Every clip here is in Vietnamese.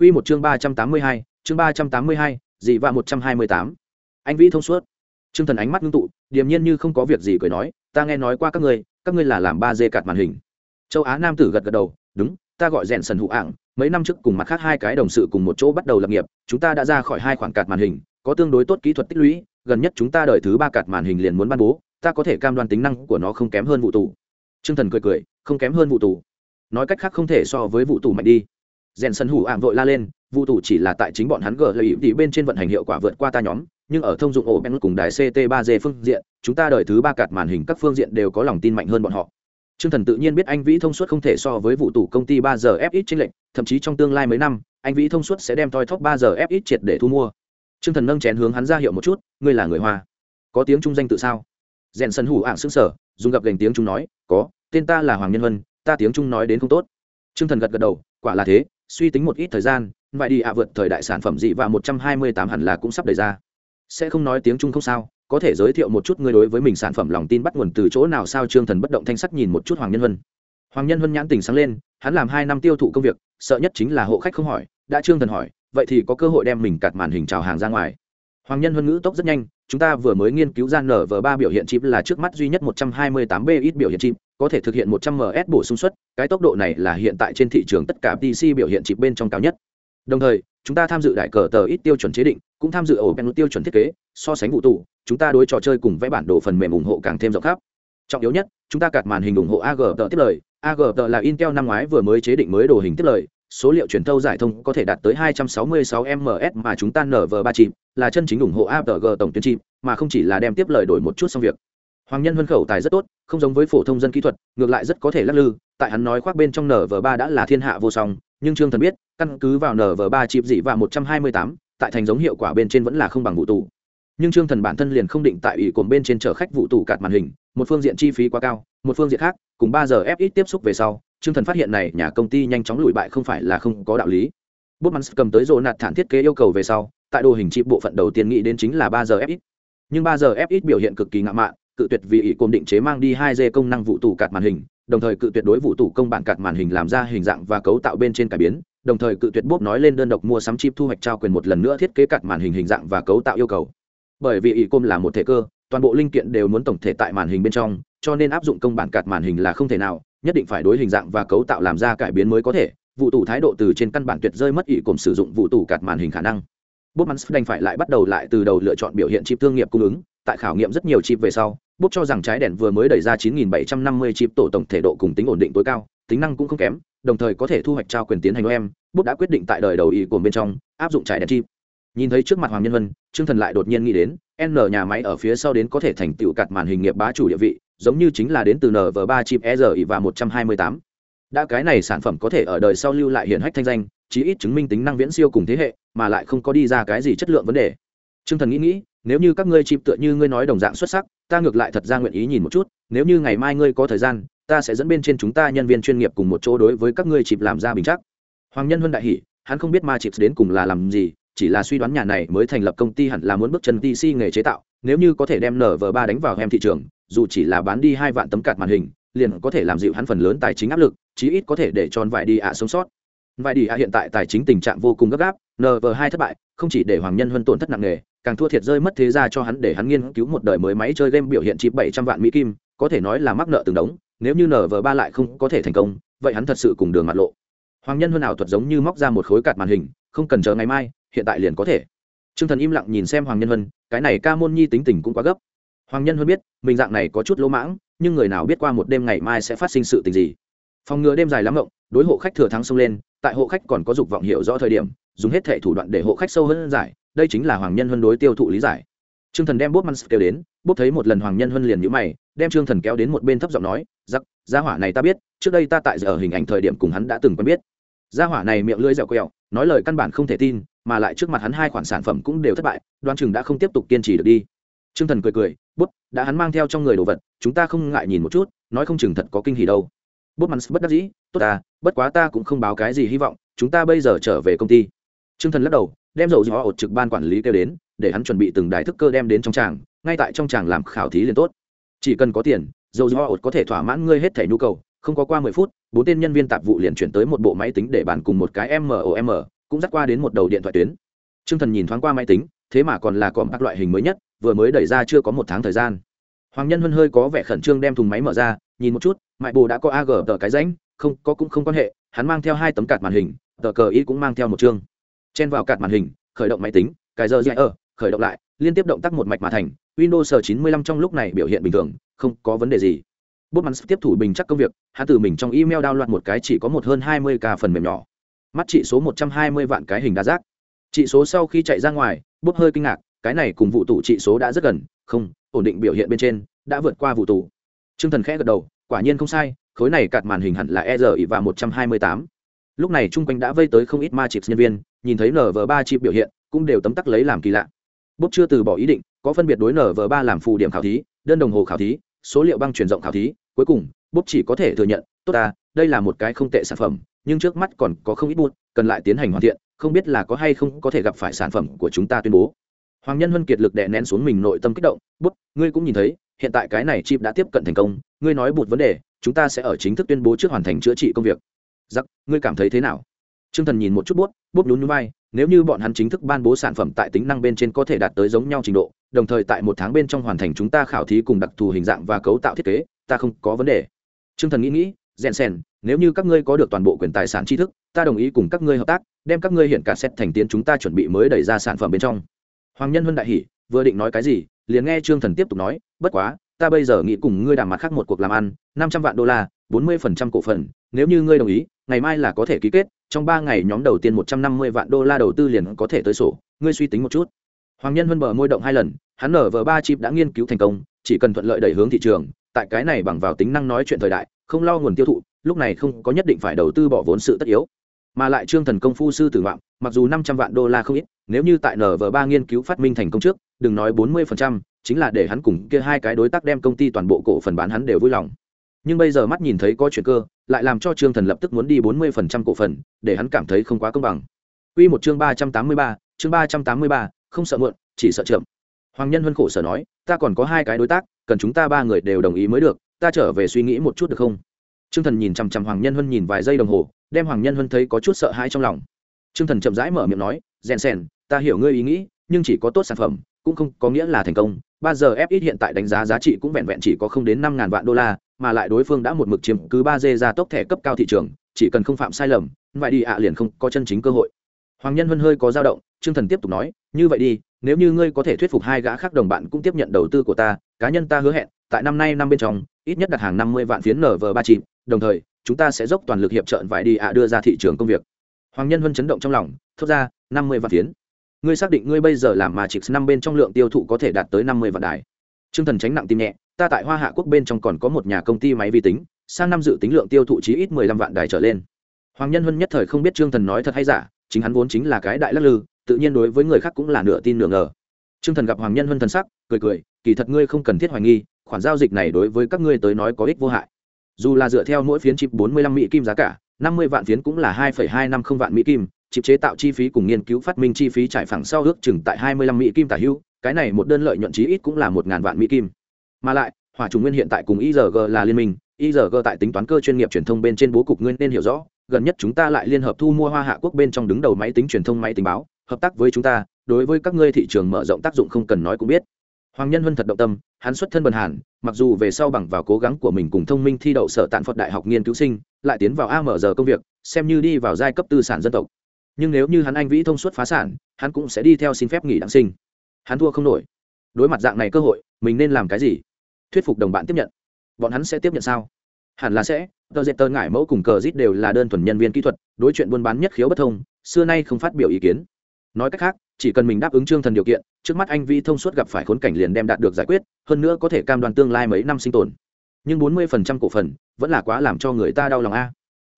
Quy một chương 382, chương 382, dị vạ 128. Anh Vĩ thông suốt. Trương Thần ánh mắt ngưng tụ, điềm nhiên như không có việc gì cười nói, ta nghe nói qua các ngươi, các ngươi là làm 3D cạt màn hình. Châu Á nam tử gật gật đầu, đúng, ta gọi rèn sần hụ ảng, mấy năm trước cùng mặt khác hai cái đồng sự cùng một chỗ bắt đầu lập nghiệp, chúng ta đã ra khỏi hai khoảng cạt màn hình, có tương đối tốt kỹ thuật tích lũy, gần nhất chúng ta đợi thứ ba cạt màn hình liền muốn ban bố, ta có thể cam đoan tính năng của nó không kém hơn vụ tù. Trương Thần cười cười, không kém hơn vụ tù. Nói cách khác không thể so với vụ tù mạnh đi rèn sân hủ ảm vội la lên vụ tủ chỉ là tại chính bọn hắn gờ lợi ý bên trên vận hành hiệu quả vượt qua ta nhóm nhưng ở thông dụng ổ ben cùng đài ct 3 g phương diện chúng ta đợi thứ ba cạt màn hình các phương diện đều có lòng tin mạnh hơn bọn họ Trương Thần tự nhiên biết anh Vĩ thông suốt không thể so với vụ tủ công ty 3 giờ FX chênh lệnh, thậm chí trong tương lai mấy năm, anh Vĩ thông suốt sẽ đem toi top 3 giờ FX triệt để thu mua. Trương Thần nâng chén hướng hắn ra hiệu một chút, ngươi là người Hoa. Có tiếng trung danh tự sao? Rèn sân hủ ảng sững sở, dùng gặp gành tiếng trung nói, có, tên ta là Hoàng Nhân Vân, ta tiếng trung nói đến không tốt. Trương Thần gật gật đầu, quả là thế, suy tính một ít thời gian, vậy đi ạ, vượt thời đại sản phẩm dị và một trăm hai mươi tám hẳn là cũng sắp đầy ra. Sẽ không nói tiếng trung không sao, có thể giới thiệu một chút người đối với mình sản phẩm lòng tin bắt nguồn từ chỗ nào sao trương thần bất động thanh sắc nhìn một chút hoàng nhân vân hoàng nhân vân nhãn tình sáng lên, hắn làm hai năm tiêu thụ công việc, sợ nhất chính là hộ khách không hỏi, đã trương thần hỏi, vậy thì có cơ hội đem mình cạt màn hình trào hàng ra ngoài hoàng nhân vân ngữ tốc rất nhanh, chúng ta vừa mới nghiên cứu ra nở vở ba biểu hiện chip là trước mắt duy nhất 128 b ít biểu hiện chip, có thể thực hiện 100 ms bổ sung suất, cái tốc độ này là hiện tại trên thị trường tất cả pc biểu hiện chip bên trong cao nhất. Đồng thời, chúng ta tham dự đại cờ tờ ít tiêu chuẩn chế định, cũng tham dự ổ pen tiêu chuẩn thiết kế, so sánh vụ tụ, chúng ta đối trò chơi cùng vẽ bản đồ phần mềm ủng hộ càng thêm rộng khắp. Trọng yếu nhất, chúng ta cạt màn hình ủng hộ AGT tiếp lời. AGT là intel năm ngoái vừa mới chế định mới đồ hình tiếp lời số liệu truyền thâu giải thông có thể đạt tới 266 ms mà chúng ta nở vờ ba chìm là chân chính ủng hộ APG tổng tuyến chìm mà không chỉ là đem tiếp lời đổi một chút xong việc. Hoàng Nhân huân khẩu tài rất tốt, không giống với phổ thông dân kỹ thuật, ngược lại rất có thể lắc lư, tại hắn nói khoác bên trong nở vờ ba đã là thiên hạ vô song, nhưng Trương Thần biết, căn cứ vào nở vờ ba chìm dị và 128, tại thành giống hiệu quả bên trên vẫn là không bằng vụ tù Nhưng Trương Thần bản thân liền không định tại ủy cồn bên trên chở khách vụ tù cạt màn hình, một phương diện chi phí quá cao, một phương diện khác, cùng 3 giờ FX tiếp xúc về sau, Trương Thần phát hiện này nhà công ty nhanh chóng lùi bại không phải là không có đạo lý. Bút cầm tới rồ nạt thản thiết kế yêu cầu về sau, tại đồ hình chip bộ phận đầu tiên nghĩ đến chính là 3 giờ FX. Nhưng 3 giờ FX biểu hiện cực kỳ ngạo mạn, cự tuyệt vì ý cồn định chế mang đi 2G công năng vụ tủ cạt màn hình, đồng thời cự tuyệt đối vụ tủ công bản cạt màn hình làm ra hình dạng và cấu tạo bên trên cải biến, đồng thời cự tuyệt bốp nói lên đơn độc mua sắm chip thu hoạch trao quyền một lần nữa thiết kế cạt màn hình hình dạng và cấu tạo yêu cầu. Bởi vì ý cồn là một thể cơ, toàn bộ linh kiện đều muốn tổng thể tại màn hình bên trong, cho nên áp dụng công bản cạt màn hình là không thể nào, nhất định phải đối hình dạng và cấu tạo làm ra cải biến mới có thể. Vụ tủ thái độ từ trên căn bản tuyệt rơi mất ý cồn sử dụng vụ tủ cạt màn hình khả năng Bốt mắn đành phải lại bắt đầu lại từ đầu lựa chọn biểu hiện chip thương nghiệp cung ứng, tại khảo nghiệm rất nhiều chip về sau, Bốt cho rằng trái đèn vừa mới đẩy ra 9750 chip tổ tổng thể độ cùng tính ổn định tối cao, tính năng cũng không kém, đồng thời có thể thu hoạch trao quyền tiến hành em. Bốt đã quyết định tại đời đầu ý của bên trong, áp dụng trái đèn chip. Nhìn thấy trước mặt Hoàng Nhân Vân, Trương Thần lại đột nhiên nghĩ đến, N nhà máy ở phía sau đến có thể thành tựu cạt màn hình nghiệp bá chủ địa vị, giống như chính là đến từ NV3 chip ERI và 128. Đã cái này sản phẩm có thể ở đời sau lưu lại hiện hách thanh danh, chí ít chứng minh tính năng viễn siêu cùng thế hệ mà lại không có đi ra cái gì chất lượng vấn đề t r ư ơ n g thần nghĩ nghĩ nếu như các ngươi chịp tựa như ngươi nói đồng dạng xuất sắc ta ngược lại thật ra nguyện ý nhìn một chút nếu như ngày mai ngươi có thời gian ta sẽ dẫn bên trên chúng ta nhân viên chuyên nghiệp cùng một chỗ đối với các ngươi chịp làm ra bình chắc hoàng nhân huân đại hỷ hắn không biết ma chịp đến cùng là làm gì chỉ là suy đoán nhà này mới thành lập công ty hẳn là muốn bước chân tc nghề chế tạo nếu như có thể đem nở vờ ba đánh vào hem thị trường dù chỉ là bán đi hai vạn tấm cạt màn hình, liền có thể làm dịu hắn phần lớn tài chính áp lực, chí ít có thể để cho vải đi ạ sống sót. Vải đi hạ hiện tại tài chính tình trạng vô cùng gấp gáp nv hai thất bại, không chỉ để hoàng nhân huân tổn thất nặng nề, càng thua thiệt rơi mất thế ra cho hắn để hắn nghiên cứu một đời mới máy chơi game biểu hiện chip bảy trăm vạn mỹ kim, có thể nói là mắc nợ từng đống, nếu như nv ba lại không có thể thành công, vậy hắn thật sự cùng đường mặt lộ. Hoàng nhân huân ảo thuật giống như móc ra một khối cạt màn hình, không cần chờ ngày mai, hiện tại liền có thể. T r ư ơ n g thần im lặng nhìn xem hoàng nhân huân, cái này ca môn nhi tính tình cũng quá gấp hoàng nhân hơn biết mình dạng này có chút lỗ mãng nhưng người nào biết qua một đêm ngày mai sẽ phát sinh sự tình gì phòng ngừa đêm dài lắm rộng đối hộ khách thừa thắng xông lên tại hộ khách còn có dục vọng hiểu rõ thời điểm dùng hết thể thủ đoạn để hộ khách sâu hơn giải đây chính là hoàng nhân hơn đối tiêu thụ lý giải Trương Thần đem Bốp Mans kêu đến, Bốp thấy một lần Hoàng Nhân hơn liền nhíu mày, đem Trương Thần kéo đến một bên thấp giọng nói, "Giặc, gia hỏa này ta biết, trước đây ta tại giờ hình ảnh thời điểm cùng hắn đã từng quen biết. Gia hỏa này miệng lưỡi dẻo quẹo, nói lời căn bản không thể tin, mà lại trước mặt hắn hai khoản sản phẩm cũng đều thất bại, Đoan chừng đã không tiếp tục kiên trì được đi." Trương Thần cười cười, Bút đã hắn mang theo trong người đồ vật, chúng ta không ngại nhìn một chút, nói không chừng thật có kinh hỉ đâu." Bút mắn bất đắc dĩ, "Tốt à, bất quá ta cũng không báo cái gì hy vọng, chúng ta bây giờ trở về công ty. Trương thần lắc đầu đem dầu dò ột trực ban quản lý kêu đến để hắn chuẩn bị từng đài thức cơ đem đến trong tràng ngay tại trong tràng làm khảo thí liền tốt. Chỉ cần có tiền dầu dò ột có thể thỏa mãn ngươi hết thẻ nhu cầu không có qua mười phút bốn tên nhân viên tạp vụ liền chuyển tới một bộ máy tính để bàn cùng một cái mom cũng dắt qua đến một đầu điện thoại tuyến. T r ư ơ n g thần nhìn thoáng qua máy tính thế mà còn là có các loại hình mới nhất vừa mới đẩy ra chưa có một tháng thời gian. Hoàng nhân huân hơi có vẻ khẩn trương đem thùng máy mở ra, nhìn một chút, mại bồ đã có ag tờ cái ránh không, có cũng không quan hệ, hắn mang theo hai tấm cạt màn hình, tờ cờ y cũng mang theo một chương. Chen vào cạt màn hình, khởi động máy tính, cái giờ dạy ở, khởi động lại, liên tiếp động tác một mạch mà thành, windows 95 trong lúc này biểu hiện bình thường, không có vấn đề gì. Bút mắn tiếp thủ bình chắc công việc, hắn từ mình trong email đao loạn một cái chỉ có một hơn 20 k phần mềm nhỏ. Mắt trị số 120 vạn cái hình đa giác. Trị số sau khi chạy ra ngoài, bút hơi kinh ngạc cái này cùng vụ tủ trị số đã rất gần, không, ổn định biểu hiện bên trên, đã vượt qua vụ tủ Trương thần khẽ gật đầu, quả nhiên không sai, khối này cạt màn hình hẳn là e rỉ và 128. lúc này trung quanh đã vây tới không ít ma chip nhân viên, nhìn thấy nv ba chip biểu hiện, cũng đều tấm tắc lấy làm kỳ lạ. Bốp chưa từ bỏ ý định, có phân biệt đối nv ba làm phù điểm khảo thí, đơn đồng hồ khảo thí, số liệu băng truyền rộng khảo thí, cuối cùng, bốp chỉ có thể thừa nhận, tốt ta, đây là một cái không tệ sản phẩm, nhưng trước mắt còn có không ít bút, cần lại tiến hành hoàn thiện, không biết là có hay không có thể gặp phải sản phẩm của chúng ta tuyên bố hoàng nhân huân kiệt lực đè nén xuống mình nội tâm kích động, bút, ngươi cũng nhìn thấy, hiện tại cái này chip đã tiếp cận thành công, ngươi nói bụt vấn đề, chúng ta sẽ ở chính thức tuyên bố trước hoàn thành chữa trị công việc. Giặc, ngươi cảm thấy thế nào? T r ư ơ n g thần nhìn một chút bút bút nhún nhún vai, nếu như bọn hắn chính thức ban bố sản phẩm tại tính năng bên trên có thể đạt tới giống nhau trình độ, đồng thời tại một tháng bên trong hoàn thành chúng ta khảo thí cùng đặc thù hình dạng và cấu tạo thiết kế, ta không có vấn đề. T r ư ơ n g thần nghĩ nghĩ, rèn sen nếu như các ngươi có được toàn bộ quyền tài sản tri thức, ta đồng ý cùng các ngươi hợp tác, đem các ngươi hiện cả xét thành tiến chúng ta chuẩn bị mới đẩy ra sản phẩm bên trong hoàng nhân huân đại hỉ, vừa định nói cái gì liền nghe trương thần tiếp tục nói bất quá ta bây giờ nghĩ cùng ngươi đàm mặt khác một cuộc làm ăn năm trăm vạn đô la bốn mươi phần trăm cổ phần nếu như ngươi đồng ý ngày mai là có thể ký kết trong ba ngày nhóm đầu tiên một trăm năm mươi vạn đô la đầu tư liền có thể tới sổ ngươi suy tính một chút. Hoàng nhân vân bờ môi động hai lần hắn nở vờ ba chip đã nghiên cứu thành công chỉ cần thuận lợi đẩy hướng thị trường tại cái này bằng vào tính năng nói chuyện thời đại không lo nguồn tiêu thụ lúc này không có nhất định phải đầu tư bỏ vốn sự tất yếu. Mà lại trương thần công phu sư tử vọng mặc dù năm trăm vạn đô la không ít nếu như tại nở vờ ba nghiên cứu phát minh thành công trước, đừng nói bốn mươi phần trăm, chính là để hắn cùng kia hai cái đối tác đem công ty toàn bộ cổ phần bán hắn đều vui lòng. Nhưng bây giờ mắt nhìn thấy có chuyện cơ, lại làm cho trương thần lập tức muốn đi bốn mươi phần trăm cổ phần, để hắn cảm thấy không quá công bằng. Quy một chương ba trăm tám mươi ba, chương ba trăm tám mươi ba, không sợ muộn, chỉ sợ chậm. Hoàng nhân huân khổ sở nói, ta còn có hai cái đối tác, cần chúng ta ba người đều đồng ý mới được, ta trở về suy nghĩ một chút được không? Trương thần nhìn chằm chằm hoàng nhân huân nhìn vài giây đồng hồ, đem hoàng nhân huân thấy có chút sợ hãi trong lòng. Trương thần chậm rãi mở miệng nói, rèn sèn ta hiểu ngươi ý nghĩ, nhưng chỉ có tốt sản phẩm, cũng không có nghĩa là thành công. Ba giờ f hiện tại đánh giá giá trị cũng vẹn vẹn chỉ có không đến năm ngàn vạn đô la, mà lại đối phương đã một mực chiếm cứ ba d ra tốc thẻ cấp cao thị trường, chỉ cần không phạm sai lầm, vậy đi ạ liền không có chân chính cơ hội. Hoàng nhân Vân hơi có dao động, trương thần tiếp tục nói, như vậy đi, nếu như ngươi có thể thuyết phục hai gã khác đồng bạn cũng tiếp nhận đầu tư của ta, cá nhân ta hứa hẹn, tại năm nay năm bên trong, ít nhất đặt hàng năm mươi vạn phiến nở vờ ba chìm, đồng thời, chúng ta sẽ dốc toàn lực hiệp trợ vải đi ạ đưa ra thị trường công việc. Hoàng nhân Vân chấn động trong lòng, thốt ra, năm mươi vạn phiến ngươi xác định ngươi bây giờ làm mà chỉ năm bên trong lượng tiêu thụ có thể đạt tới năm mươi vạn đài Trương Thần tránh nặng tim nhẹ, ta tại Hoa Hạ quốc bên trong còn có một nhà công ty máy vi tính, sang năm dự tính lượng tiêu thụ chí ít mười lăm vạn đài trở lên. Hoàng Nhân Huân nhất thời không biết Trương Thần nói thật hay giả, chính hắn vốn chính là cái đại lắc lư, tự nhiên đối với người khác cũng là nửa tin nửa ngờ. Trương Thần gặp Hoàng Nhân Huân thần sắc, cười cười, kỳ thật ngươi không cần thiết hoài nghi, khoản giao dịch này đối với các ngươi tới nói có ích vô hại. Dù là dựa theo mỗi phiến chip bốn mươi lăm mỹ kim giá cả, năm mươi vạn phiến cũng là hai phẩy hai năm không vạn mỹ kim, chịp chế tạo chi phí cùng nghiên cứu phát minh chi phí trải phẳng sau ước chừng tại hai mươi lăm mỹ kim tả hữu, cái này một đơn lợi nhuận chí ít cũng là một ngàn vạn mỹ kim. Mà lại hỏa trùng nguyên hiện tại cùng IRG là liên minh IRG tại tính toán cơ chuyên nghiệp truyền thông bên trên bố cục nguyên nên hiểu rõ gần nhất chúng ta lại liên hợp thu mua hoa hạ quốc bên trong đứng đầu máy tính truyền thông máy tính báo hợp tác với chúng ta đối với các ngươi thị trường mở rộng tác dụng không cần nói cũng biết. Hoàng nhân vân thật động tâm hắn xuất thân bần hàn mặc dù về sau bằng vào cố gắng của mình cùng thông minh thi đậu sở tạn phật đại học nghiên cứu sinh lại tiến vào amr công việc xem như đi vào giai cấp tư sản dân tộc nhưng nếu như hắn anh vĩ thông suốt phá sản, hắn cũng sẽ đi theo xin phép nghỉ đặng sinh. Hắn thua không nổi. Đối mặt dạng này cơ hội, mình nên làm cái gì? Thuyết phục đồng bạn tiếp nhận. Bọn hắn sẽ tiếp nhận sao? Hẳn là sẽ. Tờ dệt tờ ngải mẫu cùng cờ rít đều là đơn thuần nhân viên kỹ thuật, đối chuyện buôn bán nhất khiếu bất thông, xưa nay không phát biểu ý kiến. Nói cách khác, chỉ cần mình đáp ứng trương thần điều kiện, trước mắt anh vi thông suốt gặp phải khốn cảnh liền đem đạt được giải quyết, hơn nữa có thể cam đoan tương lai mấy năm sinh tồn. Nhưng bốn mươi phần trăm cổ phần, vẫn là quá làm cho người ta đau lòng a.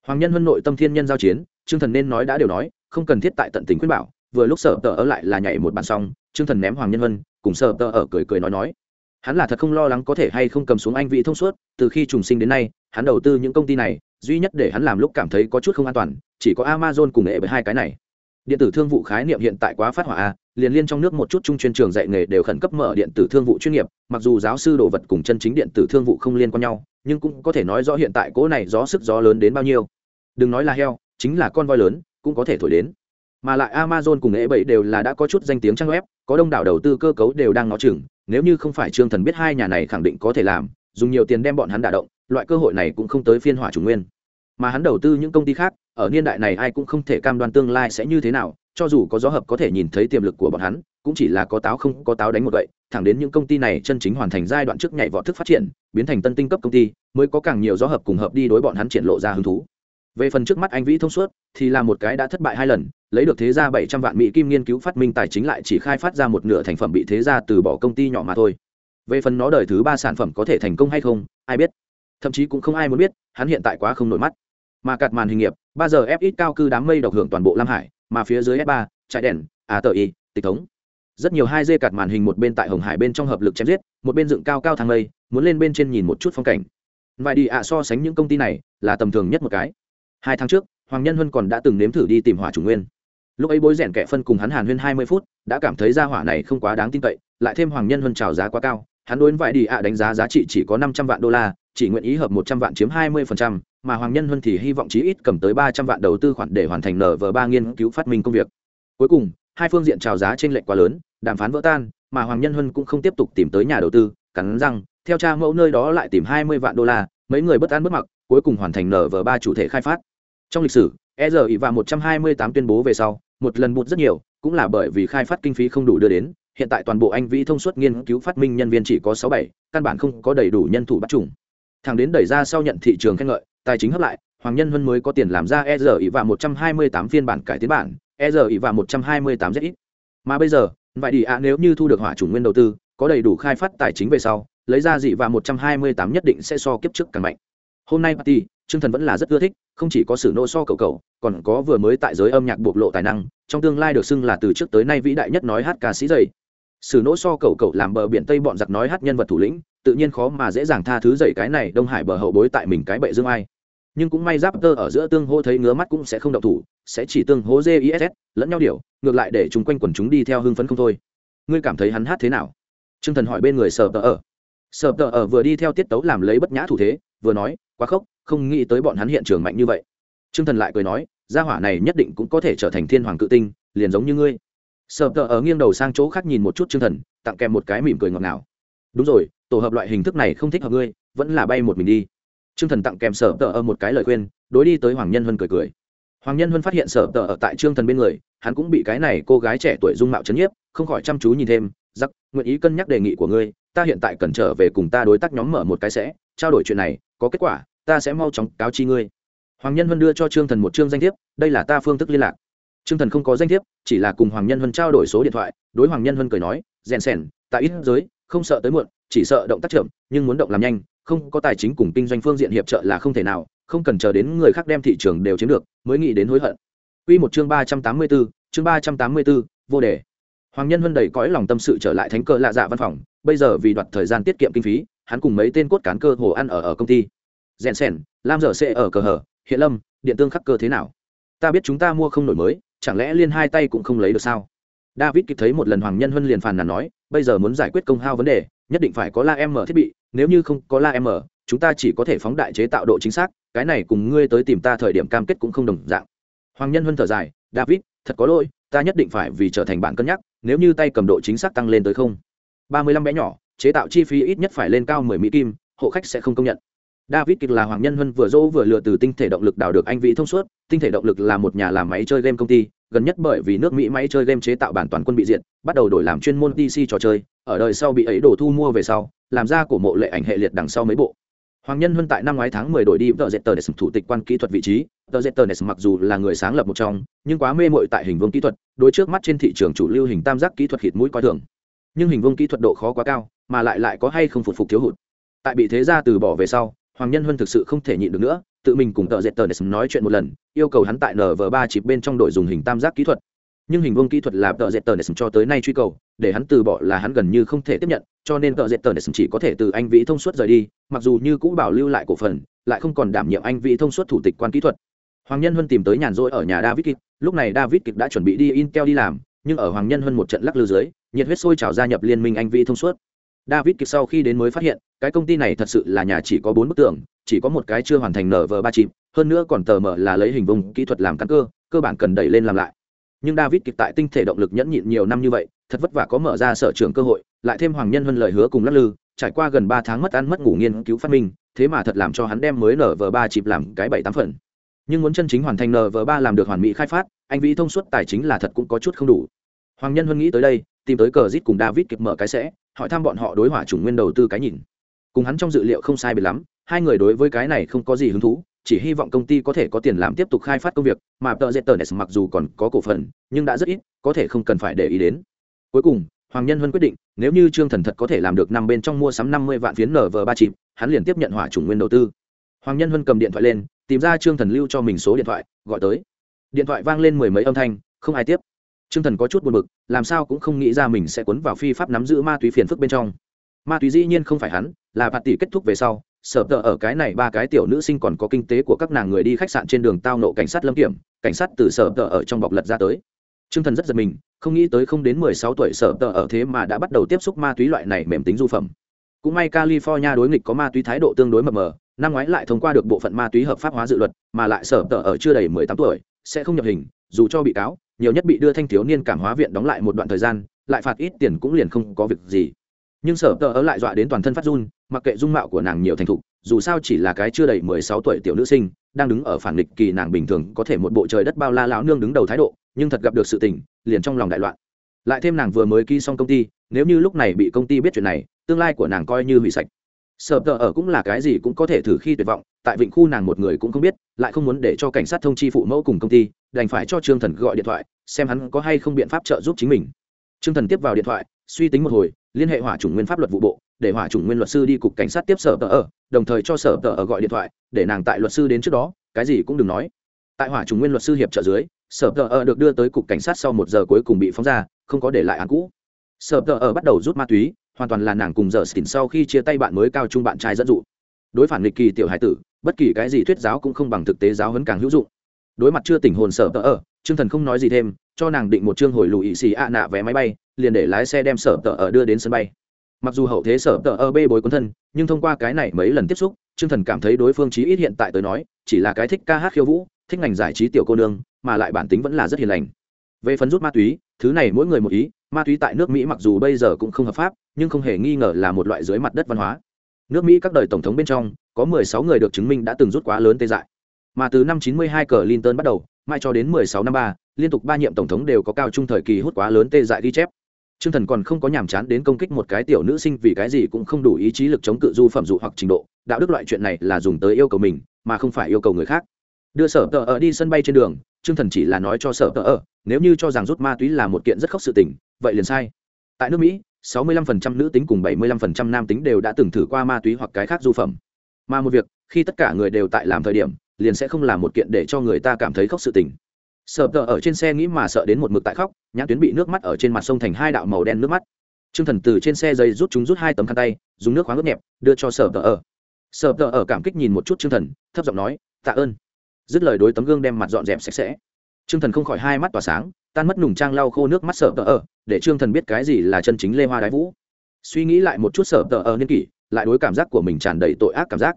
Hoàng nhân huân nội tâm thiên nhân giao chiến trương thần nên nói đã đều nói không cần thiết tại tận tình khuyên bảo vừa lúc sở tờ ở lại là nhảy một bàn xong trương thần ném hoàng nhân Vân, cùng sở tờ ở cười cười nói nói. Hắn là thật không lo lắng có thể hay không cầm xuống anh vị thông suốt từ khi trùng sinh đến nay hắn đầu tư những công ty này duy nhất để hắn làm lúc cảm thấy có chút không an toàn chỉ có amazon cùng nghệ với hai cái này. Điện tử thương vụ khái niệm hiện tại quá phát hỏa a liền liên trong nước một chút chung chuyên trường dạy nghề đều khẩn cấp mở điện tử thương vụ chuyên nghiệp mặc dù giáo sư đồ vật cùng chân chính điện tử thương vụ không liên quan nhau nhưng cũng có thể nói rõ hiện tại cỗ này gió sức gió lớn đến bao nhiêu. Đừng nói là heo chính là con voi lớn, cũng có thể thổi đến. Mà lại amazon cùng e bảy đều là đã có chút danh tiếng trang web, có đông đảo đầu tư cơ cấu đều đang ngó chừng, nếu như không phải trương thần biết hai nhà này khẳng định có thể làm, dùng nhiều tiền đem bọn hắn đả động, loại cơ hội này cũng không tới phiên hỏa chủ nguyên. Mà hắn đầu tư những công ty khác, ở niên đại này ai cũng không thể cam đoan tương lai sẽ như thế nào, cho dù có gió hợp có thể nhìn thấy tiềm lực của bọn hắn, cũng chỉ là có táo không có táo đánh một vậy thẳng đến những công ty này chân chính hoàn thành giai đoạn trước nhảy vọt thức phát triển, biến thành tân tinh cấp công ty, mới có càng nhiều gió hợp cùng hợp đi đối bọn hắn triển lộ ra hứng thú về phần trước mắt anh vĩ thông suốt, thì là một cái đã thất bại hai lần, lấy được thế gia bảy trăm vạn mỹ kim nghiên cứu phát minh tài chính lại chỉ khai phát ra một nửa thành phẩm bị thế gia từ bỏ công ty nhỏ mà thôi. Về phần nó đời thứ ba sản phẩm có thể thành công hay không, ai biết. Thậm chí cũng không ai muốn biết, hắn hiện tại quá không nổi mắt. Mà cạt màn hình nghiệp, ba giờ f ít cao cư đám mây độc hưởng toàn bộ lam hải, mà phía dưới f ba chạy đèn à tờ y tịch thống. Rất nhiều hai dê cạt màn hình một bên tại hồng hải bên trong hợp lực chém giết, một bên dựng cao cao thang mây, muốn lên bên trên nhìn một chút phong cảnh. Vài đi ạ, so sánh những công ty này, là tầm thường nhất một cái hai tháng trước hoàng nhân huân còn đã từng nếm thử đi tìm hỏa chủ nguyên. Lúc ấy bối rèn kẻ phân cùng hắn hàn huyên hai mươi phút đã cảm thấy ra hỏa này không quá đáng tin cậy lại thêm hoàng nhân huân trào giá quá cao hắn đối vải đi ạ đánh giá giá trị chỉ có năm trăm vạn đô la chỉ nguyện ý hợp một trăm vạn chiếm hai mươi phần trăm, mà hoàng nhân huân thì hy vọng chí ít cầm tới ba trăm vạn đầu tư khoản để hoàn thành nở vờ ba nghiên cứu phát minh công việc. Cuối cùng hai phương diện trào giá trên lệnh quá lớn đàm phán vỡ tan mà hoàng nhân huân cũng không tiếp tục tìm tới nhà đầu tư cắn răng theo cha mẫu nơi đó lại tìm hai mươi vạn đô la mấy người bất an bất mặc cuối cùng hoàn thành nở vờ ba chủ thể khai phát trong lịch sử e giờ ỉ và một trăm hai mươi tám tuyên bố về sau, một lần bụt rất nhiều, cũng là bởi vì khai phát kinh phí không đủ đưa đến. Hiện tại toàn bộ anh vĩ thông suốt nghiên cứu phát minh nhân viên chỉ có sáu bảy, căn bản không có đầy đủ nhân thủ bắt trùng thằng đến đẩy ra sau nhận thị trường khen ngợi, tài chính hấp lại, hoàng nhân vân mới có tiền làm ra e giờ ỉ và một trăm hai mươi tám phiên bản cải tiến bản e giờ ỉ và một trăm hai mươi tám z mà bây giờ, vậy đi ạ, nếu như thu được hỏa chủ nguyên đầu tư, có đầy đủ khai phát tài chính về sau, lấy ra dị và một trăm hai mươi tám nhất định sẽ so kiếp trước càng mạnh. Hôm nay party Trương Thần vẫn là rất ưa thích, không chỉ có sử nô so cầu cầu, còn có vừa mới tại giới âm nhạc bộc lộ tài năng, trong tương lai được xưng là từ trước tới nay vĩ đại nhất nói hát ca sĩ dày. Sử nô so cầu cầu làm bờ biển Tây bọn giặc nói hát nhân vật thủ lĩnh, tự nhiên khó mà dễ dàng tha thứ dậy cái này Đông Hải bờ hậu bối tại mình cái bệ dương ai. Nhưng cũng may giáp tơ ở giữa tương hô thấy ngứa mắt cũng sẽ không động thủ, sẽ chỉ tương hô JISS, lẫn nhau điều, ngược lại để chúng quanh quần chúng đi theo hưng phấn không thôi. Ngươi cảm thấy hắn hát thế nào? Trương Thần hỏi bên người Sở Tơ ở. Sở Tơ ở vừa đi theo tiết tấu làm lấy bất nhã thủ thế, vừa nói, quá khốc, không nghĩ tới bọn hắn hiện trường mạnh như vậy. T r ư ơ n g thần lại cười nói, gia hỏa này nhất định cũng có thể trở thành thiên hoàng cự tinh, liền giống như ngươi. Sợ tờ ở nghiêng đầu sang chỗ khác nhìn một chút t r ư ơ n g thần, tặng kèm một cái mỉm cười ngọt ngào. Đúng rồi, tổ hợp loại hình thức này không thích hợp ngươi, vẫn là bay một mình đi. T r ư ơ n g thần tặng kèm sở tờ ở một cái lời khuyên, đối đi tới hoàng nhân huân cười cười. Hoàng nhân huân phát hiện sở tờ ở tại trương thần bên người, hắn cũng bị cái này cô gái trẻ tuổi dung mạo c h ấ n nhiếp, không khỏi chăm chú nhìn thêm, giặc, nguyện ý cân nhắc đề nghị của ngươi, ta hiện tại cần trở về cùng ta đối tác nhóm mở một cái sẽ, trao đổi chuyện này, có kết quả ta sẽ mau chóng cáo chi ngươi. Hoàng nhân huân đưa cho trương thần một chương danh thiếp đây là ta phương thức liên lạc. Trương thần không có danh thiếp chỉ là cùng hoàng nhân huân trao đổi số điện thoại đối hoàng nhân huân cười nói rèn sèn tại ít giới không sợ tới muộn chỉ sợ động tác chậm nhưng muốn động làm nhanh không có tài chính cùng kinh doanh phương diện hiệp trợ là không thể nào không cần chờ đến người khác đem thị trường đều chiếm được mới nghĩ đến hối hận. Quy một chương ba trăm tám mươi 384, chương ba trăm tám mươi 384, vô đề. Hoàng Nhân Vân đầy cõi lòng tâm sự trở lại thánh cơ lạ dạ văn phòng, bây giờ vì đoạt thời gian tiết kiệm kinh phí, hắn cùng mấy tên cốt cán cơ hồ ăn ở ở công ty rèn sèn, lam dở sẽ ở cờ hở, hiện lâm, điện tương khắc cơ thế nào? Ta biết chúng ta mua không nổi mới, chẳng lẽ liên hai tay cũng không lấy được sao? David kịp thấy một lần hoàng nhân huân liền phàn nàn nói, bây giờ muốn giải quyết công hao vấn đề, nhất định phải có la m thiết bị, nếu như không có la m chúng ta chỉ có thể phóng đại chế tạo độ chính xác, cái này cùng ngươi tới tìm ta thời điểm cam kết cũng không đồng dạng. Hoàng nhân huân thở dài, david, thật có lỗi, ta nhất định phải vì trở thành bạn cân nhắc, nếu như tay cầm độ chính xác tăng lên tới không. Ba mươi lăm bé nhỏ, chế tạo chi phí ít nhất phải lên cao mười mỹ kim, hộ khách sẽ không công nhận. David Kịch là hoàng nhân huân vừa dỗ vừa lừa từ tinh thể động lực đào được anh vị thông suốt, tinh thể động lực là một nhà làm máy chơi game công ty, gần nhất bởi vì nước Mỹ máy chơi game chế tạo bản toàn quân bị diệt, bắt đầu đổi làm chuyên môn DC trò chơi, ở đời sau bị ấy đổ thu mua về sau, làm ra cổ mộ lệ ảnh hệ liệt đằng sau mấy bộ. Hoàng Nhân Huân tại năm ngoái tháng 10 đổi đi tờ Zetter để thủ tịch quan kỹ thuật vị trí, tờ Zetter để mặc dù là người sáng lập một trong, nhưng quá mê muội tại hình vuông kỹ thuật, đối trước mắt trên thị trường chủ lưu hình tam giác kỹ thuật hịt mũi coi thường. Nhưng hình vuông kỹ thuật độ khó quá cao, mà lại lại có hay không phục phục thiếu hụt. Tại bị thế gia từ bỏ về sau, hoàng nhân huân thực sự không thể nhịn được nữa, tự mình cùng tờ dệt tờ nói chuyện một lần, yêu cầu hắn tại nv ba chịp bên trong đội dùng hình tam giác kỹ thuật. Nhưng hình vuông kỹ thuật là tờ dệt tờ cho tới nay truy cầu, để hắn từ bỏ là hắn gần như không thể tiếp nhận, cho nên tờ dệt tờ chỉ có thể từ anh vĩ thông suốt rời đi, mặc dù như cũ bảo lưu lại cổ phần, lại không còn đảm nhiệm anh vĩ thông suốt thủ tịch quan kỹ thuật. Hoàng nhân huân tìm tới nhàn rỗi ở nhà david kịch lúc này david kịch đã chuẩn bị đi intel đi làm, nhưng ở hoàng nhân huân một trận lắc lư dưới, nhiệt huyết sôi trào gia nhập liên minh anh vĩ thông suốt david kịp sau khi đến mới phát hiện, cái công ty này thật sự là nhà chỉ có bốn bức tường, chỉ có một cái chưa hoàn thành nở vờ ba chìm, hơn nữa còn tờ mở là lấy hình vùng kỹ thuật làm căn cơ cơ bản cần đẩy lên làm lại. Nhưng david kịp tại tinh thể động lực nhẫn nhịn nhiều năm như vậy, thật vất vả có mở ra sở trường cơ hội, lại thêm hoàng nhân hơn lời hứa cùng lắc lư, trải qua gần ba tháng mất ăn mất ngủ nghiên cứu phát minh, thế mà thật làm cho hắn đem mới nở vờ ba chịp làm cái bảy tám phần. Nhưng muốn chân chính hoàn thành nở vờ ba làm được hoàn mỹ khai phát, anh vĩ thông suốt tài chính là thật cũng có chút không đủ. Hoàng nhân hơn nghĩ tới đây, tìm tới cờ zit cùng david kịp mở cái sẽ hỏi thăm bọn họ đối hỏa chủng nguyên đầu tư cái nhìn. Cùng hắn trong dự liệu không sai biệt lắm, hai người đối với cái này không có gì hứng thú, chỉ hy vọng công ty có thể có tiền làm tiếp tục khai phát công việc, mà tờ dễ tờ mặc dù còn có cổ phần, nhưng đã rất ít, có thể không cần phải để ý đến. Cuối cùng, hoàng nhân huân quyết định, nếu như trương thần thật có thể làm được năm bên trong mua sắm năm mươi vạn phiến nở vờ ba chịp hắn liền tiếp nhận hỏa chủng nguyên đầu tư. Hoàng nhân huân cầm điện thoại lên, tìm ra trương thần lưu cho mình số điện thoại, gọi tới. Điện thoại vang lên mười mấy âm thanh, không ai tiếp trương thần có chút buồn bực, làm sao cũng không nghĩ ra mình sẽ cuốn vào phi pháp nắm giữ ma túy phiền phức bên trong. Ma túy dĩ nhiên không phải hắn là phạt tỷ kết thúc về sau sở tờ ở cái này ba cái tiểu nữ sinh còn có kinh tế của các nàng người đi khách sạn trên đường tao nộ cảnh sát lâm kiểm cảnh sát từ sở tờ ở trong bọc lật ra tới. Trương thần rất giật mình không nghĩ tới không đến mười sáu tuổi sở tờ ở thế mà đã bắt đầu tiếp xúc ma túy loại này mềm tính du phẩm. Cũng may california đối nghịch có ma túy thái độ tương đối mập mờ năm ngoái lại thông qua được bộ phận ma túy hợp pháp hóa dự luật mà lại sở tờ ở chưa đầy mười tám tuổi sẽ không nhập hình dù cho bị cáo nhiều nhất bị đưa thanh thiếu niên cảm hóa viện đóng lại một đoạn thời gian, lại phạt ít tiền cũng liền không có việc gì. Nhưng sở tờ ở lại dọa đến toàn thân phát run, mặc kệ dung mạo của nàng nhiều thành thục, dù sao chỉ là cái chưa đầy mười sáu tuổi tiểu nữ sinh, đang đứng ở phản nghịch kỳ nàng bình thường có thể một bộ trời đất bao la lão nương đứng đầu thái độ, nhưng thật gặp được sự tình, liền trong lòng đại loạn. Lại thêm nàng vừa mới ký xong công ty, nếu như lúc này bị công ty biết chuyện này, tương lai của nàng coi như hủy sạch. Sở tờ ở cũng là cái gì cũng có thể thử khi tuyệt vọng, tại vịnh khu nàng một người cũng không biết, lại không muốn để cho cảnh sát thông chi phụ mẫu cùng công ty đành phải cho trương thần gọi điện thoại, xem hắn có hay không biện pháp trợ giúp chính mình. Trương thần tiếp vào điện thoại, suy tính một hồi, liên hệ hỏa chủng nguyên pháp luật vụ bộ, để hỏa chủng nguyên luật sư đi cục cảnh sát tiếp sở tờ ở, đồng thời cho sở tờ ở gọi điện thoại, để nàng tại luật sư đến trước đó, cái gì cũng đừng nói. Tại hỏa chủng nguyên luật sư hiệp trợ dưới, sở tờ ở được đưa tới cục cảnh sát sau một giờ cuối cùng bị phóng ra, không có để lại án cũ. Sở tờ ở bắt đầu rút ma túy, hoàn toàn là nàng cùng giờ xỉn sau khi chia tay bạn mới cao trung bạn trai dẫn dụ. Đối phản nghịch kỳ tiểu hải tử, bất kỳ cái gì thuyết giáo cũng không bằng thực tế giáo hấn càng hữu dụng đối mặt chưa tỉnh hồn sở tờ ở chương thần không nói gì thêm, cho nàng định một chương hồi lùi xì ạ nạ vé máy bay, liền để lái xe đem sở tờ ở đưa đến sân bay. Mặc dù hậu thế sở tờ ở bê bối quân thân, nhưng thông qua cái này mấy lần tiếp xúc chương thần cảm thấy đối phương chí ít hiện tại tới nói, chỉ là cái thích ca hát khiêu vũ, thích ngành giải trí tiểu cô nương, mà lại bản tính vẫn là rất hiền lành. Về phần rút ma túy, thứ này mỗi người một ý, ma túy tại nước mỹ mặc dù bây giờ cũng không hợp pháp, nhưng không hề nghi ngờ là một loại dưới mặt đất văn hóa. Nước mỹ các đời tổng thống bên trong, có 16 người được chứng minh đã từng rút quá lớn tê dại mà từ năm 92 cờ Clinton bắt đầu mãi cho đến 16 năm ba liên tục ba nhiệm tổng thống đều có cao trung thời kỳ hút quá lớn tê dại ghi chép Trương Thần còn không có nhàm chán đến công kích một cái tiểu nữ sinh vì cái gì cũng không đủ ý chí lực chống cự du phẩm dụ hoặc trình độ, đạo đức loại chuyện này là dùng tới yêu cầu mình, mà không phải yêu cầu người khác. Đưa Sở Tở ở đi sân bay trên đường, Trương Thần chỉ là nói cho Sở Tở ở, nếu như cho rằng rút ma túy là một kiện rất khốc sự tình, vậy liền sai. Tại nước Mỹ, 65% nữ tính cùng 75% nam tính đều đã từng thử qua ma túy hoặc cái khác du phẩm. Mà một việc, khi tất cả người đều tại làm thời điểm, liền sẽ không làm một kiện để cho người ta cảm thấy khóc sự tình. Sợ tờ ở trên xe nghĩ mà sợ đến một mực tại khóc, nhãn tuyến bị nước mắt ở trên mặt sông thành hai đạo màu đen nước mắt. T r ư ơ n g thần từ trên xe dây rút chúng rút hai tấm khăn tay, dùng nước khoáng ướt nhẹp, đưa cho sợ tờ ở. Sợ tờ ở cảm kích nhìn một chút t r ư ơ n g thần, thấp giọng nói, tạ ơn. Dứt lời đối tấm gương đem mặt dọn dẹp sạch sẽ. T r ư ơ n g thần không khỏi hai mắt tỏa sáng, tan mất nùng trang lau khô nước mắt sợ tờ ở, để t r ư ơ n g thần biết cái gì là chân chính lê hoa đái vũ. Suy nghĩ lại một chút sợ tờ ở niên kỷ, lại đối cảm giác của mình tràn đầy tội ác cảm giác.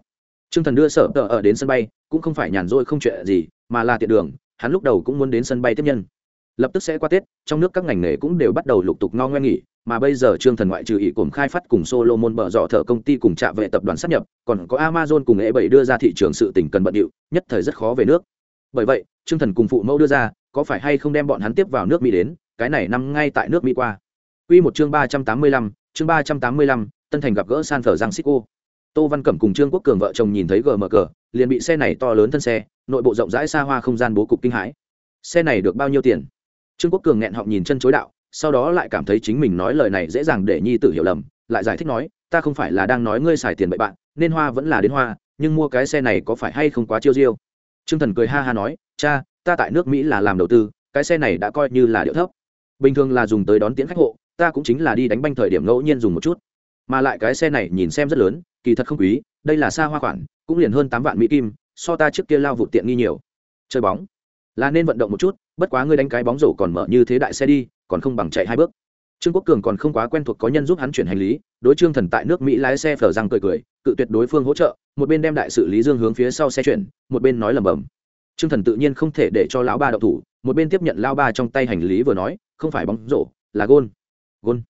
Trương thần đưa sở tờ ở đến sân bay cũng không phải nhàn rỗi không chuyện gì mà là tiện đường hắn lúc đầu cũng muốn đến sân bay tiếp nhân. Lập tức sẽ qua tết trong nước các ngành nghề cũng đều bắt đầu lục tục ngo ngoe nghỉ mà bây giờ trương thần ngoại trừ ỷ cồn khai phát cùng solomon bợ dọ thở công ty cùng trạm vệ tập đoàn sát nhập còn có amazon cùng E7 đưa ra thị trường sự tỉnh cần bận điệu nhất thời rất khó về nước. Bởi vậy trương thần cùng phụ mẫu đưa ra có phải hay không đem bọn hắn tiếp vào nước mỹ đến cái này nằm ngay tại nước mỹ qua. Quy một chương ba trăm tám mươi lăm, chương ba trăm tám mươi lăm, Tân Thành gặp gỡ San Francisco. Tô Văn Cẩm cùng Trương Quốc Cường vợ chồng nhìn thấy gờ mở cờ, liền bị xe này to lớn thân xe, nội bộ rộng rãi xa hoa không gian bố cục kinh hãi. Xe này được bao nhiêu tiền? Trương quốc cường nghẹn họng nhìn chân chối đạo sau đó lại cảm thấy chính mình nói lời này dễ dàng để nhi tử hiểu lầm lại giải thích nói ta không phải là đang nói ngươi xài tiền bậy bạn nên hoa vẫn là đến hoa nhưng mua cái xe này có phải hay không quá chiêu diêu? Trương thần cười ha ha nói cha ta tại nước mỹ là làm đầu tư cái xe này đã coi như là điệu thấp. Bình thường là dùng tới đón tiễn khách hộ ta cũng chính là đi đánh banh thời điểm ngẫu nhiên dùng một chút. Mà lại cái xe này nhìn xem rất lớn kỳ thật không quý, đây là xa hoa khoản, cũng liền hơn tám vạn mỹ kim, so ta trước kia lao vụ tiện nghi nhiều. Chơi bóng. Là nên vận động một chút, bất quá ngươi đánh cái bóng rổ còn mở như thế đại xe đi, còn không bằng chạy hai bước. Trương quốc cường còn không quá quen thuộc có nhân giúp hắn chuyển hành lý, đối trương thần tại nước mỹ lái xe phở răng cười cười, cự tuyệt đối phương hỗ trợ, một bên đem đại sự lý dương hướng phía sau xe chuyển, một bên nói lầm bầm trương thần tự nhiên không thể để cho lão ba đậu thủ, một bên tiếp nhận lao ba trong tay hành lý vừa nói, không phải bóng rổ, là gôn. Gôn.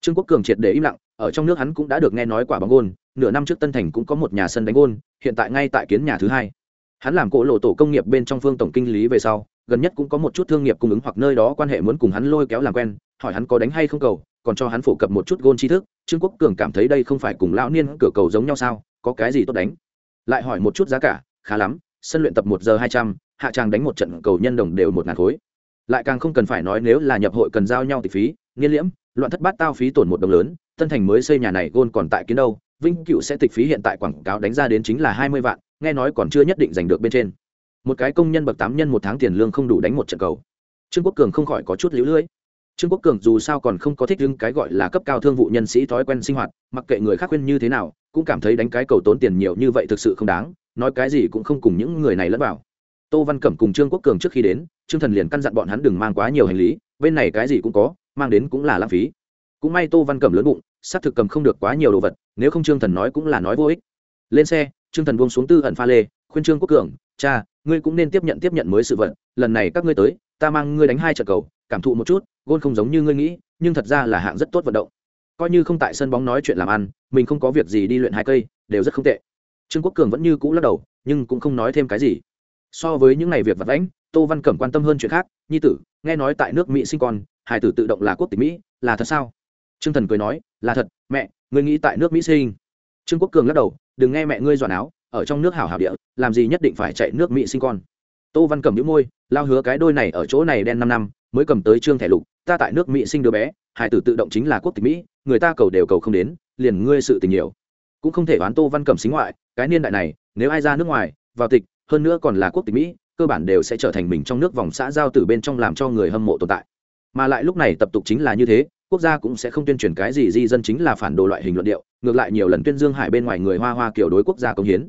Trương quốc cường triệt để im lặng, ở trong nước hắn cũng đã được nghe nói quả bóng gôn nửa năm trước tân thành cũng có một nhà sân đánh gôn, hiện tại ngay tại kiến nhà thứ hai. Hắn làm cỗ lộ tổ công nghiệp bên trong phương tổng kinh lý về sau, gần nhất cũng có một chút thương nghiệp cung ứng hoặc nơi đó quan hệ muốn cùng hắn lôi kéo làm quen, hỏi hắn có đánh hay không cầu, còn cho hắn phổ cập một chút gôn tri thức, trương quốc cường cảm thấy đây không phải cùng lão niên cửa cầu giống nhau sao, có cái gì tốt đánh? Lại hỏi một chút giá cả, khá lắm, sân luyện tập một giờ hai trăm, hạ tràng đánh một trận cầu nhân đồng đều một ngàn khối. Lại càng không cần phải nói nếu là nhập hội cần giao nhau tỷ phí, nghiên liễm, loạn thất bát tao phí tổn một đồng lớn, tân thành mới xây nhà này gôn còn tại kiến đâu vinh cựu sẽ tịch phí hiện tại quảng cáo đánh ra đến chính là hai mươi vạn, nghe nói còn chưa nhất định giành được bên trên. Một cái công nhân bậc tám nhân một tháng tiền lương không đủ đánh một trận cầu. Trương quốc cường không khỏi có chút lũ lưỡi trương quốc cường dù sao còn không có thích đứng cái gọi là cấp cao thương vụ nhân sĩ thói quen sinh hoạt, mặc kệ người khác khuyên như thế nào, cũng cảm thấy đánh cái cầu tốn tiền nhiều như vậy thực sự không đáng, nói cái gì cũng không cùng những người này lẫn vào. Tô văn cẩm cùng trương quốc cường trước khi đến, trương thần liền căn dặn bọn hắn đừng mang quá nhiều hành lý, bên này cái gì cũng có, mang đến cũng là lãng phí. Cũng may tô văn cẩm lớn bụng, xác thực cầm không được quá nhiều đồ vật nếu không trương thần nói cũng là nói vô ích. Lên xe, trương thần buông xuống tư ẩn pha lê, khuyên trương quốc cường, cha, ngươi cũng nên tiếp nhận tiếp nhận mới sự vật, lần này các ngươi tới, ta mang ngươi đánh hai trận cầu, cảm thụ một chút, gôn không giống như ngươi nghĩ, nhưng thật ra là hạng rất tốt vận động. Coi như không tại sân bóng nói chuyện làm ăn, mình không có việc gì đi luyện hai cây, đều rất không tệ. Trương quốc cường vẫn như cũ lắc đầu, nhưng cũng không nói thêm cái gì. So với những ngày việc vật lãnh tô văn cẩm quan tâm hơn chuyện khác, nhi tử, nghe nói tại nước mỹ sinh con hải tử tự động là quốc tịch mỹ, là thật sao? Trương thần cười nói, là thật, mẹ ngươi nghĩ tại nước mỹ sinh? Trương quốc cường lắc đầu, đừng nghe mẹ ngươi dọn áo ở trong nước hảo hảo địa, làm gì nhất định phải chạy nước mỹ sinh con. Tô văn cẩm đĩu môi, lao hứa cái đôi này ở chỗ này đen năm năm, mới cầm tới trương thẻ lục, ta tại nước mỹ sinh đứa bé, hải tử tự động chính là quốc tịch mỹ, người ta cầu đều cầu không đến, liền ngươi sự tình nhiều. Cũng không thể đoán tô văn cẩm xính ngoại, cái niên đại này, nếu ai ra nước ngoài, vào tịch, hơn nữa còn là quốc tịch mỹ, cơ bản đều sẽ trở thành mình trong nước vòng xã giao từ bên trong làm cho người hâm mộ tồn tại. Mà lại lúc này tập tục chính là như thế quốc gia cũng sẽ không tuyên truyền cái gì di dân chính là phản đồ loại hình luận điệu, ngược lại nhiều lần tuyên dương hải bên ngoài người hoa hoa kiểu đối quốc gia công hiến.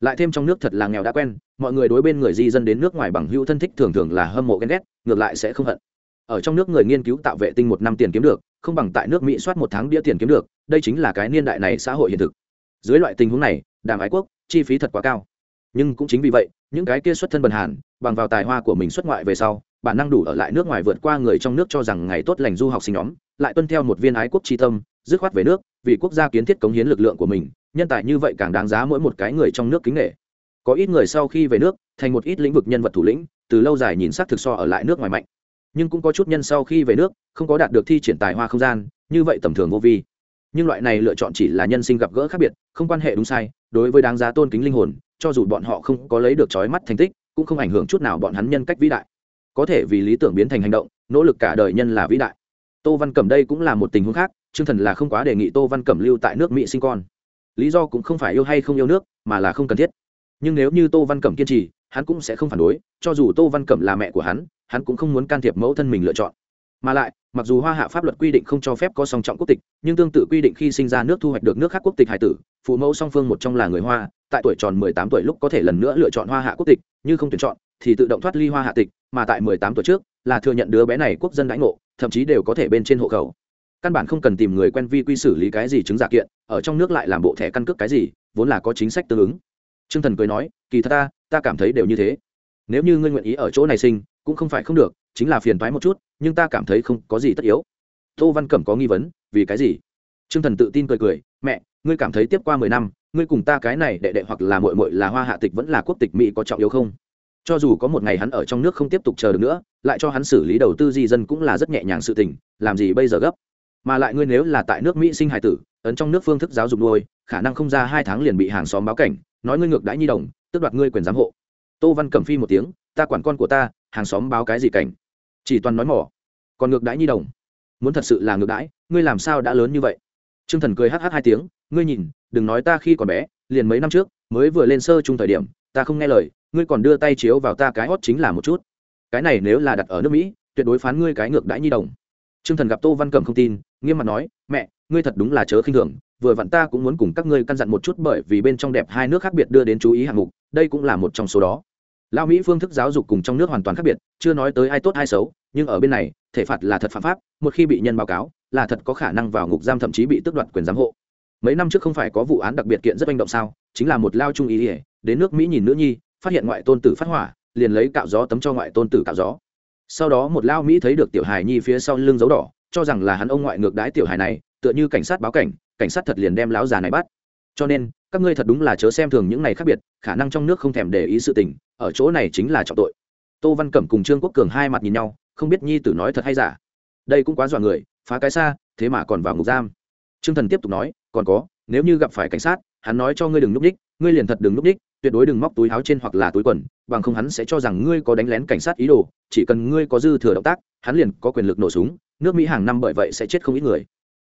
Lại thêm trong nước thật là nghèo đã quen, mọi người đối bên người di dân đến nước ngoài bằng hữu thân thích thường thường là hâm mộ ghen ghét, ngược lại sẽ không hận. Ở trong nước người nghiên cứu tạo vệ tinh một năm tiền kiếm được, không bằng tại nước mỹ soát một tháng đĩa tiền kiếm được, đây chính là cái niên đại này xã hội hiện thực. Dưới loại tình huống này đàm ái quốc, chi phí thật quá cao. Nhưng cũng chính vì vậy, những cái kia xuất thân bần hàn, bằng vào tài hoa của mình xuất ngoại về sau bản năng đủ ở lại nước ngoài vượt qua người trong nước cho rằng ngày tốt lành du học sinh nhóm, lại tuân theo một viên ái quốc tri tâm, dứt khoát về nước, vì quốc gia kiến thiết cống hiến lực lượng của mình, nhân tài như vậy càng đáng giá mỗi một cái người trong nước kính nghệ có ít người sau khi về nước, thành một ít lĩnh vực nhân vật thủ lĩnh, từ lâu dài nhìn sắc thực so ở lại nước ngoài mạnh. Nhưng cũng có chút nhân sau khi về nước, không có đạt được thi triển tài hoa không gian, như vậy tầm thường vô vi. Nhưng loại này lựa chọn chỉ là nhân sinh gặp gỡ khác biệt, không quan hệ đúng sai, đối với đáng giá tôn kính linh hồn, cho dù bọn họ không có lấy được trói mắt thành tích, cũng không ảnh hưởng chút nào bọn hắn nhân cách vĩ đại có thể vì lý tưởng biến thành hành động, nỗ lực cả đời nhân là vĩ đại. Tô văn cẩm đây cũng là một tình huống khác chương thần là không quá đề nghị tô văn cẩm lưu tại nước mỹ sinh con. Lý do cũng không phải yêu hay không yêu nước, mà là không cần thiết. Nhưng nếu như tô văn cẩm kiên trì, hắn cũng sẽ không phản đối, cho dù tô văn cẩm là mẹ của hắn hắn cũng không muốn can thiệp mẫu thân mình lựa chọn. Mà lại, mặc dù hoa hạ pháp luật quy định không cho phép có song trọng quốc tịch, nhưng tương tự quy định khi sinh ra nước thu hoạch được nước khác quốc tịch hải tử, phụ mẫu song phương một trong là người hoa, tại tuổi tròn mười tám tuổi lúc có thể lần nữa lựa chọn hoa hạ quốc tịch, như không tuyển chọn thì tự động thoát ly hoa hạ tịch, mà tại mười tám tuổi trước là thừa nhận đứa bé này quốc dân đãi ngộ, thậm chí đều có thể bên trên hộ khẩu. Căn bản không cần tìm người quen vi quy xử lý cái gì chứng giả kiện, ở trong nước lại làm bộ thẻ căn cước cái gì, vốn là có chính sách tương ứng. T r ư ơ n g thần cười nói, kỳ thật ta ta cảm thấy đều như thế. Nếu như ngươi nguyện ý ở chỗ này sinh, cũng không phải không được, chính là phiền thoái một chút, nhưng ta cảm thấy không có gì tất yếu. Tô văn cẩm có nghi vấn, vì cái gì? T r ư ơ n g thần tự tin cười cười, mẹ, ngươi cảm thấy tiếp qua mười năm, ngươi cùng ta cái này đệ đệ hoặc là mội mội là hoa hạ tịch vẫn là quốc tịch mỹ có trọng yếu không? Cho dù có một ngày hắn ở trong nước không tiếp tục chờ được nữa, lại cho hắn xử lý đầu tư di dân cũng là rất nhẹ nhàng sự tình, làm gì bây giờ gấp? Mà lại ngươi nếu là tại nước mỹ sinh hải tử, ấn trong nước phương thức giáo dục nuôi, khả năng không ra hai tháng liền bị hàng xóm báo cảnh, nói ngươi ngược đãi nhi đồng, tước đoạt ngươi quyền giám hộ. Tô văn cẩm phi một tiếng, ta quản con của ta, hàng xóm báo cái gì cảnh? Chỉ toàn nói mỏ. Còn ngược đãi nhi đồng. Muốn thật sự là ngược đãi, ngươi làm sao đã lớn như vậy? T r ư ơ n g thần cười hh hai tiếng, ngươi nhìn, đừng nói ta khi còn bé, liền mấy năm trước, mới vừa lên sơ chung thời điểm, ta không nghe lời ngươi còn đưa tay chiếu vào ta cái hót chính là một chút. Cái này nếu là đặt ở nước mỹ, tuyệt đối phán ngươi cái ngược đãi nhi đồng. T r ư ơ n g thần gặp tô văn cẩm không tin, nghiêm mặt nói, mẹ, ngươi thật đúng là chớ khinh thường, vừa vặn ta cũng muốn cùng các ngươi căn dặn một chút bởi vì bên trong đẹp hai nước khác biệt đưa đến chú ý hạng mục, đây cũng là một trong số đó. Lao mỹ phương thức giáo dục cùng trong nước hoàn toàn khác biệt, chưa nói tới ai tốt ai xấu, nhưng ở bên này, thể phạt là thật phạm pháp, một khi bị nhân báo cáo, là thật có khả năng vào ngục giam thậm chí bị tước đoạt quyền giám hộ. Mấy năm trước không phải có vụ án đặc biệt kiện rất manh động sao, chính là một lao trung ý ỉa đến nước mỹ nhìn nữ nhi phát hiện ngoại tôn tử phát hỏa, liền lấy cạo gió tấm cho ngoại tôn tử cạo gió. Sau đó một lao mỹ thấy được tiểu hài nhi phía sau lưng dấu đỏ, cho rằng là hắn ông ngoại ngược đái tiểu hài này, tựa như cảnh sát báo cảnh cảnh sát thật liền đem lão già này bắt. Cho nên, các ngươi thật đúng là chớ xem thường những này khác biệt, khả năng trong nước không thèm để ý sự tình, ở chỗ này chính là trọng tội. Tô văn cẩm cùng trương quốc cường hai mặt nhìn nhau, không biết nhi tử nói thật hay giả. Đây cũng quá dọa người, phá cái xa, thế mà còn vào ngục giam. Trương thần tiếp tục nói, còn có, nếu như gặp phải cảnh sát, hắn nói cho ngươi đừng núp đích, ngươi liền thật đừng núp đích tuyệt đối đừng móc túi áo trên hoặc là túi quần, bằng không hắn sẽ cho rằng ngươi có đánh lén cảnh sát ý đồ, chỉ cần ngươi có dư thừa động tác, hắn liền có quyền lực nổ súng, nước mỹ hàng năm bởi vậy sẽ chết không ít người.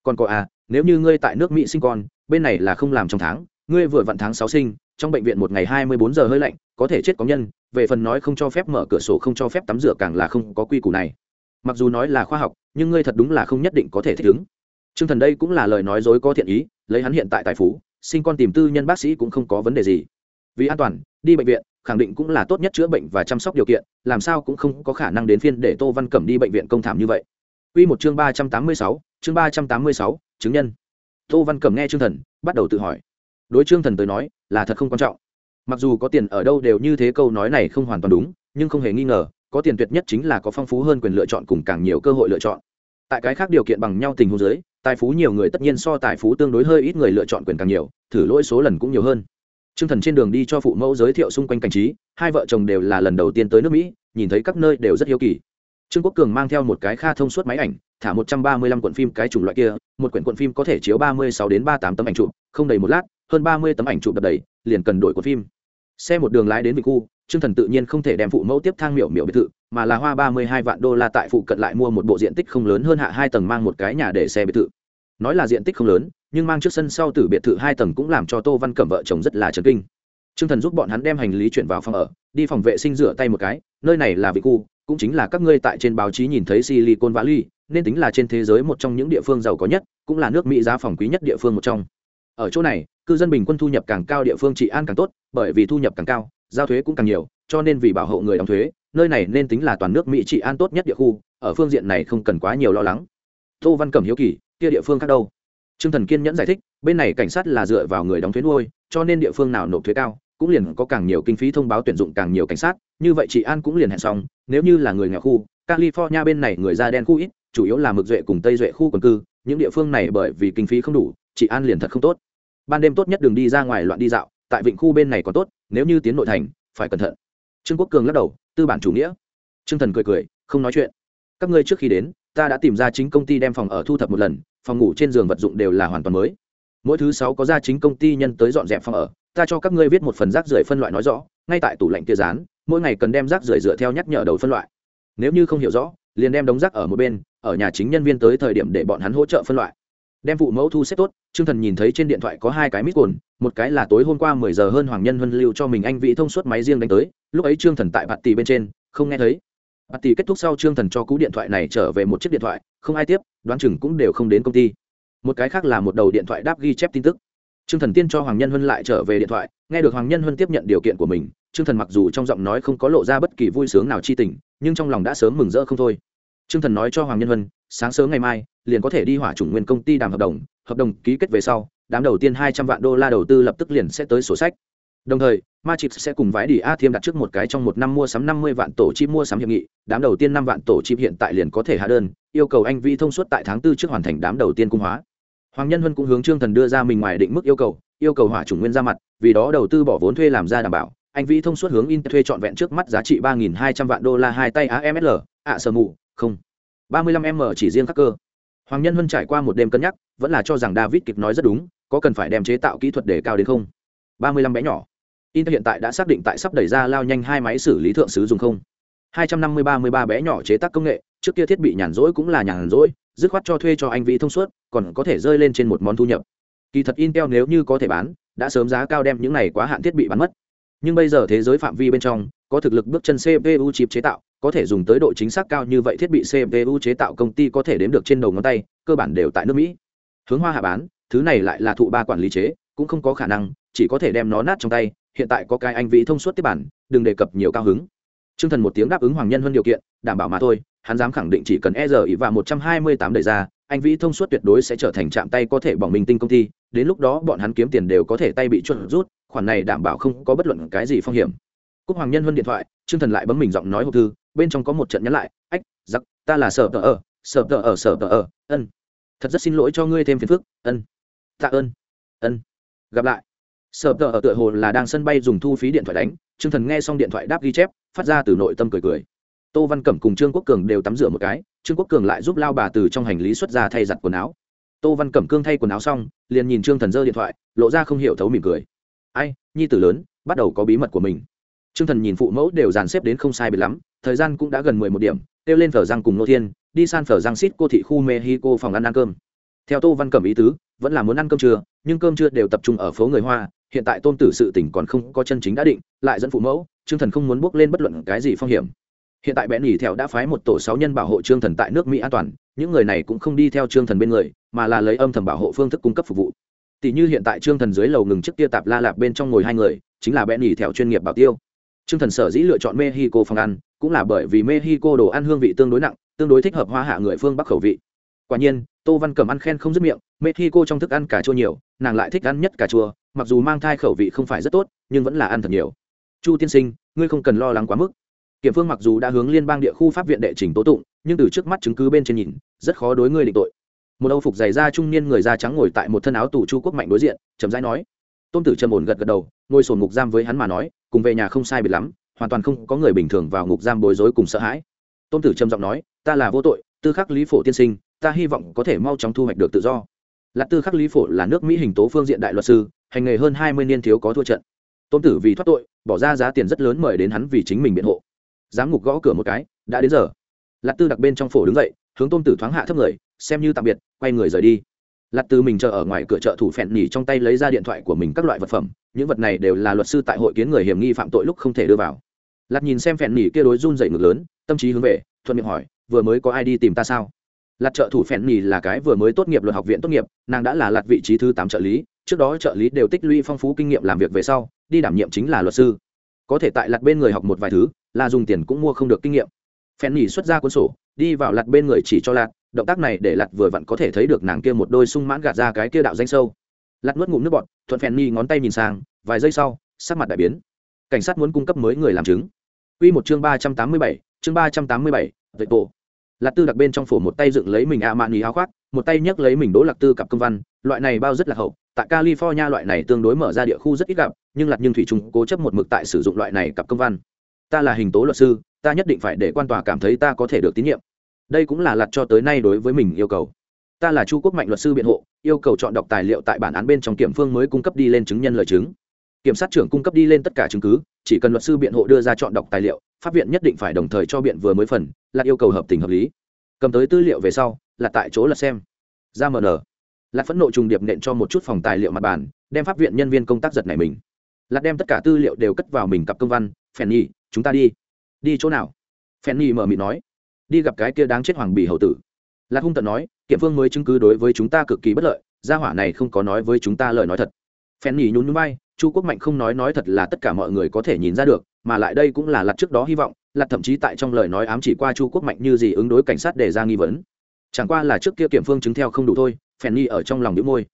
Còn có à nếu như ngươi tại nước mỹ sinh con, bên này là không làm trong tháng, ngươi vừa vặn tháng sáu sinh, trong bệnh viện một ngày hai mươi bốn giờ hơi lạnh, có thể chết có nhân, về phần nói không cho phép mở cửa sổ, không cho phép tắm rửa càng là không có quy củ này. Mặc dù nói là khoa học, nhưng ngươi thật đúng là không nhất định có thể thích ứng. T r ư ơ n g thần đây cũng là lời nói dối có thiện ý, lấy hắn hiện tại tài phú, sinh con tìm tư nhân bác sĩ cũng không có vấn đề gì vì an toàn, đi bệnh viện, khẳng định cũng là tốt nhất chữa bệnh và chăm sóc điều kiện, làm sao cũng không có khả năng đến phiên để tô văn cẩm đi bệnh viện công thảm như vậy. Quy một chương ba trăm tám mươi sáu, chương ba trăm tám mươi sáu, chứng nhân. Tô văn cẩm nghe trương thần, bắt đầu tự hỏi. Đối trương thần tới nói, là thật không quan trọng. Mặc dù có tiền ở đâu đều như thế câu nói này không hoàn toàn đúng, nhưng không hề nghi ngờ, có tiền tuyệt nhất chính là có phong phú hơn quyền lựa chọn cùng càng nhiều cơ hội lựa chọn. Tại cái khác điều kiện bằng nhau tình huống giới tài phú nhiều người tất nhiên so tài phú tương đối hơi ít người lựa chọn quyền càng nhiều, thử lỗi số lần cũng nhiều hơn t r ư ơ n g thần trên đường đi cho phụ mẫu giới thiệu xung quanh cảnh trí hai vợ chồng đều là lần đầu tiên tới nước mỹ nhìn thấy các nơi đều rất hiếu kỳ trương quốc cường mang theo một cái kha thông suốt máy ảnh thả một trăm ba mươi lăm cuộn phim cái chủng loại kia một quyển cuộn phim có thể chiếu ba mươi sáu đến ba tám tấm ảnh chụp không đầy một lát hơn ba mươi tấm ảnh chụp đập đầy liền cần đổi cuộn phim xe một đường lái đến vị khu Trương Thần tự nhiên không thể đem phụ mẫu tiếp thang miểu miểu biệt thự, mà là hoa ba mươi hai vạn đô la tại phụ cận lại mua một bộ diện tích không lớn hơn hạ hai tầng mang một cái nhà để xe biệt thự. Nói là diện tích không lớn, nhưng mang trước sân sau tử biệt thự hai tầng cũng làm cho Tô Văn Cẩm vợ chồng rất là chấn kinh. Trương Thần giúp bọn hắn đem hành lý chuyển vào phòng ở, đi phòng vệ sinh rửa tay một cái, nơi này là vị khu, cũng chính là các ngươi tại trên báo chí nhìn thấy Silicon Valley, nên tính là trên thế giới một trong những địa phương giàu có nhất, cũng là nước Mỹ giá phòng quý nhất địa phương một trong. Ở chỗ này, cư dân bình quân thu nhập càng cao địa phương trị an càng tốt, bởi vì thu nhập càng cao, giao thuế cũng càng nhiều, cho nên vì bảo hộ người đóng thuế nơi này nên tính là toàn nước mỹ trị an tốt nhất địa khu ở phương diện này không cần quá nhiều lo lắng tô văn cẩm hiếu kỳ kia địa phương khác đâu Trương thần kiên nhẫn giải thích, bên này cảnh sát là dựa vào người đóng thuế nuôi, cho nên địa phương nào nộp thuế cao, cũng liền có càng nhiều kinh phí thông báo tuyển dụng càng nhiều cảnh sát. Như vậy chị an cũng liền hẹn xong, nếu như là người nghèo khu, california bên này người da đen khu ít, chủ yếu là mực duệ cùng tây duệ khu quần cư, những địa phương này bởi vì kinh phí không đủ, chị an liền thật không tốt. Ban đêm tốt nhất đừng đi ra ngoài loạn đi dạo, tại vịnh khu bên này có tốt, nếu như tiến nội thành, phải cẩn thận. Trương quốc cường lắc đầu, tư bản chủ nghĩa. Trương thần cười cười, không nói chuyện. Các ngươi trước khi đến, ta đã tìm ra chính công ty đem phòng ở thu thập một lần phòng ngủ trên giường vật dụng đều là hoàn toàn mới. Mỗi thứ sáu có ra chính công ty nhân tới dọn dẹp phòng ở, ta cho các ngươi viết một phần rác rưởi phân loại nói rõ, ngay tại tủ lạnh kia dán, mỗi ngày cần đem rác rưởi dựa theo nhắc nhở đầu phân loại. Nếu như không hiểu rõ, liền đem đống rác ở một bên, ở nhà chính nhân viên tới thời điểm để bọn hắn hỗ trợ phân loại. Đem vụ mẫu thu xếp tốt, trương thần nhìn thấy trên điện thoại có hai cái mít cồn, một cái là tối hôm qua mười giờ hơn hoàng nhân huân lưu cho mình anh vị thông suốt máy riêng đánh tới, lúc ấy trương thần tại bạt tỷ bên trên, không nghe thấy bạt tỷ kết thúc sau trương thần cho cú điện thoại này trở về một chiếc điện thoại, không ai tiếp, đoán chừng cũng đều không đến công ty. Một cái khác là một đầu điện thoại đáp ghi chép tin tức. Trương thần tiên cho hoàng nhân huân lại trở về điện thoại, nghe được hoàng nhân huân tiếp nhận điều kiện của mình, trương thần mặc dù trong giọng nói không có lộ ra bất kỳ vui sướng nào chi tình, nhưng trong lòng đã sớm mừng rỡ không thôi. Trương thần nói cho hoàng nhân huân, sáng sớm ngày mai, liền có thể đi hỏa chủng nguyên công ty đàm hợp đồng hợp đồng ký kết về sau, đám đầu tiên hai trăm vạn đô la đầu tư lập tức liền sẽ tới sổ sách đồng thời ma chịp sẽ cùng vái đi a thiêm đặt trước một cái trong một năm mua sắm năm mươi vạn tổ chip mua sắm hiệp nghị. Đám đầu tiên năm vạn tổ chip hiện tại liền có thể hạ đơn, yêu cầu anh vi thông suốt tại tháng tư trước hoàn thành đám đầu tiên cung hóa. Hoàng nhân huân cũng hướng trương thần đưa ra mình ngoài định mức yêu cầu yêu cầu hỏa chủng nguyên ra mặt, vì đó đầu tư bỏ vốn thuê làm ra đảm bảo. Anh vi thông suốt hướng in thuê trọn vẹn trước mắt giá trị ba nghìn hai trăm vạn đô la hai tay amsl ạ sơ mù, không. ba mươi lăm m chỉ riêng các cơ. Hoàng nhân huân trải qua một đêm cân nhắc, vẫn là cho rằng david kịp nói rất đúng, có cần phải đem chế tạo kỹ thuật để cao đến không? ba mươi lăm bé nhỏ intel hiện tại đã xác định tại sắp đẩy ra lao nhanh hai máy xử lý thượng sứ dùng không. Hai trăm năm mươi ba mươi ba bé nhỏ chế tác công nghệ, trước kia thiết bị nhàn rỗi cũng là nhàn rỗi, dứt khoát cho thuê cho anh vị thông suốt, còn có thể rơi lên trên một món thu nhập. Kỳ thật intel nếu như có thể bán, đã sớm giá cao đem những này quá hạn thiết bị bán mất. Nhưng bây giờ thế giới phạm vi bên trong, có thực lực bước chân cpu chip chế tạo, có thể dùng tới độ chính xác cao như vậy thiết bị cpu chế tạo công ty có thể đếm được trên đầu ngón tay, cơ bản đều tại nước mỹ. Hướng hoa hạ bán, thứ này lại là thụ ba quản lý chế, cũng không có khả năng, chỉ có thể đem nó nát trong tay hiện tại có cái anh vĩ thông suốt tiếp bản, đừng đề cập nhiều cao hứng. T r ư ơ n g thần một tiếng đáp ứng hoàng nhân hơn điều kiện, đảm bảo mà thôi, hắn dám khẳng định chỉ cần e và một trăm hai mươi tám đời ra, anh vĩ thông suốt tuyệt đối sẽ trở thành trạm tay có thể bỏng mình tinh công ty, đến lúc đó bọn hắn kiếm tiền đều có thể tay bị chuột rút, khoản này đảm bảo không có bất luận cái gì phong hiểm. Cúc hoàng nhân hơn điện thoại t r ư ơ n g thần lại bấm mình giọng nói hộp thư, bên trong có một trận nhắn lại, ách, giặc, ta là sở tờ ở sở tờ ở sở tờ ở ân. Thật rất xin lỗi cho ngươi thêm phiền phức, ân. Tạ ơn, ân. Gặp lại sợ tờ ở tựa hồ là đang sân bay dùng thu phí điện thoại đánh t r ư ơ n g thần nghe xong điện thoại đáp ghi chép, phát ra từ nội tâm cười cười. Tô văn cẩm cùng trương quốc cường đều tắm rửa một cái, trương quốc cường lại giúp lao bà từ trong hành lý xuất ra thay giặt quần áo. Tô văn cẩm cương thay quần áo xong, liền nhìn trương thần dơ điện thoại, lộ ra không hiểu thấu mỉm cười. Ai, nhi tử lớn, bắt đầu có bí mật của mình. Trương thần nhìn phụ mẫu đều dàn xếp đến không sai biệt lắm, thời gian cũng đã gần mười một điểm, kêu lên phở răng cùng nô thiên, đi san phở răng xít cô thị khu mexico phòng ăn ăn cơm. Theo tô văn cẩm ý tứ, vẫn là muốn ăn cơm trưa, nhưng cơm trưa đều tập trung ở phố người hoa hiện tại tôn tử sự tỉnh còn không có chân chính đã định, lại dẫn phụ mẫu, trương thần không muốn bước lên bất luận cái gì phong hiểm. Hiện tại bẽn nhỉ theo đã phái một tổ sáu nhân bảo hộ trương thần tại nước mỹ an toàn, những người này cũng không đi theo trương thần bên người, mà là lấy âm thầm bảo hộ phương thức cung cấp phục vụ. Tỷ như hiện tại trương thần dưới lầu ngừng trước kia tạp la lạp bên trong ngồi hai người, chính là bẽn nhỉ theo chuyên nghiệp bảo tiêu. Trương thần sở dĩ lựa chọn mexico phòng ăn, cũng là bởi vì mexico đồ ăn hương vị tương đối nặng, tương đối thích hợp hoa hạ người phương bắc khẩu vị. Quả nhiên, tô văn cẩm ăn khen không dứt miệng, mexico trong thức ăn cà chua nhiều, nàng lại thích ăn nhất cà chua mặc dù mang thai khẩu vị không phải rất tốt, nhưng vẫn là ăn thật nhiều. Chu tiên sinh, ngươi không cần lo lắng quá mức. Kiểm phương mặc dù đã hướng liên bang địa khu pháp viện đệ trình tố tụng, nhưng từ trước mắt chứng cứ bên trên nhìn, rất khó đối ngươi định tội. Một âu phục dày da trung niên người da trắng ngồi tại một thân áo tù chu quốc mạnh đối diện, chậm rãi nói. Tôn tử trầm ổn gật gật đầu, ngồi sổn ngục giam với hắn mà nói, cùng về nhà không sai biệt lắm, hoàn toàn không có người bình thường vào ngục giam bối rối cùng sợ hãi. Tôn tử trầm giọng nói, ta là vô tội, tư khắc lý phổ tiên sinh, ta hy vọng có thể mau chóng thu hoạch được tự do. Lạc tư khắc lý phổ là nước mỹ hình tố phương diện đại luật sư hành nghề hơn hai mươi niên thiếu có thua trận. Tôn tử vì thoát tội, bỏ ra giá tiền rất lớn mời đến hắn vì chính mình biện hộ. Giám ngục gõ cửa một cái, đã đến giờ. Lạc tư đặc bên trong phổ đứng dậy, hướng tôn tử thoáng hạ thấp người, xem như tạm biệt, quay người rời đi. Lạc tư mình chờ ở ngoài cửa chợ thủ phèn nhỉ trong tay lấy ra điện thoại của mình các loại vật phẩm, những vật này đều là luật sư tại hội kiến người hiểm nghi phạm tội lúc không thể đưa vào. Lạc nhìn xem phèn nhỉ kia đối run dậy ngực lớn, tâm trí hướng về, thuận miệng hỏi, vừa mới có ai đi tìm ta sao? Lạt trợ thủ phèn nhì là cái vừa mới tốt nghiệp luật học viện tốt nghiệp, nàng đã là lạt vị trí thứ tám trợ lý trước đó trợ lý đều tích lũy phong phú kinh nghiệm làm việc về sau đi đảm nhiệm chính là luật sư. Có thể tại lặt bên người học một vài thứ là dùng tiền cũng mua không được kinh nghiệm. Phen nhỉ xuất ra cuốn sổ đi vào lặt bên người chỉ cho lặt động tác này để lặt vừa vặn có thể thấy được nàng kia một đôi sung mãn gạt ra cái kia đạo danh sâu. Lặt nuốt ngụm nước bọt thuận phen nhỉ ngón tay nhìn sang vài giây sau sắc mặt đại biến. Cảnh sát muốn cung cấp mới người làm chứng. Quy một chương ba trăm tám mươi bảy, chương ba trăm tám mươi bảy, vậy bộ. Lạc tư đặc bên trong phổ một tay dựng lấy mình a mạn ý áo khoác một tay nhấc lấy mình đỗ lạc tư cặp công văn loại này bao rất là hậu tại california loại này tương đối mở ra địa khu rất ít gặp, nhưng lạc nhưng thủy trung cố chấp một mực tại sử dụng loại này cặp công văn. Ta là hình tố luật sư, ta nhất định phải để quan tòa cảm thấy ta có thể được tín nhiệm. Đây cũng là lạc cho tới nay đối với mình yêu cầu. Ta là chu quốc mạnh luật sư biện hộ, yêu cầu chọn đọc tài liệu tại bản án bên trong kiểm phương mới cung cấp đi lên chứng nhân lời chứng. Kiểm sát trưởng cung cấp đi lên tất cả chứng cứ, chỉ cần luật sư biện hộ đưa ra chọn đọc tài liệu, pháp viện nhất định phải đồng thời cho biện vừa mới phần là yêu cầu hợp tình hợp lý. Cầm tới tư liệu về sau là tại chỗ là xem. Ra mờ lạc phẫn nộ trùng điệp nện cho một chút phòng tài liệu mặt bàn, đem pháp viện nhân viên công tác giật này mình. Lạc đem tất cả tư liệu đều cất vào mình cặp công văn, phèn nhi, chúng ta đi. Đi chỗ nào? Phèn nhi mở mịt nói. Đi gặp cái kia đáng chết hoàng bì hậu tử. Lạc hung tận nói, kiểm phương mới chứng cứ đối với chúng ta cực kỳ bất lợi, gia hỏa này không có nói với chúng ta lời nói thật. Phèn nhi nhún nhún bay chu quốc mạnh không nói nói thật là tất cả mọi người có thể nhìn ra được, mà lại đây cũng là lạc trước đó hy vọng lạc thậm chí tại trong lời nói ám chỉ qua chu quốc mạnh như gì ứng đối cảnh sát để ra nghi vấn chẳng qua là trước kia kiểm phương chứng theo không đủ thôi phèn nhi ở trong lòng đĩu môi.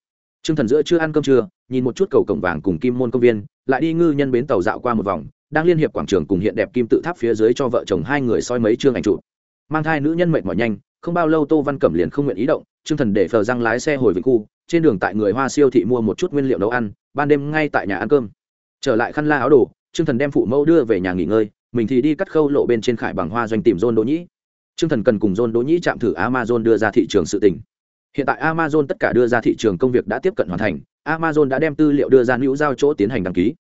T r ư ơ n g thần giữa chưa ăn cơm trưa nhìn một chút cầu cổng vàng cùng kim môn công viên lại đi ngư nhân bến tàu dạo qua một vòng đang liên hiệp quảng trường cùng hiện đẹp kim tự tháp phía dưới cho vợ chồng hai người soi mấy chương ảnh chụp. Mang thai nữ nhân mệt mỏi nhanh không bao lâu tô văn cẩm liền không nguyện ý động t r ư ơ n g thần để phờ răng lái xe hồi vĩnh khu trên đường tại người hoa siêu thị mua một chút nguyên liệu nấu ăn ban đêm ngay tại nhà ăn cơm. Trở lại khăn la áo đồ Trương Thần đem phụ mẫu đưa về nhà nghỉ ngơi, mình thì đi cắt khâu lộ bên trên khải bằng hoa doanh tìm rôn Đỗ Nhĩ. Trương Thần cần cùng John Đỗ Nhĩ chạm thử Amazon đưa ra thị trường sự tình. Hiện tại Amazon tất cả đưa ra thị trường công việc đã tiếp cận hoàn thành, Amazon đã đem tư liệu đưa ra nữ giao chỗ tiến hành đăng ký.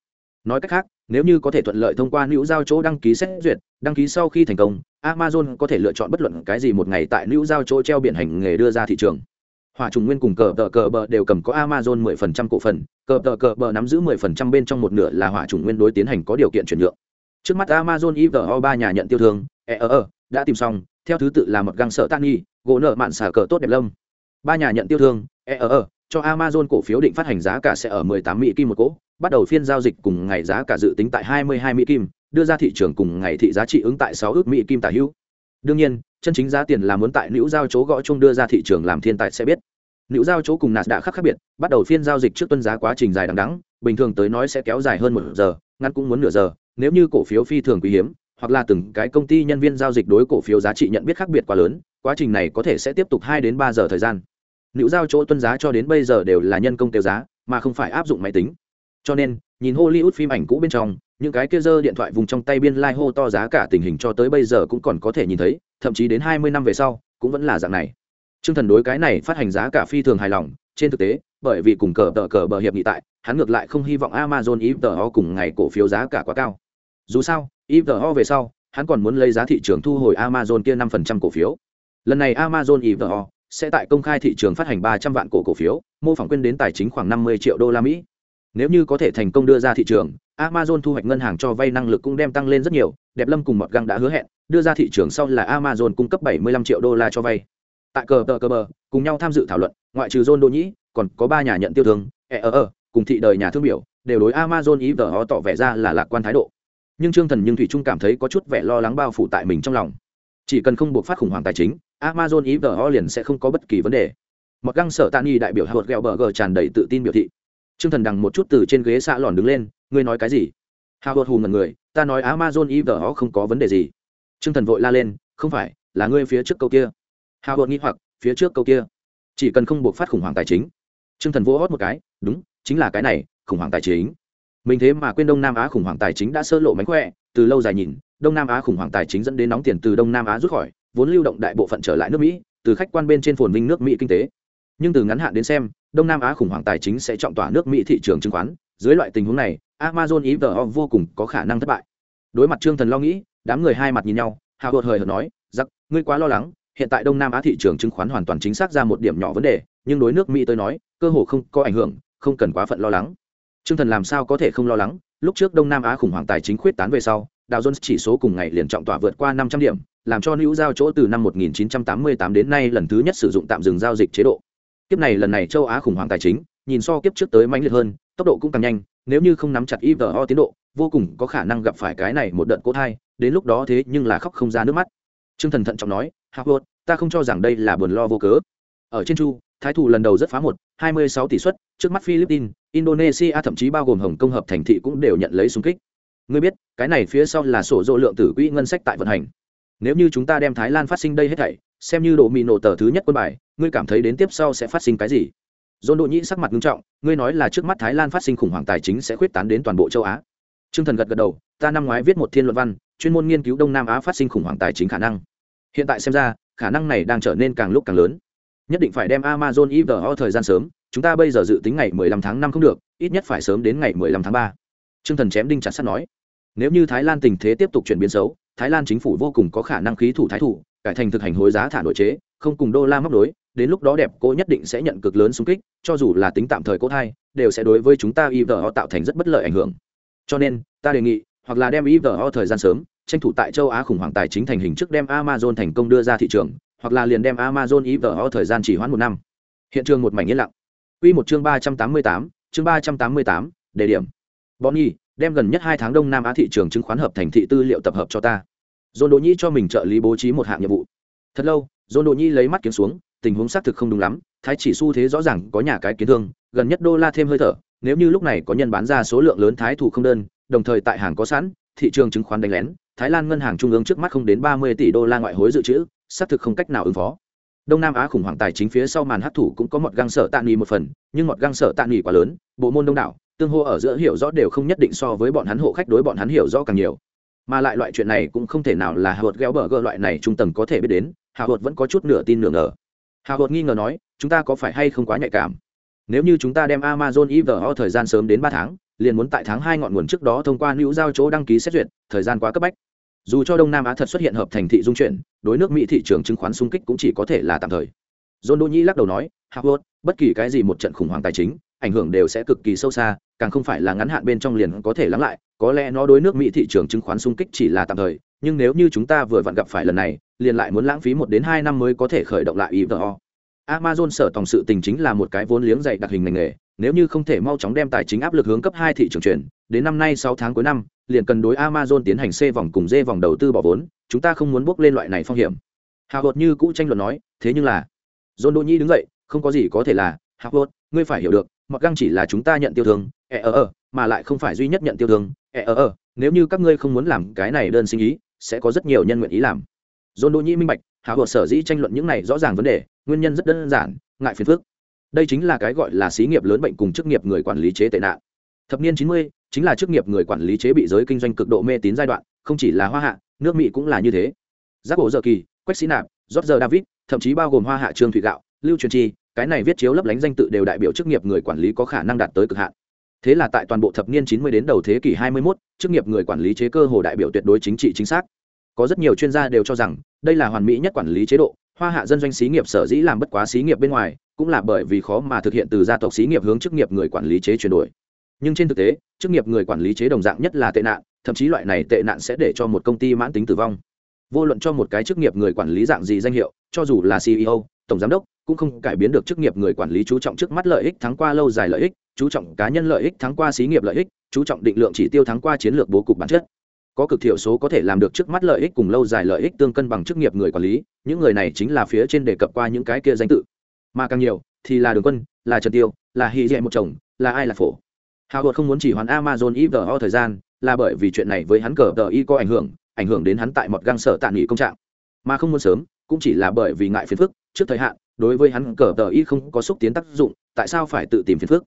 Nói cách khác, nếu như có thể thuận lợi thông qua nữ giao chỗ đăng ký xét duyệt, đăng ký sau khi thành công, Amazon có thể lựa chọn bất luận cái gì một ngày tại nữ giao chỗ treo biển hành nghề đưa ra thị trường hỏa trùng nguyên cùng cờ tờ cờ bờ đều cầm có amazon 10% cổ phần cờ tờ cờ bờ nắm giữ 10% bên trong một nửa là hỏa trùng nguyên đối tiến hành có điều kiện chuyển nhượng trước mắt amazon ivo ba nhà nhận tiêu thương e đã tìm xong theo thứ tự là một găng sợ tan nghi gỗ nợ mạn xả cờ tốt đẹp lâm. Ba nhà nhận tiêu thương e ờ ờ cho amazon cổ phiếu định phát hành giá cả sẽ ở 18 mỹ kim một cỗ, bắt đầu phiên giao dịch cùng ngày giá cả dự tính tại 22 mỹ kim, đưa ra thị trường cùng ngày thị giá trị ứng tại 6 ước mỹ kim tả hữu. Đương nhiên, chân chính giá tiền là muốn tại nữ giao chỗ gõ chung đưa ra thị trường làm thiên tài sẽ biết. Nữ giao chỗ cùng nạt đã khác khác biệt, bắt đầu phiên giao dịch trước tuân giá quá trình dài đằng đắng bình thường tới nói sẽ kéo dài hơn một giờ, ngắn cũng muốn nửa giờ, nếu như cổ phiếu phi thường quý hiếm hoặc là từng cái công ty nhân viên giao dịch đối cổ phiếu giá trị nhận biết khác biệt quá lớn, quá trình này có thể sẽ tiếp tục hai đến ba giờ thời gian. Nữ giao chỗ tuân giá cho đến bây giờ đều là nhân công tiêu giá, mà không phải áp dụng máy tính. Cho nên, nhìn hollywood phim ảnh cũ bên trong, những cái kia giơ điện thoại vùng trong tay biên lai、like、hô to giá cả tình hình cho tới bây giờ cũng còn có thể nhìn thấy, thậm chí đến hai mươi năm về sau, cũng vẫn là dạng này. T r ư ơ n g thần đối cái này phát hành giá cả phi thường hài lòng, trên thực tế, bởi vì cùng cờ tờ cờ bờ hiệp nghị tại, hắn ngược lại không hy vọng amazon ifto cùng ngày cổ phiếu giá cả quá cao. Dù sao ifto về sau, hắn còn muốn lấy giá thị trường thu hồi amazon kia 5% cổ phiếu. Lần này amazon ifto sẽ tại công khai thị trường phát hành ba trăm vạn cổ cổ phiếu, mô phỏng quyên đến tài chính khoảng năm mươi triệu đô la mỹ. Nếu như có thể thành công đưa ra thị trường, amazon thu hoạch ngân hàng cho vay năng lực cũng đem tăng lên rất nhiều, đẹp lâm cùng mọt găng đã hứa hẹn, đưa ra thị trường sau là amazon cung cấp 75 triệu đô la cho vay. Tại cờ tờ cờ bờ, cùng nhau tham dự thảo luận, ngoại trừ john đô nhĩ còn có ba nhà nhận tiêu thương e ờ ờ cùng thị đời nhà thương biểu, đều đối amazon ý vờ họ tỏ vẻ ra là lạc quan thái độ nhưng trương thần nhưng thủy trung cảm thấy có chút vẻ lo lắng bao phủ tại mình trong lòng chỉ cần không buộc phát khủng hoảng tài chính amazon ý vờ liền sẽ không có bất kỳ vấn đề mặc găng sở tạ nghi đại biểu hạ vợt ghẹo bờ gờ tràn đầy tự tin biểu thị Trương Thần đằng một chút từ trên ghế xạ lòn đứng lên, ngươi nói cái gì? Hào Hột hù người, ta nói Amazon IVO không có vấn đề gì. Trương Thần vội la lên, không phải, là ngươi phía trước câu kia. Hào Hột nghi hoặc, phía trước câu kia, chỉ cần không buộc phát khủng hoảng tài chính. Trương Thần vỗ hót một cái, đúng, chính là cái này, khủng hoảng tài chính. Mình thế mà quên Đông Nam Á khủng hoảng tài chính đã sơ lộ mánh khỏe, từ lâu dài nhìn, Đông Nam Á khủng hoảng tài chính dẫn đến nóng tiền từ Đông Nam Á rút khỏi, vốn lưu động đại bộ phận trở lại nước Mỹ, từ khách quan bên trên phồn vinh nước Mỹ kinh tế. Nhưng từ ngắn hạn đến xem, đông nam á khủng hoảng tài chính sẽ trọng tỏa nước mỹ thị trường chứng khoán. Dưới loại tình huống này amazon ivo vô cùng có khả năng thất bại. Đối mặt trương thần lo nghĩ đám người hai mặt nhìn nhau hào hột hời hợt nói giặc ngươi quá lo lắng hiện tại đông nam á thị trường chứng khoán hoàn toàn chính xác ra một điểm nhỏ vấn đề nhưng đối nước mỹ tới nói cơ hồ không có ảnh hưởng không cần quá phận lo lắng trương thần làm sao có thể không lo lắng? Lúc trước đông nam á khủng hoảng tài chính khuyết tán về sau Dow Jones chỉ số cùng ngày liền trọng tỏa vượt qua 500 điểm, làm cho New giao chỗ từ năm 1988 đến nay lần thứ nhất sử dụng tạm dừng giao dịch chế độ. Kiếp này lần này châu á khủng hoảng tài chính nhìn so kiếp trước tới mãnh liệt hơn tốc độ cũng càng nhanh nếu như không nắm chặt ivo tiến độ vô cùng có khả năng gặp phải cái này một đợt cố thai đến lúc đó thế nhưng là khóc không ra nước mắt. Trương thần thận trọng nói howard ta không cho rằng đây là buồn lo vô cớ. Ở trên chu thái thủ lần đầu rất phá một, hai mươi sáu tỷ suất, trước mắt philippines, indonesia, thậm chí bao gồm hồng công hợp thành thị cũng đều nhận lấy xung kích. Ngươi biết, cái này phía sau là sổ dỗ lượng tử quỹ ngân sách tại vận hành. Nếu như chúng ta đem thái lan phát sinh đây hết thảy, xem như độ mì nổ tờ thứ nhất quân bài, ngươi cảm thấy đến tiếp sau sẽ phát sinh cái gì? Dôn độ nhĩ sắc mặt nghiêm trọng, ngươi nói là trước mắt thái lan phát sinh khủng hoảng tài chính sẽ khuyết tán đến toàn bộ châu á. Trương thần gật gật đầu, ta năm ngoái viết một thiên luận văn, chuyên môn nghiên cứu đông nam á phát sinh khủng hoảng tài chính khả năng. Hiện tại xem ra, khả năng này đang trở nên càng lúc càng lớn nhất định phải đem amazon ivo thời gian sớm, chúng ta bây giờ dự tính ngày 15 tháng 5 không được, ít nhất phải sớm đến ngày 15 tháng 3. Trương thần chém đinh chặt sắt nói nếu như thái lan tình thế tiếp tục chuyển biến xấu, thái lan chính phủ vô cùng có khả năng khí thủ thái thủ, cải thành thực hành hối giá thả nội chế, không cùng đô la móc đối, đến lúc đó đẹp cô nhất định sẽ nhận cực lớn xung kích, cho dù là tính tạm thời cô thai, đều sẽ đối với chúng ta ivo tạo thành rất bất lợi ảnh hưởng cho nên, ta đề nghị, hoặc là đem ivo thời gian sớm, tranh thủ tại châu á khủng hoảng tài chính thành hình trước đem amazon thành công đưa ra thị trường hoặc là liền đem amazon ivo thời gian chỉ hoãn một năm. Hiện trường một mảnh yên lặng. Quy một chương ba trăm tám mươi tám, chương ba trăm tám mươi tám, đề điểm. Bonnie, đem gần nhất hai tháng đông nam á thị trường chứng khoán hợp thành thị tư liệu tập hợp cho ta. Dồn đỗ nhi cho mình trợ lý bố trí một hạng nhiệm vụ. Thật lâu dồn đỗ nhi lấy mắt kiếm xuống, tình huống xác thực không đúng lắm, thái chỉ xu thế rõ ràng có nhà cái kiến thương, gần nhất đô la thêm hơi thở, nếu như lúc này có nhân bán ra số lượng lớn thái thủ không đơn, đồng thời tại hàng có sẵn, thị trường chứng khoán đánh lén, thái lan ngân hàng trung ương trước mắt không đến ba mươi tỷ đô la ngoại hối dự trữ xác thực không cách nào ứng phó. Đông nam á khủng hoảng tài chính phía sau màn hấp thủ cũng có một găng sở tạ nghỉ một phần, nhưng một găng sở tạ nghỉ quá lớn, bộ môn đông đảo, tương hô ở giữa hiểu rõ đều không nhất định so với bọn hắn hộ khách đối bọn hắn hiểu rõ càng nhiều. Mà lại loại chuyện này cũng không thể nào là hạ hột ghéo bờ gơ loại này trung tầng có thể biết đến hạ hột vẫn có chút nửa tin nửa ngờ. Hào hột nghi ngờ nói, chúng ta có phải hay không quá nhạy cảm? Nếu như chúng ta đem amazon ivo thời gian sớm đến ba tháng, liền muốn tại tháng hai ngọn nguồn trước đó thông qua nữ giao chỗ đăng ký xét duyệt, thời gian quá cấp bách dù cho đông nam á thật xuất hiện hợp thành thị dung chuyển đối nước mỹ thị trường chứng khoán xung kích cũng chỉ có thể là tạm thời. John đỗ nhi lắc đầu nói Harvard, bất kỳ cái gì một trận khủng hoảng tài chính ảnh hưởng đều sẽ cực kỳ sâu xa càng không phải là ngắn hạn bên trong liền có thể lắng lại có lẽ nó đối nước mỹ thị trường chứng khoán xung kích chỉ là tạm thời nhưng nếu như chúng ta vừa vặn gặp phải lần này liền lại muốn lãng phí một đến hai năm mới có thể khởi động lại ivo amazon sở tổng sự tình chính là một cái vốn liếng dày đặc hình ngành nghề nếu như không thể mau chóng đem tài chính áp lực hướng cấp hai thị trường chuyển, đến năm nay sáu tháng cuối năm, liền cần đối amazon tiến hành c vòng cùng d vòng đầu tư bỏ vốn, chúng ta không muốn bước lên loại này phong hiểm. Hào hột như cũ tranh luận nói, thế nhưng là, john đô nhi đứng dậy, không có gì có thể là hào hột, ngươi phải hiểu được, mặc găng chỉ là chúng ta nhận tiêu thương ẹ e ờ e ờ e, mà lại không phải duy nhất nhận tiêu thương ẹ ờ ờ nếu như các ngươi không muốn làm cái này đơn sinh ý, sẽ có rất nhiều nhân nguyện ý làm. John đỗ nhĩ minh bạch hào hột sở dĩ tranh luận những này rõ ràng vấn đề, nguyên nhân rất đơn giản, ngại phiền phức đây chính là cái gọi là xí nghiệp lớn bệnh cùng chức nghiệp người quản lý chế tệ nạn. Thập niên chín mươi chính là chức nghiệp người quản lý chế bị giới kinh doanh cực độ mê tín giai đoạn không chỉ là hoa hạ nước mỹ cũng là như thế. Giác bộ giờ kỳ quách sĩ nạp rót giờ david thậm chí bao gồm hoa hạ trương thủy gạo lưu truyền chi cái này viết chiếu lấp lánh danh tự đều đại biểu chức nghiệp người quản lý có khả năng đạt tới cực hạn. Thế là tại toàn bộ thập niên 90 đến đầu thế kỷ 21, chức nghiệp người quản lý chế cơ hồ đại biểu tuyệt đối chính trị chính xác. Có rất nhiều chuyên gia đều cho rằng đây là hoàn mỹ nhất quản lý chế độ hoa hạ dân doanh xí nghiệp sở dĩ làm bất quá xí nghiệp bên ngoài, cũng là bởi vì khó mà thực hiện từ gia tộc xí nghiệp hướng chức nghiệp người quản lý chế chuyển đổi. Nhưng trên thực tế, chức nghiệp người quản lý chế đồng dạng nhất là tệ nạn, thậm chí loại này tệ nạn sẽ để cho một công ty mãn tính tử vong. Vô luận cho một cái chức nghiệp người quản lý dạng gì danh hiệu, cho dù là ceo tổng giám đốc, cũng không cải biến được chức nghiệp người quản lý chú trọng trước mắt lợi ích thắng qua lâu dài lợi ích, chú trọng cá nhân lợi ích thắng qua xí nghiệp lợi ích, chú trọng định lượng chỉ tiêu thắng qua chiến lược bố cục bản chất có cực thiểu số có thể làm được trước mắt lợi ích cùng lâu dài lợi ích tương cân bằng chức nghiệp người quản lý, những người này chính là phía trên đề cập qua những cái kia danh tự. Mà càng nhiều, thì là đường quân, là trần tiêu, là hy dẹ một chồng, là ai là phổ. Hào hột không muốn chỉ hoàn amazon ivo thời gian, là bởi vì chuyện này với hắn cờ tờ y có ảnh hưởng ảnh hưởng đến hắn tại một găng sở tạm nghỉ công trạng. Mà không muốn sớm, cũng chỉ là bởi vì ngại phiền phức, trước thời hạn, đối với hắn cờ tờ y không có xúc tiến tác dụng, tại sao phải tự tìm phiền phức?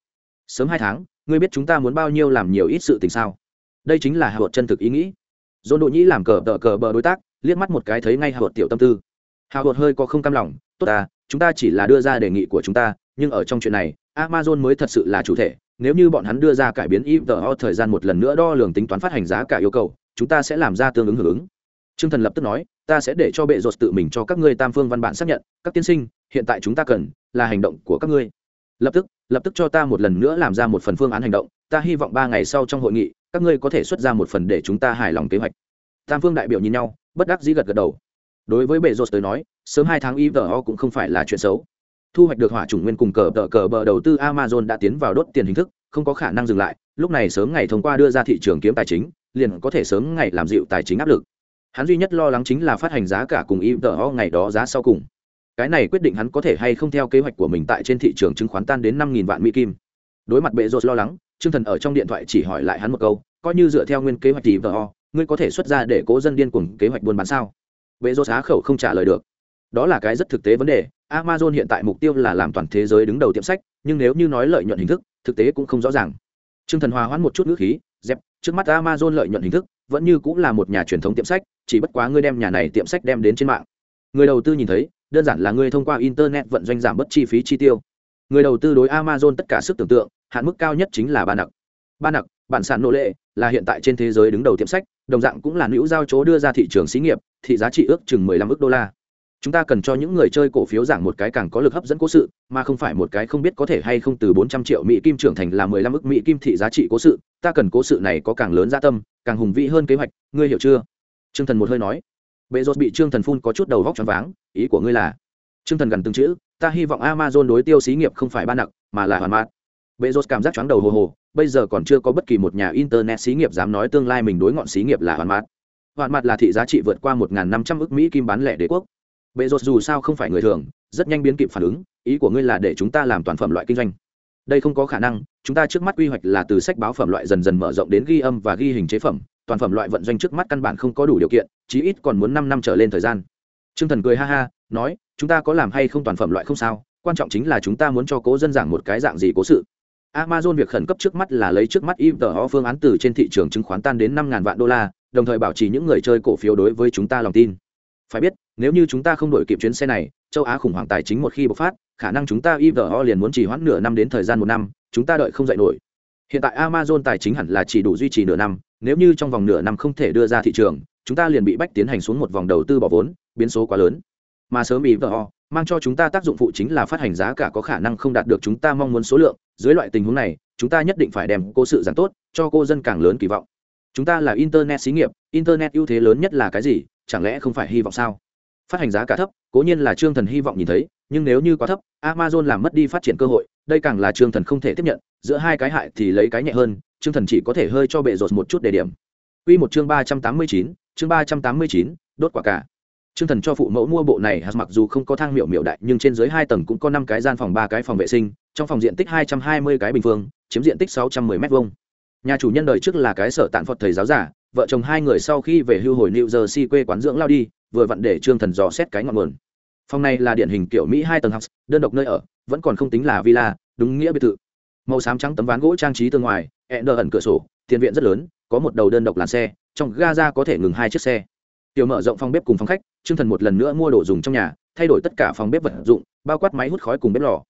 Sớm hai tháng, ngươi biết chúng ta muốn bao nhiêu làm nhiều ít sự tình sao? Đây chính là hào hột chân thực ý nghĩ dồn đội nhĩ làm cờ tờ cờ bờ đối tác liếc mắt một cái thấy ngay hạ hột tiểu tâm tư hạ hột hơi có không cam lòng tốt à chúng ta chỉ là đưa ra đề nghị của chúng ta nhưng ở trong chuyện này amazon mới thật sự là chủ thể nếu như bọn hắn đưa ra cải biến IVO thời gian một lần nữa đo lường tính toán phát hành giá cả yêu cầu, chúng ta sẽ làm ra tương ứng hưởng ứng. Trương Thần lập tức nói, ta sẽ để cho bệ rột tự mình cho các ngươi tam phương văn bản xác nhận, các tiên sinh, hiện tại chúng ta cần là hành động của các ngươi. Lập tức, lập tức cho ta một lần nữa làm ra một phần phương án hành động, ta hy vọng ba ngày sau trong hội nghị, các ngươi có thể xuất ra một phần để chúng ta hài lòng kế hoạch. Tam phương đại biểu nhìn nhau, bất đắc dĩ gật gật đầu. Đối với bệ rột tới nói, sớm hai tháng IVO cũng không phải là chuyện xấu thu hoạch được hỏa chủng nguyên cùng cờ tờ cờ bờ đầu tư amazon đã tiến vào đốt tiền hình thức không có khả năng dừng lại lúc này sớm ngày thông qua đưa ra thị trường kiếm tài chính liền có thể sớm ngày làm dịu tài chính áp lực hắn duy nhất lo lắng chính là phát hành giá cả cùng ivo ngày đó giá sau cùng cái này quyết định hắn có thể hay không theo kế hoạch của mình tại trên thị trường chứng khoán tan đến năm vạn mỹ kim đối mặt bệ rột lo lắng chương thần ở trong điện thoại chỉ hỏi lại hắn một câu coi như dựa theo nguyên kế hoạch thì vậy, ngươi có thể xuất ra để cố dân điên cuồng kế hoạch buôn bán sao? Bệ rột á khẩu không trả lời được. Đó là cái rất thực tế vấn đề amazon hiện tại mục tiêu là làm toàn thế giới đứng đầu tiệm sách nhưng nếu như nói lợi nhuận hình thức thực tế cũng không rõ ràng. Trương thần hòa hoãn một chút ngữ khí dẹp trước mắt amazon lợi nhuận hình thức vẫn như cũng là một nhà truyền thống tiệm sách chỉ bất quá ngươi đem nhà này tiệm sách đem đến trên mạng. Người đầu tư nhìn thấy đơn giản là ngươi thông qua internet vận doanh giảm bớt chi phí chi tiêu người đầu tư đối amazon tất cả sức tưởng tượng, hạn mức cao nhất chính là ba nặc. Ba nặc, bản sản nô lệ, là hiện tại trên thế giới đứng đầu tiệm sách, đồng dạng cũng là nữ giao chỗ đưa ra thị trường xí nghiệp, thị giá trị ước chừng mười lăm ước đô la. Chúng ta cần cho những người chơi cổ phiếu giảng một cái càng có lực hấp dẫn cố sự, mà không phải một cái không biết có thể hay không từ bốn trăm triệu mỹ kim trưởng thành là mười lăm ức mỹ kim thị giá trị cố sự, ta cần cố sự này có càng lớn gia tâm, càng hùng vĩ hơn kế hoạch, ngươi hiểu chưa? Trương thần một hơi nói. Bệ rột bị trương thần phun có chút đầu vóc t r váng, ý của ngươi là? Trương thần gần từng chữ ta hy vọng amazon đối tiêu xí nghiệp không phải ban nặng mà là hoàn mát Bezos cảm giác chóng đầu hồ hồ, bây giờ còn chưa có bất kỳ một nhà internet xí nghiệp dám nói tương lai mình đối ngọn xí nghiệp là hoàn mát hoàn mát là thị giá trị vượt qua một năm trăm ước mỹ kim bán lẻ đế quốc. Bezos dù sao không phải người thường, rất nhanh biến kịp phản ứng, ý của ngươi là để chúng ta làm toàn phẩm loại kinh doanh. Đây không có khả năng, chúng ta trước mắt quy hoạch là từ sách báo phẩm loại dần dần mở rộng đến ghi âm và ghi hình chế phẩm, toàn phẩm loại vận doanh trước mắt căn bản không có đủ điều kiện, chí ít còn muốn năm năm trở lên thời gian. T r ư ơ n g thần cười ha ha, nói chúng ta có làm hay không toàn phẩm loại không sao, quan trọng chính là chúng ta muốn cho cố dân giảng một cái dạng gì cố sự. Amazon việc khẩn cấp trước mắt là lấy trước mắt ivto phương án từ trên thị trường chứng khoán tan đến năm vạn đô la, đồng thời bảo trì những người chơi cổ phiếu đối với chúng ta lòng tin. Phải biết, nếu như chúng ta không đổi kịp chuyến xe này, châu á khủng hoảng tài chính một khi bộc phát, khả năng chúng ta ivo liền muốn chỉ hoãn nửa năm đến thời gian một năm, chúng ta đợi không dạy nổi. Hiện tại amazon tài chính hẳn là chỉ đủ duy trì nửa năm, nếu như trong vòng nửa năm không thể đưa ra thị trường, chúng ta liền bị bách tiến hành xuống một vòng đầu tư bỏ vốn, biến số quá lớn mà sớm ivo mang cho chúng ta tác dụng phụ chính là phát hành giá cả có khả năng không đạt được chúng ta mong muốn số lượng. Dưới loại tình huống này, chúng ta nhất định phải đem cô sự giảm tốt, cho cô dân càng lớn kỳ vọng. Chúng ta là internet xí nghiệp, internet ưu thế lớn nhất là cái gì? Chẳng lẽ không phải hy vọng sao? Phát hành giá cả thấp, cố nhiên là trương thần hy vọng nhìn thấy, nhưng nếu như quá thấp, amazon làm mất đi phát triển cơ hội, đây càng là trương thần không thể tiếp nhận. Giữa hai cái hại thì lấy cái nhẹ hơn, trương thần chỉ có thể hơi cho bệ rột một chút đề điểm. Quy một chương ba trăm tám mươi chín, chương ba trăm tám mươi chín, đốt quả cả. Trương Thần cho phụ mẫu mua bộ này mặc dù không có thang miểu miểu đại, nhưng trên dưới hai tầng cũng có năm cái gian phòng ba cái phòng vệ sinh, trong phòng diện tích hai trăm hai mươi cái bình phương, chiếm diện tích sáu trăm 610 mét vuông. Nhà chủ nhân đời trước là cái sở tạn Phật thầy giáo giả, vợ chồng hai người sau khi về hưu hồi new jersey quê quán dưỡng lao đi vừa vặn để trương thần dò xét cái ngọn nguồn. Phòng này là điển hình kiểu mỹ hai tầng house đơn độc nơi ở vẫn còn không tính là villa đúng nghĩa biệt thự. Màu xám trắng tấm ván gỗ trang trí tường ngoài hẹn đờ ẩn cửa sổ tiền viện rất lớn có một đầu đơn độc làn xe trong gara có thể ngừng hai chiếc xe tiểu mở rộng phòng bếp cùng phòng khách, trương thần một lần nữa mua đồ dùng trong nhà, thay đổi tất cả phòng bếp vật dụng, bao quát máy hút khói cùng bếp lò.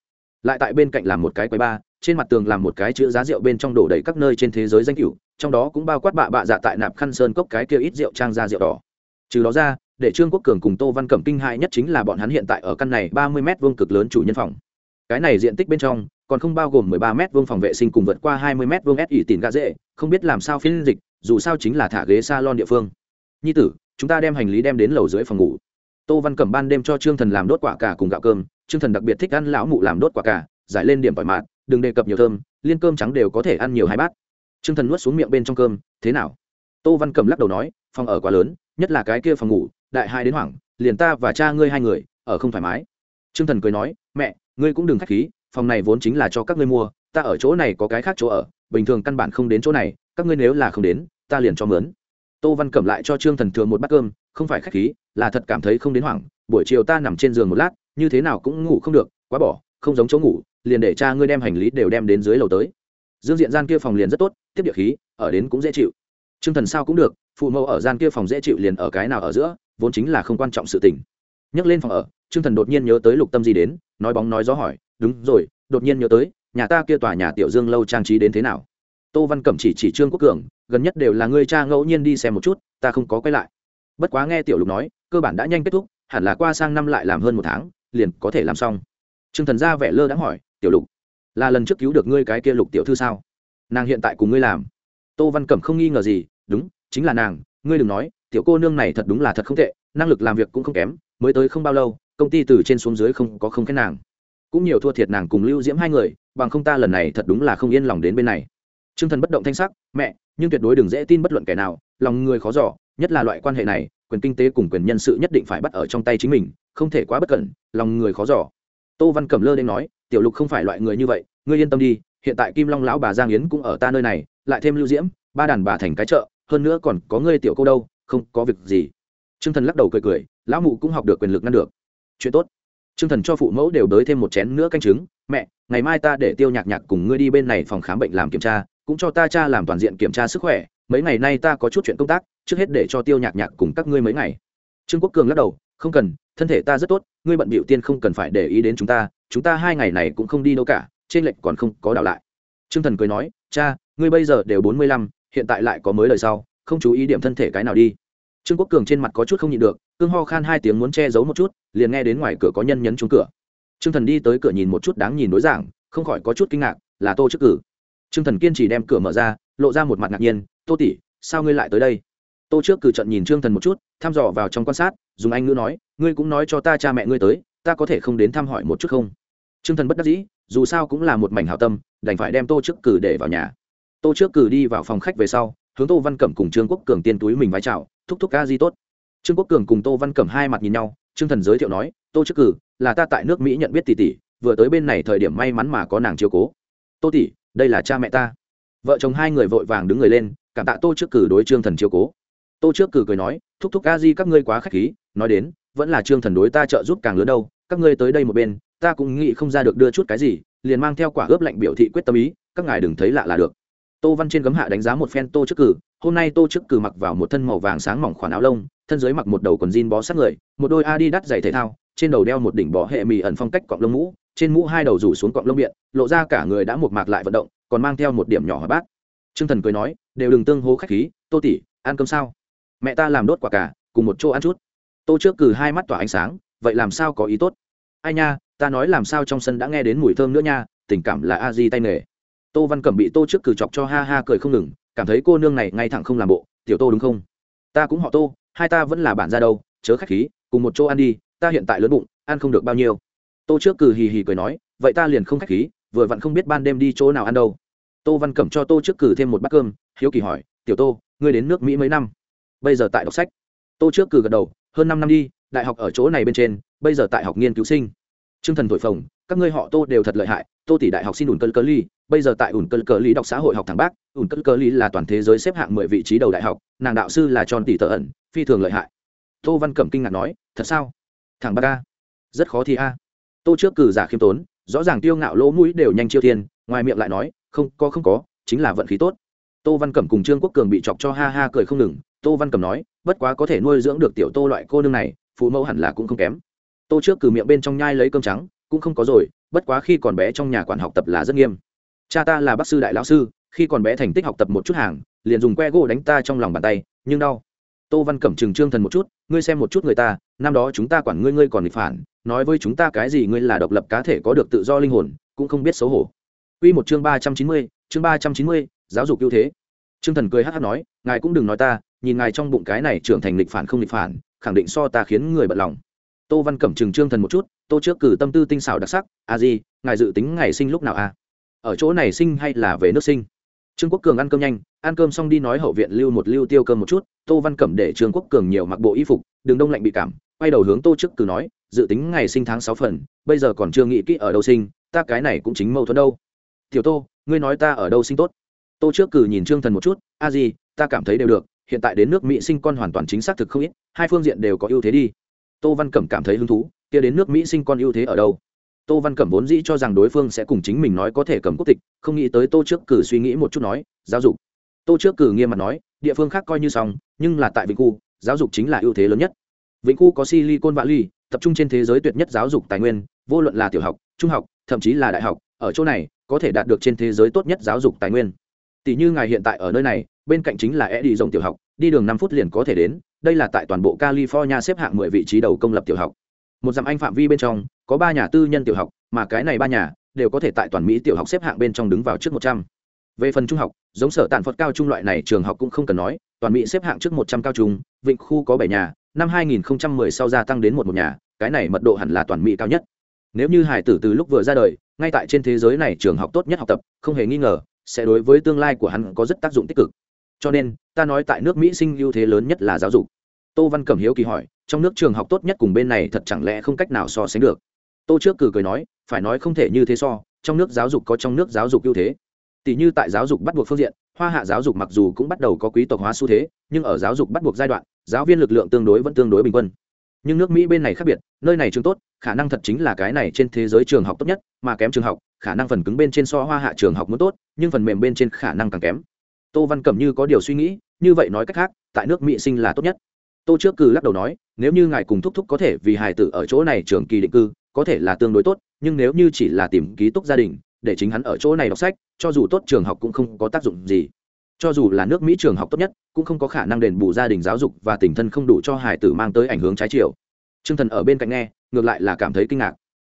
Lại tại bên cạnh làm một cái quầy ba trên mặt tường làm một cái chữ giá rượu bên trong đổ đầy các nơi trên thế giới danh cửu trong đó cũng bao quát bạ bạ dạ tại nạp khăn sơn cốc cái kia ít rượu trang ra rượu đỏ. Trừ đó ra, để trương quốc cường cùng tô văn cẩm kinh hại nhất chính là bọn hắn hiện tại ở căn này ba mươi m vuông cực lớn chủ nhân phòng. Cái này diện tích bên trong, còn không bao gồm mười ba m vuông phòng vệ sinh cùng vượt qua hai mươi m vuông s ỉ tỉn gà dễ, không biết làm sao phiên dịch, dù sao chính là thả ghế salon địa phương. Nhi tử chúng ta đem hành lý đem đến lầu dưới phòng ngủ. Tô văn cẩm ban đêm cho trương thần làm đốt quả cả cùng gạo cơm, trương thần đặc biệt thích ăn lão mụ làm đốt quả cả giải lên điểm tỏi mạt, đừng đề cập nhiều thơm, liên cơm trắng đều có thể ăn nhiều hai bát. Trương thần nuốt xuống miệng bên trong cơm, thế nào? Tô văn cẩm lắc đầu nói, phòng ở quá lớn, nhất là cái kia phòng ngủ, đại hai đến hoảng, liền ta và cha ngươi hai người, ở không thoải mái. Trương thần cười nói, mẹ, ngươi cũng đừng k h á c h khí, phòng này vốn chính là cho các ngươi mua, ta ở chỗ này có cái khác chỗ ở, bình thường căn bản không đến chỗ này, các ngươi nếu là không đến, ta liền cho mướn tô văn cẩm lại cho trương thần thường một bát cơm, không phải k h á c h khí, là thật cảm thấy không đến hoảng, buổi chiều ta nằm trên giường một lát, như thế nào cũng ngủ không được, quá bỏ, không giống chỗ ngủ, liền để cha ngươi đem hành lý đều đem đến dưới lầu tới. Dương diện gian kia phòng liền rất tốt, tiếp địa khí, ở đến cũng dễ chịu. T r ư ơ n g thần sao cũng được, phụ mẫu ở gian kia phòng dễ chịu liền ở cái nào ở giữa, vốn chính là không quan trọng sự tình. Nhắc lên phòng ở t r ư ơ n g thần đột nhiên nhớ tới lục tâm gì đến, nói bóng nói gió hỏi, đúng rồi, đột nhiên nhớ tới, nhà ta kia tòa nhà tiểu dương lâu trang trí đến thế nào? Tô văn cẩm chỉ chỉ trương quốc cường, gần nhất đều là ngươi cha ngẫu nhiên đi xem một chút, ta không có quay lại. Bất quá nghe tiểu lục nói, cơ bản đã nhanh kết thúc, hẳn là qua sang năm lại làm hơn một tháng, liền có thể làm xong. Trương thần ra vẻ lơ đã hỏi, tiểu lục, là lần trước cứu được ngươi cái kia lục tiểu thư sao? Nàng hiện tại cùng ngươi làm. Tô văn cẩm không nghi ngờ gì, đúng, chính là nàng, ngươi đừng nói, tiểu cô nương này thật đúng là thật không tệ, năng lực làm việc cũng không kém, mới tới không bao lâu, công ty từ trên xuống dưới không có không khen nàng. Cũng nhiều thua thiệt nàng cùng lưu diễm hai người, bằng không ta lần này thật đúng là không yên lòng đến bên này t r ư ơ n g thần bất động thanh sắc, mẹ, nhưng tuyệt đối đừng dễ tin bất luận kẻ nào, lòng người khó giỏ nhất là loại quan hệ này, quyền kinh tế cùng quyền nhân sự nhất định phải bắt ở trong tay chính mình, không thể quá bất cẩn, lòng người khó giỏ tô văn cẩm lơ đến nói, tiểu lục không phải loại người như vậy, ngươi yên tâm đi, hiện tại kim long lão bà giang yến cũng ở ta nơi này, lại thêm lưu diễm, ba đàn bà thành cái chợ, hơn nữa còn có ngươi tiểu cô đâu, không có việc gì. T r ư ơ n g thần lắc đầu cười cười, lão mụ cũng học được quyền lực ngăn được. Chuyện tốt. T r ư ơ n g thần cho phụ mẫu đều đới thêm một chén nữa canh chứng mẹ, ngày mai ta để tiêu nhạc nhạc cùng ngươi đi bên này phòng khám bệnh làm kiểm tra cũng cho ta cha làm toàn diện kiểm tra sức khỏe, mấy ngày nay ta có chút chuyện công tác, trước hết để cho tiêu nhạc nhạc cùng các ngươi mấy ngày. Trương quốc cường lắc đầu, không cần, thân thể ta rất tốt, ngươi bận bịu tiên không cần phải để ý đến chúng ta chúng ta hai ngày này cũng không đi đâu cả, trên lệnh còn không có đảo lại. Trương thần cười nói, cha, ngươi bây giờ đều bốn mươi lăm, hiện tại lại có mới lời sau, không chú ý điểm thân thể cái nào đi. Trương quốc cường trên mặt có chút không nhịn được, cương ho khan hai tiếng muốn che giấu một chút, liền nghe đến ngoài cửa có nhân nhấn trúng cửa. Trương thần đi tới cửa nhìn một chút đáng nhìn đối giảng, không khỏi có chút kinh ngạc, là tô trước cử trương thần kiên trì đem cửa mở ra, lộ ra một mặt ngạc nhiên, tô tỷ, sao ngươi lại tới đây? Tô trước cử trận nhìn trương thần một chút, thăm dò vào trong quan sát, dùng anh ngữ nói, ngươi cũng nói cho ta cha mẹ ngươi tới, ta có thể không đến thăm hỏi một chút không? Trương thần bất đắc dĩ, dù sao cũng là một mảnh hảo tâm, đành phải đem tô trước cử để vào nhà. Tô trước cử đi vào phòng khách về sau, hướng tô văn cẩm cùng trương quốc cường tiên túi mình vái chào, thúc thúc ca di tốt. Trương quốc cường cùng tô văn cẩm hai mặt nhìn nhau, trương thần giới thiệu nói, tô trước cử, là ta tại nước mỹ nhận biết tỷ tỷ, vừa tới bên này thời điểm may mắn mà có nàng chiếu cố. Tô tỷ đây là cha mẹ ta. Vợ chồng hai người vội vàng đứng người lên, cảm tạ tô trước cử đối trương thần chiếu cố. Tô trước cử cười nói, thúc thúc ca di, các ngươi quá k h á c h khí, nói đến, vẫn là trương thần đối ta trợ giúp càng lớn đâu, các ngươi tới đây một bên, ta cũng nghĩ không ra được đưa chút cái gì, liền mang theo quả ướp lạnh biểu thị quyết tâm ý, các ngài đừng thấy lạ là được. Tô văn trên gấm hạ đánh giá một phen tô trước cử, hôm nay tô trước cử mặc vào một thân màu vàng sáng mỏng khoản áo lông, thân dưới mặc một đầu quần jean bó sát người, một đôi adi đắt giày thể thao, trên đầu đeo một đỉnh bó hệ mì ẩn phong cách cọng lông mũ trên mũ hai đầu rủ xuống cọng lông biện lộ ra cả người đã một mạc lại vận động, còn mang theo một điểm nhỏ hỏi bát. T r ư ơ n g thần cười nói, đều đừng tương hố k h á c h khí, tô tỉ ăn cơm sao? Mẹ ta làm đốt quả cả, cùng một chỗ ăn chút. Tô trước cử hai mắt tỏa ánh sáng, vậy làm sao có ý tốt? Ai nha, ta nói làm sao trong sân đã nghe đến mùi thơm nữa nha, tình cảm là a di tay nghề. Tô văn cẩm bị tô trước cử chọc cho ha ha cười không ngừng, cảm thấy cô nương này ngay thẳng không làm bộ, tiểu tô đúng không? Ta cũng họ tô, hai ta vẫn là bạn ra đâu, chớ khách khí, cùng một chỗ ăn đi, ta hiện tại lớn bụng, ăn không được bao nhiêu tô trước cử hì hì cười nói, vậy ta liền không khách khí, vừa vặn không biết ban đêm đi chỗ nào ăn đâu. Tô văn cẩm cho tô trước cử thêm một bát cơm, hiếu kỳ hỏi, tiểu tô, ngươi đến nước mỹ mấy năm? Bây giờ tại đọc sách. Tô trước cử gật đầu, hơn năm năm đi, đại học ở chỗ này bên trên, bây giờ tại học nghiên cứu sinh. T r ư ơ n g thần thổi phồng, các ngươi họ tô đều thật lợi hại, tô tỷ đại học xin ủn cơn cờ ly, bây giờ tại ủn cơn cờ ly đọc xã hội học thẳng bác, ủn cơn cờ ly là toàn thế giới xếp hạng mười vị trí đầu đại học, nàng đạo sư là tròn tỷ tờ ẩn, phi thường lợi hại. Tô văn cẩm kinh ngạc nói, thật sao? Thằng bác a, rất khó thi a tô trước cử giả khiêm tốn, rõ ràng tiêu ngạo lỗ mũi đều nhanh chiêu thiên, ngoài miệng lại nói, không, có không có, chính là vận khí tốt. Tô văn cẩm cùng trương quốc cường bị chọc cho ha ha cười không ngừng. Tô văn cẩm nói, bất quá có thể nuôi dưỡng được tiểu tô loại cô nương này, phụ mẫu hẳn là cũng không kém. Tô trước cử miệng bên trong nhai lấy cơm trắng, cũng không có rồi, bất quá khi còn bé trong nhà quản học tập là rất nghiêm. Cha ta là bác sư đại lão sư, khi còn bé thành tích học tập một chút hàng, liền dùng que gỗ đánh ta trong lòng bàn tay, nhưng đau. Tô văn cẩm trừng trương thần một chút, ngươi xem một chút người ta, năm đó chúng ta quản ngươi ngươi còn nghịch phản nói với chúng ta cái gì ngươi là độc lập cá thể có được tự do linh hồn cũng không biết xấu hổ Quy một chương ba trăm chín mươi, chương ba trăm chín mươi, giáo dục ưu thế. Trương Thần cười hắc hắc nói, ngài cũng đừng nói ta, nhìn ngài trong bụng cái này trưởng thành lịch phản không lịch phản, khẳng định so ta khiến người bận lòng. Tô Văn Cẩm trừng Trương Thần một chút, Tô trước cử tâm tư tinh xảo đặc sắc, a à gì, ngài dự tính ngày sinh lúc nào a? À? Ở chỗ này sinh hay là về nước sinh? Trương Quốc Cường ăn cơm nhanh, ăn cơm xong đi nói hậu viện lưu một lưu tiêu cơm một chút, Tô Văn Cẩm để Trương Quốc Cường nhiều mặc bộ y phục, đừng đông lạnh bị cảm, quay đầu hướng Tô trước cử nói, dự tính ngày sinh tháng sáu phần, bây giờ còn chưa nghĩ kỹ ở đâu sinh, ta cái này cũng chính mâu thuẫn đâu. Tiểu tô ngươi nói ta ở đâu sinh tốt? Tô trước cử nhìn trương thần một chút a gì ta cảm thấy đều được hiện tại đến nước mỹ sinh con hoàn toàn chính xác thực không ít hai phương diện đều có ưu thế đi. Tô văn cẩm cảm thấy hứng thú kia đến nước mỹ sinh con ưu thế ở đâu? Tô văn cẩm vốn dĩ cho rằng đối phương sẽ cùng chính mình nói có thể cầm quốc tịch không nghĩ tới tô trước cử suy nghĩ một chút nói giáo dục. Tô trước cử nghiêm mặt nói địa phương khác coi như xong nhưng là tại vĩnh khu giáo dục chính là ưu thế lớn nhất vĩnh khu có silicon valley, tập trung trên thế giới tuyệt nhất giáo dục tài nguyên, vô luận là tiểu học, trung học, thậm chí là đại học, ở chỗ này, có thể đạt được trên thế giới tốt nhất giáo dục tài nguyên. Tỷ như ngài hiện tại ở nơi này, bên cạnh chính là e đi rộng tiểu học, đi đường năm phút liền có thể đến, đây là tại toàn bộ california xếp hạng mười vị trí đầu công lập tiểu học. Một dặm anh phạm vi bên trong, có ba nhà tư nhân tiểu học, mà cái này ba nhà đều có thể tại toàn mỹ tiểu học xếp hạng bên trong đứng vào trước một trăm. Về phần trung học, giống sở tàn phật cao trung loại này trường học cũng không cần nói, toàn mỹ xếp hạng trước một trăm cao trung vịnh khu có bảy nhà năm 2010 sau gia tăng đến một một nhà, cái này mật độ hẳn là toàn mỹ cao nhất. Nếu như hải tử từ lúc vừa ra đời, ngay tại trên thế giới này trường học tốt nhất học tập, không hề nghi ngờ, sẽ đối với tương lai của hắn có rất tác dụng tích cực. Cho nên, ta nói tại nước mỹ sinh ưu thế lớn nhất là giáo dục. Tô văn cẩm hiếu kỳ hỏi, trong nước trường học tốt nhất cùng bên này thật chẳng lẽ không cách nào so sánh được? Tô trước cử cười nói, phải nói không thể như thế so, trong nước giáo dục có trong nước giáo dục ưu thế. Tỷ như tại giáo dục bắt buộc phương diện, hoa hạ giáo dục mặc dù cũng bắt đầu có quý tộc hóa xu thế, nhưng ở giáo dục bắt buộc giai đoạn giáo viên lực lượng tương đối vẫn tương đối bình quân. Nhưng nước mỹ bên này khác biệt, nơi này trường tốt, khả năng thật chính là cái này trên thế giới trường học tốt nhất, mà kém trường học, khả năng phần cứng bên trên so hoa hạ trường học muốn tốt, nhưng phần mềm bên trên khả năng càng kém. Tô văn cẩm như có điều suy nghĩ, như vậy nói cách khác, tại nước mỹ sinh là tốt nhất. Tô trước cử lắc đầu nói, nếu như ngài cùng thúc thúc có thể vì hài tử ở chỗ này trường kỳ định cư, có thể là tương đối tốt, nhưng nếu như chỉ là tìm ký túc gia đình, để chính hắn ở chỗ này đọc sách, cho dù tốt trường học cũng không có tác dụng gì cho dù là nước mỹ trường học tốt nhất, cũng không có khả năng đền bù gia đình giáo dục và tình thân không đủ cho hải tử mang tới ảnh hướng trái chiều. T r ư ơ n g thần ở bên cạnh nghe, ngược lại là cảm thấy kinh ngạc.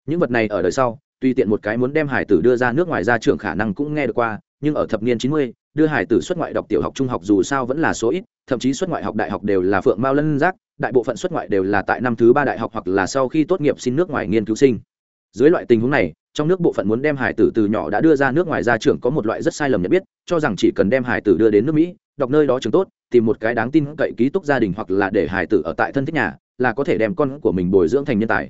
Những vật này ở đời sau, tuy tiện một cái muốn đem hải tử đưa ra nước ngoài ra trường khả năng cũng nghe được qua, nhưng ở thập niên chín mươi, đưa hải tử xuất ngoại đọc tiểu học trung học dù sao vẫn là số ít, thậm chí xuất ngoại học đại học đều là phượng mao lân giác, đại bộ phận xuất ngoại đều là tại năm thứ ba đại học hoặc là sau khi tốt nghiệp xin nước ngoài nghiên cứu sinh. Dưới loại tình huống này, trong nước bộ phận muốn đem hải tử từ nhỏ đã đưa ra nước ngoài ra trường có một loại rất sai lầm nhận biết cho rằng chỉ cần đem hải tử đưa đến nước mỹ, đọc nơi đó trường tốt, tìm một cái đáng tin cậy ký túc gia đình hoặc là để hải tử ở tại thân thích nhà, là có thể đem con của mình bồi dưỡng thành nhân tài.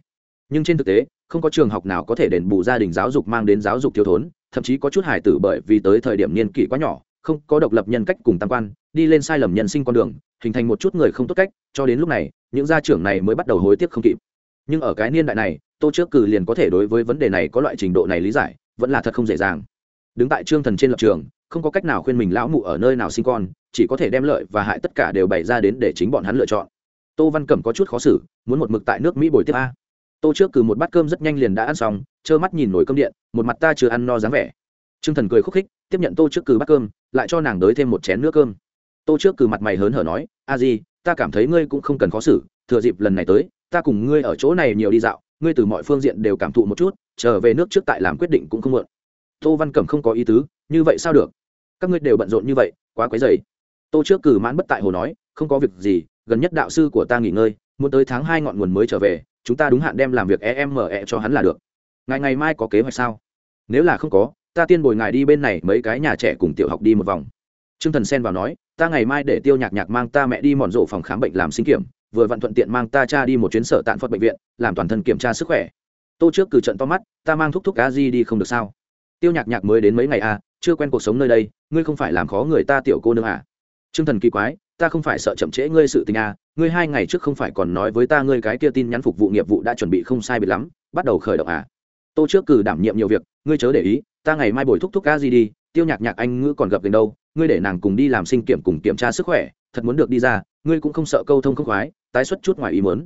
Nhưng trên thực tế, không có trường học nào có thể đền bù gia đình giáo dục mang đến giáo dục thiếu thốn, thậm chí có chút hải tử bởi vì tới thời điểm niên kỷ quá nhỏ, không có độc lập nhân cách cùng tam quan, đi lên sai lầm nhân sinh con đường, hình thành một chút người không tốt cách, cho đến lúc này, những gia trưởng này mới bắt đầu hối tiếc không kịp. Nhưng ở cái niên đại này, tô trước cử liền có thể đối với vấn đề này có loại trình độ này lý giải, vẫn là thật không dễ dàng. Đứng tại trương thần trên lập trường không có cách nào khuyên mình lão mụ ở nơi nào sinh con, chỉ có thể đem lợi và hại tất cả đều bày ra đến để chính bọn hắn lựa chọn. Tô văn cẩm có chút khó xử, muốn một mực tại nước mỹ bồi tiếp a. Tô trước cử một bát cơm rất nhanh liền đã ăn xong, trơ mắt nhìn nổi cơm điện, một mặt ta chưa ăn no dáng vẻ. Trương thần cười khúc khích, tiếp nhận tô trước cử bát cơm, lại cho nàng đới thêm một chén nước cơm. Tô trước cử mặt mày hớn hở nói, a di, ta cảm thấy ngươi cũng không cần khó xử, thừa dịp lần này tới, ta cùng ngươi ở chỗ này nhiều đi dạo, ngươi từ mọi phương diện đều cảm thụ một chút, trở về nước trước tại làm quyết định cũng không muộn. Tô văn cẩm không có ý tứ, như vậy sao được? Các ngươi đều bận rộn như vậy, quá quấy dày tô trước cử mãn bất tại hồ nói, không có việc gì, gần nhất đạo sư của ta nghỉ ngơi, muốn tới tháng hai ngọn nguồn mới trở về, chúng ta đúng hạn đem làm việc em e cho hắn là được. Ngày ngày mai có kế hoạch sao? Nếu là không có, ta tiên bồi ngài đi bên này mấy cái nhà trẻ cùng tiểu học đi một vòng. T r ư ơ n g thần xen vào nói, ta ngày mai để tiêu nhạc nhạc mang ta mẹ đi mòn rộ phòng khám bệnh làm sinh kiểm, vừa vặn thuận tiện mang ta cha đi một chuyến sở tạn phật bệnh viện, làm toàn thân kiểm tra sức khỏe. Tô trước cử trận to mắt, ta mang thúc thúc cá di đi không được sao? Tiêu nhạc nhạc mới đến mấy ngày à chưa quen cuộc sống nơi đây, ngươi không phải làm khó người ta tiểu cô nương à? T r ư ơ n g thần kỳ quái, ta không phải sợ chậm trễ ngươi sự tình à ngươi hai ngày trước không phải còn nói với ta ngươi cái kia tin nhắn phục vụ nghiệp vụ đã chuẩn bị không sai biệt lắm, bắt đầu khởi động à? Tô trước cử đảm nhiệm nhiều việc, ngươi chớ để ý, ta ngày mai bồi thúc thúc ca gì đi, tiêu nhạc nhạc anh ngữ còn gặp đến đâu, ngươi để nàng cùng đi làm sinh kiểm cùng kiểm tra sức khỏe, thật muốn được đi ra, ngươi cũng không sợ câu thông không khoái, tái xuất chút ngoài ý mớn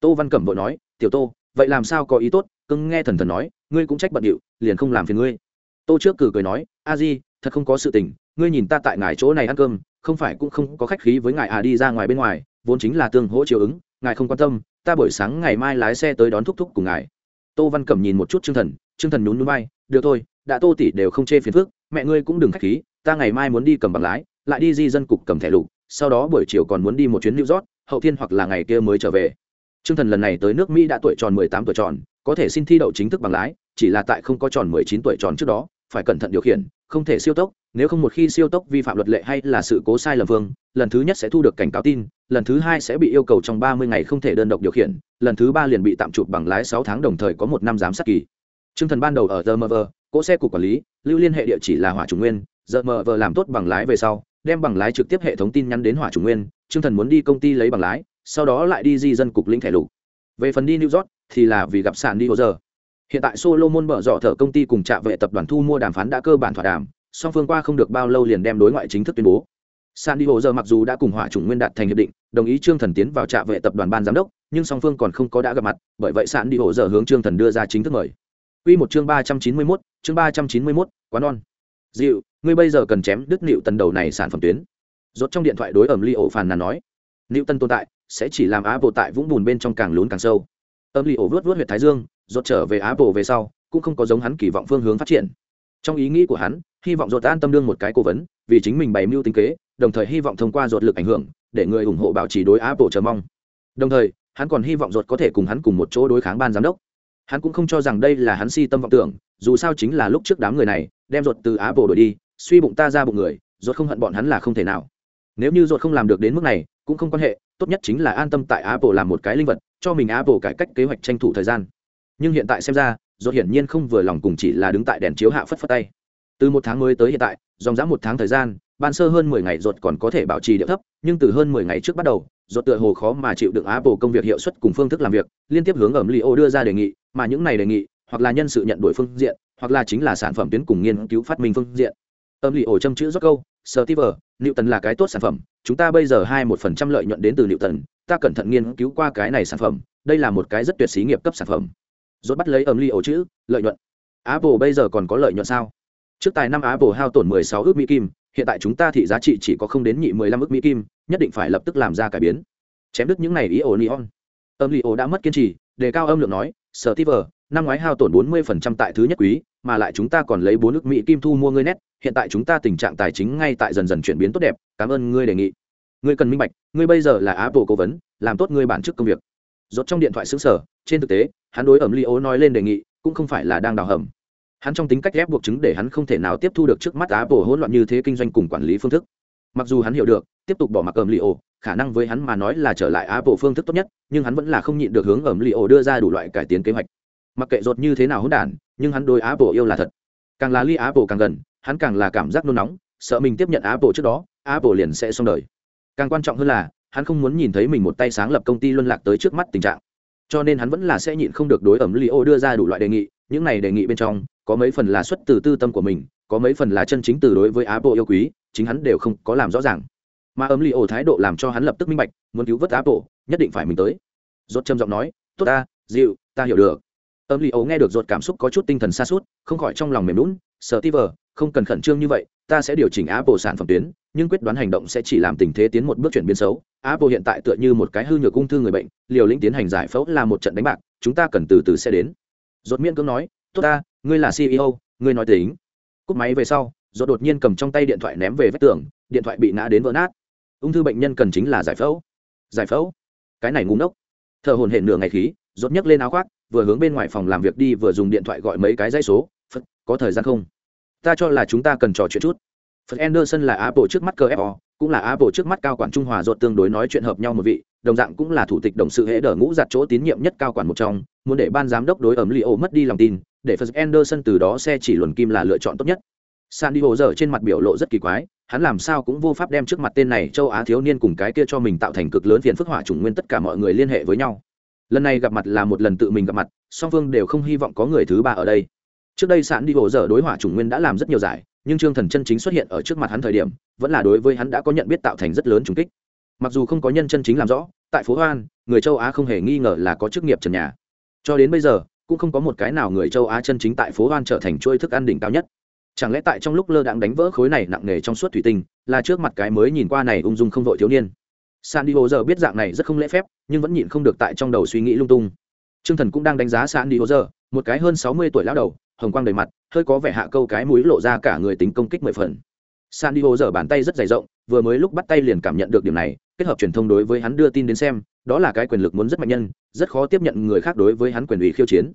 tô văn cẩm vội nói, tiểu tô, vậy làm sao có ý tốt? Cưng nghe thần thần nói, ngươi cũng trách bận điệu, liền không làm phiền ngươi tô trước cử cười nói a di thật không có sự tình ngươi nhìn ta tại ngài chỗ này ăn cơm không phải cũng không có khách khí với ngài à đi ra ngoài bên ngoài vốn chính là tương hỗ chiều ứng ngài không quan tâm ta buổi sáng ngày mai lái xe tới đón thúc thúc cùng ngài. Tô văn cẩm nhìn một chút chương thần chương thần nhún núi bay được thôi đã tô tỷ đều không chê phiền phước mẹ ngươi cũng đừng khách khí ta ngày mai muốn đi cầm bằng lái lại đi di dân cục cầm thẻ lục sau đó buổi chiều còn muốn đi một chuyến new york hậu thiên hoặc là ngày kia mới trở về. Trương Thần lần này tới nước Mỹ đã tuổi tròn 18 tuổi tròn, có thể xin thi đậu chính thức bằng lái, chỉ là tại không có tròn 19 tuổi tròn trước đó, phải cẩn thận điều khiển, không thể siêu tốc, nếu không một khi siêu tốc vi phạm luật lệ hay là sự cố sai lầm vương, lần thứ nhất sẽ thu được cảnh cáo tin, lần thứ hai sẽ bị yêu cầu trong 30 ngày không thể đơn độc điều khiển, lần thứ ba liền bị tạm chụp bằng lái sáu tháng đồng thời có một năm giám sát kỳ. Trương Thần ban đầu ở GMV, cỗ xe cục quản lý, lưu liên hệ địa chỉ là Hỏa Trùng Nguyên, GMV làm tốt bằng lái về sau, đem bằng lái trực tiếp hệ thống tin nhắn đến Hỏa Trùng Nguyên, Trương Thần muốn đi công ty lấy bằng lái, sau đó lại đi di dân cục lĩnh thẻ lục về phần đi new york thì là vì gặp sàn đi hồ giờ hiện tại solomon mở dọ thợ công ty cùng trạm vệ tập đoàn thu mua đàm phán đã cơ bản thỏa đàm song phương qua không được bao lâu liền đem đối ngoại chính thức tuyên bố San Diego giờ mặc dù đã cùng hỏa chủng nguyên đạt thành hiệp định, đồng ý Trương Thần tiến vào trạm vệ tập đoàn ban giám đốc, nhưng song phương còn không có đã gặp mặt, bởi vậy San Diego giờ hướng Trương Thần đưa ra chính thức mời. Quy một chương ba trăm chín mươi 391, chương ba trăm chín mươi 391, quán non. Dịu, ngươi bây giờ cần chém đứt nịu tần đầu này sản phẩm tuyến. Rốt trong điện thoại đối ẩm ly ổ phàn nàn nói, nịu tần tồn tại, sẽ chỉ làm Á bộ tại vũng bùn bên trong càng lún càng sâu. Ẩm ly ổ vớt vớt huyệt thái dương, rốt trở về Apple về sau, cũng không có giống hắn kỳ vọng phương hướng phát triển. Trong ý nghĩ của hắn, hy vọng rốt an tâm đương một cái cố vấn, vì chính mình bày mưu tính kế, đồng thời hy vọng thông qua rốt lực ảnh hưởng, để người ủng hộ bảo trì đối Apple chờ mong. Đồng thời, hắn còn hy vọng rốt có thể cùng hắn cùng một chỗ đối kháng ban giám đốc. Hắn cũng không cho rằng đây là hắn si tâm vọng tưởng, dù sao chính là lúc trước đám người này đem rốt từ Apple đuổi đi, suy bụng ta ra bụng người, rốt không hận bọn hắn là không thể nào. Nếu như rốt không làm được đến mức này, cũng không quan hệ, tốt nhất chính là an tâm tại apple làm một cái linh vật cho mình apple cải cách kế hoạch tranh thủ thời gian nhưng hiện tại xem ra do hiển nhiên không vừa lòng cùng chỉ là đứng tại đèn chiếu hạ phất phất tay từ một tháng mới tới hiện tại dòng dã một tháng thời gian ban sơ hơn mười ngày dột còn có thể bảo trì địa thấp nhưng từ hơn mười ngày trước bắt đầu dột tựa hồ khó mà chịu đựng apple công việc hiệu suất cùng phương thức làm việc liên tiếp hướng ẩm li ô đưa ra đề nghị mà những này đề nghị hoặc là nhân sự nhận đổi phương diện hoặc là chính là sản phẩm tuyến cùng nghiên cứu phát minh phương diện ẩm li ô châm chữ rất câu Steve, Liệu Tần là cái tốt sản phẩm, chúng ta bây giờ hai một phần trăm lợi nhuận đến từ Liệu Tần, ta cẩn thận nghiên cứu qua cái này sản phẩm, đây là một cái rất tuyệt xí nghiệp cấp sản phẩm. Rốt bắt lấy ẩm ly ổ chữ, lợi nhuận. Apple bây giờ còn có lợi nhuận sao? Trước tài năm Apple hao tổn 16 ước Mỹ kim, hiện tại chúng ta thị giá trị chỉ có không đến nhị 15 ước Mỹ kim, nhất định phải lập tức làm ra cải biến. Chém đứt những này ý ổ neon. Âm ly ổ đã mất kiên trì, đề cao âm lượng nói, Steve, năm ngoái hao tổn 40% tại thứ nhất quý, mà lại chúng ta còn lấy 4 ước Mỹ kim thu mua ngươi nét, hiện tại chúng ta tình trạng tài chính ngay tại dần dần chuyển biến tốt đẹp cảm ơn ngươi đề nghị ngươi cần minh bạch ngươi bây giờ là apple cố vấn làm tốt ngươi bản chức công việc rốt trong điện thoại xứng sở trên thực tế hắn đối ẩm li ố nói lên đề nghị, cũng không phải là đang đào hầm. Hắn trong tính cách ép buộc chứng để hắn không thể nào tiếp thu được trước mắt apple hỗn loạn như thế kinh doanh cùng quản lý phương thức. Mặc dù hắn hiểu được, tiếp tục bỏ mặc ẩm li ố, khả năng với hắn mà nói là trở lại apple phương thức tốt nhất, nhưng hắn vẫn là không nhịn được hướng ẩm li ố đưa ra đủ loại cải tiến kế hoạch. Mặc kệ rột như thế nào hỗn đản, nhưng hắn đối apple yêu là thật. Càng là ly apple càng gần, hắn càng là cảm giác nôn nóng, sợ mình tiếp nhận apple trước đó, apple liền sẽ xong đời. Càng quan trọng hơn là, hắn không muốn nhìn thấy mình một tay sáng lập công ty luân lạc tới trước mắt tình trạng cho nên hắn vẫn là sẽ nhịn không được đối ẩm li ô đưa ra đủ loại đề nghị những này đề nghị bên trong có mấy phần là xuất từ tư tâm của mình có mấy phần là chân chính từ đối với á bộ yêu quý chính hắn đều không có làm rõ ràng. Mà ẩm li ô thái độ làm cho hắn lập tức minh bạch muốn cứu vớt á bộ, nhất định phải mình tới. Rốt trầm giọng nói tốt ta dịu ta hiểu được. Ẩm li ô nghe được rốt cảm xúc có chút tinh thần xa suốt không khỏi trong lòng mềm lún sợ ti vờ không cần khẩn trương như vậy, ta sẽ điều chỉnh apple sản phẩm tuyến, nhưng quyết đoán hành động sẽ chỉ làm tình thế tiến một bước chuyển biến xấu. Apple hiện tại tựa như một cái hư nhược ung thư người bệnh, liều lĩnh tiến hành giải phẫu là một trận đánh bạc, chúng ta cần từ từ sẽ đến. Rốt miễn cưỡng nói, tốt ta, ngươi là ceo ngươi nói tính. Cúp máy về sau, Rốt đột nhiên cầm trong tay điện thoại ném về vách tường, điện thoại bị ngã đến vỡ nát. Ung thư bệnh nhân cần chính là giải phẫu. Giải phẫu? Cái này ngu ngốc. Thở hồn hển nửa ngày khí, Rốt nhấc lên áo khoác, vừa hướng bên ngoài phòng làm việc đi, vừa dùng điện thoại gọi mấy cái dây số. Phật, có thời gian không? Ta cho là chúng ta cần trò chuyện chút. Phật anderson là apple trước mắt CFO, cũng là apple trước mắt cao quản trung hòa ruột tương đối nói chuyện hợp nhau một vị đồng dạng cũng là thủ tịch đồng sự hệ đỡ ngũ giặt chỗ tín nhiệm nhất cao quản một trong muốn để ban giám đốc đối ẩm li ô mất đi lòng tin để phật anderson từ đó xe chỉ luồn kim là lựa chọn tốt nhất. Sandy hồ giờ trên mặt biểu lộ rất kỳ quái hắn làm sao cũng vô pháp đem trước mặt tên này châu á thiếu niên cùng cái kia cho mình tạo thành cực lớn phiền phức hỏa chủng nguyên tất cả mọi người liên hệ với nhau. Lần này gặp mặt là một lần tự mình gặp mặt song phương đều không hy vọng có người thứ ba ở đây trước đây sạn đi hồ dở đối hỏa chủng nguyên đã làm rất nhiều giải, nhưng trương thần chân chính xuất hiện ở trước mặt hắn thời điểm, vẫn là đối với hắn đã có nhận biết tạo thành rất lớn trùng kích. Mặc dù không có nhân chân chính làm rõ, tại phố hoan, người châu á không hề nghi ngờ là có chức nghiệp trần nhà. Cho đến bây giờ, cũng không có một cái nào người châu á chân chính tại phố hoan trở thành chuỗi thức ăn đỉnh cao nhất. Chẳng lẽ tại trong lúc lơ đãng đánh vỡ khối này nặng nề trong suốt thủy tinh, là trước mặt cái mới nhìn qua này ung dung không vội thiếu niên? San đi hồ giờ biết dạng này rất không lễ phép, nhưng vẫn nhịn không được tại trong đầu suy nghĩ lung tung. T r ư ơ n g thần cũng đang đánh giá san đi hồ giờ một cái hơn sáu mươi tuổi lão đầu hồng quang đầy mặt, hơi có vẻ hạ câu cái mũi lộ ra cả người tính công kích mười phần. San đi hồ giờ bàn tay rất dày rộng, vừa mới lúc bắt tay liền cảm nhận được điểm này, kết hợp truyền thông đối với hắn đưa tin đến xem, đó là cái quyền lực muốn rất mạnh nhân, rất khó tiếp nhận người khác đối với hắn quyền ủy khiêu chiến.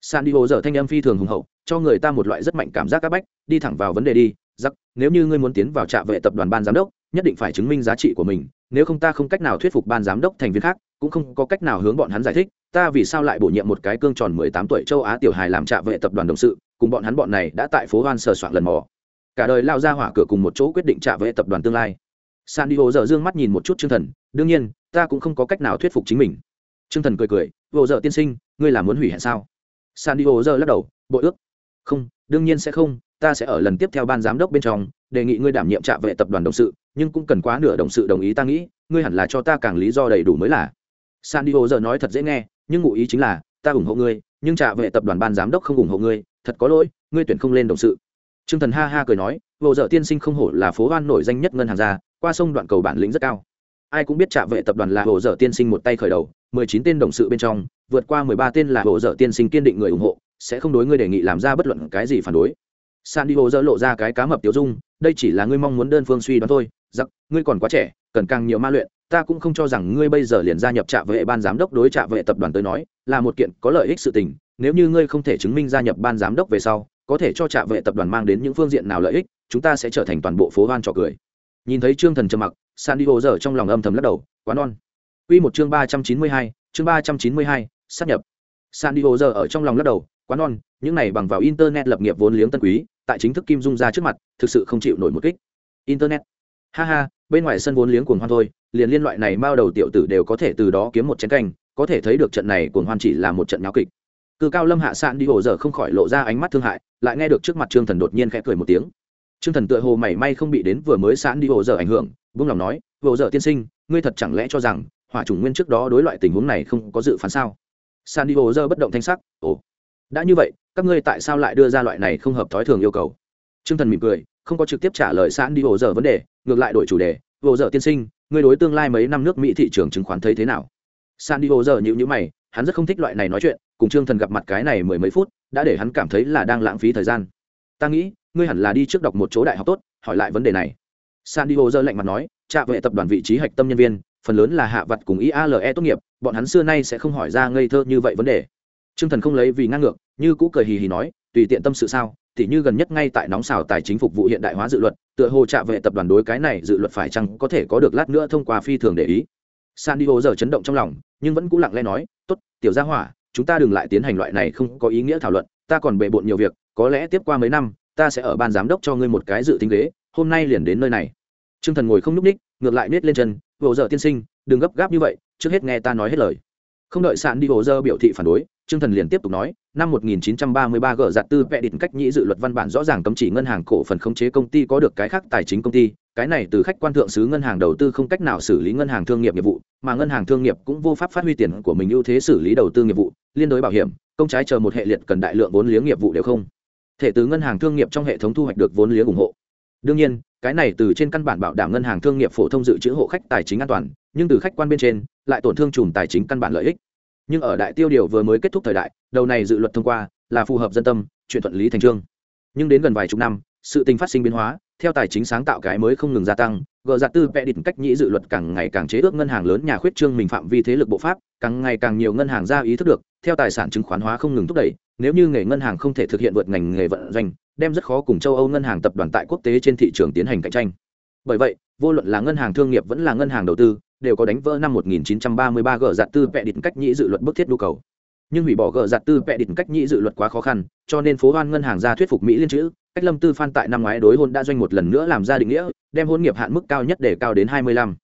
San đi hồ giờ thanh âm phi thường hùng hậu, cho người ta một loại rất mạnh cảm giác áp bách, đi thẳng vào vấn đề đi, giặc, nếu như ngươi muốn tiến vào trạm vệ tập đoàn ban giám đốc, nhất định phải chứng minh giá trị của mình, nếu không ta không cách nào thuyết phục ban giám đốc thành viên khác, cũng không có cách nào hướng bọn hắn giải thích ta vì sao lại bổ nhiệm một cái cương tròn mười tám tuổi châu á tiểu hài làm trạ vệ tập đoàn đồng sự, cùng bọn hắn bọn này đã tại phố hoan sờ soạn lần mò. Cả đời lao ra hỏa cửa cùng một chỗ quyết định trạ vệ tập đoàn tương lai. San đi hồ giờ dương mắt nhìn một chút chương thần, đương nhiên, ta cũng không có cách nào thuyết phục chính mình. Chương thần cười cười hồ giờ tiên sinh, ngươi là muốn hủy hẹn sao? San đi hồ giờ lắc đầu, bội ước. Không, đương nhiên sẽ không, ta sẽ ở lần tiếp theo ban giám đốc bên trong, đề nghị ngươi đảm nhiệm trạ vệ tập đoàn đồng sự, nhưng cũng cần quá nửa đồng sự đồng ý ta nghĩ, ngươi hẳn là cho ta càng lý do đầy đủ mới là. San đi giờ nói thật dễ nghe nhưng ngụ ý chính là, ta ủng hộ ngươi, nhưng trạm vệ tập đoàn ban giám đốc không ủng hộ ngươi, thật có lỗi, ngươi tuyển không lên đồng sự. T r ư ơ n g thần ha ha cười nói hồ dợ tiên sinh không hổ là phố hoan nổi danh nhất ngân hàng ra qua sông đoạn cầu bản lĩnh rất cao. Ai cũng biết trạm vệ tập đoàn là hồ dợ tiên sinh một tay khởi đầu, mười chín tên đồng sự bên trong, vượt qua mười ba tên là hồ dợ tiên sinh kiên định người ủng hộ, sẽ không đối ngươi đề nghị làm ra bất luận cái gì phản đối. San đi diego dỡ lộ ra cái cá mập tiêu dung, đây chỉ là ngươi mong muốn đơn phương suy đoán thôi giặc, ngươi còn quá trẻ, cần càng nhiều ma luyện, ta cũng không cho rằng ngươi bây giờ liền gia nhập trạ vệ ban giám đốc đối trạ vệ tập đoàn tới nói, là một kiện có lợi ích sự tình, nếu như ngươi không thể chứng minh gia nhập ban giám đốc về sau, có thể cho trạ vệ tập đoàn mang đến những phương diện nào lợi ích, chúng ta sẽ trở thành toàn bộ phố hoan trò cười. Nhìn thấy trương thần trầm mặc, san diego dở trong lòng âm thầm lắc đầu quá non Quy một chương ba trăm chín mươi hai, chương ba trăm chín mươi hai sắp nhập. San diego dở ở trong lòng lắc đầu quá non những này bằng vào internet lập nghiệp vốn liếng tân quý, tại chính thức kim dung ra trước mặt, thực sự không chịu nổi một kích. Internet ha ha, bên ngoài sân vốn liếng cuồng hoan thôi, liền liên loại này bao đầu tiểu tử đều có thể từ đó kiếm một chén canh, có thể thấy được trận này cuồng hoan chỉ là một trận nháo kịch. Cự cao lâm hạ sạn đi hồ giờ không khỏi lộ ra ánh mắt thương hại, lại nghe được trước mặt trương thần đột nhiên khẽ cười một tiếng. Trương thần tựa hồ mảy may không bị đến vừa mới sạn đi hồ giờ ảnh hưởng buông lòng nói hồ giờ tiên sinh, ngươi thật chẳng lẽ cho rằng, hỏa chủng nguyên trước đó đối loại tình huống này không có dự phán sao? San đi hồ giờ bất động thanh sắc, ồ, đã như vậy, các ngươi tại sao lại đưa ra loại này không hợp thói thường yêu cầu? Trương thần mỉm cười, không có trực tiếp trả lời sạn đi hồ dở vấn đề ngược lại đổi chủ đề vô dở tiên sinh ngươi đối tương lai mấy năm nước mỹ thị trường chứng khoán thấy thế nào? San đi vô dở nhịu nhữ mày hắn rất không thích loại này nói chuyện cùng trương thần gặp mặt cái này mười mấy phút đã để hắn cảm thấy là đang lãng phí thời gian. Ta nghĩ ngươi hẳn là đi trước đọc một chỗ đại học tốt hỏi lại vấn đề này. San đi hồ lạnh mặt nói trạ vệ tập đoàn vị trí hạch tâm nhân viên phần lớn là hạ vật cùng iale tốt nghiệp bọn hắn xưa nay sẽ không hỏi ra ngây thơ như vậy vấn đề. Trương Thần không lấy vì ngang ngược, như cũ cười hì hì nói, tùy tiện tâm sự sao, tỉ như gần nhất ngay tại nóng xào tài chính phục vụ hiện đại hóa dự luật, tựa hồ trạ vệ tập đoàn đối cái này dự luật phải chăng có thể có được lát nữa thông qua phi thường để ý. San Diego giờ chấn động trong lòng, nhưng vẫn cũ lặng lẽ nói, "Tốt, tiểu gia hỏa, chúng ta đừng lại tiến hành loại này không có ý nghĩa thảo luận, ta còn bệ bộn nhiều việc, có lẽ tiếp qua mấy năm, ta sẽ ở ban giám đốc cho ngươi một cái dự tính ghế, hôm nay liền đến nơi này." Trương Thần ngồi không nhúc ních ngược lại nết lên chân, "Vô giờ tiên sinh, đừng gấp gáp như vậy, trước hết nghe ta nói hết lời." Không đợi sạn đi hồ giờ biểu thị phản đối, Trương Thần liền tiếp tục nói, năm 1933 gỡ giặt tư vẽ định cách nhĩ dự luật văn bản rõ ràng cấm chỉ ngân hàng cổ phần khống chế công ty có được cái khác tài chính công ty, cái này từ khách quan thượng sứ ngân hàng đầu tư không cách nào xử lý ngân hàng thương nghiệp nghiệp vụ, mà ngân hàng thương nghiệp cũng vô pháp phát huy tiền của mình ưu thế xử lý đầu tư nghiệp vụ, liên đối bảo hiểm, công trái chờ một hệ liệt cần đại lượng vốn liếng nghiệp vụ đều không. Thể từ ngân hàng thương nghiệp trong hệ thống thu hoạch được vốn liếng ủng hộ. Đương nhiên, cái này từ trên căn bản bảo đảm ngân hàng thương nghiệp phổ thông dự trữ hộ khách tài chính an toàn, nhưng từ khách quan bên trên, lại tổn thương chùm tài chính căn bản lợi ích. Nhưng ở đại tiêu điều vừa mới kết thúc thời đại, đầu này dự luật thông qua, là phù hợp dân tâm, chuyện thuận lý thành trương. Nhưng đến gần vài chục năm, sự tình phát sinh biến hóa, theo tài chính sáng tạo cái mới không ngừng gia tăng, gờ giặt tư vẽ định cách nhĩ dự luật càng ngày càng chế ước ngân hàng lớn nhà khuyết trương mình phạm vi thế lực bộ pháp, càng ngày càng nhiều ngân hàng ra ý thức được, theo tài sản chứng khoán hóa không ngừng thúc đẩy, nếu như nghề ngân hàng không thể thực hiện vượt ngành nghề vận doanh, đem rất khó cùng châu âu ngân hàng tập đoàn tại quốc tế trên thị trường tiến hành cạnh tranh. Bởi vậy, vô luận là ngân hàng thương nghiệp vẫn là ngân hàng đầu tư đều có đánh vỡ năm 1933 gỡ giặt tư vẽ định cách nhĩ dự luật bức thiết nhu cầu. Nhưng hủy bỏ gờ giặt tư vẽ định cách nhĩ dự luật quá khó khăn, cho nên phố hoan ngân hàng ra thuyết phục mỹ liên chữ, cách lâm tư phan tại năm ngoái đối hôn đã doanh một lần nữa làm ra định nghĩa, đem hôn nghiệp hạn mức cao nhất để cao đến hai mươi lăm.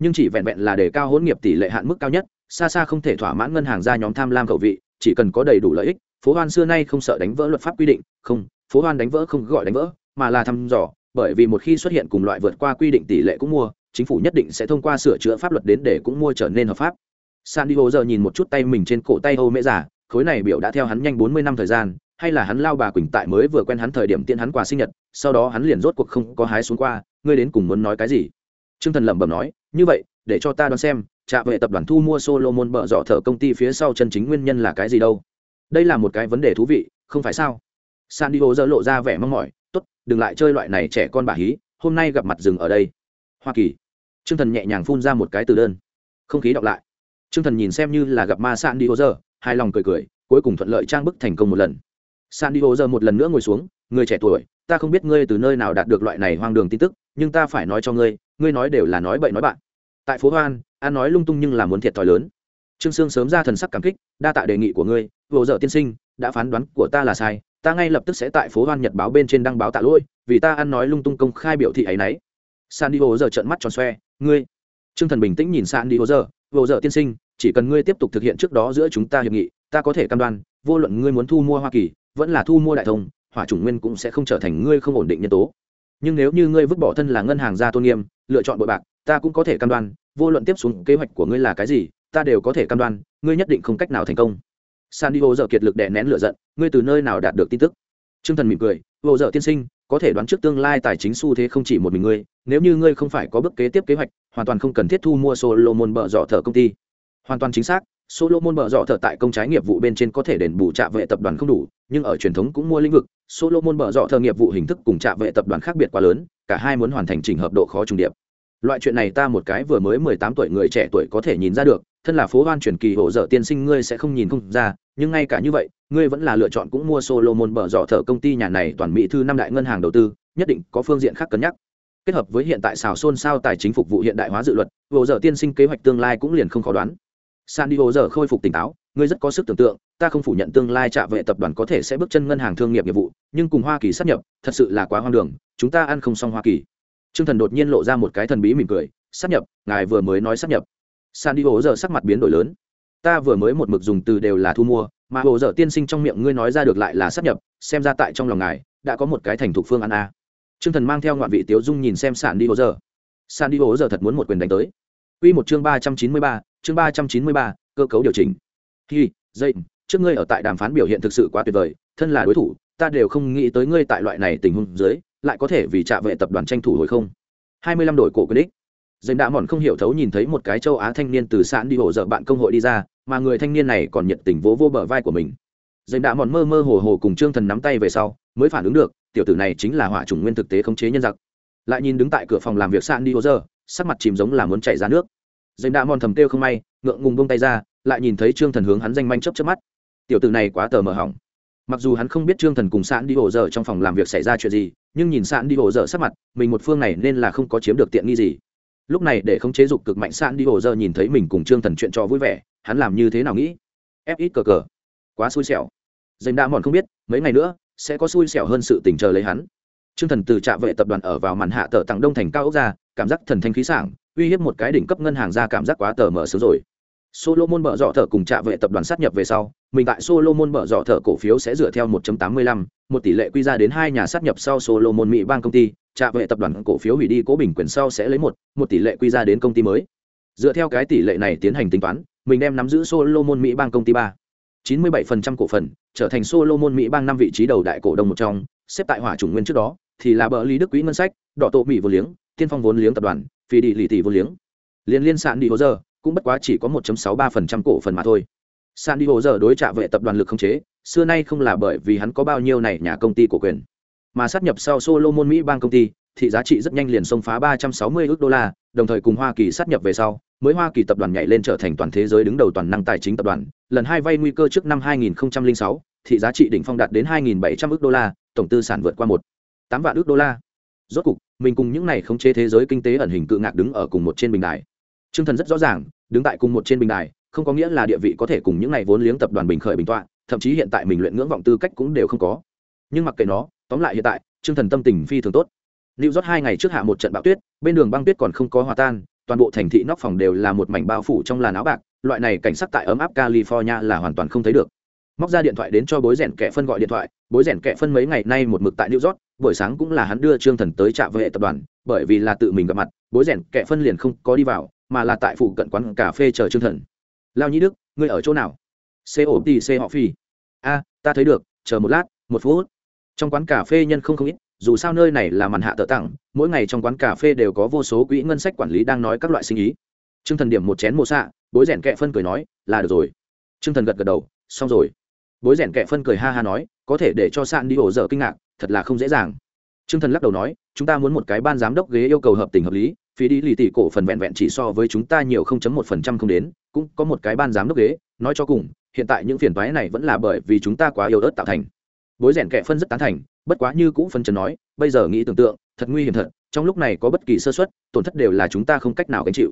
Nhưng chỉ vẹn vẹn là để cao hôn nghiệp tỷ lệ hạn mức cao nhất, xa xa không thể thỏa mãn ngân hàng ra nhóm tham lam khẩu vị, chỉ cần có đầy đủ lợi ích, phố hoan xưa nay không sợ đánh vỡ luật pháp quy định, không, phố hoan đánh vỡ không gọi đánh vỡ, mà là thăm dò, bởi vì một khi xuất hiện cùng loại vượt qua quy định tỷ lệ cũng mua chính phủ nhất định sẽ thông qua sửa chữa pháp luật đến để cũng mua trở nên hợp pháp. San diego giờ nhìn một chút tay mình trên cổ tay âu mễ giả, khối này biểu đã theo hắn nhanh bốn mươi năm thời gian, hay là hắn lao bà quỳnh tại mới vừa quen hắn thời điểm tiện hắn quà sinh nhật, sau đó hắn liền rốt cuộc không có hái xuống qua, ngươi đến cùng muốn nói cái gì? T r ư ơ n g thần lẩm bẩm nói, như vậy, để cho ta đoán xem trạ vệ tập đoàn thu mua solomon bợ dọ thợ công ty phía sau chân chính nguyên nhân là cái gì đâu? Đây là một cái vấn đề thú vị, không phải sao? San diego giờ lộ ra vẻ mong mỏi, tốt, đừng lại chơi loại này trẻ con bà hí, hôm nay gặp mặt rừng ở đây. Hoa kỳ t r ư ơ n g thần nhẹ nhàng phun ra một cái từ đơn. Không khí đọc lại. T r ư ơ n g thần nhìn xem như là gặp ma san diego giờ hai lòng cười cười, cuối cùng thuận lợi trang bức thành công một lần. San diego giờ một lần nữa ngồi xuống, người trẻ tuổi, ta không biết ngươi từ nơi nào đạt được loại này hoang đường tin tức, nhưng ta phải nói cho ngươi ngươi nói đều là nói bậy nói bạn. Tại phố hoan an nói lung tung nhưng là muốn thiệt thòi lớn. Trương sương sớm ra thần sắc cảm kích, đa tạ đề nghị của ngươi, vô dở tiên sinh, đã phán đoán của ta là sai, ta ngay lập tức sẽ tại phố hoan nhật báo bên trên đăng báo tạ lỗi, vì ta ăn nói lung tung công khai biểu thị ấ y n ấ y san đi hồ giờ trợn mắt tròn xoe ngươi. Trương thần bình tĩnh nhìn san đi hồ dơ hồ dơ tiên sinh, chỉ cần ngươi tiếp tục thực hiện trước đó giữa chúng ta hiệp nghị, ta có thể cam đoan, vô luận ngươi muốn thu mua hoa kỳ, vẫn là thu mua đại thông, hỏa chủng nguyên cũng sẽ không trở thành ngươi không ổn định nhân tố. Nhưng nếu như ngươi vứt bỏ thân là ngân hàng gia tôn nghiêm, lựa chọn bội bạc, ta cũng có thể cam đoan, vô luận tiếp xuống kế hoạch của ngươi là cái gì, ta đều có thể cam đoan, ngươi nhất định không cách nào thành công. San đi giờ kiệt lực đè nén lửa giận, ngươi từ nơi nào đạt được tin tức? T r ư ơ n g thần mỉm cười, hồ dợ tiên sinh có thể đoán trước tương lai tài chính xu thế không chỉ một mình ngươi, nếu như ngươi không phải có bước kế tiếp kế hoạch, hoàn toàn không cần thiết thu mua solomon bợ dọ thợ công ty. Hoàn toàn chính xác, solomon bợ dọ thợ tại công trái nghiệp vụ bên trên có thể đền bù trạ vệ tập đoàn không đủ, nhưng ở truyền thống cũng mua lĩnh vực, solomon bợ dọ thợ nghiệp vụ hình thức cùng trạ vệ tập đoàn khác biệt quá lớn, cả hai muốn hoàn thành trình hợp độ khó trùng điệp. Loại chuyện này ta một cái vừa mới mười tám tuổi người trẻ tuổi có thể nhìn ra được thân là phố hoan truyền kỳ hổ dở tiên sinh ngươi sẽ không nhìn không ra, nhưng ngay cả như vậy, ngươi vẫn là lựa chọn cũng mua solomon bở dọ thở công ty nhà này toàn mỹ thư năm đại ngân hàng đầu tư, nhất định có phương diện khác cân nhắc. Kết hợp với hiện tại xào xôn xao tài chính phục vụ hiện đại hóa dự luật, hổ dở tiên sinh kế hoạch tương lai cũng liền không khó đoán. San đi hộ dở khôi phục tỉnh táo, ngươi rất có sức tưởng tượng, ta không phủ nhận tương lai trạ vệ tập đoàn có thể sẽ bước chân ngân hàng thương nghiệp nghiệp vụ, nhưng cùng hoa kỳ sắp nhập, thật sự là quá hoang đường, chúng ta ăn không xong hoa kỳ. T r ư ơ n g thần đột nhiên lộ ra một cái thần bí mỉm cười sắp nhập, ngài vừa mới nói sắp nhập san đi hồ giờ sắc mặt biến đổi lớn. Ta vừa mới một mực dùng từ đều là thu mua, mà hồ dở tiên sinh trong miệng ngươi nói ra được lại là sắp nhập, xem ra tại trong lòng ngài, đã có một cái thành thục phương ăn a. T r ư ơ n g thần mang theo ngoạn vị tiếu dung nhìn xem sàn đi hồ dở sàn đi hồ dở thật muốn một quyền đánh tới. Q một chương ba trăm chín mươi ba, chương ba trăm chín mươi ba, cơ cấu điều chỉnh. Hi dây trước ngươi ở tại đàm phán biểu hiện thực sự quá tuyệt vời, thân là đối thủ, ta đều không nghĩ tới ngươi tại loại này tình huống dưới, lại có thể vì trạ vệ tập đoàn tranh thủ hồi không. Hai mươi lăm đổi cổ quyền đích dành đã mòn không hiểu thấu nhìn thấy một cái châu á thanh niên từ sạn đi hổ dở bạn công hội đi ra, mà người thanh niên này còn nhiệt tình vỗ vô bờ vai của mình. Dành đã mòn mơ mơ hồ hồ cùng trương thần nắm tay về sau, mới phản ứng được, tiểu tử này chính là hỏa chủng nguyên thực tế khống chế nhân giặc. Lại nhìn đứng tại cửa phòng làm việc sạn đi hổ dở, sắc mặt chìm giống là muốn chạy ra nước. Dành đã mòn thầm kêu không may, ngượng ngùng bông tay ra, lại nhìn thấy trương thần hướng hắn danh manh chấp chấp mắt. Tiểu tử này quá tờ mờ hỏng. Mặc dù hắn không biết trương thần cùng sạn đi hồ dở trong phòng làm việc xảy ra chuyện gì, nhưng nhìn sạn đi hồ dở sắc mặt, mình một phương này nên là không có chiếm được tiện nghi gì lúc này để không chế dục cực mạnh sạn đi hồ dơ nhìn thấy mình cùng trương thần chuyện cho vui vẻ hắn làm như thế nào nghĩ? Ép ít cờ cờ. Quá xui xẻo. Dành đa mòn không biết mấy ngày nữa sẽ có xui xẻo hơn sự tình chờ lấy hắn. Trương thần từ trạm vệ tập đoàn ở vào màn hạ tờ tặng đông thành cao ốc ra cảm giác thần thanh khí sảng uy hiếp một cái đỉnh cấp ngân hàng ra cảm giác quá tờ mở sớm rồi. Solomon bợ dọ thở cùng trạm vệ tập đoàn sát nhập về sau, mình tại Solomon bợ dọ thở cổ phiếu sẽ dựa theo 1.85, một tỷ lệ quy ra đến hai nhà sát nhập sau Solomon Mỹ Bang công ty, trạm vệ tập đoàn cổ phiếu hủy đi cố bình quyền sau sẽ lấy một, một tỷ lệ quy ra đến công ty mới. Dựa theo cái tỷ lệ này tiến hành tính toán, mình đem nắm giữ Solomon Mỹ Bang công ty 3. 97% cổ phần, trở thành Solomon Mỹ Bang năm vị trí đầu đại cổ đông một trong, xếp tại hỏa chủng nguyên trước đó, thì là bờ lý đức quý ngân sách, đỏ tổ Mỹ vô liếng, tiên phong vốn liếng tập đoàn, phi đi lì tỷ vô liếng. Liên liên sạn đi hồ giờ, cũng bất quá chỉ có 1.63% cổ phần mà thôi. San hồ giờ đối trả vệ tập đoàn lực không chế, xưa nay không là bởi vì hắn có bao nhiêu này nhà công ty cổ quyền, mà sát nhập sau Solomon Mỹ bang công ty, thì giá trị rất nhanh liền xông phá 360 ức đô la, đồng thời cùng Hoa Kỳ sát nhập về sau, mới Hoa Kỳ tập đoàn nhảy lên trở thành toàn thế giới đứng đầu toàn năng tài chính tập đoàn, lần hai vay nguy cơ trước năm 2006, thị giá trị đỉnh phong đạt đến 2700 ức đô la, tổng tư sản vượt qua một 8 vạn ức đô la. Rốt cục, mình cùng những này khống chế thế giới kinh tế ẩn hình cự ngạc đứng ở cùng một trên bình đài. Trương Thần rất rõ ràng, đứng tại cùng một trên bình đài, không có nghĩa là địa vị có thể cùng những này vốn liếng tập đoàn bình khởi bình tọa thậm chí hiện tại mình luyện ngưỡng vọng tư cách cũng đều không có nhưng mặc kệ nó tóm lại hiện tại chương thần tâm tình phi thường tốt. Lưu rót hai ngày trước hạ một trận bão tuyết, bên đường băng tuyết còn không có hòa tan, toàn bộ thành thị nóc phòng đều là một mảnh bao phủ trong làn áo bạc, loại này cảnh sắc tại ấm áp california là hoàn toàn không thấy được. Móc ra điện thoại đến cho bối rèn kẻ phân gọi điện thoại, bối rèn kẻ phân mấy ngày nay một mực tại new york, buổi sáng cũng là hắn đưa trương thần tới trạm vệ tập đoàn, bởi vì là tự mình gặp mặt, bối rèn kẻ phân liền không có đi vào, mà là tại phụ cận quán cà phê chờ trương thần. Lao nhĩ đức, ngươi ở chỗ nào? C ổ t c họ phi. A, ta thấy được, chờ một lát, một phút trong quán cà phê nhân không không ít, dù sao nơi này là màn hạ tợ tặng, mỗi ngày trong quán cà phê đều có vô số quỹ ngân sách quản lý đang nói các loại sinh ý. T r ư ơ n g thần điểm một chén mộ xạ, bối rẻn kẹ phân cười nói, là được rồi. T r ư ơ n g thần gật gật đầu, xong rồi. Bối rẻn kẹ phân cười ha ha nói, có thể để cho sạn đi ổ dở kinh ngạc, thật là không dễ dàng. T r ư ơ n g thần lắc đầu nói, chúng ta muốn một cái ban giám đốc ghế yêu cầu hợp tình hợp lý, phí đi lì tỷ cổ phần vẹn vẹn chỉ so với chúng ta nhiều không chấm một phần trăm không đến, cũng có một cái ban giám đốc ghế, nói cho cùng, hiện tại những phiền toái này vẫn là bởi vì chúng ta quá yếu ớt tạo thành bối rèn kẹ phân rất tán thành, bất quá như cũ phân trần nói, bây giờ nghĩ tưởng tượng, thật nguy hiểm thật, trong lúc này có bất kỳ sơ suất, tổn thất đều là chúng ta không cách nào gánh chịu.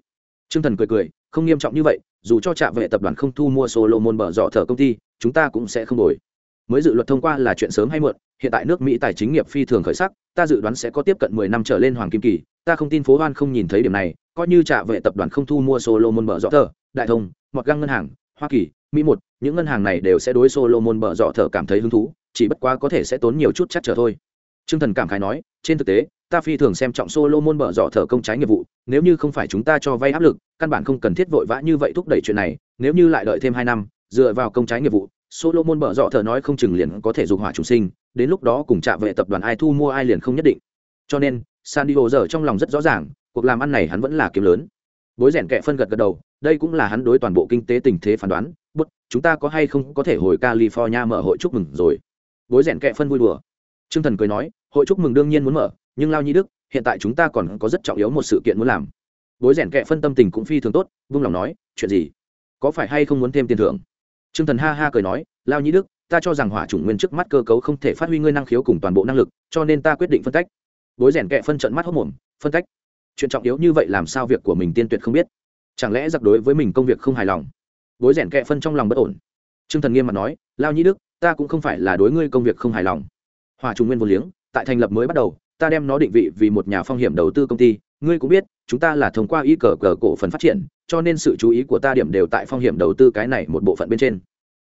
T r ư ơ n g thần cười cười, không nghiêm trọng như vậy, dù cho trạm vệ tập đoàn không thu mua solo môn bở dọ thở công ty, chúng ta cũng sẽ không đổi. Mới dự luật thông qua là chuyện sớm hay muộn, hiện tại nước mỹ tài chính nghiệp phi thường khởi sắc, ta dự đoán sẽ có tiếp cận mười năm trở lên hoàng kim kỳ, ta không tin phố hoan không nhìn thấy điểm này, coi như trạm vệ tập đoàn không thu mua solo môn bở dọ thở đại thông, mọt găng ngân hàng, hoa kỳ, mỹ một, những ngân hàng này đều sẽ đối solo môn bở dọ thở cảm thấy hứng thú chỉ bất quá có thể sẽ tốn nhiều chút chắc trở thôi Trương Thần cảm khái nói, trên thực tế, ta phi thường xem trọng Solomon bở dọ thở công trái nghiệp vụ, nếu như không phải chúng ta cho vay áp lực, căn bản không cần thiết vội vã như vậy thúc đẩy chuyện này, nếu như lại đợi thêm hai năm, dựa vào công trái nghiệp vụ, Solomon bở dọ thở nói không chừng liền có thể dục hỏa chủ sinh, đến lúc đó cùng trạ vệ tập đoàn ai thu mua ai liền không nhất định. Cho nên, San Diego giờ trong lòng rất rõ ràng, cuộc làm ăn này hắn vẫn là kiếm lớn. Bối rèn kẹ phân gật gật đầu, đây cũng là hắn đối toàn bộ kinh tế tình thế phán đoán, bất, chúng ta có hay không có thể hồi California mở hội chúc mừng rồi bối rèn kẹ phân vui đùa. Trương thần cười nói, hội chúc mừng đương nhiên muốn mở, nhưng lao nhi đức, hiện tại chúng ta còn có rất trọng yếu một sự kiện muốn làm. Bối rèn kẹ phân tâm tình cũng phi thường tốt, vung lòng nói, chuyện gì? Có phải hay không muốn thêm tiền thưởng? Trương thần ha ha cười nói, lao nhi đức, ta cho rằng hỏa chủng nguyên trước mắt cơ cấu không thể phát huy ngươi năng khiếu cùng toàn bộ năng lực, cho nên ta quyết định phân cách bối rèn kẹ phân trận mắt hốc mồm phân cách chuyện trọng yếu như vậy làm sao việc của mình tiên tuyệt không biết? Chẳng lẽ giặc đối với mình công việc không hài lòng? Bối rèn kẹ phân trong lòng bất ổn. T r ư ơ n g thần nghiêm mặt nói, lao nhi đức ta cũng không phải là đối ngươi công việc không hài lòng. Hòa trùng nguyên vô liếng, tại thành lập mới bắt đầu, ta đem nó định vị vì một nhà phong hiểm đầu tư công ty. Ngươi cũng biết, chúng ta là thông qua y cờ cờ cổ phần phát triển, cho nên sự chú ý của ta điểm đều tại phong hiểm đầu tư cái này một bộ phận bên trên.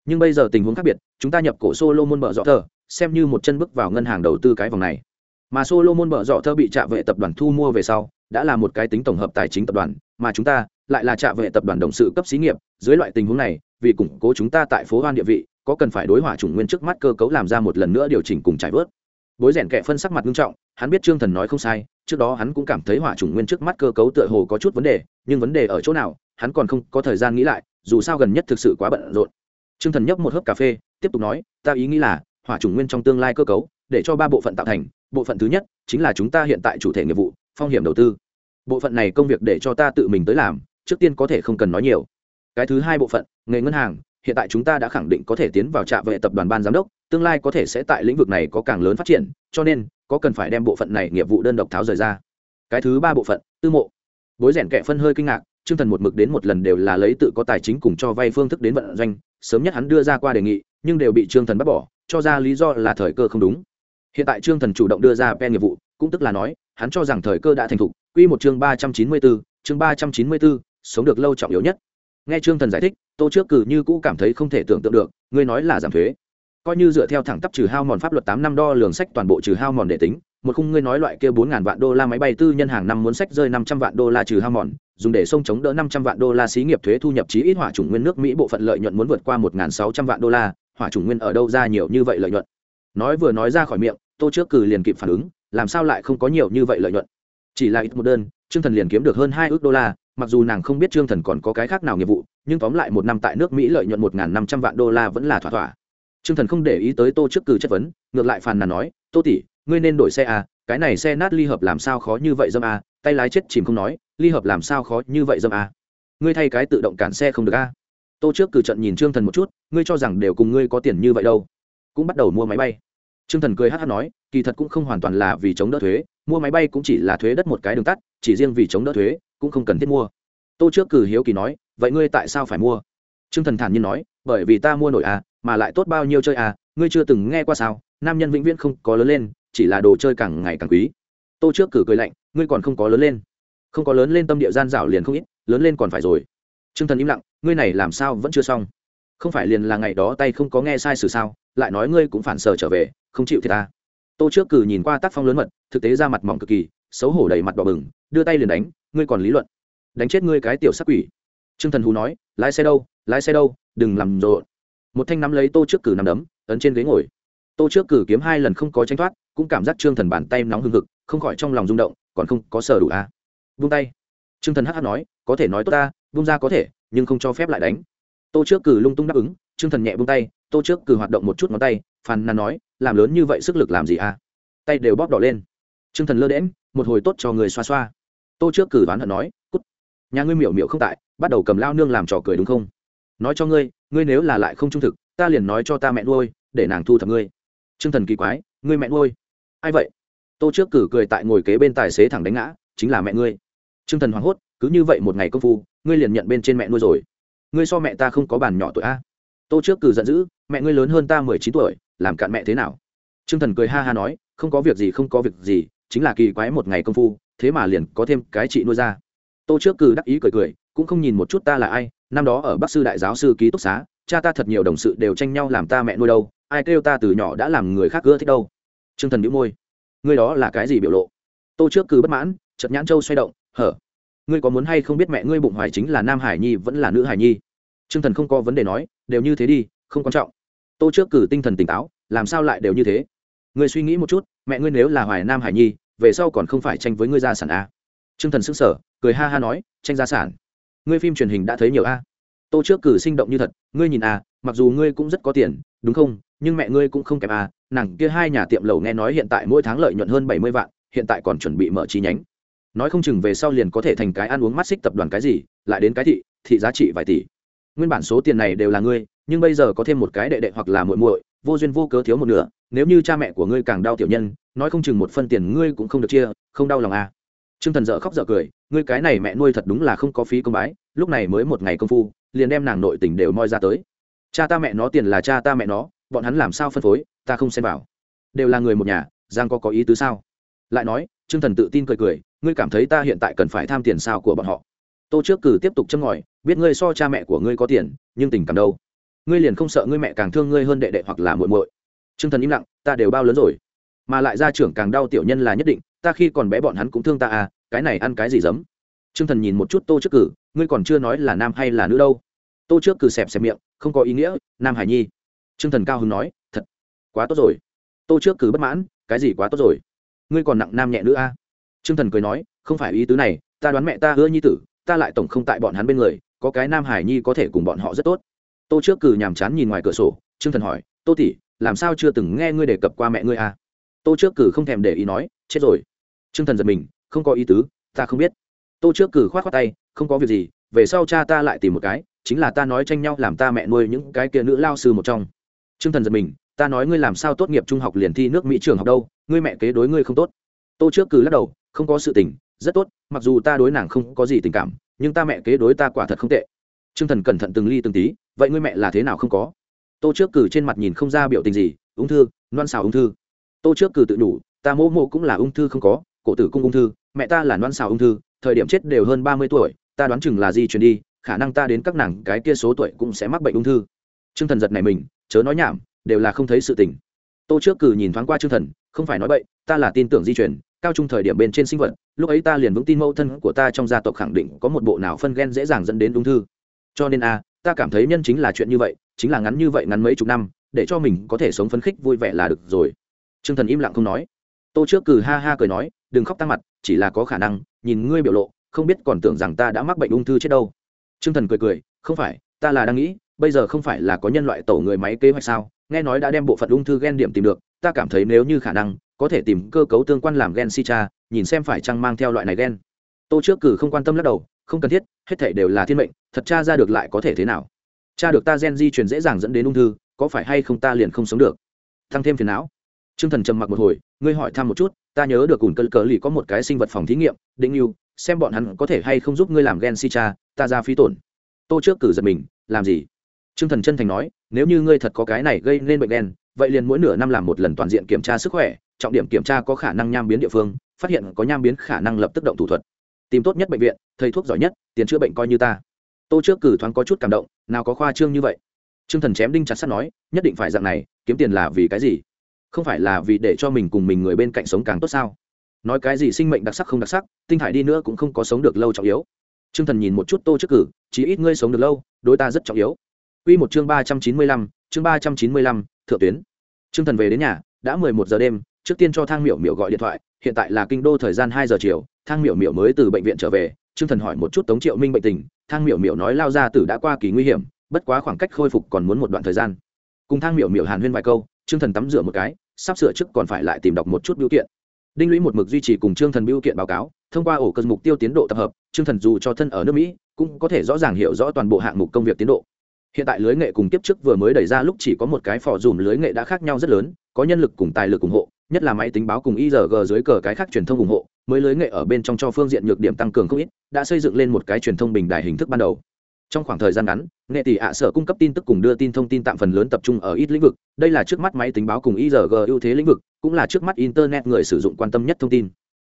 Nhưng bây giờ tình huống khác biệt, chúng ta nhập cổ solomon bợ dọ thơ xem như một chân bước vào ngân hàng đầu tư cái vòng này. Mà solomon bợ dọ thơ bị trạ vệ tập đoàn thu mua về sau, đã là một cái tính tổng hợp tài chính tập đoàn, mà chúng ta lại là trạ vệ tập đoàn đồng sự cấp xí nghiệp. Dưới loại tình huống này, vì củng cố chúng ta tại phố hoan địa vị có cần phải đối hỏa chủng nguyên trước mắt cơ cấu làm ra một lần nữa điều chỉnh cùng trải vớt. Bối rèn kẹ phân sắc mặt nghiêm trọng, hắn biết trương thần nói không sai, trước đó hắn cũng cảm thấy hỏa chủng nguyên trước mắt cơ cấu tựa hồ có chút vấn đề, nhưng vấn đề ở chỗ nào, hắn còn không có thời gian nghĩ lại, dù sao gần nhất thực sự quá bận rộn. Trương thần nhấp một hớp cà phê, tiếp tục nói, ta ý nghĩ là, hỏa chủng nguyên trong tương lai cơ cấu, để cho ba bộ phận tạo thành, bộ phận thứ nhất chính là chúng ta hiện tại chủ thể nghiệp vụ, phong hiểm đầu tư. Bộ phận này công việc để cho ta tự mình tới làm, trước tiên có thể không cần nói nhiều. Cái thứ hai bộ phận, nghề ngân hàng hiện tại chúng ta đã khẳng định có thể tiến vào trạm vệ tập đoàn ban giám đốc, tương lai có thể sẽ tại lĩnh vực này có càng lớn phát triển, cho nên, có cần phải đem bộ phận này nghiệp vụ đơn độc tháo rời ra. Cái thứ ba bộ phận, tư mộ. Bối rèn kệ phân hơi kinh ngạc chương thần một mực đến một lần đều là lấy tự có tài chính cùng cho vay phương thức đến vận doanh, sớm nhất hắn đưa ra qua đề nghị, nhưng đều bị trương thần bắt bỏ, cho ra lý do là thời cơ không đúng. Hiện tại trương thần chủ động đưa ra pen nghiệp vụ, cũng tức là nói, hắn cho rằng thời cơ đã thành thục. Quy một chương ba trăm chín mươi bốn chương ba trăm chín mươi bốn sống được lâu trọng yếu nhất nghe trương thần giải thích, tô trước cử như cũ cảm thấy không thể tưởng tượng được, ngươi nói là giảm thuế. Coi như dựa theo thẳng tắp trừ hao mòn pháp luật tám năm đo lường sách toàn bộ trừ hao mòn để tính, một khung ngươi nói loại kia bốn ngàn vạn đô la máy bay tư nhân hàng năm muốn sách rơi năm trăm vạn đô la trừ hao mòn, dùng để sông chống đỡ năm trăm vạn đô la xí nghiệp thuế thu nhập chí ít hỏa chủng nguyên nước mỹ bộ phận lợi nhuận muốn vượt qua một ngàn sáu trăm vạn đô la, hỏa chủng nguyên ở đâu ra nhiều như vậy lợi nhuận? Nói vừa nói ra khỏi miệng, tô trước cử liền kịp phản ứng, làm sao lại không có nhiều như vậy lợi nhuận? Chỉ là ít một đơn, trương thần liền kiếm được hơn hai ước đô la mặc dù nàng không biết trương thần còn có cái khác nào nghiệp vụ nhưng tóm lại một năm tại nước mỹ lợi nhuận một năm trăm vạn đô la vẫn là thỏa thỏa trương thần không để ý tới tô trước cử chất vấn ngược lại phàn nàn nói tô tỷ ngươi nên đổi xe à, cái này xe nát ly hợp làm sao khó như vậy dâm à, tay lái chết chìm không nói ly hợp làm sao khó như vậy dâm à. ngươi thay cái tự động cản xe không được à. tô trước cử trận nhìn trương thần một chút ngươi cho rằng đều cùng ngươi có tiền như vậy đâu cũng bắt đầu mua máy bay trương thần cười hát hát nói kỳ thật cũng không hoàn toàn là vì chống đỡ thuế mua máy bay cũng chỉ là thuế đất một cái đường tắt chỉ riêng vì chống đỡ thuế cũng không cần thiết mua. Tô trước cử hiếu kỳ nói, vậy ngươi tại sao phải mua? Trương thần thản nhiên nói, bởi vì ta mua nổi à mà lại tốt bao nhiêu chơi à ngươi chưa từng nghe qua sao? Nam nhân vĩnh viễn không có lớn lên, chỉ là đồ chơi càng ngày càng quý. Tô trước cử cười lạnh, ngươi còn không có lớn lên. Không có lớn lên tâm địa gian dảo liền không ít, lớn lên còn phải rồi. Trương thần im lặng, ngươi này làm sao vẫn chưa xong? Không phải liền là ngày đó tay không có nghe sai sự sao? Lại nói ngươi cũng phản sở trở về, không chịu thì ta. Tô trước cử nhìn qua tác phong lớn mật, thực tế ra mặt mỏng cực kỳ, xấu hổ đầy mặt đỏ bừng đưa tay liền đánh, ngươi còn lý luận. Đánh chết ngươi cái tiểu sắc quỷ. Trương thần hú nói, lái xe đâu, lái xe đâu, đừng làm rộn. Một thanh nắm lấy tô trước cử nằm đấm, ấn trên ghế ngồi. Tô trước cử kiếm hai lần không có tranh thoát, cũng cảm giác trương thần bàn tay nóng hừng hực, không khỏi trong lòng rung động, còn không có sờ đủ à. vung tay. Trương thần hh nói, có thể nói tốt ta, vung ra có thể, nhưng không cho phép lại đánh. Tô trước cử lung tung đáp ứng, trương thần nhẹ vung tay, tô trước cử hoạt động một chút ngón tay, phàn nàn nói, làm lớn như vậy sức lực làm gì à. Tay đều bóp đỏ lên. Trương thần lơ đễm một hồi tốt cho người xoa xoa tô trước cử đoán hận nói, cút. Nhà ngươi miểu miểu không tại, bắt đầu cầm lao nương làm trò cười đúng không? Nói cho ngươi ngươi nếu là lại không trung thực, ta liền nói cho ta mẹ nuôi, để nàng thu thập ngươi. T r ư ơ n g thần kỳ quái, ngươi mẹ nuôi? Ai vậy? Tô trước cử cười tại ngồi kế bên tài xế thẳng đánh ngã, chính là mẹ ngươi. T r ư ơ n g thần hoảng hốt, cứ như vậy một ngày công phu, ngươi liền nhận bên trên mẹ nuôi rồi. Ngươi so mẹ ta không có bàn nhỏ tuổi a. Tô trước cử giận dữ, mẹ ngươi lớn hơn ta mười chín tuổi, làm cạn mẹ thế nào? T r ư ơ n g thần cười ha ha nói, không có việc gì, không có việc gì, chính là kỳ quái một ngày công phu thế mà liền có thêm cái chị nuôi ra. Tô trước cử đắc ý cười cười, cũng không nhìn một chút ta là ai, năm đó ở bắc sư đại giáo sư ký túc xá, cha ta thật nhiều đồng sự đều tranh nhau làm ta mẹ nuôi đâu, ai kêu ta từ nhỏ đã làm người khác ưa thích đâu. T r ư ơ n g thần đĩu môi. Ngươi đó là cái gì biểu lộ? Tô trước cử bất mãn chật nhãn châu xoay động, hở? Ngươi có muốn hay không biết mẹ ngươi bụng hoài chính là nam hải nhi vẫn là nữ hải nhi? T r ư ơ n g thần không có vấn đề nói, đều như thế đi, không quan trọng. Tô trước cử tinh thần tỉnh táo, làm sao lại đều như thế? Ngươi suy nghĩ một chút, mẹ ngươi nếu là hoài nam hải nhi về sau còn không phải tranh với ngươi gia sản à? a t r ư ơ n g thần s ư n g sở cười ha ha nói, tranh gia sản? Ngươi phim truyền hình đã thấy nhiều a tô trước cử sinh động như thật, ngươi nhìn a mặc dù ngươi cũng rất có tiền, đúng không? Nhưng mẹ ngươi cũng không kém a nàng kia hai nhà tiệm lầu nghe nói hiện tại mỗi tháng lợi nhuận hơn bảy mươi vạn, hiện tại còn chuẩn bị mở chi nhánh. Nói không chừng về sau liền có thể thành cái ăn uống mắt xích tập đoàn cái gì, lại đến cái thị thị giá trị vài tỷ. Nguyên bản số tiền này đều là ngươi, nhưng bây giờ có thêm một cái đệ đệ hoặc là muội muội, vô duyên vô cớ thiếu một nửa nếu như cha mẹ của ngươi càng đau tiểu nhân nói không chừng một phân tiền ngươi cũng không được chia không đau lòng à. Trương Thần dở khóc dở cười, ngươi cái này mẹ nuôi thật đúng là không có phí công bái, lúc này mới một ngày công phu, liền đem nàng nội tình đều moi ra tới. Cha ta mẹ nó tiền là cha ta mẹ nó, bọn hắn làm sao phân phối, ta không xen vào. Đều là người một nhà, Giang có có ý tứ sao? Lại nói, Trương Thần tự tin cười cười, ngươi cảm thấy ta hiện tại cần phải tham tiền sao của bọn họ? Tô trước cử tiếp tục châm ngòi, biết ngươi so cha mẹ của ngươi có tiền, nhưng tình cảm đâu? Ngươi liền không sợ ngươi mẹ càng thương ngươi hơn đệ đệ hoặc là muội muội? Trương Thần im lặng, ta đều bao lớn rồi, mà lại gia trưởng càng đau tiểu nhân là nhất định, ta khi còn bé bọn hắn cũng thương ta à cái này ăn cái gì dấm. Trương thần nhìn một chút tô trước cử ngươi còn chưa nói là nam hay là nữ đâu? Tô trước cử sẹp sẹp miệng không có ý nghĩa nam hải nhi. Trương thần cao hứng nói thật quá tốt rồi. Tô trước cử bất mãn cái gì quá tốt rồi? Ngươi còn nặng nam nhẹ nữ a. À? Trương thần cười nói không phải ý tứ này ta đoán mẹ ta hứa nhi tử ta lại tổng không tại bọn hắn bên người có cái nam hải nhi có thể cùng bọn họ rất tốt. Tô trước cử nhàm chán nhìn ngoài cửa sổ Trương thần hỏi tô tỷ làm sao chưa từng nghe ngươi đề cập qua mẹ ngươi à? tô trước cử không thèm để ý nói, chết rồi. T r ư ơ n g thần giật mình, không có ý tứ, ta không biết. Tô trước cử k h o á t khoác tay, không có việc gì, về sau cha ta lại tìm một cái, chính là ta nói tranh nhau làm ta mẹ nuôi những cái kia nữ lao sư một trong. T r ư ơ n g thần giật mình, ta nói ngươi làm sao tốt nghiệp trung học liền thi nước mỹ trường học đâu, ngươi mẹ kế đối ngươi không tốt. Tô trước cử lắc đầu, không có sự tình, rất tốt, mặc dù ta đối nàng không có gì tình cảm, nhưng ta mẹ kế đối ta quả thật không tệ. T r ư ơ n g thần cẩn thận từng ly từng tí, vậy ngươi mẹ là thế nào không có? Tô trước cử trên mặt nhìn không ra biểu tình gì, ung thư, loan xào ung thư. Tô trước cử tự đủ, ta mô mô cũng là ung thư không có, cổ tử cung ung thư, mẹ ta là loan xào ung thư, thời điểm chết đều hơn ba mươi tuổi, ta đoán chừng là di truyền đi, khả năng ta đến các nàng cái kia số tuổi cũng sẽ mắc bệnh ung thư. T r ư ơ n g thần giật này mình, chớ nói nhảm, đều là không thấy sự tình. Tô trước cử nhìn thoáng qua t r ư ơ n g thần, không phải nói bậy, ta là tin tưởng di truyền, cao trung thời điểm bên trên sinh vật, lúc ấy ta liền vững tin mẫu thân của ta trong gia tộc khẳng định có một bộ nào phân gen dễ dàng dẫn đến ung thư. Cho nên a ta cảm thấy nhân chính là chuyện như vậy, chính là ngắn như vậy ngắn mấy chục năm, để cho mình có thể sống phấn khích vui vẻ là được rồi. T r ư ơ n g thần im lặng không nói. Tô trước cử ha ha cười nói, đừng khóc tăng mặt, chỉ là có khả năng, nhìn ngươi biểu lộ, không biết còn tưởng rằng ta đã mắc bệnh ung thư chết đâu. T r ư ơ n g thần cười cười, không phải, ta là đang nghĩ, bây giờ không phải là có nhân loại tổ người máy kế hoạch sao? Nghe nói đã đem bộ phận ung thư gen điểm tìm được, ta cảm thấy nếu như khả năng, có thể tìm cơ cấu tương quan làm gen si cha, nhìn xem phải chăng mang theo loại này gen. Tô trước cử không quan tâm lắc đầu không cần thiết hết thể đều là thiên mệnh thật cha ra được lại có thể thế nào? Cha được ta gen di truyền dễ dàng dẫn đến ung thư có phải hay không ta liền không sống được? Thăng thêm phiền não. T r ư ơ n g thần trầm mặc một hồi ngươi hỏi thăm một chút ta nhớ được cùng cỡ cỡ lì có một cái sinh vật phòng thí nghiệm định yêu xem bọn hắn có thể hay không giúp ngươi làm gen si cha ta ra phí tổn. Tô trước cử giật mình làm gì? Trương Thần chân thành nói, nếu như ngươi thật có cái này gây nên bệnh đen, vậy liền mỗi nửa năm làm một lần toàn diện kiểm tra sức khỏe, trọng điểm kiểm tra có khả năng nham biến địa phương, phát hiện có nham biến khả năng lập tức động thủ thuật. Tìm tốt nhất bệnh viện, thầy thuốc giỏi nhất, tiền chữa bệnh coi như ta. Tô trước cử thoáng có chút cảm động, nào có khoa trương như vậy. Trương Thần chém đinh chặt sắt nói, nhất định phải dạng này, kiếm tiền là vì cái gì? Không phải là vì để cho mình cùng mình người bên cạnh sống càng tốt sao? Nói cái gì sinh mệnh đặc sắc không đặc sắc, tinh thải đi nữa cũng không có sống được lâu trọng yếu. Trương Thần nhìn một chút Tô trước cử, chỉ ít ngươi sống được lâu, đối ta rất trọng yếu. Quy một chương ba trăm chín mươi lăm, chương ba trăm chín mươi lăm, thượng tuyến. Trương Thần về đến nhà, đã mười một giờ đêm, trước tiên cho Thang Miểu Miểu gọi điện thoại, hiện tại là kinh đô thời gian hai giờ chiều, Thang Miểu Miểu mới từ bệnh viện trở về, Trương Thần hỏi một chút Tống Triệu Minh bệnh tình, Thang Miểu Miểu nói lao ra tử đã qua kỳ nguy hiểm, bất quá khoảng cách khôi phục còn muốn một đoạn thời gian. Cùng Thang Miểu Miểu hàn huyên vài câu, Trương Thần tắm rửa một cái, sắp sửa trước còn phải lại tìm đọc một chút biểu kiện. Đinh Lũy một mực duy trì cùng Trương Thần biểu kiện báo cáo, thông qua ổ cơn mục tiêu tiến độ tập hợp, Trương Thần dù cho thân ở nước Mỹ, cũng có thể rõ ràng hiểu rõ toàn bộ hạng mục công việc tiến độ hiện tại lưới nghệ cùng tiếp trước vừa mới đẩy ra lúc chỉ có một cái phò dùm lưới nghệ đã khác nhau rất lớn có nhân lực cùng tài lực ủng hộ nhất là máy tính báo cùng IRG dưới cờ cái khác truyền thông ủng hộ, mới lưới nghệ ở bên trong cho phương diện nhược điểm tăng cường không ít, đã xây dựng lên một cái truyền thông bình đài hình thức ban đầu. Trong khoảng thời gian ngắn, nghệ tỷ ạ sở cung cấp tin tức cùng đưa tin thông tin tạm phần lớn tập trung ở ít lĩnh vực, đây là trước mắt máy tính báo cùng IRG ưu thế lĩnh vực, cũng là trước mắt internet người sử dụng quan tâm nhất thông tin.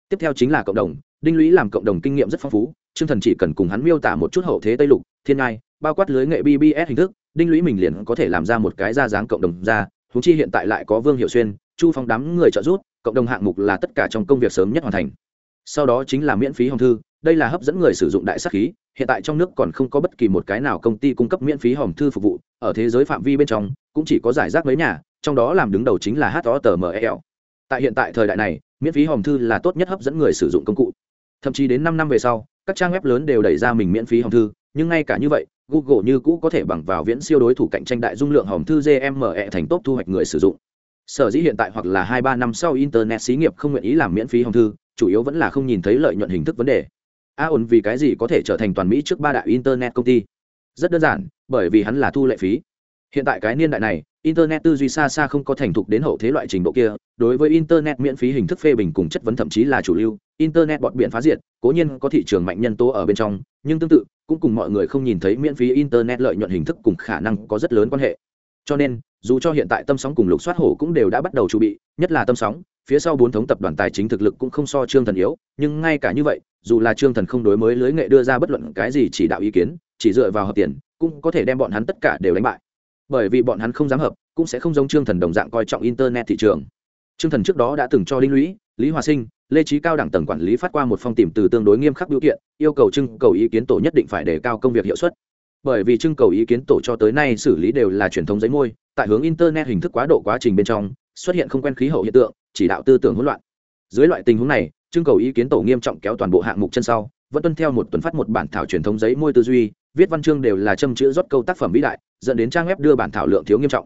Tiếp theo chính là cộng đồng, đinh lũy làm cộng đồng kinh nghiệm rất phong phú, trương thần chỉ cần cùng hắn miêu tả một chút hậu thế tây lục, thiên ngai, bao quát lưới nghệ bbs hình thức, đinh lũy mình liền có thể làm ra một cái ra dáng cộng đồng ra huống chi hiện tại lại có vương hiệu xuyên, chu phong đám người trợ giúp, cộng đồng hạng mục là tất cả trong công việc sớm nhất hoàn thành. Sau đó chính là miễn phí hồng thư, đây là hấp dẫn người sử dụng đại sắc khí, hiện tại trong nước còn không có bất kỳ một cái nào công ty cung cấp miễn phí hòm thư phục vụ, ở thế giới phạm vi bên trong, cũng chỉ có giải rác mấy nhà, trong đó làm đứng đầu chính là htmel tại hiện tại thời đại này, miễn phí hòm thư là tốt nhất hấp dẫn người sử dụng công cụ. Thậm chí đến năm năm về sau, các trang web lớn đều đẩy ra mình miễn phí hòm thư nhưng ngay cả như vậy, google như cũ có thể bằng vào viễn siêu đối thủ cạnh tranh đại dung lượng hòm thư gme thành tốt thu hoạch người sử dụng. Sở dĩ hiện tại hoặc là hai ba năm sau internet xí nghiệp không nguyện ý làm miễn phí hòm thư, chủ yếu vẫn là không nhìn thấy lợi nhuận hình thức vấn đề. A ổn vì cái gì có thể trở thành toàn mỹ trước ba đại internet công ty? Rất đơn giản, bởi vì hắn là thu lệ phí hiện tại cái niên đại này, internet tư duy xa xa không có thành thục đến hậu thế loại trình độ kia, đối với internet miễn phí hình thức phê bình cùng chất vấn thậm chí là chủ lưu, internet bọn biện phá diệt, cố nhiên có thị trường mạnh nhân tố ở bên trong, nhưng tương tự, cũng cùng mọi người không nhìn thấy miễn phí internet lợi nhuận hình thức cùng khả năng có rất lớn quan hệ. Cho nên, dù cho hiện tại tâm sóng cùng lục soát hổ cũng đều đã bắt đầu chuẩn bị, nhất là tâm sóng, phía sau bốn thống tập đoàn tài chính thực lực cũng không so trương thần yếu, nhưng ngay cả như vậy, dù là trương thần không đối mới lưới nghệ đưa ra bất luận cái gì chỉ đạo ý kiến, chỉ dựa vào hợp tiền, cũng có thể đem bọn hắn tất cả đều đánh bại bởi vì bọn hắn không dám hợp, cũng sẽ không giống trương thần đồng dạng coi trọng internet thị trường. Trương thần trước đó đã từng cho linh lũy, lý hòa sinh, lê trí cao đẳng tầng quản lý phát qua một phong tìm từ tương đối nghiêm khắc biểu kiện, yêu cầu trưng cầu ý kiến tổ nhất định phải đề cao công việc hiệu suất. Bởi vì trưng cầu ý kiến tổ cho tới nay xử lý đều là truyền thống giấy môi, tại hướng internet hình thức quá độ quá trình bên trong, xuất hiện không quen khí hậu hiện tượng, chỉ đạo tư tưởng hỗn loạn. Dưới loại tình huống này, trưng cầu ý kiến tổ nghiêm trọng kéo toàn bộ hạng mục chân sau, vẫn tuân theo một tuần phát một bản thảo truyền thống giấy môi tư duy viết văn chương đều là châm chữ rót câu tác phẩm vĩ đại, dẫn đến trang web đưa bản thảo lượng thiếu nghiêm trọng.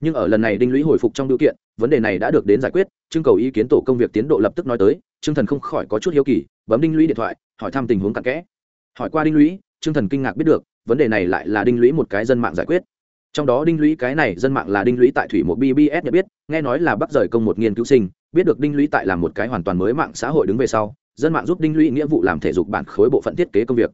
Nhưng ở lần này đinh lũy hồi phục trong điều kiện, vấn đề này đã được đến giải quyết trưng cầu ý kiến tổ công việc tiến độ lập tức nói tới, trương thần không khỏi có chút hiếu kỳ, bấm đinh lũy điện thoại, hỏi thăm tình huống cặn kẽ. Hỏi qua đinh lũy, trương thần kinh ngạc biết được, vấn đề này lại là đinh lũy một cái dân mạng giải quyết. Trong đó đinh lũy cái này dân mạng là đinh lũy tại thủy một bbs nhận biết, nghe nói là bắc rời công một nghiên cứu sinh, biết được đinh lũy tại làm một cái hoàn toàn mới mạng xã hội đứng về sau, dân mạng giúp đinh lũy nghĩa vụ làm thể dục bản khối bộ phận thiết kế công việc.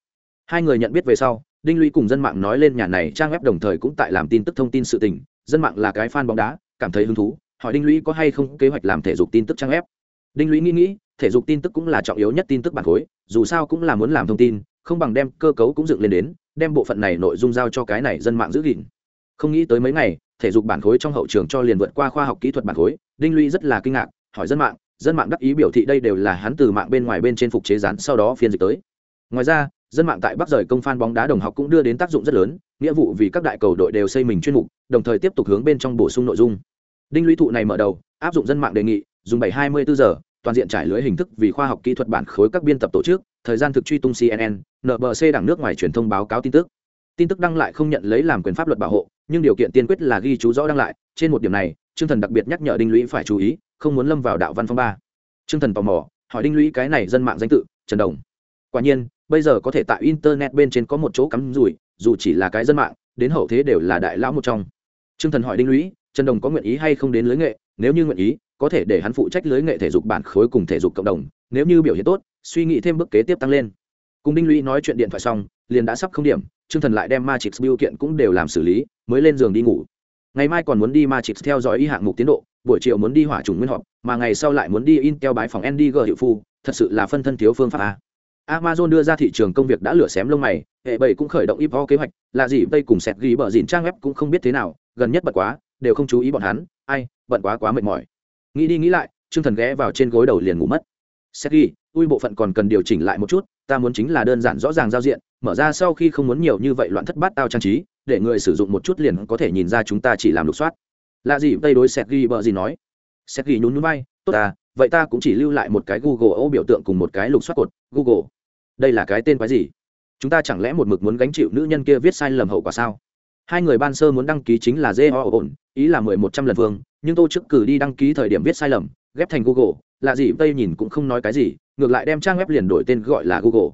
Hai người nhận biết về sau đinh lũy cùng dân mạng nói lên nhà này trang web đồng thời cũng tại làm tin tức thông tin sự tình. Dân mạng là cái fan bóng đá, cảm thấy hứng thú. Hỏi đinh lũy có hay không kế hoạch làm thể dục tin tức trang web. Đinh lũy nghĩ nghĩ, thể dục tin tức cũng là trọng yếu nhất tin tức bản khối, dù sao cũng là muốn làm thông tin, không bằng đem cơ cấu cũng dựng lên đến, đem bộ phận này nội dung giao cho cái này dân mạng giữ gìn. Không nghĩ tới mấy ngày, thể dục bản khối trong hậu trường cho liền vượt qua khoa học kỹ thuật bản khối, đinh lũy rất là kinh ngạc, hỏi dân mạng dân mạng đắc ý biểu thị đây đều là hắn từ mạng bên ngoài bên trên phục chế rán sau đó phiên dịch tới. Ngoài ra dân mạng tại bắc rời công phan bóng đá đồng học cũng đưa đến tác dụng rất lớn, nghĩa vụ vì các đại cầu đội đều xây mình chuyên mục, đồng thời tiếp tục hướng bên trong bổ sung nội dung. Đinh lũy thụ này mở đầu, áp dụng dân mạng đề nghị, dùng bảy hai mươi bốn giờ, toàn diện trải lưới hình thức vì khoa học kỹ thuật bản khối các biên tập tổ chức, thời gian thực truy tung cnn nbc đảng nước ngoài truyền thông báo cáo tin tức. Tin tức đăng lại không nhận lấy làm quyền pháp luật bảo hộ, nhưng điều kiện tiên quyết là ghi chú rõ đăng lại, trên một điểm này, trương thần đặc biệt nhắc nhở đinh lũy phải chú ý, không muốn lâm vào đạo văn phong ba. Trương thần tò mò, hỏi đinh lũy cái này dân mạng danh tự, trần đồng. Quả nhiên bây giờ có thể tại internet bên trên có một chỗ cắm rủi, dù chỉ là cái dân mạng, đến hậu thế đều là đại lão một trong. Trương thần hỏi đinh lũy, trần đồng có nguyện ý hay không đến lưới nghệ? Nếu như nguyện ý, có thể để hắn phụ trách lưới nghệ thể dục bản khối cùng thể dục cộng đồng. Nếu như biểu hiện tốt, suy nghĩ thêm bước kế tiếp tăng lên. Cùng đinh lũy nói chuyện điện thoại xong, liền đã sắp không điểm chương thần lại đem matrix biểu kiện cũng đều làm xử lý, mới lên giường đi ngủ. Ngày mai còn muốn đi matrix theo dõi y hạng mục tiến độ, buổi chiều muốn đi hỏa trùng nguyên họp, mà ngày sau lại muốn đi intel bái phòng ndg hiệu phu, thật sự là phân thân thiếu phương pháp a amazon đưa ra thị trường công việc đã lửa xém lông mày, hệ bảy cũng khởi động ipo kế hoạch, là gì tây cùng sẹt ghi bờ dìn trang web cũng không biết thế nào, gần nhất bận quá, đều không chú ý bọn hắn, ai, bận quá quá mệt mỏi. Nghĩ đi nghĩ lại, trương thần ghé vào trên gối đầu liền ngủ mất. Sẹt ghi, ui bộ phận còn cần điều chỉnh lại một chút, ta muốn chính là đơn giản rõ ràng giao diện, mở ra sau khi không muốn nhiều như vậy loạn thất bát tao trang trí, để người sử dụng một chút liền có thể nhìn ra chúng ta chỉ làm lục soát. Là gì tây đối sẹt ghi bờ gì nói. Sẹt ghi nhún nhún vai, tốt ta vậy ta cũng chỉ lưu lại một cái google ô biểu tượng cùng một cái lục soát cột, google đây là cái tên quái gì? Chúng ta chẳng lẽ một mực muốn gánh chịu nữ nhân kia viết sai lầm hậu quả sao? Hai người ban sơ muốn đăng ký chính là dê ho ổn, ý là mười một trăm lần vương, nhưng tô trước cử đi đăng ký thời điểm viết sai lầm, ghép thành google là gì tây nhìn cũng không nói cái gì, ngược lại đem trang web liền đổi tên gọi là google.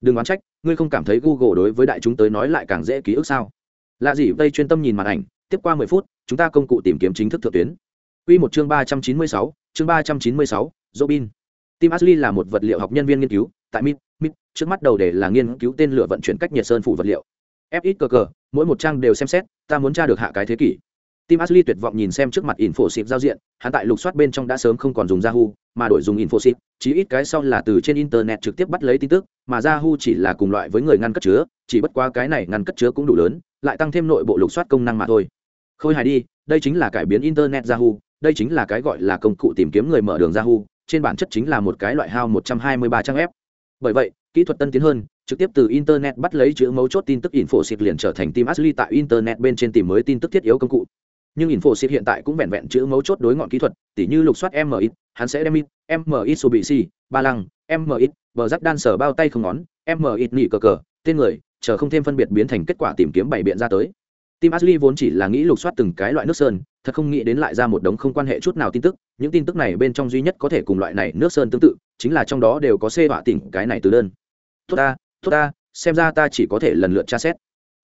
Đừng oán trách, ngươi không cảm thấy google đối với đại chúng tới nói lại càng dễ ký ức sao? Là gì tây chuyên tâm nhìn màn ảnh, tiếp qua mười phút, chúng ta công cụ tìm kiếm chính thức thượng tuyến. Quy một chương ba trăm chín mươi sáu, chương ba trăm chín mươi sáu, robin. Tim ashley là một vật liệu học nhân viên nghiên cứu, tại mit mit trước mắt đầu để là nghiên cứu tên lửa vận chuyển cách nhiệt sơn phủ vật liệu. Fx cờ cờ mỗi một trang đều xem xét, ta muốn tra được hạ cái thế kỷ. Tim ashley tuyệt vọng nhìn xem trước mặt infosys giao diện, hắn tại lục soát bên trong đã sớm không còn dùng yahoo, mà đổi dùng infosys chỉ ít cái sau là từ trên internet trực tiếp bắt lấy tin tức, mà yahoo chỉ là cùng loại với người ngăn cất chứa, chỉ bất qua cái này ngăn cất chứa cũng đủ lớn, lại tăng thêm nội bộ lục soát công năng mà thôi. Khôi hài đi, đây chính là cải biến internet yahoo, đây chính là cái gọi là công cụ tìm kiếm người mở đường yahoo, trên bản chất chính là một cái loại hao 123 trang web bởi vậy, kỹ thuật tân tiến hơn, trực tiếp từ internet bắt lấy chữ mấu chốt tin tức infosys liền trở thành team ashley tại internet bên trên tìm mới tin tức thiết yếu công cụ. Nhưng infosys hiện tại cũng vẹn vẹn chữ mấu chốt đối ngọn kỹ thuật, tỉ như lục soát mx hắn sẽ đem mx sobc ba lăng mx bờ rắc đan sở bao tay không ngón mx nỉ cờ cờ, tên người, chờ không thêm phân biệt biến thành kết quả tìm kiếm bảy biện ra tới. Tim Ashley vốn chỉ là nghĩ lục soát từng cái loại nước sơn, thật không nghĩ đến lại ra một đống không quan hệ chút nào tin tức, những tin tức này bên trong duy nhất có thể cùng loại này nước sơn tương tự, chính là trong đó đều có xê họa tỉnh cái này từ đơn. Tốt ta, tốt ta, xem ra ta chỉ có thể lần lượt tra xét.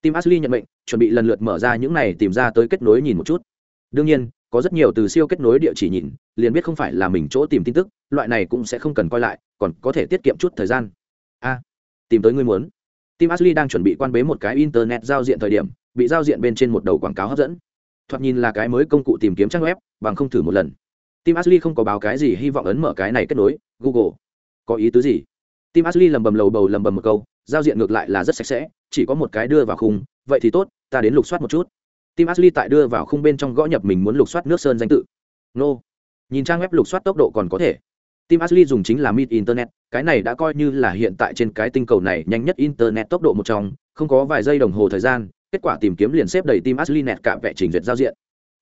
Tim Ashley nhận mệnh, chuẩn bị lần lượt mở ra những này tìm ra tới kết nối nhìn một chút. Đương nhiên, có rất nhiều từ siêu kết nối địa chỉ nhìn, liền biết không phải là mình chỗ tìm tin tức, loại này cũng sẽ không cần coi lại, còn có thể tiết kiệm chút thời gian. A, tìm tới ngươi muốn. Tim Ashley đang chuẩn bị quan bế một cái internet giao diện thời điểm, bị giao diện bên trên một đầu quảng cáo hấp dẫn. Thoạt nhìn là cái mới công cụ tìm kiếm trang web, bằng không thử một lần. Tim ashley không có báo cái gì hy vọng ấn mở cái này kết nối, google. Có ý tứ gì? Tim ashley lầm bầm lầu bầu lầm bầm một câu, giao diện ngược lại là rất sạch sẽ, chỉ có một cái đưa vào khung, vậy thì tốt, ta đến lục soát một chút. Tim ashley tại đưa vào khung bên trong gõ nhập mình muốn lục soát nước sơn danh tự. Nô. Nhìn trang web lục soát tốc độ còn có thể. Tim ashley dùng chính là mid internet, cái này đã coi như là hiện tại trên cái tinh cầu này nhanh nhất internet tốc độ một trong, không có vài giây đồng hồ thời gian kết quả tìm kiếm liền xếp đầy tim Ashley nẹt cả vẽ trình duyệt giao diện.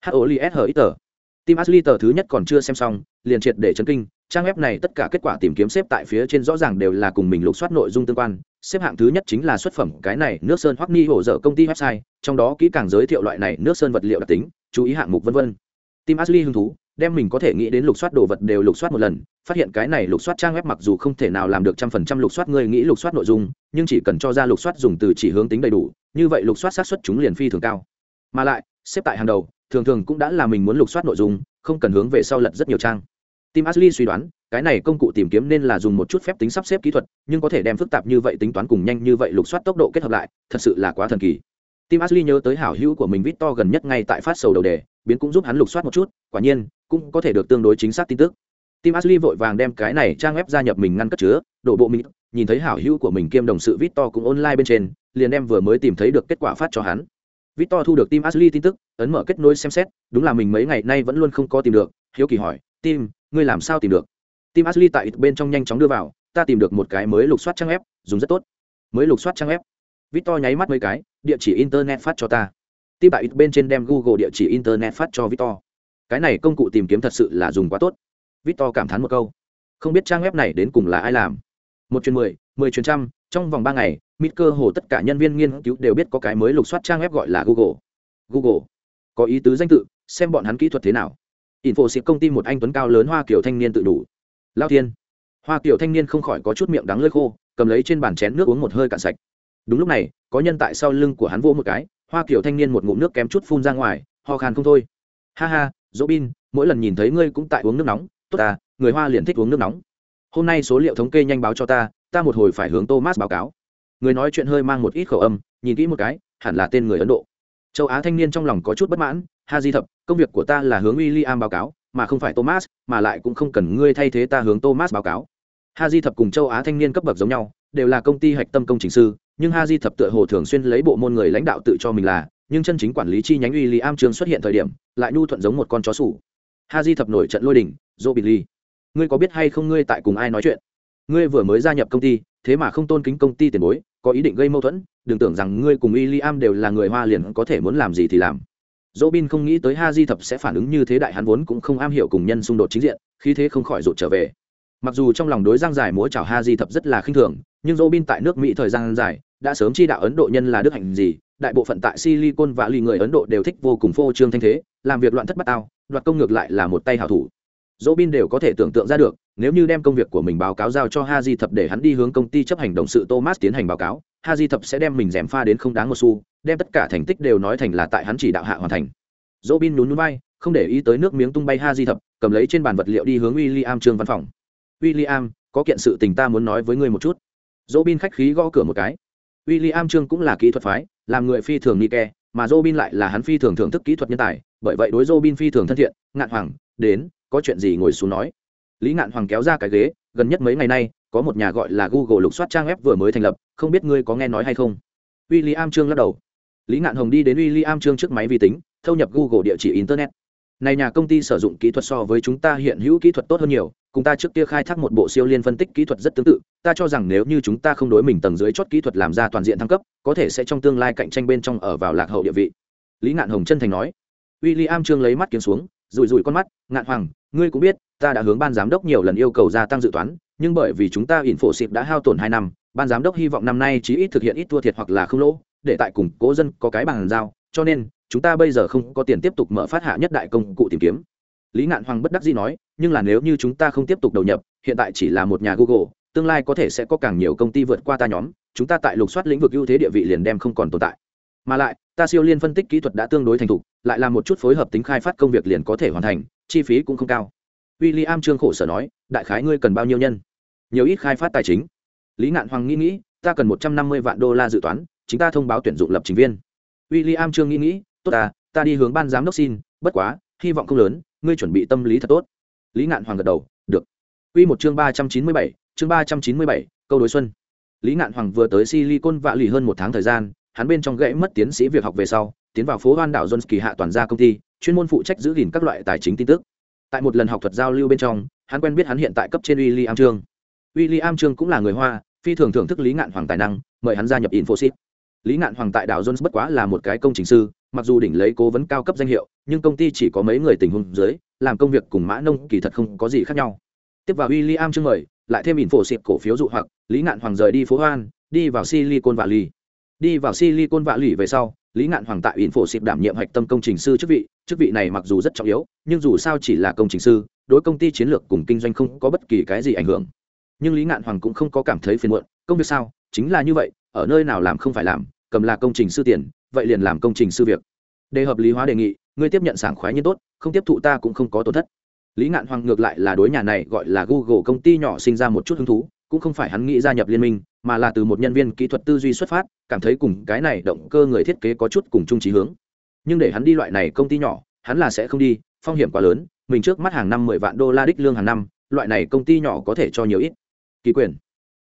HOLISHIT. Tim Ashley tờ thứ nhất còn chưa xem xong, liền triệt để chấn kinh, trang web này tất cả kết quả tìm kiếm xếp tại phía trên rõ ràng đều là cùng mình lục soát nội dung tương quan, xếp hạng thứ nhất chính là xuất phẩm cái này nước sơn hoắc ni hổ dở công ty website, trong đó kỹ càng giới thiệu loại này nước sơn vật liệu đặc tính, chú ý hạng mục vân vân. Tim Ashley hứng thú, đem mình có thể nghĩ đến lục soát đồ vật đều lục soát một lần phát hiện cái này lục soát trang web mặc dù không thể nào làm được trăm phần trăm lục soát người nghĩ lục soát nội dung nhưng chỉ cần cho ra lục soát dùng từ chỉ hướng tính đầy đủ như vậy lục soát sát xuất chúng liền phi thường cao mà lại xếp tại hàng đầu thường thường cũng đã là mình muốn lục soát nội dung không cần hướng về sau lật rất nhiều trang Tim Ashley suy đoán, cái này công cụ tìm kiếm nên là dùng một chút phép tính sắp xếp kỹ thuật, nhưng có thể đem phức tạp như vậy tính toán cùng nhanh như vậy lục soát tốc độ kết hợp lại, thật sự là quá thần kỳ. Tim Ashley nhớ tới hảo hữu của mình Victor gần nhất ngay tại phát sầu đầu đề, biến cũng giúp hắn lục soát một chút, quả nhiên, cũng có thể được tương đối chính xác tin tức. Tim Ashley vội vàng đem cái này trang web gia nhập mình ngăn cất chứa, đổ bộ mình, nhìn thấy hảo hữu của mình kiêm đồng sự Victor cũng online bên trên, liền đem vừa mới tìm thấy được kết quả phát cho hắn. Victor thu được Tim Ashley tin tức, ấn mở kết nối xem xét, đúng là mình mấy ngày nay vẫn luôn không có tìm được, hiếu kỳ hỏi, "Tim, ngươi làm sao tìm được?" Tim Ashley tại bên trong nhanh chóng đưa vào, "Ta tìm được một cái mới lục soát trang web, dùng rất tốt." Mới lục soát trang web. Victor nháy mắt mấy cái, địa chỉ internet phát cho ta. Tim tại bên trên đem Google địa chỉ internet phát cho Victor. Cái này công cụ tìm kiếm thật sự là dùng quá tốt. Victor cảm thán một câu. Không biết trang web này đến cùng là ai làm. Một chuyến mười, mười chuyến trăm, trong vòng ba ngày, mít cơ hồ tất cả nhân viên nghiên cứu đều biết có cái mới lục soát trang web gọi là Google. Google. Có ý tứ danh tự, xem bọn hắn kỹ thuật thế nào. Infosys công ty một anh tuấn cao lớn hoa kiểu thanh niên tự đủ. Lao Thiên. Hoa kiểu thanh niên không khỏi có chút miệng đắng lưỡi khô, cầm lấy trên bàn chén nước uống một hơi cạn sạch đúng lúc này có nhân tại sau lưng của hắn vỗ một cái hoa kiểu thanh niên một ngụm nước kém chút phun ra ngoài, ho khan không thôi. Ha ha dỗ bin mỗi lần nhìn thấy ngươi cũng tại uống nước nóng. Tốt ta người hoa liền thích uống nước nóng. Hôm nay số liệu thống kê nhanh báo cho ta ta một hồi phải hướng thomas báo cáo. Người nói chuyện hơi mang một ít khẩu âm, nhìn kỹ một cái, hẳn là tên người ấn độ. Châu á thanh niên trong lòng có chút bất mãn, ha di thập, công việc của ta là hướng w i l l i am báo cáo, mà không phải thomas, mà lại cũng không cần ngươi thay thế ta hướng thomas báo cáo. Ha di thập cùng châu á thanh niên cấp bậc giống nhau, đều là công ty hạch tâm công trình sư nhưng ha di thập tựa hồ thường xuyên lấy bộ môn người lãnh đạo tự cho mình là, nhưng chân chính quản lý chi nhánh w i am trường xuất hiện thời điểm, lại nhu thuận giống một con chó sủ. Ha di thập nổi trận lôi đình dô bị ly. Ngươi có biết hay không ngươi tại cùng ai nói chuyện? Ngươi vừa mới gia nhập công ty, thế mà không tôn kính công ty tiền bối, có ý định gây mâu thuẫn, đừng tưởng rằng ngươi cùng Y Li am đều là người hoa liền có thể muốn làm gì thì làm. Dỗ bin không nghĩ tới ha di thập sẽ phản ứng như thế đại hắn vốn cũng không am hiểu cùng nhân xung đột chính diện khi thế không khỏi rụt trở về. Mặc dù trong lòng đối giang dài múa chào ha di thập rất là khinh thường nhưng Robin tại nước mỹ thời gian dài đã sớm chi đạo ấn độ nhân là đức hạnh gì đại bộ phận tại silicon và lì người ấn độ đều thích vô cùng phô trương thanh thế làm việc loạn thất bắt ao đoạt công ngược lại là một tay hảo thủ. Robin đều có thể tưởng tượng ra được nếu như đem công việc của mình báo cáo giao cho Haji thập để hắn đi hướng công ty chấp hành đồng sự thomas tiến hành báo cáo Haji thập sẽ đem mình dèm pha đến không đáng một xu đem tất cả thành tích đều nói thành là tại hắn chỉ đạo hạ hoàn thành. Robin nhún nhún vai, không để ý tới nước miếng tung bay Haji thập cầm lấy trên bàn vật liệu đi hướng William trường văn phòng. William, có kiện sự tình ta muốn nói với ngươi một chút dỗ bin khách khí gõ cửa một cái. W i l l i am trương cũng là kỹ thuật phái, làm người phi thường nike mà dỗ bin lại là hắn phi thường thưởng thức kỹ thuật nhân tài, bởi vậy đối dỗ bin phi thường thân thiện. Ngạn hoàng, đến, có chuyện gì ngồi xuống nói. Lý ngạn hoàng kéo ra cái ghế, gần nhất mấy ngày nay, có một nhà gọi là google lục soát trang web vừa mới thành lập, không biết ngươi có nghe nói hay không? W i l l i am trương lắc đầu. Lý ngạn hồng đi đến w i l l i am trương trước máy vi tính, thâu nhập google địa chỉ internet này nhà công ty sử dụng kỹ thuật so với chúng ta hiện hữu kỹ thuật tốt hơn nhiều, cùng ta trước kia khai thác một bộ siêu liên phân tích kỹ thuật rất tương tự, ta cho rằng nếu như chúng ta không đối mình tầng dưới chót kỹ thuật làm ra toàn diện thăng cấp, có thể sẽ trong tương lai cạnh tranh bên trong ở vào lạc hậu địa vị. Lý ngạn hồng chân thành nói. W i l l i am trương lấy mắt kiếm xuống, rủi rủi con mắt, ngạn hoàng, ngươi cũng biết, ta đã hướng ban giám đốc nhiều lần yêu cầu gia tăng dự toán, nhưng bởi vì chúng ta in phổ xịp đã hao tổn hai năm, ban giám đốc hy vọng năm nay chí ít thực hiện ít thua thiệt hoặc là không lỗ, để tại cùng cố dân có cái bàn giao, cho nên chúng ta bây giờ không có tiền tiếp tục mở phát hạ nhất đại công cụ tìm kiếm. Lý ngạn hoàng bất đắc dĩ nói, nhưng là nếu như chúng ta không tiếp tục đầu nhập, hiện tại chỉ là một nhà google, tương lai có thể sẽ có càng nhiều công ty vượt qua ta nhóm, chúng ta tại lục soát lĩnh vực ưu thế địa vị liền đem không còn tồn tại. Mà lại, ta siêu liên phân tích kỹ thuật đã tương đối thành thục, lại là một chút phối hợp tính khai phát công việc liền có thể hoàn thành, chi phí cũng không cao. W i l l i am trương khổ sở nói, đại khái ngươi cần bao nhiêu nhân? Nhiều ít khai phát tài chính. Lý ngạn hoàng nghĩ nghĩ, ta cần một trăm năm mươi vạn đô la dự toán chúng ta thông báo tuyển dụng lập trình viên. W i l l i am trương nghĩ nghĩ tốt à ta đi hướng ban giám đốc xin, bất quá, hy vọng không lớn, ngươi chuẩn bị tâm lý thật tốt. Lý ngạn hoàng gật đầu, được. Quy một chương ba trăm chín mươi bảy, chương ba trăm chín mươi bảy, câu đối xuân. Lý ngạn hoàng vừa tới silicon vạ lì hơn một tháng thời gian, hắn bên trong gãy mất tiến sĩ việc học về sau, tiến vào phố hoan đảo jones kỳ hạ toàn gia công ty, chuyên môn phụ trách giữ gìn các loại tài chính tin tức. Tại một lần học thuật giao lưu bên trong, hắn quen biết hắn hiện tại cấp trên w i l l i am trương. W i l l i am trương cũng là người hoa, phi thường thưởng thức lý ngạn hoàng tài năng, mời hắn gia nhập infosys. Lý ngạn hoàng tại đảo jones bất quá là một cái công trình sư mặc dù đỉnh lấy cố vấn cao cấp danh hiệu, nhưng công ty chỉ có mấy người tình huống dưới, làm công việc cùng mã nông kỳ thật không có gì khác nhau. Tiếp vào w i l l i am chương mời, lại thêm infosys cổ phiếu dụ hoặc, lý ngạn hoàng rời đi phố hoan, đi vào silicon valley. Đi vào silicon valley về sau, lý ngạn hoàng tại ỉn phổ xịt đảm nhiệm hạch tâm công trình sư chức vị chức vị này mặc dù rất trọng yếu, nhưng dù sao chỉ là công trình sư, đối công ty chiến lược cùng kinh doanh không có bất kỳ cái gì ảnh hưởng. Nhưng lý ngạn hoàng cũng không có cảm thấy phiền muộn, công việc sao? Chính là như vậy, ở nơi nào làm không phải làm, cầm là công trình sư tiền vậy liền làm công trình sư việc. Để hợp lý hóa đề nghị, ngươi tiếp nhận sảng khoái như tốt, không tiếp thụ ta cũng không có tổn thất. Lý ngạn hoàng ngược lại là đối nhà này gọi là google công ty nhỏ sinh ra một chút hứng thú, cũng không phải hắn nghĩ gia nhập liên minh, mà là từ một nhân viên kỹ thuật tư duy xuất phát, cảm thấy cùng cái này động cơ người thiết kế có chút cùng chung trí hướng. Nhưng để hắn đi loại này công ty nhỏ, hắn là sẽ không đi, phong hiểm quá lớn, mình trước mắt hàng năm mười vạn đô la đích lương hàng năm, loại này công ty nhỏ có thể cho nhiều ít. Kỳ quyền.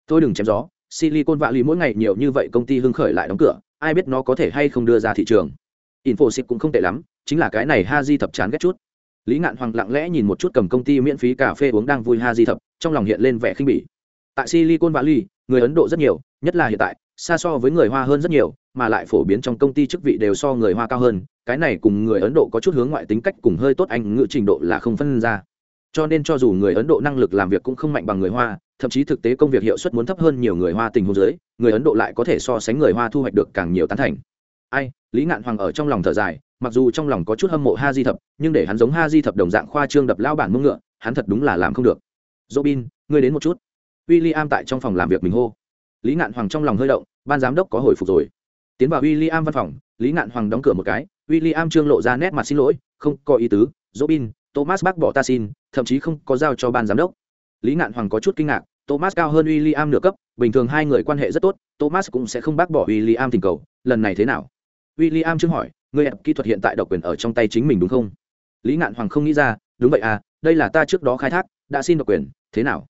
Tôi đừng chém gió, silicon valley mỗi ngày nhiều như vậy công ty hưng khởi lại đóng cửa ai biết nó có thể hay không đưa ra thị trường. Infosys cũng không tệ lắm, chính là cái này ha di thập chán ghét chút. Lý ngạn hoàng lặng lẽ nhìn một chút cầm công ty miễn phí cà phê uống đang vui ha di thập, trong lòng hiện lên vẻ khinh bỉ. Tại silicon valley, người ấn độ rất nhiều, nhất là hiện tại, xa so với người hoa hơn rất nhiều, mà lại phổ biến trong công ty chức vị đều so người hoa cao hơn, cái này cùng người ấn độ có chút hướng ngoại tính cách cùng hơi tốt anh ngữ trình độ là không phân ra cho nên cho dù người ấn độ năng lực làm việc cũng không mạnh bằng người hoa, thậm chí thực tế công việc hiệu suất muốn thấp hơn nhiều người hoa tình huống dưới, người ấn độ lại có thể so sánh người hoa thu hoạch được càng nhiều tán thành. Ai, lý ngạn hoàng ở trong lòng thở dài, mặc dù trong lòng có chút hâm mộ ha di thập, nhưng để hắn giống ha di thập đồng dạng khoa trương đập lao bản mông ngựa, hắn thật đúng là làm không được. Robin, ngươi đến một chút. W i l l i am tại trong phòng làm việc mình hô. Lý ngạn hoàng trong lòng hơi động, ban giám đốc có hồi phục rồi. Tiến vào w i l l i am văn phòng, lý ngạn hoàng đóng cửa một cái w i l l i am trương lộ ra nét mặt xin lỗi, không có ý tứ. Robin thomas bác bỏ ta xin, thậm chí không có giao cho ban giám đốc. Lý ngạn hoàng có chút kinh ngạc, thomas cao hơn w i l l i am nửa cấp, bình thường hai người quan hệ rất tốt, thomas cũng sẽ không bác bỏ w i l l i am tình cầu, lần này thế nào? W i l l i am hỏi, người ép kỹ thuật hiện tại độc quyền ở trong tay chính mình đúng không? Lý ngạn hoàng không nghĩ ra, đúng vậy à đây là ta trước đó khai thác, đã xin độc quyền, thế nào?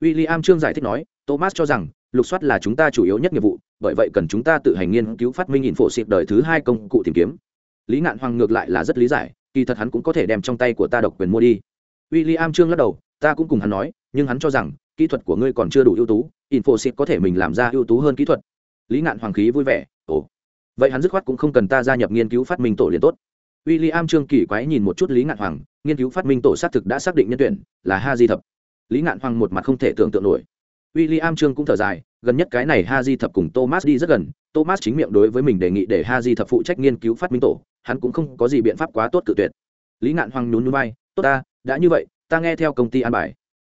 W i l l i am trương giải thích nói, thomas cho rằng, lục soát là chúng ta chủ yếu nhất nghiệp vụ, bởi vậy cần chúng ta tự hành nghiên cứu phát minh in phổ xịp đời thứ hai công cụ tìm kiếm. Lý ngạn hoàng ngược lại là rất lý giải kỳ thật hắn cũng có thể đem trong tay của ta độc quyền mua đi. W i l l i am trương lắc đầu, ta cũng cùng hắn nói, nhưng hắn cho rằng, kỹ thuật của ngươi còn chưa đủ ưu tú infosit có thể mình làm ra ưu tú hơn kỹ thuật. Lý ngạn hoàng khí vui vẻ, ồ, vậy hắn dứt khoát cũng không cần ta gia nhập nghiên cứu phát minh tổ liền tốt. W i l l i am trương kỳ quái nhìn một chút lý ngạn hoàng, nghiên cứu phát minh tổ xác thực đã xác định nhân tuyển là ha di thập. Lý ngạn hoàng một mặt không thể tưởng tượng nổi. W i l l i am trương cũng thở dài gần nhất cái này ha di thập cùng thomas đi rất gần, thomas chính miệng đối với mình đề nghị để ha di thập phụ trách nghiên cứu phát minh tổ, hắn cũng không có gì biện pháp quá tốt cự tuyệt. Lý ngạn hoàng nhún nhún bay tốt ta, đã như vậy, ta nghe theo công ty an bài.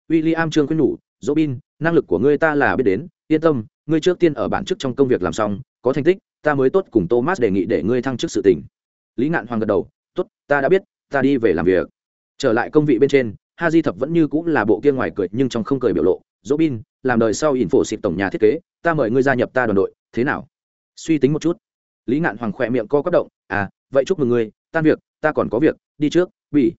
W i l l i am trương khuyên nhủ dỗ bin năng lực của ngươi ta là biết đến, yên tâm, ngươi trước tiên ở bản chức trong công việc làm xong, có thành tích, ta mới tốt cùng thomas đề nghị để ngươi thăng chức sự tình. lý ngạn hoàng gật đầu, tốt, ta đã biết, ta đi về làm việc. Trở lại công vị bên trên ha di thập vẫn như cũng là bộ kia ngoài cười, nhưng trong không cười biểu lộ dỗ bin làm đời sau in phổ xịt tổng nhà thiết kế, ta mời ngươi gia nhập ta đoàn đội, thế nào? Suy tính một chút. Lý ngạn hoàng khỏe miệng co quắp động à vậy chúc mừng ngươi, tan việc, ta còn có việc, đi trước bị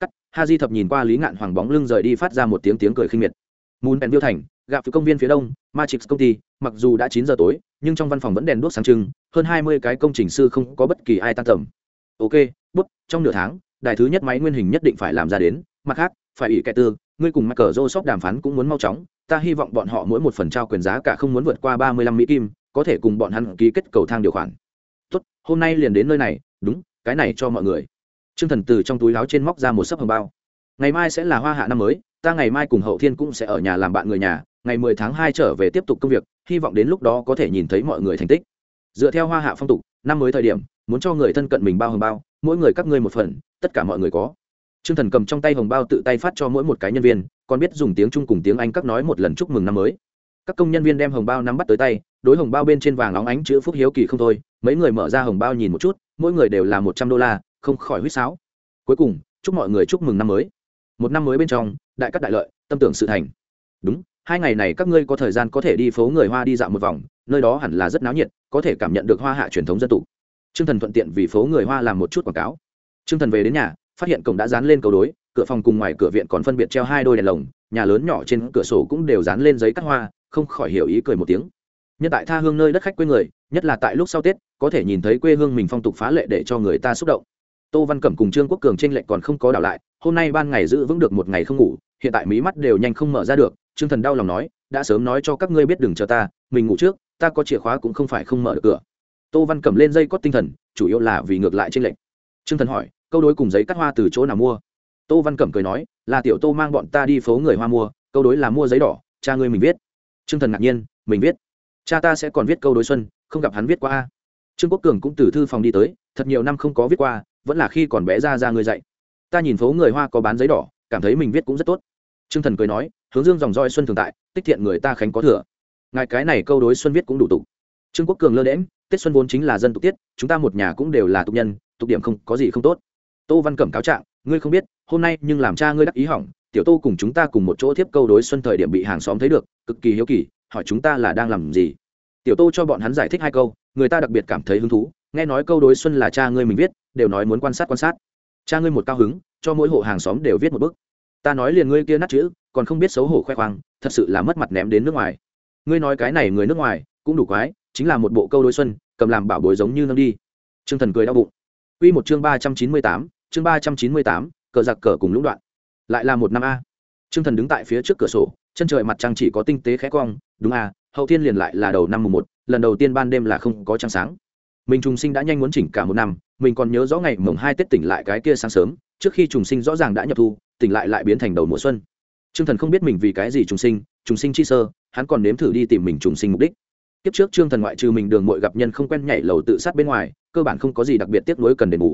cắt, ha di thập nhìn qua lý ngạn hoàng bóng lưng rời đi phát ra một tiếng tiếng cười khinh miệt. Mùn bèn viêu thành, gặp phía công viên phía đông, matrix công ty, mặc dù đã chín giờ tối, nhưng trong văn phòng vẫn đèn đuốc sáng trưng, hơn hai mươi cái công trình sư không có bất kỳ ai tan tầm. Ok, bút, trong nửa tháng, đài thứ nhất máy nguyên hình nhất định phải làm ra đến, mặt khác, phải ủy kẻ tư ngươi cùng mắc cờ rô sóc đàm phán cũng muốn mau chóng, ta hy vọng bọn họ mỗi một phần trao quyền giá cả không muốn vượt qua ba mươi lăm mỹ kim, có thể cùng bọn hắn ký kết cầu thang điều khoản. Tốt, hôm nay liền đến nơi này, đúng, cái này cho mọi người. T r ư ơ n g thần từ trong túi láo trên móc ra một sấp hồng bao. Ngày mai sẽ là hoa hạ năm mới, ta ngày mai cùng hậu thiên cũng sẽ ở nhà làm bạn người nhà, ngày mười tháng hai trở về tiếp tục công việc, hy vọng đến lúc đó có thể nhìn thấy mọi người thành tích. Dựa theo hoa hạ phong tục, năm mới thời điểm, muốn cho người thân cận mình bao hồng bao, mỗi người các ngươi một phần, tất cả mọi người có. Trương thần cầm trong tay hồng bao tự tay phát cho mỗi một cái nhân viên, còn biết dùng tiếng trung cùng tiếng anh các nói một lần chúc mừng năm mới. Các công nhân viên đem hồng bao nắm bắt tới tay, đối hồng bao bên trên vàng óng ánh chữ phúc hiếu kỳ không thôi, mấy người mở ra hồng bao nhìn một chút, mỗi người đều là một trăm đô la, không khỏi huýt sáo. Cuối cùng, chúc mọi người chúc mừng năm mới. Một năm mới bên trong, đại cát đại lợi, tâm tưởng sự thành. Đúng, hai ngày này các ngươi có thời gian có thể đi phố người hoa đi dạo một vòng, nơi đó hẳn là rất náo nhiệt, có thể cảm nhận được hoa hạ truyền thống dân tộc. Trương thần thuận tiện vì phố người hoa làm một chút quảng cáo. Trương thần về đến nhà phát hiện cổng đã dán lên cầu đối, cửa phòng cùng ngoài cửa viện còn phân biệt treo hai đôi đèn lồng, nhà lớn nhỏ trên cửa sổ cũng đều dán lên giấy cắt hoa, không khỏi hiểu ý cười một tiếng. Nhân tại tha hương nơi đất khách quê người, nhất là tại lúc sau tết, có thể nhìn thấy quê hương mình phong tục phá lệ để cho người ta xúc động. Tô văn cẩm cùng trương quốc cường tranh lệch còn không có đảo lại, hôm nay ban ngày giữ vững được một ngày không ngủ, hiện tại mí mắt đều nhanh không mở ra được, trương thần đau lòng nói, đã sớm nói cho các ngươi biết đừng chờ ta, mình ngủ trước, ta có chìa khóa cũng không phải không mở được cửa. Tô văn cẩm lên dây cót tinh thần, chủ yếu là vì ngược lại tranh lệch. Trương thần hỏi câu đối cùng giấy cắt hoa từ chỗ nào mua? Tô văn cẩm cười nói, là tiểu tô mang bọn ta đi phố người hoa mua, câu đối là mua giấy đỏ, cha ngươi mình viết. Trương thần ngạc nhiên, mình viết. Cha ta sẽ còn viết câu đối xuân, không gặp hắn viết qua a. Trương quốc cường cũng từ thư phòng đi tới, thật nhiều năm không có viết qua, vẫn là khi còn bé ra ra người dạy. Ta nhìn phố người hoa có bán giấy đỏ, cảm thấy mình viết cũng rất tốt. Trương thần cười nói, hướng dương dòng roi xuân thường tại, tích thiện người ta khánh có thừa. Ngài cái này câu đối xuân viết cũng đủ tục. Trương quốc cường lơ đễm tết xuân vốn chính là dân tục tiết, chúng ta một nhà cũng đều là tục nhân, tục điểm không có gì không tốt tô văn cẩm cáo trạng, ngươi không biết, hôm nay nhưng làm cha ngươi đắc ý hỏng, tiểu tô cùng chúng ta cùng một chỗ tiếp câu đối xuân thời điểm bị hàng xóm thấy được, cực kỳ hiếu kỳ, hỏi chúng ta là đang làm gì? Tiểu tô cho bọn hắn giải thích hai câu, người ta đặc biệt cảm thấy hứng thú, nghe nói câu đối xuân là cha ngươi mình viết, đều nói muốn quan sát quan sát. Cha ngươi một cao hứng, cho mỗi hộ hàng xóm đều viết một bức. Ta nói liền ngươi kia nát chữ, còn không biết xấu hổ khoe khoang, thật sự là mất mặt ném đến nước ngoài. Ngươi nói cái này người nước ngoài, cũng đủ quái, chính là một bộ câu đối xuân, cầm làm bảo bối giống như nâng đi. T r ư ơ n g thần cười đau bụng. Quy một chương ba trăm chín mươi tám chương ba trăm chín mươi tám, cờ giặc cờ cùng lũng đoạn. Lại là một năm a. T r ư ơ n g thần đứng tại phía trước cửa sổ, chân trời mặt trăng chỉ có tinh tế khẽ cong, đúng a, hậu thiên liền lại là đầu năm mùng một, lần đầu tiên ban đêm là không có trăng sáng. Mình trùng sinh đã nhanh muốn chỉnh cả một năm, mình còn nhớ rõ ngày mồng hai tết tỉnh lại cái kia sáng sớm, trước khi trùng sinh rõ ràng đã nhập thu, tỉnh lại lại biến thành đầu mùa xuân. T r ư ơ n g thần không biết mình vì cái gì trùng sinh trùng sinh chi sơ, hắn còn nếm thử đi tìm mình trùng sinh mục đích. Kiếp trước trương thần ngoại trừ mình đường mội gặp nhân không quen nhảy lầu tự sát bên ngoài, cơ bản không có gì đặc biệt tiếc nuối cần đền bù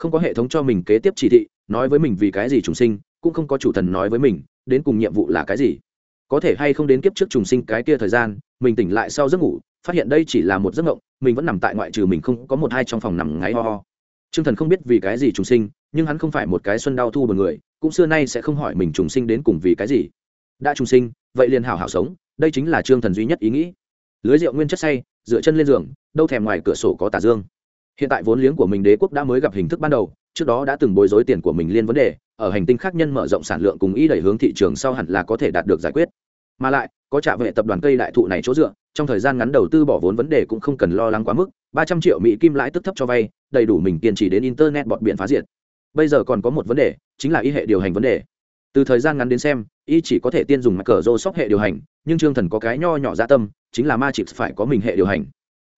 không có hệ thống cho mình kế tiếp chỉ thị, nói với mình vì cái gì trùng sinh, cũng không có chủ thần nói với mình, đến cùng nhiệm vụ là cái gì. Có thể hay không đến kiếp trước trùng sinh cái kia thời gian, mình tỉnh lại sau giấc ngủ, phát hiện đây chỉ là một giấc ngộng mình vẫn nằm tại ngoại trừ mình không có một hai trong phòng nằm ngáy ho ho. T r ư ơ n g thần không biết vì cái gì trùng sinh, nhưng hắn không phải một cái xuân đau thu một người, cũng xưa nay sẽ không hỏi mình trùng sinh đến cùng vì cái gì. Đã trùng sinh, vậy liền hảo hảo sống, đây chính là trương thần duy nhất ý nghĩ. Lưới rượu nguyên chất say, dựa chân lên giường, đâu thèm ngoài cửa sổ có tà dương hiện tại vốn liếng của mình đế quốc đã mới gặp hình thức ban đầu, trước đó đã từng bối rối tiền của mình liên vấn đề, ở hành tinh khác nhân mở rộng sản lượng cùng ý đẩy hướng thị trường sau hẳn là có thể đạt được giải quyết. Mà lại, có trả vệ tập đoàn cây đại thụ này chỗ dựa, trong thời gian ngắn đầu tư bỏ vốn vấn đề cũng không cần lo lắng quá mức, ba trăm triệu mỹ kim lãi tức thấp cho vay, đầy đủ mình kiên trì đến internet bọn biển phá diệt. Bây giờ còn có một vấn đề, chính là y hệ điều hành vấn đề. Từ thời gian ngắn đến xem, y chỉ có thể tiên dùng mặt cờ rô sóc hệ điều hành, nhưng trương thần có cái nho nhỏ gia tâm, chính là ma chịp phải có mình hệ điều hành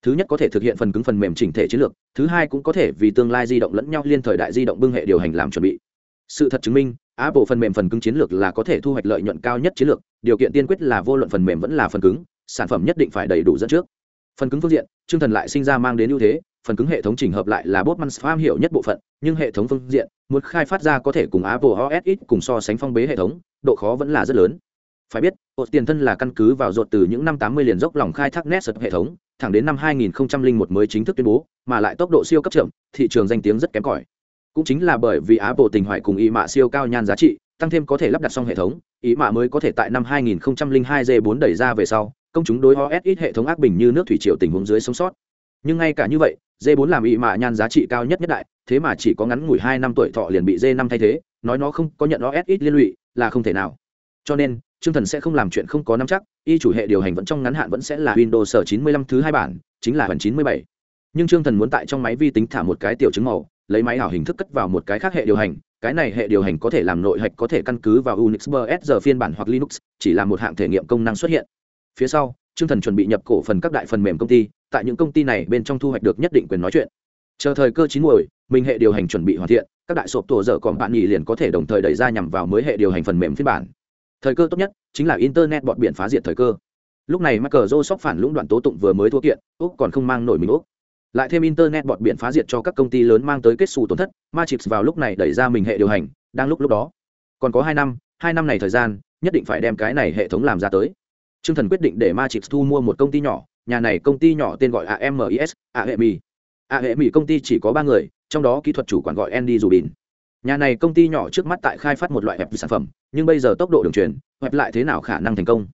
thứ nhất có thể thực hiện phần cứng phần mềm chỉnh thể chiến lược, thứ hai cũng có thể vì tương lai di động lẫn nhau liên thời đại di động bưng hệ điều hành làm chuẩn bị. Sự thật chứng minh, apple phần mềm phần cứng chiến lược là có thể thu hoạch lợi nhuận cao nhất chiến lược, điều kiện tiên quyết là vô luận phần mềm vẫn là phần cứng, sản phẩm nhất định phải đầy đủ dẫn trước. Phần cứng phương diện chương thần lại sinh ra mang đến ưu thế, phần cứng hệ thống chỉnh hợp lại là botman farm hiểu nhất bộ phận, nhưng hệ thống phương diện, muốn khai phát ra có thể cùng apple os cùng so sánh phong bế hệ thống, độ khó vẫn là rất lớn. Phải biết ột tiền thân là căn cứ vào ruột từ những năm 80 liền dốc lòng khai thác nét hệ thống thẳng đến năm 2001 mới chính thức tuyên bố, mà lại tốc độ siêu cấp chậm, thị trường danh tiếng rất kém cỏi. Cũng chính là bởi vì apple tình hoại cùng ý mạ siêu cao nhan giá trị, tăng thêm có thể lắp đặt xong hệ thống ý mạ mới có thể tại năm 2002 g 4 đẩy ra về sau, công chúng đối os ít hệ thống ác bình như nước thủy triều tình huống dưới sống sót. Nhưng ngay cả như vậy d 4 làm ý mạ nhan giá trị cao nhất nhất đại, thế mà chỉ có ngắn ngủi hai năm tuổi thọ liền bị d 5 thay thế, nói nó không có nhận os ít liên lụy, là không thể nào. Cho nên, trương thần sẽ không làm chuyện không có nắm chắc y chủ hệ điều hành vẫn trong ngắn hạn vẫn sẽ là windows sở 95 thứ hai bản, chính là bản 97 nhưng trương thần muốn tại trong máy vi tính thả một cái tiểu chứng màu, lấy máy ảo hình thức cất vào một cái khác hệ điều hành, cái này hệ điều hành có thể làm nội hạch, có thể căn cứ vào unix BSD phiên bản hoặc linux, chỉ là một hạng thể nghiệm công năng xuất hiện. Phía sau, trương thần chuẩn bị nhập cổ phần các đại phần mềm công ty, tại những công ty này bên trong thu hoạch được nhất định quyền nói chuyện. Chờ thời cơ chín muồi, mình hệ điều hành chuẩn bị hoàn thiện, các đại sộp tổ dở còn bạn nhị liền có thể đồng thời đẩy ra nhằm vào mới hệ điều hành phần mềm phiên bản thời cơ tốt nhất chính là internet bọn biển phá diệt thời cơ. Lúc này michael cờ phản lũng đoạn tố tụng vừa mới thua kiện, úc còn không mang nổi mình úc. Lại thêm internet bọn biển phá diệt cho các công ty lớn mang tới kết xù tổn thất matrix vào lúc này đẩy ra mình hệ điều hành, đang lúc lúc đó. Còn có hai năm hai năm này thời gian, nhất định phải đem cái này hệ thống làm ra tới. T r ư ơ n g thần quyết định để matrix thu mua một công ty nhỏ, nhà này công ty nhỏ tên gọi amis a hệ mi. A hệ mi công ty chỉ có ba người, trong đó kỹ thuật chủ quản gọi andy rubin nhà này công ty nhỏ trước mắt tại khai phát một loại hẹp sản phẩm, nhưng bây giờ tốc độ đường truyền, hẹp lại thế nào khả năng thành công?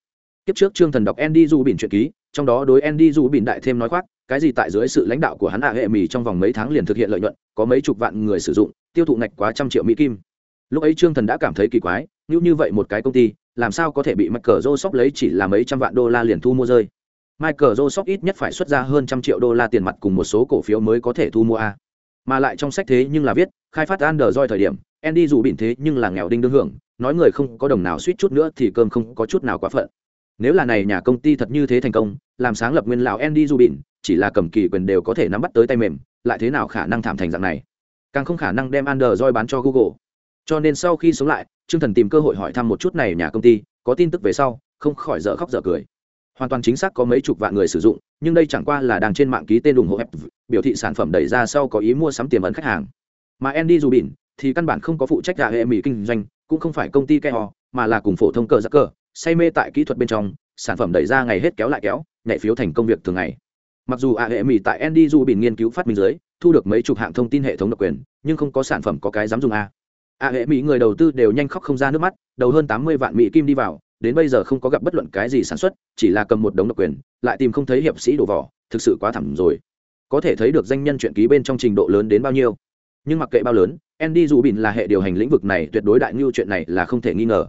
Kiếp trước trương thần đọc andy bỉn truyện ký, trong đó đối andy bỉn đại thêm nói khoác, cái gì tại dưới sự lãnh đạo của hắn ạ hệ mì trong vòng mấy tháng liền thực hiện lợi nhuận, có mấy chục vạn người sử dụng, tiêu thụ ngạch quá trăm triệu mỹ kim. Lúc ấy trương thần đã cảm thấy kỳ quái như như vậy một cái công ty, làm sao có thể bị michael sóc lấy chỉ là mấy trăm vạn đô la liền thu mua rơi? Michael joseph ít nhất phải xuất ra hơn trăm triệu đô la tiền mặt cùng một số cổ phiếu mới có thể thu mua a mà lại trong sách thế nhưng là viết, khai phát android thời điểm, andy dù bỉn thế nhưng là nghèo đinh đương hưởng, nói người không có đồng nào suýt chút nữa thì cơm không có chút nào quá phận. Nếu là này nhà công ty thật như thế thành công, làm sáng lập nguyên lão andy dù bỉn, chỉ là cầm kỳ quyền đều có thể nắm bắt tới tay mềm, lại thế nào khả năng thảm thành dạng này? Càng không khả năng đem android bán cho google. Cho nên sau khi sống lại, trương thần tìm cơ hội hỏi thăm một chút này nhà công ty, có tin tức về sau, không khỏi dở khóc dở cười hoàn toàn chính xác có mấy chục vạn người sử dụng, nhưng đây chẳng qua là đang trên mạng ký tên ủng hộ biểu thị sản phẩm đẩy ra sau có ý mua sắm tiềm ẩn khách hàng. Mà andy dù bỉn thì căn bản không có phụ trách gà hệ mỹ kinh doanh, cũng không phải công ty ke ho mà là cùng phổ thông cờ giặc cờ say mê tại kỹ thuật bên trong, sản phẩm đẩy ra ngày hết kéo lại kéo, nhảy phiếu thành công việc thường ngày. Mặc dù a hệ mỹ tại andy dù bỉn nghiên cứu phát minh dưới, thu được mấy chục hạng thông tin hệ thống độc quyền, nhưng không có sản phẩm có cái dám dùng a. A hệ mỹ người đầu tư đều nhanh khóc không ra nước mắt, đầu hơn tám mươi vạn mỹ kim đi vào đến bây giờ không có gặp bất luận cái gì sản xuất, chỉ là cầm một đống độc quyền, lại tìm không thấy hiệp sĩ đổ vỏ, thực sự quá thẳm rồi. Có thể thấy được danh nhân chuyện ký bên trong trình độ lớn đến bao nhiêu. Nhưng mặc kệ bao lớn, andy dù bỉn là hệ điều hành lĩnh vực này, tuyệt đối đại ngưu chuyện này là không thể nghi ngờ.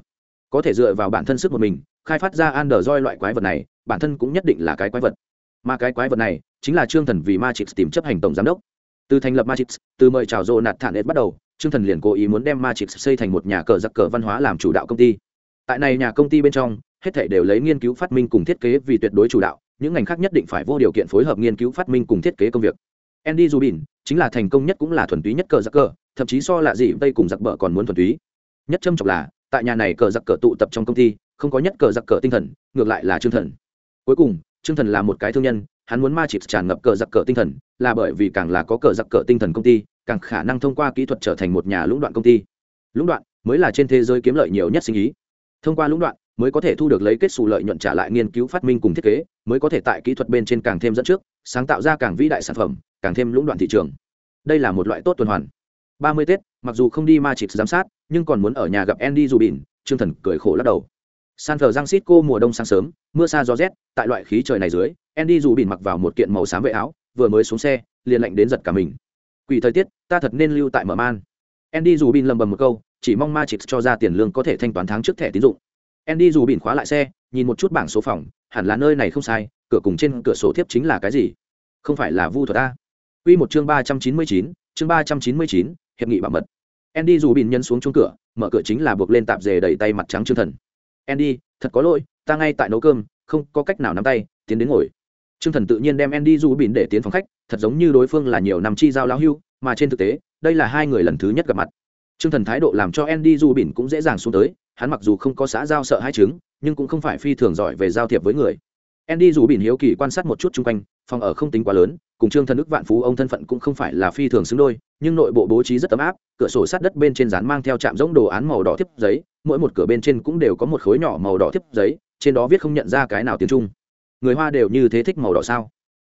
Có thể dựa vào bản thân sức một mình, khai phát ra android loại quái vật này, bản thân cũng nhất định là cái quái vật. Mà cái quái vật này, chính là trương thần vì matrix tìm chấp hành tổng giám đốc. Từ thành lập matrix, từ mời chào rộ nạt thản ết bắt đầu, trương thần liền cố ý muốn đem matrix xây thành một nhà cờ giặc cờ văn hóa làm chủ đạo công ty tại này nhà công ty bên trong, hết thảy đều lấy nghiên cứu phát minh cùng thiết kế vì tuyệt đối chủ đạo, những ngành khác nhất định phải vô điều kiện phối hợp nghiên cứu phát minh cùng thiết kế công việc. Andy rubin chính là thành công nhất cũng là thuần túy nhất cờ giặc cờ, thậm chí so lạ gì tây cùng giặc bờ còn muốn thuần túy. Nhất trâm trọng là, tại nhà này cờ giặc cờ tụ tập trong công ty, không có nhất cờ giặc cờ tinh thần, ngược lại là trương thần. Cuối cùng, trương thần là một cái thương nhân, hắn muốn ma chịp tràn ngập cờ giặc cờ tinh thần, là bởi vì càng là có cờ giặc cờ tinh thần công ty, càng khả năng thông qua kỹ thuật trở thành một nhà lũng đoạn công ty. Lũng đoạn mới là trên thế giới kiếm lợi nhiều nhất sinh ý thông qua lũng đoạn mới có thể thu được lấy kết xù lợi nhuận trả lại nghiên cứu phát minh cùng thiết kế, mới có thể tại kỹ thuật bên trên càng thêm dẫn trước, sáng tạo ra càng vĩ đại sản phẩm, càng thêm lũng đoạn thị trường. Đây là một loại tốt tuần hoàn. Ba mươi tết, mặc dù không đi ma chịp giám sát, nhưng còn muốn ở nhà gặp andy dù bỉn, trương thần cười khổ lắc đầu. San thờ giang xít cô mùa đông sáng sớm, mưa xa gió rét, tại loại khí trời này dưới, andy dù bỉn mặc vào một kiện màu xám vệ áo, vừa mới xuống xe, liền lạnh đến giật cả mình. Quỷ thời tiết, ta thật nên lưu tại mở man. Andy dù bỉn lầm bầm một câu chỉ mong ma chịp cho ra tiền lương có thể thanh toán tháng trước thẻ tín dụng. Andy dù bin khóa lại xe nhìn một chút bảng số phòng hẳn là nơi này không sai cửa cùng trên cửa sổ thiếp chính là cái gì? Không phải là vu thuật ta Quy một chương ba trăm chín mươi chín chương ba trăm chín mươi chín hiệp nghị bảo mật. Andy dù bin nhân xuống chung cửa mở cửa chính là buộc lên tạp dề đẩy tay mặt trắng chương thần. Andy thật có lỗi ta ngay tại nấu cơm không có cách nào nắm tay tiến đến ngồi. Trương Thần tự nhiên đem Andy dù Bỉn để tiến phòng khách, thật giống như đối phương là nhiều năm chi giao lão hưu, mà trên thực tế, đây là hai người lần thứ nhất gặp mặt. Trương Thần thái độ làm cho Andy Du Bỉn cũng dễ dàng xuống tới, hắn mặc dù không có xã giao sợ hai chứng, nhưng cũng không phải phi thường giỏi về giao thiệp với người. Andy Du Bỉn hiếu kỳ quan sát một chút xung quanh, phòng ở không tính quá lớn, cùng Trương Thần ức vạn phú ông thân phận cũng không phải là phi thường xứng đôi, nhưng nội bộ bố trí rất ấm áp, cửa sổ sắt đất bên trên dán mang theo chạm giống đồ án màu đỏ tiếp giấy, mỗi một cửa bên trên cũng đều có một khối nhỏ màu đỏ tiếp giấy, trên đó viết không nhận ra cái nào tiếng Trung. Người Hoa đều như thế thích màu đỏ sao?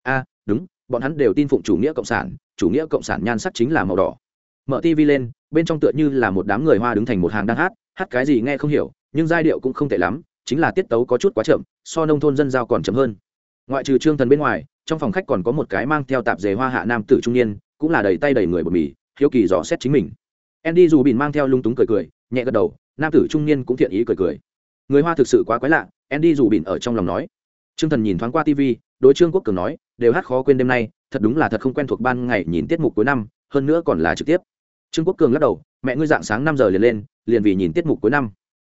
a đúng bọn hắn đều tin phụng chủ nghĩa cộng sản chủ nghĩa cộng sản nhan sắc chính là màu đỏ mở tv lên bên trong tựa như là một đám người hoa đứng thành một hàng đang hát hát cái gì nghe không hiểu, nhưng giai điệu cũng không tệ lắm, chính là tiết tấu có chút quá chậm, so nông thôn dân giao còn chậm hơn. Ngoại trừ trương thần bên ngoài, trong phòng khách còn có một cái mang theo tạp dề hoa hạ nam tử trung niên, cũng là đầy tay đầy người bột mì, hiếu kỳ dò xét chính mình. Andy dù bìn mang theo lung túng cười cười, nhẹ gật đầu, nam tử trung niên cũng thiện ý cười cười. Người hoa thực sự quá quái lạ, andy dù bìn ở trong lòng nói. Trương thần nhìn thoáng qua tv đối trương quốc cường nói, đều hát khó quên đêm nay, thật đúng là thật không quen thuộc ban ngày nhìn tiết mục cuối năm, hơn nữa còn là trực tiếp trương quốc cường lắc đầu, mẹ ngươi dạng sáng năm giờ liền lên, liền vì nhìn tiết mục cuối năm.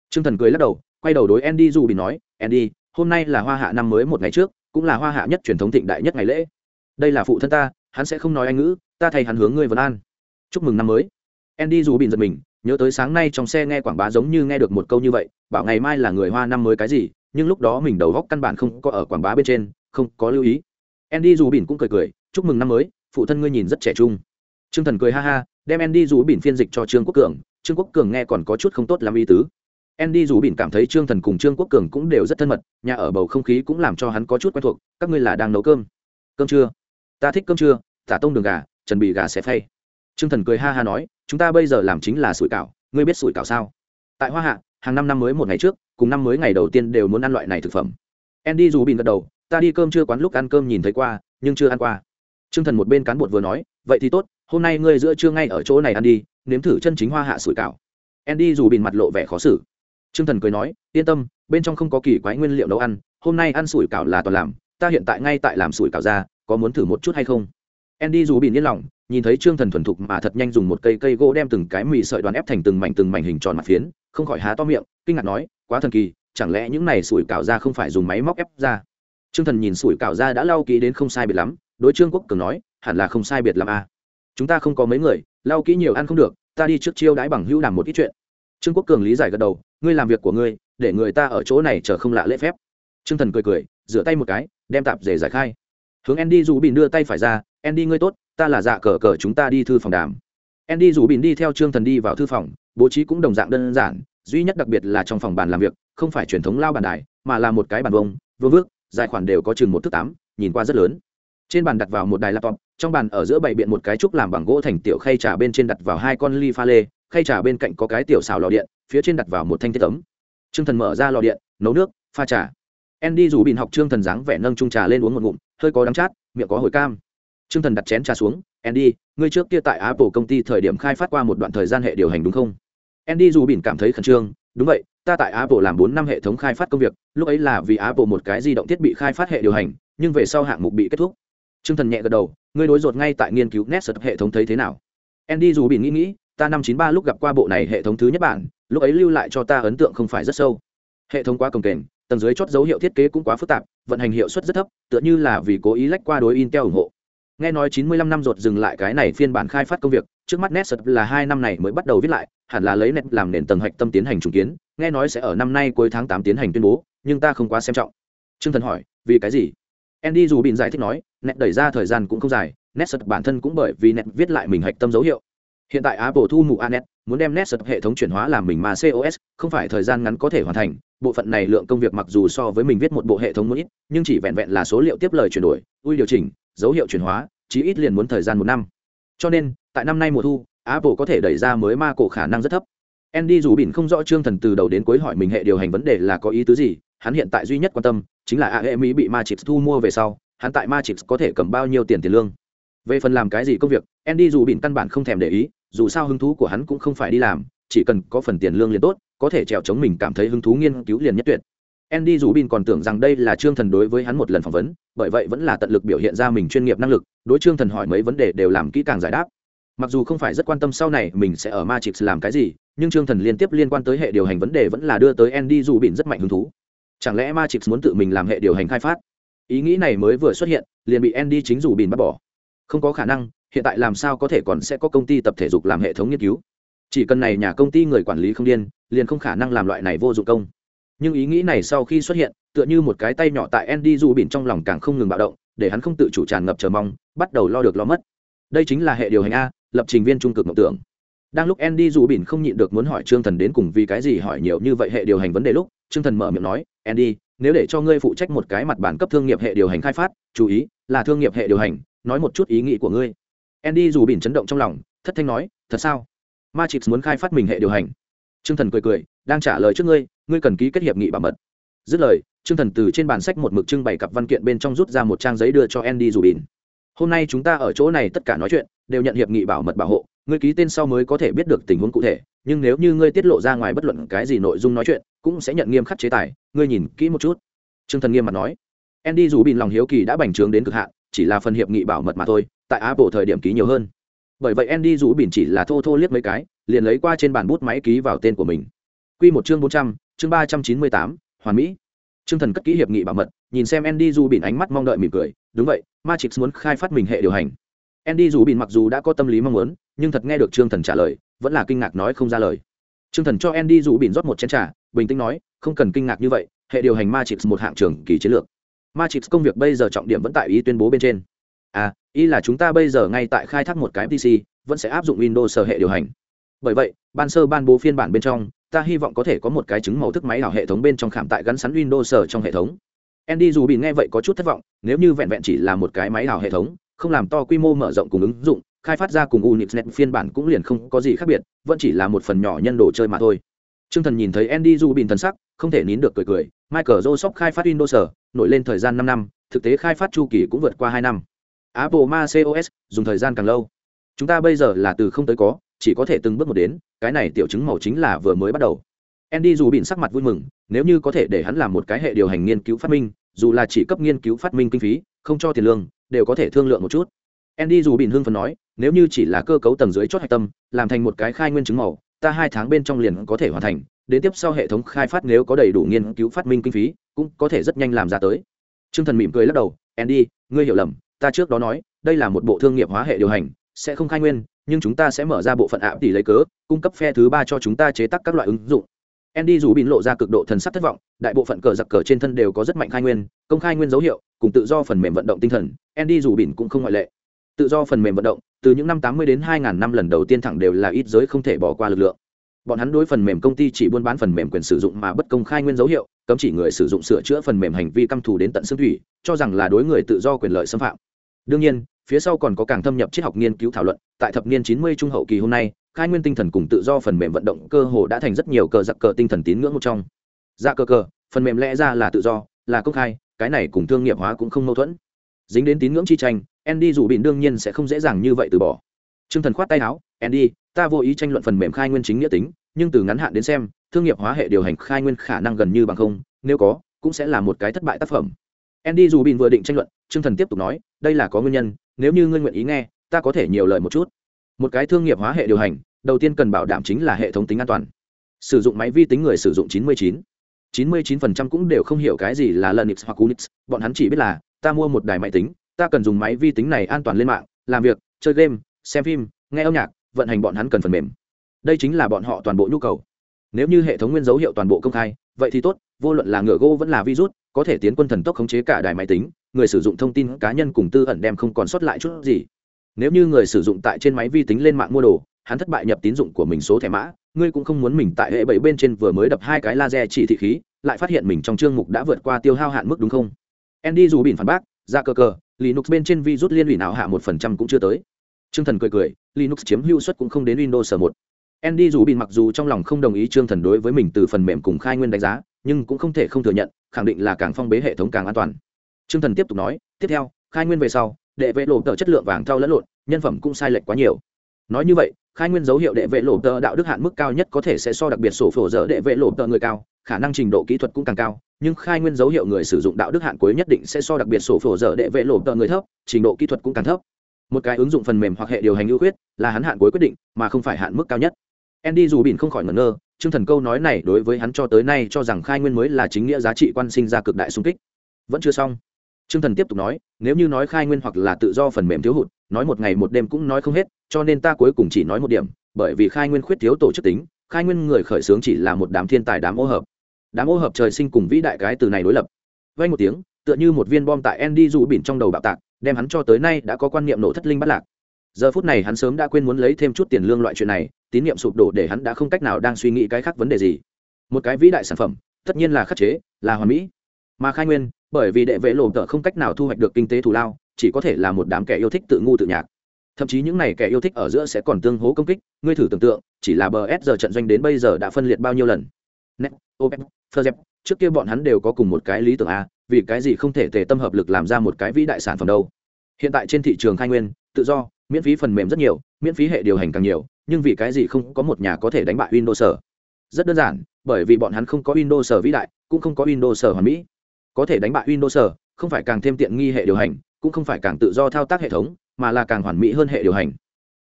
Trương thần cười lắc đầu, quay đầu đối andy dù bị nói, andy, hôm nay là hoa hạ năm mới một ngày trước, cũng là hoa hạ nhất truyền thống thịnh đại nhất ngày lễ. Đây là phụ thân ta, hắn sẽ không nói anh ngữ, ta thay hắn hướng ngươi vân an. Chúc mừng năm mới. Andy dù bị giật mình, nhớ tới sáng nay trong xe nghe quảng bá giống như nghe được một câu như vậy, bảo ngày mai là người hoa năm mới cái gì, nhưng lúc đó mình đầu góc căn bản không có ở quảng bá bên trên, không có lưu ý. Andy dù bỉn cũng cười cười, chúc mừng năm mới, phụ thân ngươi nhìn rất trẻ trung. Trương thần cười ha ha đem andy rủ bỉn phiên dịch cho trương quốc cường. Trương quốc cường nghe còn có chút không tốt làm ý tứ. Andy rủ bỉn cảm thấy trương thần cùng trương quốc cường cũng đều rất thân mật, nhà ở bầu không khí cũng làm cho hắn có chút quen thuộc. Các ngươi là đang nấu cơm. Cơm trưa. Ta thích cơm trưa, tả tông đường gà chuẩn bị gà sẽ phay. Trương thần cười ha ha nói, chúng ta bây giờ làm chính là sủi cảo, ngươi biết sủi cảo sao? Tại hoa hạ, hàng năm năm mới một ngày trước, cùng năm mới ngày đầu tiên đều muốn ăn loại này thực phẩm. Andy dù bỉn gật đầu, ta đi cơm chưa quán lúc ăn cơm nhìn thấy qua, nhưng chưa ăn qua. Trương thần một bên cán bột vừa nói, vậy thì tốt hôm nay ngươi giữa trưa ngay ở chỗ này ăn đi nếm thử chân chính hoa hạ sủi cảo. Andy dù bìn mặt lộ vẻ khó xử. T r ư ơ n g thần cười nói yên tâm bên trong không có kỳ quái nguyên liệu nấu ăn hôm nay ăn sủi cảo là toàn làm ta hiện tại ngay tại làm sủi cảo ra có muốn thử một chút hay không? Andy dù bìn yên lòng nhìn thấy trương thần thuần thục mà thật nhanh dùng một cây cây gỗ đem từng cái mì sợi đoàn ép thành từng mảnh từng mảnh hình tròn mặt phiến không khỏi há to miệng kinh ngạc nói quá thần kỳ chẳng lẽ những này sủi cảo ra không phải dùng máy móc ép ra? Trương Thần nhìn sủi cảo ra đã lau kỹ đến không sai biệt lắm, đối Trương Quốc Cường nói, hẳn là không sai biệt lắm à. Chúng ta không có mấy người, lau kỹ nhiều ăn không được, ta đi trước chiêu đãi bằng hữu làm một ít chuyện. Trương Quốc Cường lý giải gật đầu, ngươi làm việc của ngươi, để người ta ở chỗ này chờ không lạ lễ phép. Trương Thần cười cười, rửa tay một cái, đem tạp dề giải khai. Hướng Andy dù bình đưa tay phải ra, Andy ngươi tốt, ta là dạ cờ cờ chúng ta đi thư phòng đàm. Andy dù bình đi theo Trương Thần đi vào thư phòng, bố trí cũng đồng dạng đơn giản, duy nhất đặc biệt là trong phòng bàn làm việc, không phải truyền thống lao bàn đài, mà là một cái bàn vông, vương vước, dài khoản đều có chừng một thước tám nhìn qua rất lớn trên bàn đặt vào một đài laptop, trong bàn ở giữa bày biện một cái trúc làm bằng gỗ thành tiểu khay trà bên trên đặt vào hai con ly pha lê, khay trà bên cạnh có cái tiểu xào lò điện, phía trên đặt vào một thanh thiết tấm. T r ư ơ n g thần mở ra lò điện, nấu nước, pha trà. Andy dù bịn học trương thần dáng vẻ nâng trung trà lên uống một ngụm, hơi có đắng chát, miệng có hồi cam. T r ư ơ n g thần đặt chén trà xuống, andy, ngươi trước kia tại apple công ty thời điểm khai phát qua một đoạn thời gian hệ điều hành đúng không? Andy dù bịn cảm thấy khẩn trương, đúng vậy, ta tại apple làm bốn năm hệ thống khai phát công việc, lúc ấy là vì apple một cái di động thiết bị khai phát hệ điều hành, nhưng về sau hạng mục bị kết thúc. Trương thần nhẹ gật đầu, ngươi đối rột ngay tại nghiên cứu nét sật hệ thống thấy thế nào? Andy dù bị nghĩ nghĩ, ta năm chín ba lúc gặp qua bộ này hệ thống thứ nhất bản, lúc ấy lưu lại cho ta ấn tượng không phải rất sâu. Hệ thống quá cồng kềnh, tầng dưới chót dấu hiệu thiết kế cũng quá phức tạp, vận hành hiệu suất rất thấp, tựa như là vì cố ý lách qua đối intel ủng hộ. Nghe nói chín mươi lăm năm rột dừng lại cái này phiên bản khai phát công việc, trước mắt nét sật là hai năm này mới bắt đầu viết lại, hẳn là lấy nét làm nền tầng hạch tâm tiến hành trùng kiến, nghe nói sẽ ở năm nay cuối tháng tám tiến hành tuyên bố, nhưng ta không quá xem trọng. Trương thần hỏi, vì cái gì? Andy dù bịn giải thích nói, nét đẩy ra thời gian cũng không dài, nét sật bản thân cũng bởi vì nét viết lại mình hạch tâm dấu hiệu. Hiện tại apple thu mụ anet, muốn đem nét sật hệ thống chuyển hóa làm mình mà cos không phải thời gian ngắn có thể hoàn thành, bộ phận này lượng công việc mặc dù so với mình viết một bộ hệ thống muốn ít, nhưng chỉ vẹn vẹn là số liệu tiếp lời chuyển đổi, ui điều chỉnh, dấu hiệu chuyển hóa, chí ít liền muốn thời gian một năm. Cho nên, tại năm nay mùa thu, apple có thể đẩy ra mới ma cổ khả năng rất thấp. Andy dù bỉn không rõ trương thần từ đầu đến cuối hỏi mình hệ điều hành vấn đề là có ý tứ gì, hắn hiện tại duy nhất quan tâm chính là ae mỹ bị ma thu mua về sau, hắn tại matrix có thể cầm bao nhiêu tiền tiền lương? Về phần làm cái gì công việc, andy dù bỉn căn bản không thèm để ý, dù sao hứng thú của hắn cũng không phải đi làm, chỉ cần có phần tiền lương liền tốt, có thể trèo chống mình cảm thấy hứng thú nghiên cứu liền nhất tuyệt. Andy dù bỉn còn tưởng rằng đây là trương thần đối với hắn một lần phỏng vấn, bởi vậy vẫn là tận lực biểu hiện ra mình chuyên nghiệp năng lực, đối trương thần hỏi mấy vấn đề đều làm kỹ càng giải đáp. Mặc dù không phải rất quan tâm sau này mình sẽ ở matrix làm cái gì, nhưng trương thần liên tiếp liên quan tới hệ điều hành vấn đề vẫn là đưa tới andy dù bỉn rất mạnh hứng thú chẳng lẽ matrix muốn tự mình làm hệ điều hành khai phát? Ý nghĩ này mới vừa xuất hiện, liền bị andy chính dù bỉn bắt bỏ. Không có khả năng, hiện tại làm sao có thể còn sẽ có công ty tập thể dục làm hệ thống nghiên cứu? Chỉ cần này nhà công ty người quản lý không điên, liền không khả năng làm loại này vô dụng công. Nhưng ý nghĩ này sau khi xuất hiện, tựa như một cái tay nhỏ tại andy dù bỉn trong lòng càng không ngừng bạo động, để hắn không tự chủ tràn ngập chờ mong, bắt đầu lo được lo mất. Đây chính là hệ điều hành a, lập trình viên trung cực mộng tưởng đang lúc andy dù bỉn không nhịn được muốn hỏi trương thần đến cùng vì cái gì hỏi nhiều như vậy hệ điều hành vấn đề lúc, trương thần mở miệng nói, andy, nếu để cho ngươi phụ trách một cái mặt bản cấp thương nghiệp hệ điều hành khai phát, chú ý, là thương nghiệp hệ điều hành, nói một chút ý nghĩ của ngươi. Andy dù bỉn chấn động trong lòng, thất thanh nói, thật sao? Matrix muốn khai phát mình hệ điều hành. Trương thần cười cười, đang trả lời trước ngươi ngươi cần ký kết hiệp nghị bảo mật. Dứt lời, trương thần từ trên bàn sách một mực trưng bày cặp văn kiện bên trong rút ra một trang giấy đưa cho andy dù bỉn. Hôm nay chúng ta ở chỗ này tất cả nói chuyện, đều nhận hiệp nghị bảo mật bảo hộ ngươi ký tên sau mới có thể biết được tình huống cụ thể, nhưng nếu như ngươi tiết lộ ra ngoài bất luận cái gì nội dung nói chuyện, cũng sẽ nhận nghiêm khắc chế tài. Ngươi nhìn kỹ một chút. T r ư ơ n g thần nghiêm mặt nói. Andy dù bình lòng hiếu kỳ đã bành trướng đến cực hạn, chỉ là phần hiệp nghị bảo mật mà thôi, tại apple thời điểm ký nhiều hơn. Bởi vậy andy dù bình chỉ là thô thô liếc mấy cái, liền lấy qua trên bàn bút máy ký vào tên của mình. Q một chương bốn trăm, chương ba trăm chín mươi tám, hoàn mỹ. T r ư ơ n g thần cất ký hiệp nghị bảo mật, nhìn xem andy dù bình ánh mắt mong đợi mỉm cười. Đúng vậy, matrix muốn khai phát mình hệ điều hành andy dù bịn mặc dù đã có tâm lý mong muốn, nhưng thật nghe được trương thần trả lời, vẫn là kinh ngạc nói không ra lời. Trương thần cho andy dù bịn rót một chén t r à bình tĩnh nói, không cần kinh ngạc như vậy, hệ điều hành matrix một hạng trường kỳ chiến lược. Matrix công việc bây giờ trọng điểm vẫn tại ý tuyên bố bên trên. À ý là chúng ta bây giờ ngay tại khai thác một cái pc vẫn sẽ áp dụng windows sở hệ điều hành. Bởi vậy, ban sơ ban bố phiên bản bên trong, ta hy vọng có thể có một cái chứng màu thức máy ảo hệ thống bên trong khảm tại gắn sẵn windows sở trong hệ thống. Andy dù bị nghe vậy có chút thất vọng, nếu như vẹn vẹn chỉ là một cái máy ảo hệ thống không làm to quy mô mở rộng cùng ứng dụng khai phát ra cùng unixnet phiên bản cũng liền không có gì khác biệt vẫn chỉ là một phần nhỏ nhân đồ chơi mà thôi Trương Thần nhìn thấy Andy Du bình thần sắc, không thể nín được cười cười, Michael Joseph khai phát Windows, nổi lên thời gian năm năm, thực tế khai phát chu kỳ cũng vượt qua hai năm. Apple macOS dùng thời gian càng lâu. Chúng ta bây giờ là từ không tới có, chỉ có thể từng bước một đến, cái này tiểu chứng màu chính là vừa mới bắt đầu. Andy dù bình sắc mặt vui mừng, nếu như có thể để hắn làm một cái hệ điều hành nghiên cứu phát minh, dù là chỉ cấp nghiên cứu phát minh kinh phí, không cho tiền lương, đều có thể thương lượng một chút. Andy dù bình hưng phần nói, nếu như chỉ là cơ cấu tầng dưới chốt hạch tâm, làm thành một cái khai nguyên chứng màu, ta hai tháng bên trong liền có thể hoàn thành đến tiếp sau hệ thống khai phát nếu có đầy đủ nghiên cứu phát minh kinh phí cũng có thể rất nhanh làm ra tới t r ư ơ n g thần mỉm cười lắc đầu andy ngươi hiểu lầm ta trước đó nói đây là một bộ thương nghiệp hóa hệ điều hành sẽ không khai nguyên nhưng chúng ta sẽ mở ra bộ phận ạ tỷ lấy cớ cung cấp phe thứ ba cho chúng ta chế tác các loại ứng dụng andy dù bình lộ ra cực độ thần sắc thất vọng đại bộ phận cờ giặc cờ trên thân đều có rất mạnh khai nguyên công khai nguyên dấu hiệu cùng tự do phần mềm vận động tinh thần, andy dù bỉn cũng không ngoại lệ. Tự do phần mềm vận động, từ những năm 80 đến 2000 năm lần đầu tiên thẳng đều là ít giới không thể bỏ qua lực lượng. Bọn hắn đối phần mềm công ty chỉ buôn bán phần mềm quyền sử dụng mà bất công khai nguyên dấu hiệu, cấm chỉ người sử dụng sửa chữa phần mềm hành vi căm thù đến tận xương thủy, cho rằng là đối người tự do quyền lợi xâm phạm. Đương nhiên, phía sau còn có càng thâm nhập triết học nghiên cứu thảo luận, tại thập niên 90 trung hậu kỳ hôm nay, khai nguyên tinh thần cùng tự do phần mềm vận động cơ hồ đã thành rất nhiều cờ giặc cờ tinh thần tín ngưỡng một trong. Dạ cờ cờ, phần mềm lẽ ra là tự do, là công khai cái này cùng thương nghiệp hóa cũng không mâu thuẫn. Dính đến tín ngưỡng chi tranh, andy dù bịn đương nhiên sẽ không dễ dàng như vậy từ bỏ. T r ư ơ n g thần khoát tay áo, andy, ta vô ý tranh luận phần mềm khai nguyên chính nghĩa tính, nhưng từ ngắn hạn đến xem, thương nghiệp hóa hệ điều hành khai nguyên khả năng gần như bằng không, nếu có, cũng sẽ là một cái thất bại tác phẩm. Andy dù bịn vừa định tranh luận t r ư ơ n g thần tiếp tục nói, đây là có nguyên nhân, nếu như ngươi nguyện ý nghe, ta có thể nhiều lời một chút. Một cái thương nghiệp hóa hệ điều hành, đầu tiên cần bảo đảm chính là hệ thống tính an toàn. Sử dụng máy vi tính người sử dụng 99. 99% cũng đều không hiểu cái gì là Linux hoặc Unix, bọn hắn chỉ biết là ta mua một đài máy tính, ta cần dùng máy vi tính này an toàn lên mạng làm việc chơi game xem phim nghe âm nhạc vận hành bọn hắn cần phần mềm. Đây chính là bọn họ toàn bộ nhu cầu. Nếu như hệ thống nguyên dấu hiệu toàn bộ công khai vậy thì tốt vô luận là ngựa gỗ vẫn là virus có thể tiến quân thần tốc khống chế cả đài máy tính người sử dụng thông tin cá nhân cùng tư ẩn đem không còn sót lại chút gì. Nếu như người sử dụng tại trên máy vi tính lên mạng mua đồ hắn thất bại nhập tín dụng của mình số thẻ mã ngươi cũng không muốn mình tại hệ bảy bên trên vừa mới đập hai cái laser chỉ thị khí lại phát hiện mình trong chương mục đã vượt qua tiêu hao hạn mức đúng không andy dù bỉn phản bác ra cờ cờ linux bên trên virus liên lụy nào hạ một phần trăm cũng chưa tới Trương Thần cười cười, Linux chiếm hữu suất cũng không đến Windows 1. Andy dù bị mặc dù trong lòng không đồng ý Trương Thần đối với mình từ phần mềm cùng khai nguyên đánh giá, nhưng cũng không thể không thừa nhận, khẳng định là càng phong bế hệ thống càng an toàn. Trương Thần tiếp tục nói, tiếp theo khai nguyên về sau đệ vệ lộ tờ chất lượng vàng thau lẫn lộn nhân phẩm cũng sai lệch quá nhiều nói như vậy khai nguyên dấu hiệu đệ vệ lộ tờ đạo đức hạn mức cao nhất có thể sẽ so đặc biệt sổ phổ dở đệ vệ lộ tờ người cao, khả năng trình độ kỹ thuật cũng càng cao, nhưng khai nguyên dấu hiệu người sử dụng đạo đức hạn cuối nhất định sẽ so đặc biệt sổ phổ dở đệ vệ lộ tờ người thấp, trình độ kỹ thuật cũng càng thấp. Một cái ứng dụng phần mềm hoặc hệ điều hành ưu khuyết là hắn hạn cuối quyết định, mà không phải hạn mức cao nhất. Andy dù bỉn không khỏi ngẩn ngơ chương thần câu nói này đối với hắn cho tới nay cho rằng khai nguyên mới là chính nghĩa giá trị quan sinh ra cực đại sung kích. Vẫn chưa xong. Trương thần tiếp tục nói, nếu như nói khai nguyên hoặc là tự do phần mềm thiếu hụt, nói một ngày một đêm cũng nói không hết, cho nên ta cuối cùng chỉ nói một điểm, bởi vì khai nguyên khuyết thiếu tổ chức tính, khai nguyên người khởi xướng chỉ là một đám thiên tài đám ô hợp. Đám ô hợp trời sinh cùng vĩ đại cái từ này đối lập. Vay một tiếng, tựa như một viên bom tại andy dù bỉn trong đầu bạo tạc, đem hắn cho tới nay đã có quan niệm nổ thất linh bắt lạc. Giờ phút này hắn sớm đã quên muốn lấy thêm chút tiền lương loại chuyện này, tín niệm sụp đổ để hắn đã không cách nào đang suy nghĩ cái khác vấn đề gì. Một cái vĩ đại sản phẩm, tất nhiên là khắc chế, là hoàn mỹ. Mà khai nguyên bởi vì đệ vệ lộ tợ không cách nào thu hoạch được kinh tế thù lao, chỉ có thể là một đám kẻ yêu thích tự ngu tự nhạc. Thậm chí những n à y kẻ yêu thích ở giữa sẽ còn tương hố công kích, ngươi thử tưởng tượng, chỉ là bờ s giờ trận doanh đến bây giờ đã phân liệt bao nhiêu lần? Net trước kia bọn hắn đều có cùng một cái lý tưởng a, vì cái gì không thể tề tâm hợp lực làm ra một cái vĩ đại sản phẩm đâu? Hiện tại trên thị trường khai nguyên, tự do, miễn phí phần mềm rất nhiều, miễn phí hệ điều hành càng nhiều, nhưng vì cái gì không có một nhà có thể đánh bại windows sở rất đơn giản, bởi vì bọn hắn không có windows sở vĩ đại, cũng không có windows sở hoàn mỹ có thể đánh bại windows, không phải càng thêm tiện nghi hệ điều hành, cũng không phải càng tự do thao tác hệ thống, mà là càng hoàn mỹ hơn hệ điều hành.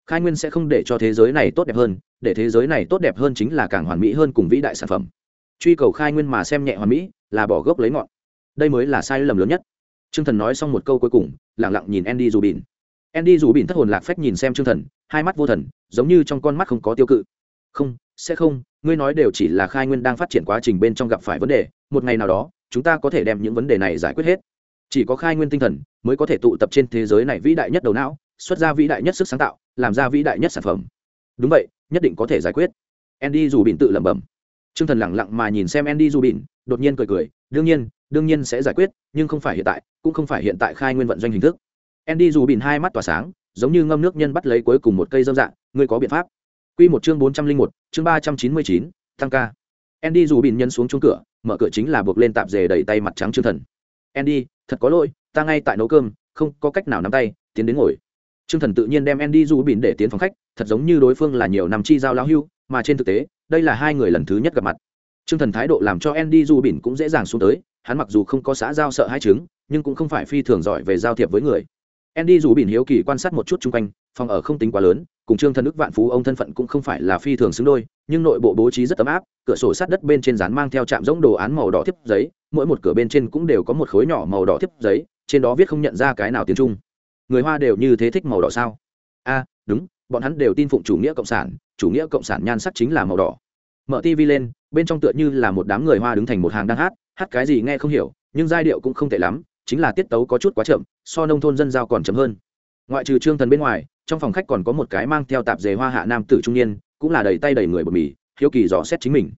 Khai nguyên sẽ không để cho thế giới này tốt đẹp hơn, để thế giới này tốt đẹp hơn chính là càng hoàn mỹ hơn cùng vĩ đại sản phẩm. Truy cầu khai nguyên mà xem nhẹ hoàn mỹ là bỏ gốc lấy ngọn. Đây mới là sai lầm lớn nhất. T r ư ơ n g thần nói xong một câu cuối cùng lẳng lặng nhìn andy dù bỉn andy dù bỉn thất hồn lạc phách nhìn xem t r ư ơ n g thần, hai mắt vô thần, giống như trong con mắt không có tiêu cự. Không, sẽ không, ngươi nói đều chỉ là khai nguyên đang phát triển quá trình bên trong gặp phải vấn đề, một ngày nào đó chúng ta có thể đem những vấn đề này giải quyết hết. Chỉ có khai nguyên tinh thần mới có thể tụ tập trên thế giới này vĩ đại nhất đầu não, xuất ra vĩ đại nhất sức sáng tạo, làm ra vĩ đại nhất sản phẩm. Đúng vậy, nhất định có thể giải quyết. Andy dù bỉn tự lẩm bẩm. T r ư ơ n g thần lẳng lặng mà nhìn xem andy dù bỉn đột nhiên cười cười, đương nhiên đương nhiên sẽ giải quyết, nhưng không phải hiện tại, cũng không phải hiện tại khai nguyên vận doanh hình thức. Andy dù bỉn hai mắt tỏa sáng, giống như ngâm nước nhân bắt lấy cuối cùng một cây dâm dạng, ngươi có biện pháp. Q một chương bốn trăm linh một, chương ba trăm chín mươi chín, tăng ca. Andy dù bỉn nhân xuống chung cửa mở cửa chính là buộc lên tạp dề đẩy tay mặt trắng chương thần. Andy thật có lỗi ta ngay tại nấu cơm không có cách nào nắm tay tiến đến ngồi. Chương thần tự nhiên đem andy du bỉn để tiến phòng khách thật giống như đối phương là nhiều năm chi giao lão hưu mà trên thực tế đây là hai người lần thứ nhất gặp mặt. Trương Thần thái độ làm cho Andy Du Bỉn cũng dễ dàng xuống tới, hắn mặc dù không có xã giao sợ hai chứng, nhưng cũng không phải phi thường giỏi về giao thiệp với người. Andy Du Bỉn hiếu kỳ quan sát một chút xung quanh, phòng ở không tính quá lớn, cùng Trương Thần Đức vạn phú ông thân phận cũng không phải là phi thường xứng đôi, nhưng nội bộ bố trí rất ấm áp, cửa sổ sắt đất bên trên dán mang theo chạm giống đồ án màu đỏ thiếp giấy, mỗi một cửa bên trên cũng đều có một khối nhỏ màu đỏ thiếp giấy, trên đó viết không nhận ra cái nào tiếng Trung. Người Hoa đều như thế thích màu đỏ sao? A, đúng, bọn hắn đều tin phụng chủ nghĩa cộng sản, chủ nghĩa cộng sản nhan sắc chính là màu đỏ mở tv lên bên trong tựa như là một đám người hoa đứng thành một hàng đang hát hát cái gì nghe không hiểu nhưng giai điệu cũng không tệ lắm chính là tiết tấu có chút quá chậm so nông thôn dân giao còn chậm hơn ngoại trừ trương thần bên ngoài trong phòng khách còn có một cái mang theo tạp dề hoa hạ nam tử trung niên, cũng là đầy tay đầy người bột mì, hiếu kỳ dò xét chính mình.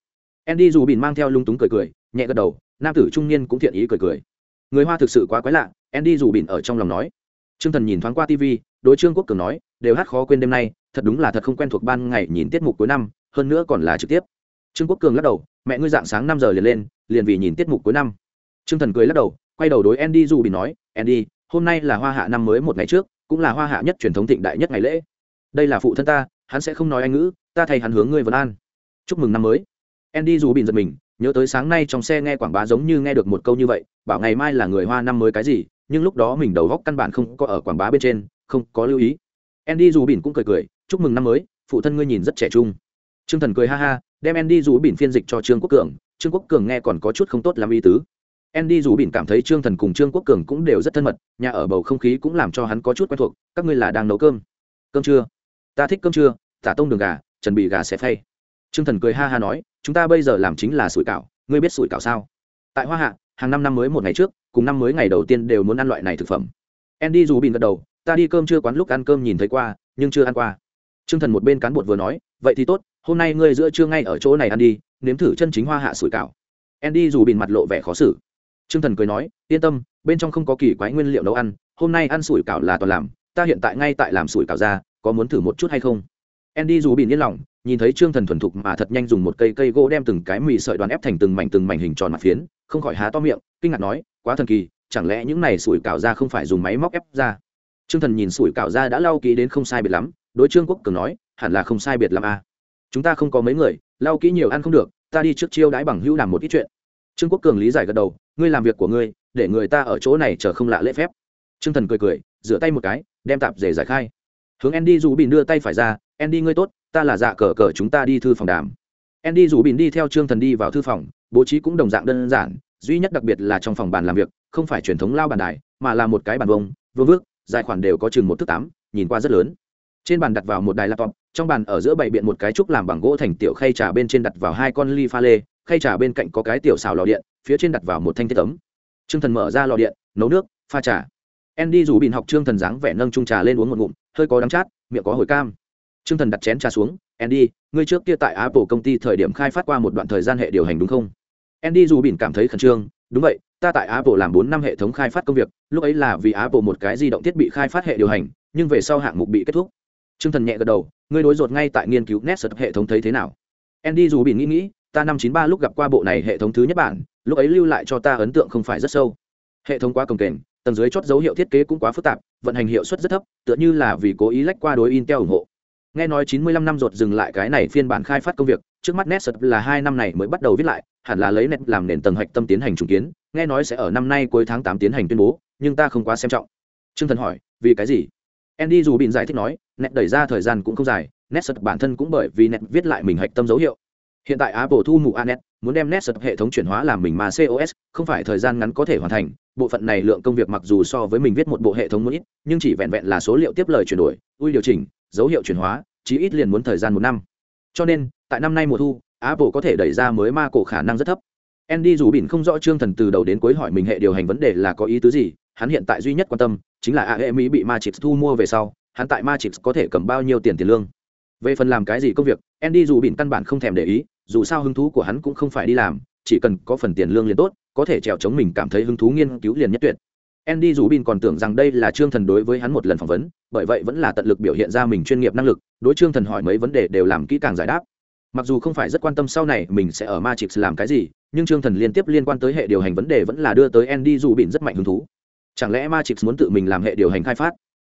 Andy dù bìn mang theo lung túng cười cười, nhẹ gật đầu, nam tử trung niên cũng thiện ý cười cười. Người hoa thực sự quá quái lạ, andy dù bìn ở trong lòng nói. Trương thần nhìn thoáng qua tv đối trương quốc cường nói, đều hát khó quên đêm nay, thật đúng là thật không quen thuộc ban ngày nhìn tiết mục cuối năm, hơn nữa còn là trực tiếp. Trương quốc cường lắc đầu, mẹ ngươi dạng sáng năm giờ liền lên, liền vì nhìn tiết mục cuối năm. Trương thần cười lắc đầu, quay đầu đối andy dù bị nói, andy, hôm nay là hoa hạ năm mới một ngày trước cũng là hoa hạ nhất truyền thống thịnh đại nhất ngày lễ. Đây là phụ thân ta, hắn sẽ không nói anh ngữ, ta thay hắn hướng ngươi vân an. Chúc mừng năm mới. Andy dù bị giật mình, nhớ tới sáng nay trong xe nghe quảng bá giống như nghe được một câu như vậy, bảo ngày mai là người hoa năm mới cái gì, nhưng lúc đó mình đầu góc căn bản không có ở quảng bá bên trên, không có lưu ý. Andy dù bỉn cũng cười cười, chúc mừng năm mới, phụ thân ngươi nhìn rất trẻ trung. T r ư ơ n g thần cười ha ha, đem andy dù bỉn phiên dịch cho trương quốc cường, trương quốc cường nghe còn có chút không tốt làm ý tứ andy dù bỉn cảm thấy trương thần cùng trương quốc cường cũng đều rất thân mật, nhà ở bầu không khí cũng làm cho hắn có chút quen thuộc. Các ngươi là đang nấu cơm. Cơm trưa. Ta thích cơm trưa, tả tông đường gà chuẩn bị gà sẽ phay. Trương thần cười ha ha nói, chúng ta bây giờ làm chính là sủi cảo, ngươi biết sủi cảo sao? Tại hoa hạ, hàng năm năm mới một ngày trước, cùng năm mới ngày đầu tiên đều muốn ăn loại này thực phẩm. Andy dù bỉn gật đầu, ta đi cơm trưa quán lúc ăn cơm nhìn thấy qua, nhưng chưa ăn qua. Trương thần một bên cán bột vừa nói, vậy thì tốt, hôm nay ngươi giữa trưa ngay ở chỗ này ăn đi, nếm thử chân chính hoa hạ sủi cảo. Andy dù bình mặt lộ vẻ khó xử. Trương thần cười nói, yên tâm, bên trong không có kỳ quái nguyên liệu nấu ăn, hôm nay ăn sủi cảo là toàn làm, ta hiện tại ngay tại làm sủi cảo ra, có muốn thử một chút hay không? Andy dù bìn yên lòng, nhìn thấy trương thần thuần thục mà thật nhanh dùng một cây cây gỗ đem từng cái mì sợi đoàn ép thành từng mảnh từng mảnh hình tròn mặt phiến, không khỏi há to miệng, kinh ngạc nói, quá thần kỳ, chẳng lẽ những này sủi cảo ra không phải dùng máy móc ép ra? Trương thần nhìn sủi cảo ra đã lau kỹ đến không sai biệt lắm, đối trương quốc cường nói, hẳn là không sai biệt lắm à. chúng ta không có mấy người, lau kỹ nhiều ăn không được, ta đi trước chiêu đãi bằng hữu làm một ít chuyện trương quốc cường lý giải gật đầu, ngươi làm việc của ngươi, để người ta ở chỗ này chờ không lạ lễ phép. Trương thần cười cười, rửa tay một cái, đem tạp dề giải khai. Hướng andy dù bìn đưa tay phải ra, andy ngươi tốt, ta là dạ cờ cờ chúng ta đi thư phòng đàm. Andy dù bìn đi theo trương thần đi vào thư phòng, bố trí cũng đồng dạng đơn giản, duy nhất đặc biệt là trong phòng bàn làm việc, không phải truyền thống lao bàn đài, mà là một cái bàn vông vương vước dài khoản đều có chừng một thước tám, nhìn qua rất lớn. Trên bàn đặt vào một đài laptop, trong bàn ở giữa bày biện một cái trúc làm bằng gỗ thành tiểu khay trà bên trên đặt vào hai con ly pha lê khay trà bên cạnh có cái tiểu xào lò điện, phía trên đặt vào một thanh thiết tấm. Trương thần mở ra lò điện, nấu nước, pha trà. Andy rủ bìn học trương thần dáng vẻ nâng trung trà lên uống một ngụm, hơi có đắng chát, miệng có hồi cam. Trương thần đặt chén trà xuống, andy, ngươi trước kia tại apple công ty thời điểm khai phát qua một đoạn thời gian hệ điều hành đúng không? Andy rủ bìn cảm thấy khẩn trương, đúng vậy, ta tại apple làm bốn năm hệ thống khai phát công việc, lúc ấy là vì apple một cái di động thiết bị khai phát hệ điều hành, nhưng về sau hạng mục bị kết thúc. Trương thần nhẹ gật đầu, ngươi đối rột ngay tại nghiên cứu nét hệ thống thấy thế nào? Andy dù Bình nghĩ nghĩ ta năm chín ba lúc gặp qua bộ này hệ thống thứ nhất bản, lúc ấy lưu lại cho ta ấn tượng không phải rất sâu. Hệ thống quá cồng kềnh, tầng dưới chót dấu hiệu thiết kế cũng quá phức tạp, vận hành hiệu suất rất thấp, tựa như là vì cố ý lách qua đối intel ủng hộ. Nghe nói 95 năm rột dừng lại cái này phiên bản khai phát công việc, trước mắt netsat là hai năm này mới bắt đầu viết lại, hẳn là lấy net làm nền tầng hạch tâm tiến hành trùng kiến, nghe nói sẽ ở năm nay cuối tháng 8 tiến hành tuyên bố, nhưng ta không quá xem trọng. Trương thần hỏi, vì cái gì? Andy dù bịn giải thích nói net đẩy ra thời gian cũng không dài, netsat bản thân cũng bởi vì net viết lại mình hạch tâm dấu hiệu hiện tại apple thu mụ anet muốn đem netsat hệ thống chuyển hóa làm mình mà cos không phải thời gian ngắn có thể hoàn thành. Bộ phận này lượng công việc mặc dù so với mình viết một bộ hệ thống muốn ít, nhưng chỉ vẹn vẹn là số liệu tiếp lời chuyển đổi, ui điều chỉnh, dấu hiệu chuyển hóa, chí ít liền muốn thời gian một năm. Cho nên, tại năm nay mùa thu, apple có thể đẩy ra mới ma cổ khả năng rất thấp. Andy dù bỉn không rõ trương thần từ đầu đến cuối hỏi mình hệ điều hành vấn đề là có ý tứ gì, hắn hiện tại duy nhất quan tâm chính là ae mỹ bị ma matrix thu mua về sau, hắn tại ma matrix có thể cầm bao nhiêu tiền tiền lương. Về phần làm cái gì công việc, andy dù bỉn căn bản không thèm để ý dù sao hứng thú của hắn cũng không phải đi làm, chỉ cần có phần tiền lương liền tốt, có thể trèo chống mình cảm thấy hứng thú nghiên cứu liền nhất tuyệt. Andy dù bin còn tưởng rằng đây là trương thần đối với hắn một lần phỏng vấn, bởi vậy vẫn là tận lực biểu hiện ra mình chuyên nghiệp năng lực, đối trương thần hỏi mấy vấn đề đều làm kỹ càng giải đáp. Mặc dù không phải rất quan tâm sau này mình sẽ ở matrix làm cái gì, nhưng trương thần liên tiếp liên quan tới hệ điều hành vấn đề vẫn là đưa tới andy dù bin rất mạnh hứng thú. Chẳng lẽ matrix muốn tự mình làm hệ điều hành khai phát?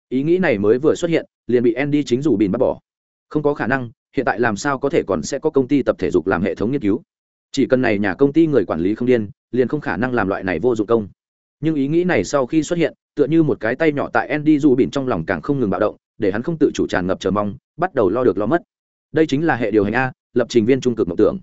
Ý nghĩ này mới vừa xuất hiện, liền bị andy chính dù bin bắt bỏ. Không có khả năng hiện tại làm sao có thể còn sẽ có công ty tập thể dục làm hệ thống nghiên cứu? Chỉ cần này nhà công ty người quản lý không điên, liền không khả năng làm loại này vô dụng công. Nhưng ý nghĩ này sau khi xuất hiện, tựa như một cái tay nhỏ tại andy dù bỉn trong lòng càng không ngừng bạo động, để hắn không tự chủ tràn ngập chờ mong, bắt đầu lo được lo mất. Đây chính là hệ điều hành a, lập trình viên trung cực mộng tưởng.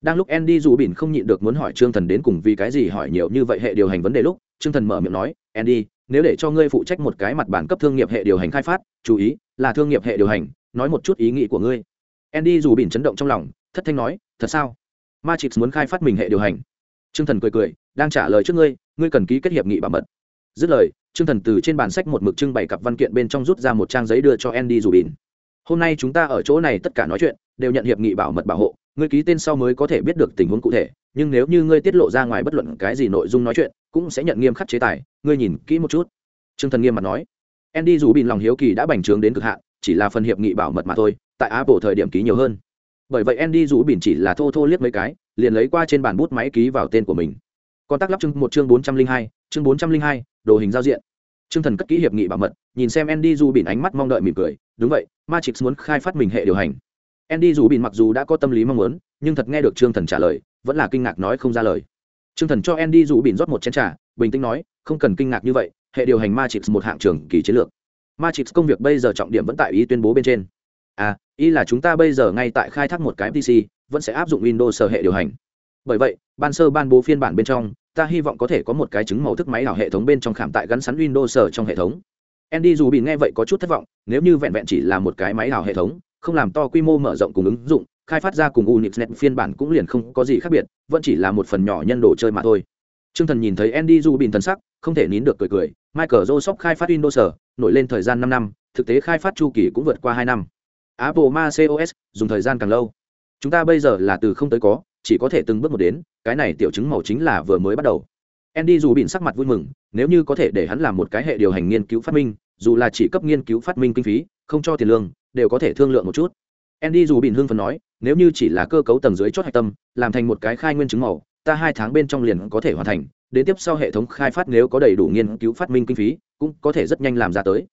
Đang lúc andy dù bỉn không nhịn được muốn hỏi trương thần đến cùng vì cái gì hỏi nhiều như vậy hệ điều hành vấn đề lúc, trương thần mở miệng nói, andy, nếu để cho ngươi phụ trách một cái mặt bản cấp thương nghiệp hệ điều hành khai phát, chú ý, là thương nghiệp hệ điều hành, nói một chút ý nghĩ của ngươi andy dù bỉn chấn động trong lòng, thất thanh nói, thật sao? Matrix muốn khai phát mình hệ điều hành. T r ư ơ n g thần cười cười, đang trả lời trước ngươi ngươi cần ký kết hiệp nghị bảo mật. Dứt lời t r ư ơ n g thần từ trên bản sách một mực trưng bày cặp văn kiện bên trong rút ra một trang giấy đưa cho andy dù bỉn. Hôm nay chúng ta ở chỗ này tất cả nói chuyện, đều nhận hiệp nghị bảo mật bảo hộ, ngươi ký tên sau mới có thể biết được tình huống cụ thể, nhưng nếu như ngươi tiết lộ ra ngoài bất luận cái gì nội dung nói chuyện, cũng sẽ nhận nghiêm khắc chế tài, ngươi nhìn kỹ một chút. T r ư ơ n g thần nghiêm mặt nói. Andy dù bỉn lòng hiếu kỳ đã bành trướng đến cực hạn, chỉ là phần hiệp nghị bảo mật mà thôi tại apple thời điểm ký nhiều hơn. Bởi vậy andy rủ bỉn chỉ là thô thô liếc mấy cái, liền lấy qua trên bàn bút máy ký vào tên của mình. Còn tác lắp chương một chương bốn trăm linh hai, chương bốn trăm linh hai, đồ hình giao diện. Chương thần cất kỹ hiệp nghị bảo mật, nhìn xem andy rủ bỉn ánh mắt mong đợi mỉm cười. Đúng vậy, matrix muốn khai phát mình hệ điều hành. Andy rủ bỉn mặc dù đã có tâm lý mong muốn, nhưng thật nghe được trương thần trả lời, vẫn là kinh ngạc nói không ra lời. Trương thần cho andy rủ bỉn rót một chén trà, bình tĩnh nói, không cần kinh ngạc như vậy, hệ điều hành matrix một hạng trường kỳ chiến lược. Matrix công việc bây giờ trọng điểm vẫn tại ý tuyên bố bên trên à ý là chúng ta bây giờ ngay tại khai thác một cái pc vẫn sẽ áp dụng windows sở hệ điều hành. Bởi vậy ban sơ ban bố phiên bản bên trong ta hy vọng có thể có một cái chứng màu thức máy đảo hệ thống bên trong khảm tại gắn sẵn windows sở trong hệ thống. Andy dù bị nghe vậy có chút thất vọng nếu như vẹn vẹn chỉ là một cái máy đảo hệ thống không làm to quy mô mở rộng cùng ứng dụng khai phát ra cùng unixnet phiên bản cũng liền không có gì khác biệt vẫn chỉ là một phần nhỏ nhân đồ chơi mà thôi. Trương Thần nhìn thấy Andy dù bình thần sắc, không thể nín được cười cười, Michael Joseph khai phát Windows, nổi lên thời gian 5 năm, thực tế khai phát chu kỳ cũng vượt qua 2 năm. Apple macOS dùng thời gian càng lâu. Chúng ta bây giờ là từ không tới có, chỉ có thể từng bước một đến, cái này tiểu chứng màu chính là vừa mới bắt đầu. Andy dù bịn sắc mặt vui mừng, nếu như có thể để hắn làm một cái hệ điều hành nghiên cứu phát minh, dù là chỉ cấp nghiên cứu phát minh kinh phí, không cho tiền lương, đều có thể thương lượng một chút. Andy dù bịn hưng phấn nói, nếu như chỉ là cơ cấu tầng dưới chốt hạch tâm, làm thành một cái khai nguyên chứng màu, ta hai tháng bên trong liền có thể hoàn thành, đến tiếp sau hệ thống khai phát nếu có đầy đủ nghiên cứu phát minh kinh phí cũng có thể rất nhanh làm ra tới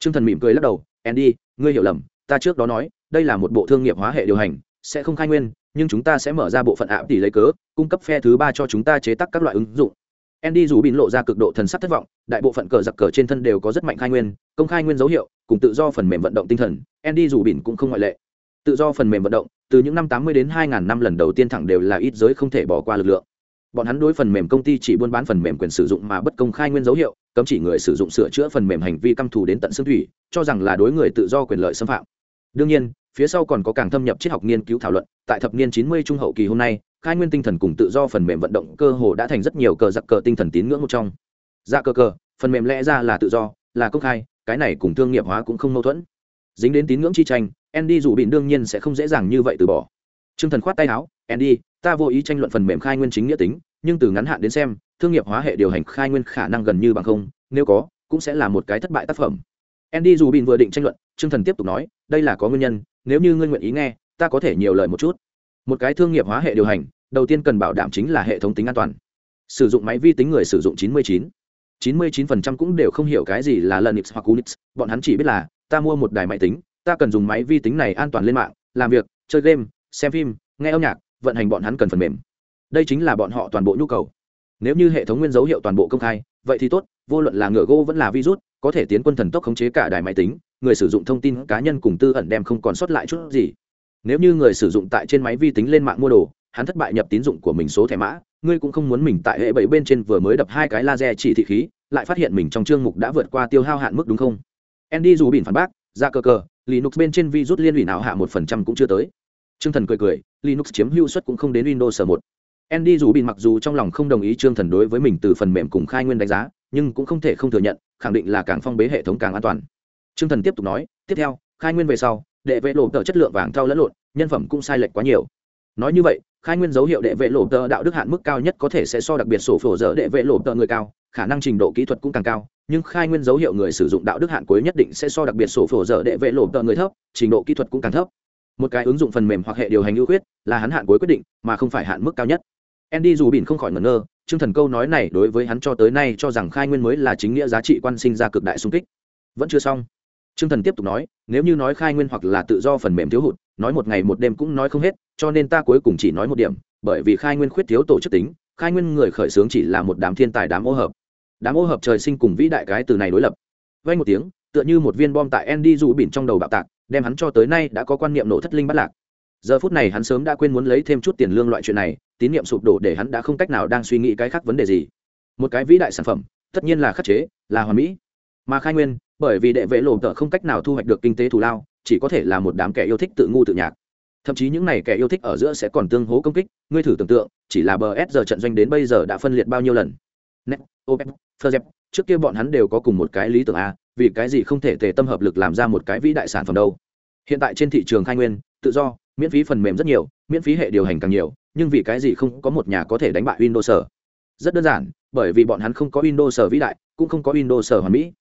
t r ư ơ n g thần mỉm cười lắc đầu andy ngươi hiểu lầm ta trước đó nói, đây là một bộ thương nghiệp hóa hệ điều hành, sẽ không khai nguyên, nhưng chúng ta sẽ mở ra bộ phận ảo tỷ lấy cớ, cung cấp phe thứ ba cho chúng ta chế tác các loại ứng dụng. Andy dù bị lộ ra cực độ thần sắc thất vọng, đại bộ phận cờ giặc cờ trên thân đều có rất mạnh khai nguyên, công khai nguyên dấu hiệu, cùng tự do phần mềm vận động tinh thần, andy dù bỉn cũng không ngoại lệ. Tự do phần mềm vận động, từ những năm 80 đến 2000 năm lần đầu tiên thẳng đều là ít giới không thể bỏ qua lực lượng bọn hắn đối phần mềm công ty chỉ buôn bán phần mềm quyền sử dụng mà bất công khai nguyên dấu hiệu, cấm chỉ người sử dụng sửa chữa phần mềm hành vi căm thù đến tận xương thủy, cho rằng là đối người tự do quyền lợi xâm phạm. Đương nhiên, phía sau còn có càng thâm nhập triết học nghiên cứu thảo luận, tại thập niên 90 trung hậu kỳ hôm nay, khai nguyên tinh thần cùng tự do phần mềm vận động cơ hồ đã thành rất nhiều cờ giặc cờ tinh thần tín ngưỡng một trong. Dạ cờ cờ, phần mềm lẽ ra là tự do, là công khai, cái này cùng thương nghiệp hóa cũng không mâu thuẫn. Dính đến tín ngưỡng chi tranh, andy dù bị đương nhiên sẽ không dễ dàng như vậy từ bỏ t r ư ơ n g thần khoát tay áo andy ta vô ý tranh luận phần mềm khai nguyên chính nghĩa tính nhưng từ ngắn hạn đến xem thương nghiệp hóa hệ điều hành khai nguyên khả năng gần như bằng không nếu có cũng sẽ là một cái thất bại tác phẩm. Andy dù bịn vừa định tranh luận t r ư ơ n g thần tiếp tục nói đây là có nguyên nhân nếu như ngươi nguyện ý nghe ta có thể nhiều lời một chút. Một cái thương nghiệp hóa hệ điều hành đầu tiên cần bảo đảm chính là hệ thống tính an toàn. Sử dụng máy vi tính người sử dụng 99. 99% cũng đều không hiểu cái gì là Linux hoặc Unix, bọn hắn chỉ biết là ta mua một đài máy tính ta cần dùng máy vi tính này an toàn lên mạng làm việc chơi game xem phim, nghe âm nhạc, vận hành bọn hắn cần phần mềm. Đây chính là bọn họ toàn bộ nhu cầu. Nếu như hệ thống nguyên dấu hiệu toàn bộ công khai, vậy thì tốt, vô luận là ngựa gỗ vẫn là virus, có thể tiến quân thần tốc khống chế cả đài máy tính, người sử dụng thông tin cá nhân cùng tư ẩn đem không còn sót lại chút gì. Nếu như người sử dụng tại trên máy vi tính lên mạng mua đồ, hắn thất bại nhập tín dụng của mình số thẻ mã, ngươi cũng không muốn mình tại hệ bảy bên trên vừa mới đập hai cái laser chỉ thị khí, lại phát hiện mình trong chương mục đã vượt qua tiêu hao hạn mức đúng không? Andy dù bỉn phản bác dạ ra cơ cờ, linux bên trên virus liên lụy nào hạ một phần trăm cũng chưa tới trương thần cười cười, linux chiếm hữu suất cũng không đến windows một. Andy dù bỉn mặc dù trong lòng không đồng ý trương thần đối với mình từ phần mềm cùng khai nguyên đánh giá, nhưng cũng không thể không thừa nhận, khẳng định là càng phong bế hệ thống càng an toàn. Trương thần tiếp tục nói, tiếp theo, khai nguyên về sau, đệ vệ lộ tờ chất lượng vàng thau lẫn lộn, nhân phẩm cũng sai lệch quá nhiều. Nói như vậy, khai nguyên dấu hiệu đệ vệ lộ tờ đạo đức hạn mức cao nhất có thể sẽ so đặc biệt sổ phổ dở đệ vệ lộ tờ người cao, khả năng trình độ kỹ thuật cũng càng cao, nhưng khai nguyên dấu hiệu người sử dụng đạo đức hạn cuối nhất định sẽ so đặc biệt sổ phổ dở đệ vệ lộ tờ người thấp, trình độ kỹ thuật cũng càng thấp một cái ứng dụng phần mềm hoặc hệ điều hành ưu khuyết là hắn hạn cuối quyết định, mà không phải hạn mức cao nhất. Andy dù bỉn không khỏi ngẩn ngơ chương thần câu nói này đối với hắn cho tới nay cho rằng khai nguyên mới là chính nghĩa giá trị quan sinh ra cực đại sung kích. Vẫn chưa xong. Chương thần tiếp tục nói, nếu như nói khai nguyên hoặc là tự do phần mềm thiếu hụt, nói một ngày một đêm cũng nói không hết, cho nên ta cuối cùng chỉ nói một điểm, bởi vì khai nguyên khuyết thiếu tổ chức tính, khai nguyên người khởi xướng chỉ là một đám thiên tài đám ô hợp. Đám ô hợp trời sinh cùng vĩ đại cái từ này đối lập. Vay một tiếng, tựa như một viên bom tại andy dù bỉn trong đầu bạo tạc đem hắn cho tới nay đã có quan niệm nổ thất linh bắt lạc. Giờ phút này hắn sớm đã quên muốn lấy thêm chút tiền lương loại chuyện này tín niệm sụp đổ để hắn đã không cách nào đang suy nghĩ cái khác vấn đề gì. Một cái vĩ đại sản phẩm tất nhiên là khắc chế là hoàn mỹ. Mà khai nguyên bởi vì đệ vệ lộ tợ không cách nào thu hoạch được kinh tế thù lao chỉ có thể là một đám kẻ yêu thích tự ngu tự nhạc. Thậm chí những này kẻ yêu thích ở giữa sẽ còn tương hố công kích ngươi thử tưởng tượng chỉ là bờ s giờ trận doanh đến bây giờ đã phân liệt bao nhiêu lần. Net opec trước kia bọn hắn đều có cùng một cái lý tưởng a, vì cái gì không thể tề tâm hợp lực làm ra một cái vĩ đại sản phẩm đâu. Hiện tại trên thị trường khai nguyên, tự do, miễn phí phần mềm rất nhiều, miễn phí hệ điều hành càng nhiều, nhưng vì cái gì không có một nhà có thể đánh bại Windows? Rất đơn giản, bởi vì bọn hắn không có Windows vĩ đại, cũng không có Windows hoàn mỹ.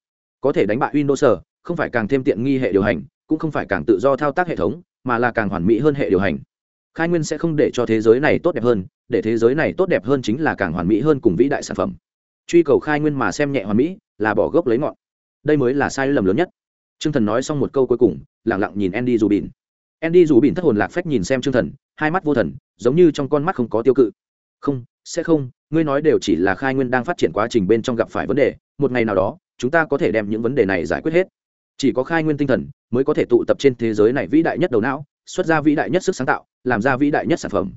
Có thể đánh bại Windows, không phải càng thêm tiện nghi hệ điều hành, cũng không phải càng tự do thao tác hệ thống, mà là càng hoàn mỹ hơn hệ điều hành. Khai nguyên sẽ không để cho thế giới này tốt đẹp hơn, để thế giới này tốt đẹp hơn chính là càng hoàn mỹ hơn cùng vĩ đại sản phẩm truy cầu khai nguyên mà xem nhẹ hoàn mỹ là bỏ gốc lấy ngọn đây mới là sai lầm lớn nhất. T r ư ơ n g thần nói xong một câu cuối cùng lẳng lặng nhìn andy dù bỉn andy dù bỉn thất hồn lạc phách nhìn xem t r ư ơ n g thần hai mắt vô thần giống như trong con mắt không có tiêu cự. Không sẽ không ngươi nói đều chỉ là khai nguyên đang phát triển quá trình bên trong gặp phải vấn đề một ngày nào đó chúng ta có thể đem những vấn đề này giải quyết hết. Chỉ có khai nguyên tinh thần mới có thể tụ tập trên thế giới này vĩ đại nhất đầu não xuất ra vĩ đại nhất sức sáng tạo làm ra vĩ đại nhất sản phẩm.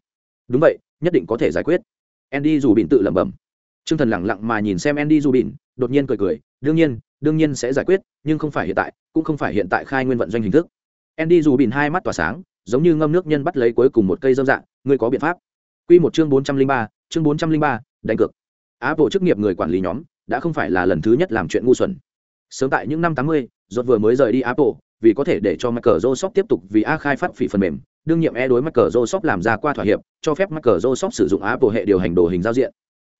Đúng vậy nhất định có thể giải quyết. Andy dù bỉn tự lẩm bẩm. Trương Thần lặng lặng mà nhìn xem Andy Rubin, đột nhiên cười cười, đương nhiên, đương nhiên sẽ giải quyết, nhưng không phải hiện tại, cũng không phải hiện tại khai nguyên vận doanh hình thức. Andy dù bịn hai mắt tỏa sáng, giống như ngâm nước nhân bắt lấy cuối cùng một cây dâm dạng, ngươi có biện pháp. Quy một chương 403, chương 403, đánh cược. Apple chức nghiệp người quản lý nhóm, đã không phải là lần thứ nhất làm chuyện ngu xuẩn. Sớm tại những năm 80, rốt vừa mới rời đi Apple, vì có thể để cho Microsoft tiếp tục vì A khai phát phỉ phần mềm, đương nhiệm e đối Microsoft làm ra qua thỏa hiệp, cho phép Microsoft sử dụng Apple hệ điều hành đồ hình giao diện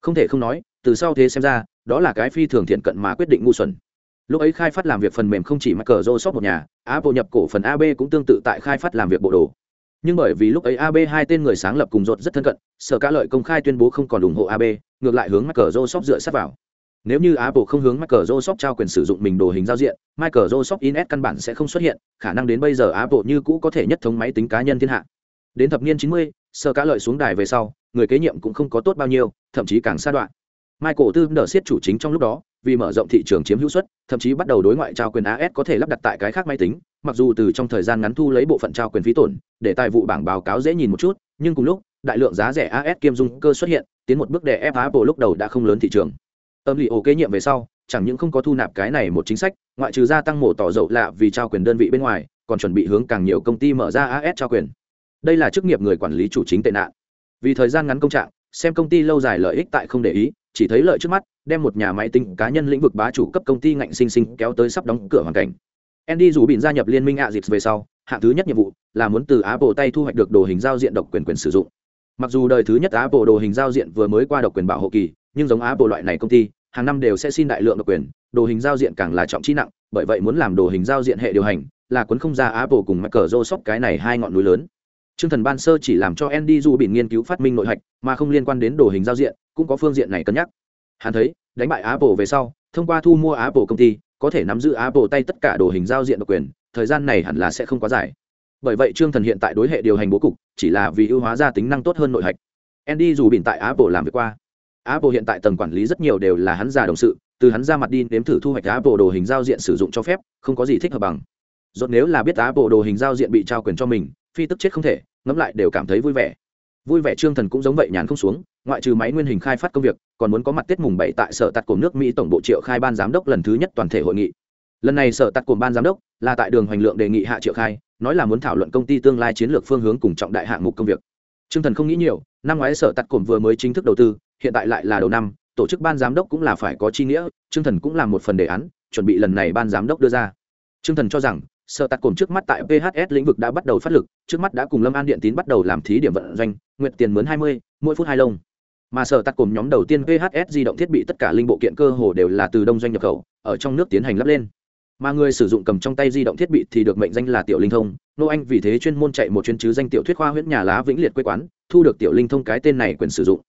không thể không nói từ sau thế xem ra đó là cái phi thường thiện cận mà quyết định ngu xuẩn lúc ấy khai phát làm việc phần mềm không chỉ mắc cờ rô sóc một nhà apple nhập cổ phần ab cũng tương tự tại khai phát làm việc bộ đồ. Nhưng bởi vì lúc ấy ab hai tên người sáng lập cùng rột rất thân cận sở cá lợi công khai tuyên bố không còn ủng hộ ab ngược lại hướng microsoft dựa sát vào. Nếu như apple không hướng microsoft trao quyền sử dụng mình đồ hình giao diện microsoft in căn bản sẽ không xuất hiện khả năng đến bây giờ apple như cũ có thể nhất thống máy tính cá nhân thiên hạ. Đến thập niên 90, sở cá lợi xuống đài về sau người kế nhiệm cũng không có tốt bao nhiêu thậm chí càng xa đoạn michael tư đỡ siết chủ chính trong lúc đó, vì mở rộng thị trường chiếm hữu suất, thậm chí bắt đầu đối ngoại trao quyền as có thể lắp đặt tại cái khác máy tính, mặc dù từ trong thời gian ngắn thu lấy bộ phận trao quyền phí tổn, để tài vụ bảng báo cáo dễ nhìn một chút, nhưng cùng lúc, đại lượng giá rẻ as kiêm dung cơ xuất hiện, tiến một bước để ép apple lúc đầu đã không lớn thị trường. Âm lý ổ kế nhiệm về sau, chẳng những không có thu nạp cái này một chính sách, ngoại trừ gia tăng mổ tỏ dậu lạ vì trao quyền đơn vị bên ngoài, còn chuẩn bị hướng càng nhiều công ty mở ra as trao quyền. Đây là chức nghiệp người quản lý chủ chính tệ nạn. Vì thời gian ngắn công trạng, xem công ty lâu dài lợi ích tại không để ý chỉ thấy lợi trước mắt, đem một nhà máy tính cá nhân lĩnh vực bá chủ cấp công ty ngạnh sinh sinh kéo tới sắp đóng cửa hoàn cảnh. Andy dù bị gia nhập liên minh ạ dịp về sau, hạng thứ nhất nhiệm vụ là muốn từ apple tay thu hoạch được đồ hình giao diện độc quyền quyền sử dụng. Mặc dù đời thứ nhất apple đồ hình giao diện vừa mới qua độc quyền bảo hộ kỳ, nhưng giống apple loại này công ty, hàng năm đều sẽ xin đại lượng độc quyền, đồ hình giao diện càng là trọng chi nặng, bởi vậy muốn làm đồ hình giao diện hệ điều hành, là cuốn không ra apple cùng microsoft cái này hai ngọn núi lớn. Trương Thần Ban Sơ chỉ làm cho Andy Du bị nghiên cứu phát minh nội hạch, mà không liên quan đến đồ hình giao diện, cũng có phương diện này cân nhắc. Hắn thấy, đánh bại Apple về sau, thông qua thu mua Apple công ty, có thể nắm giữ Apple tay tất cả đồ hình giao diện độc quyền, thời gian này hẳn là sẽ không quá dài. Bởi vậy Trương Thần hiện tại đối hệ điều hành bố cục, chỉ là vì ưu hóa ra tính năng tốt hơn nội hạch. Andy dù bỉn tại Apple làm việc qua. Apple hiện tại tầng quản lý rất nhiều đều là hắn già đồng sự, từ hắn ra mặt đi nếm thử thu hoạch Apple đồ hình giao diện sử dụng cho phép, không có gì thích hợp bằng. Rốt nếu là biết Apple đồ hình giao diện bị trao quyền cho mình, phi tức chết không thể, ngẫm lại đều cảm thấy vui vẻ. Vui vẻ trương thần cũng giống vậy nhàn không xuống, ngoại trừ máy nguyên hình khai phát công việc, còn muốn có mặt tết mùng bảy tại sở tạt cổ nước mỹ tổng bộ triệu khai ban giám đốc lần thứ nhất toàn thể hội nghị. Lần này sở tạt cổ ban giám đốc là tại đường hoành lượng đề nghị hạ triệu khai, nói là muốn thảo luận công ty tương lai chiến lược phương hướng cùng trọng đại hạng mục công việc. Trương thần không nghĩ nhiều, năm ngoái sở tạt cổm vừa mới chính thức đầu tư, hiện tại lại là đầu năm, tổ chức ban giám đốc cũng là phải có chi nghĩa, trương thần cũng là một phần đề án, chuẩn bị lần này ban giám đốc đưa ra. Trương thần cho rằng sợ tạt cồn trước mắt tại phs lĩnh vực đã bắt đầu phát lực, trước mắt đã cùng lâm an điện tín bắt đầu làm thí điểm vận doanh nguyện tiền mướn hai mươi, mỗi phút hai lông. Mà sở tạt cồn nhóm đầu tiên phs di động thiết bị tất cả linh bộ kiện cơ hồ đều là từ đông doanh nhập khẩu, ở trong nước tiến hành lắp lên. Mà người sử dụng cầm trong tay di động thiết bị thì được mệnh danh là tiểu linh thông, nô anh vì thế chuyên môn chạy một chuyên chứ danh tiểu thuyết khoa huyễn nhà lá vĩnh liệt quê quán, thu được tiểu linh thông cái tên này quyền sử dụng.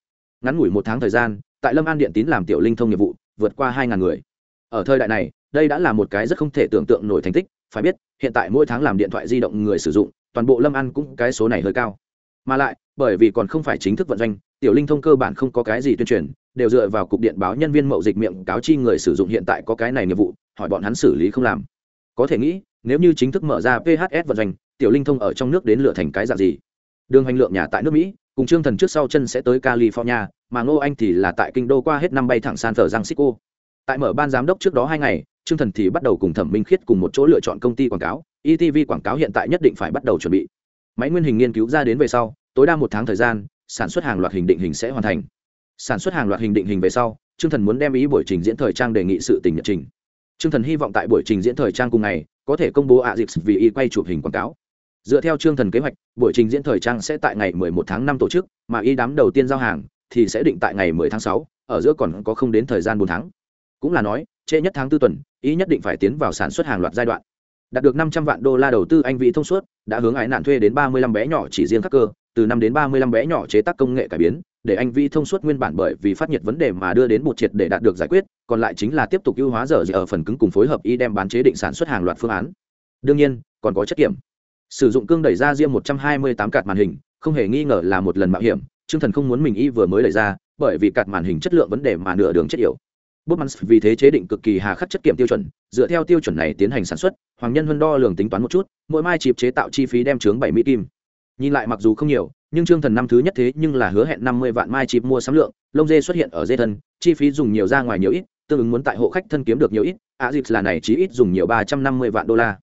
Ngắn ngủi một tháng thời gian, tại lâm an điện tín làm tiểu linh thông nghiệp vụ, vượt qua hai ngàn người. Ở thời đại này, đây đã là một cái rất không thể tưởng tượng nổi thành tích phải biết, hiện tại mỗi tháng làm điện thoại di động người sử dụng, toàn bộ lâm ăn cũng cái số này hơi cao. Mà lại, bởi vì còn không phải chính thức vận doanh, tiểu linh thông cơ bản không có cái gì tuyên truyền, đều dựa vào cục điện báo nhân viên mậu dịch miệng cáo chi người sử dụng hiện tại có cái này nghiệp vụ, hỏi bọn hắn xử lý không làm. Có thể nghĩ, nếu như chính thức mở ra phs vận doanh, tiểu linh thông ở trong nước đến lựa thành cái dạng gì? Đường hành lượng nhà tại nước mỹ, cùng trương thần trước sau chân sẽ tới california, mà ngô anh thì là tại kinh đô qua hết năm bay thẳng san thờ giang xích tại mở ban giám đốc trước đó hai ngày Trương Thần thì bắt đầu cùng Thẩm Minh Khiết cùng một chỗ lựa chọn công ty quảng cáo, ETV quảng cáo hiện tại nhất định phải bắt đầu chuẩn bị. Máy nguyên hình nghiên cứu ra đến về sau, tối đa một tháng thời gian, sản xuất hàng loạt hình định hình sẽ hoàn thành. Sản xuất hàng loạt hình định hình về sau, Trương Thần muốn đem ý buổi trình diễn thời trang đề nghị sự tình nhật trình. Trương Thần hy vọng tại buổi trình diễn thời trang cùng ngày, có thể công bố ạ dịp vì y quay chụp hình quảng cáo. Dựa theo Trương Thần kế hoạch, buổi trình diễn thời trang sẽ tại ngày 11 tháng 5 tổ chức, mà y đám đầu tiên giao hàng thì sẽ định tại ngày 10 tháng 6, ở giữa còn có không đến thời gian 4 tháng. Cũng là nói, trễ nhất tháng tư tuần, ý nhất định phải tiến vào sản xuất hàng loạt giai đoạn. Đạt được năm trăm vạn đô la đầu tư, anh vị thông suốt, đã hướng ái nạn thuê đến ba mươi lăm bé nhỏ chỉ riêng các cơ, từ năm đến ba mươi lăm bé nhỏ chế tác công nghệ cải biến, để anh vi thông suốt nguyên bản bởi vì phát nhiệt vấn đề mà đưa đến một triệt để đạt được giải quyết, còn lại chính là tiếp tục ưu hóa dở dở ở phần cứng cùng phối hợp y đem bán chế định sản xuất hàng loạt phương án. Đương nhiên, còn có chất kiểm sử dụng cương đẩy ra riêng một trăm hai mươi tám cạt màn hình, không hề nghi ngờ là một lần mạo hiểm chương thần không muốn mình y vừa mới đẩy ra, bởi vì cạt màn hình chất lượng vấn đề mà nửa đường chất yểu. Botmans vì thế chế định cực kỳ hà khắc chất kiểm tiêu chuẩn, dựa theo tiêu chuẩn này tiến hành sản xuất, Hoàng Nhân Huân đo lường tính toán một chút, mỗi mai chip chế tạo chi phí đem chướng bảy mỹ kim. Nhìn lại mặc dù không nhiều, nhưng Trương Thần năm thứ nhất thế nhưng là hứa hẹn năm mươi vạn mai chip mua sắm lượng, lông dê xuất hiện ở dê thân, chi phí dùng nhiều ra ngoài nhiều ít, tương ứng muốn tại hộ khách thân kiếm được nhiều ít, à, ạ dịp là này chí ít dùng nhiều ba trăm năm mươi vạn đô la.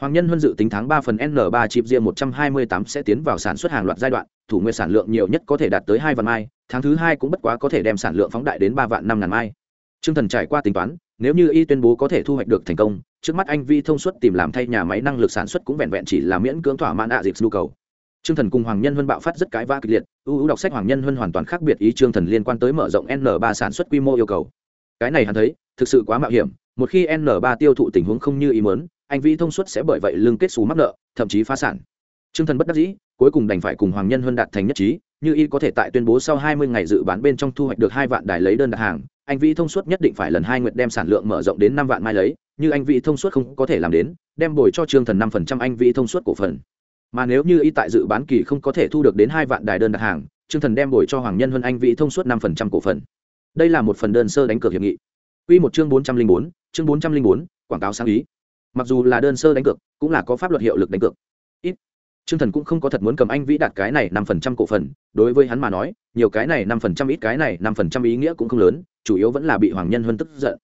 Hoàng Nhân Huân dự tính tháng ba phần N3 chip riêng tám sẽ tiến vào sản xuất hàng loạt giai đoạn, thủ nguyên sản lượng nhiều nhất có thể đạt tới hai vạn mai, tháng thứ hai cũng bất quá có thể đem sản lượng phóng đại đến ba vạn năm ngàn mai. Trương Thần trải qua tính toán, nếu như y tuyên bố có thể thu hoạch được thành công, trước mắt anh Vi thông suốt tìm làm thay nhà máy năng lực sản xuất cũng vẹn vẹn chỉ là miễn cưỡng thỏa mãn ạ dịp nhu cầu. Trương Thần cùng Hoàng Nhân Vân bạo phát rất cái va kịch liệt, ưu ưu đọc sách Hoàng Nhân Vân hoàn toàn khác biệt ý Trương Thần liên quan tới mở rộng N3 sản xuất quy mô yêu cầu. Cái này hắn thấy, thực sự quá mạo hiểm, một khi N3 tiêu thụ tình huống không như ý muốn, anh Vi thông suốt sẽ bởi vậy lương kết xù mắc nợ, thậm chí phá sản. Trương Thần bất đắc dĩ, cuối cùng đành phải cùng Hoàng Nhân Vân đạt thành nhất trí, như y có thể tại tuyên bố sau 20 ngày dự bán bên trong thu hoạch được hai vạn đài lấy đơn đặt hàng anh vĩ thông suốt nhất định phải lần hai nguyệt đem sản lượng mở rộng đến năm vạn mai lấy như anh vĩ thông suốt không có thể làm đến đem bồi cho trương thần năm phần trăm anh vĩ thông suốt cổ phần. Mà nếu như y tại dự bán kỳ không có thể thu được đến hai vạn đài đơn đặt hàng trương thần đem bồi cho hoàng nhân hơn anh vĩ thông suốt năm phần trăm cổ phần. Đây là một phần đơn sơ đánh cược hiệp nghị. Quy một chương bốn trăm linh bốn chương bốn trăm linh bốn quảng cáo sáng ý. Mặc dù là đơn sơ đánh cược cũng là có pháp luật hiệu lực đánh cược. Ít. Trương Thần cũng không có thật muốn cầm anh Vĩ đạt cái này năm phần trăm cổ phần, đối với hắn mà nói, nhiều cái này năm phần trăm ít cái này năm phần trăm ý nghĩa cũng không lớn, chủ yếu vẫn là bị Hoàng Nhân Huân tức giận.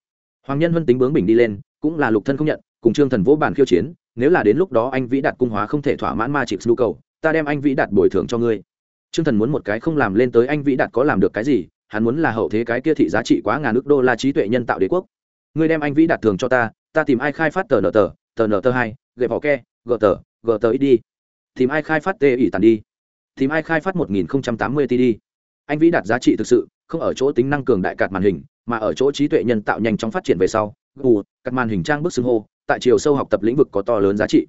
Hoàng Nhân Huân tính bướng bình đi lên, cũng là lục thân không nhận, cùng Trương Thần vỗ bàn khiêu chiến, nếu là đến lúc đó anh Vĩ đạt cung hóa không thể thỏa mãn ma chịp nhu cầu, ta đem anh Vĩ đạt bồi thường cho ngươi. Trương Thần muốn một cái không làm lên tới anh Vĩ đạt có làm được cái gì, hắn muốn là hậu thế cái kia thị giá trị quá ngàn nước đô la trí tuệ nhân tạo đế quốc. Ngươi đem anh Vĩ đạt thường cho ta, ta tìm ai khai phát tờ nợ tờ, tờ nợ tờ hai, gậy bỏ ke, gờ tờ, gờ tờ ít đi tìm ai khai phát tê ỉ tàn đi tìm ai khai phát một nghìn tám mươi t đi anh vĩ đạt giá trị thực sự, không ở chỗ tính năng cường đại cạt màn hình, mà ở chỗ trí tuệ nhân tạo nhanh chóng phát triển về sau. Gù cắt màn hình trang bức xưng hô, tại chiều sâu học tập lĩnh vực có to lớn giá trị.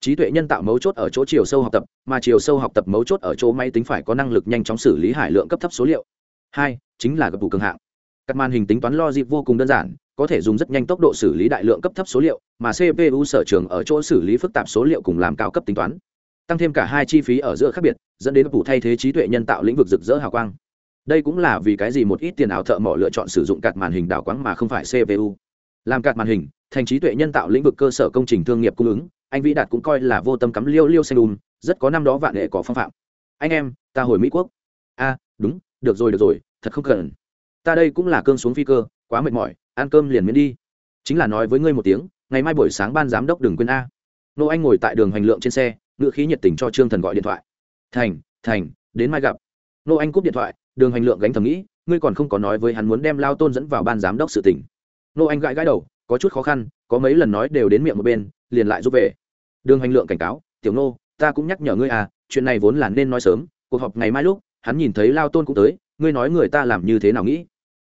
Trí tuệ nhân tạo mấu chốt ở chỗ chiều sâu học tập, mà chiều sâu học tập mấu chốt ở chỗ máy tính phải có năng lực nhanh chóng xử lý hải lượng cấp thấp số liệu. Hai, chính là gập bù cường hạng. Các màn hình tính toán logic vô cùng đơn giản, có thể dùng rất nhanh tốc độ xử lý đại lượng cấp thấp số liệu, mà cpu sở trường ở chỗ xử lý phức tạp số liệu cùng làm cao cấp tính toán. Tăng thêm cả hai chi phí ở giữa khác biệt, dẫn đến phủ thay thế trí tuệ nhân tạo lĩnh vực rực rỡ hào quang đây cũng là vì cái gì một ít tiền ảo thợ mỏ lựa chọn sử dụng cạt màn hình đảo quáng mà không phải cpu làm cạt màn hình, thành trí tuệ nhân tạo lĩnh vực cơ sở công trình thương nghiệp cung ứng, anh vĩ đạt cũng coi là vô tâm cắm liêu liêu xanh đùm, rất có năm đó vạn nghệ có phong phạm. Anh em, ta hồi mỹ quốc. A, đúng, được rồi được rồi, thật không cần. Ta đây cũng là cơn xuống phi cơ, quá mệt mỏi, ăn cơm liền miễn đi. Chính là nói với ngươi một tiếng, ngày mai buổi sáng ban giám đốc đừng quên a. Nô anh ngồi tại đường hành lượng trên xe, ngựa khí nhiệt tình cho trương thần gọi điện thoại. Thành thành, đến mai gặp. Nô anh cúp điện thoại đường hành lượng gánh thầm nghĩ, ngươi còn không có nói với hắn muốn đem lao tôn dẫn vào ban giám đốc sự tỉnh nô anh gãi gãi đầu, có chút khó khăn, có mấy lần nói đều đến miệng một bên, liền lại giúp về. Đường hành lượng cảnh cáo, tiểu nô, ta cũng nhắc nhở ngươi à chuyện này vốn là nên nói sớm, cuộc họp ngày mai lúc, hắn nhìn thấy lao tôn cũng tới, ngươi nói người ta làm như thế nào nghĩ?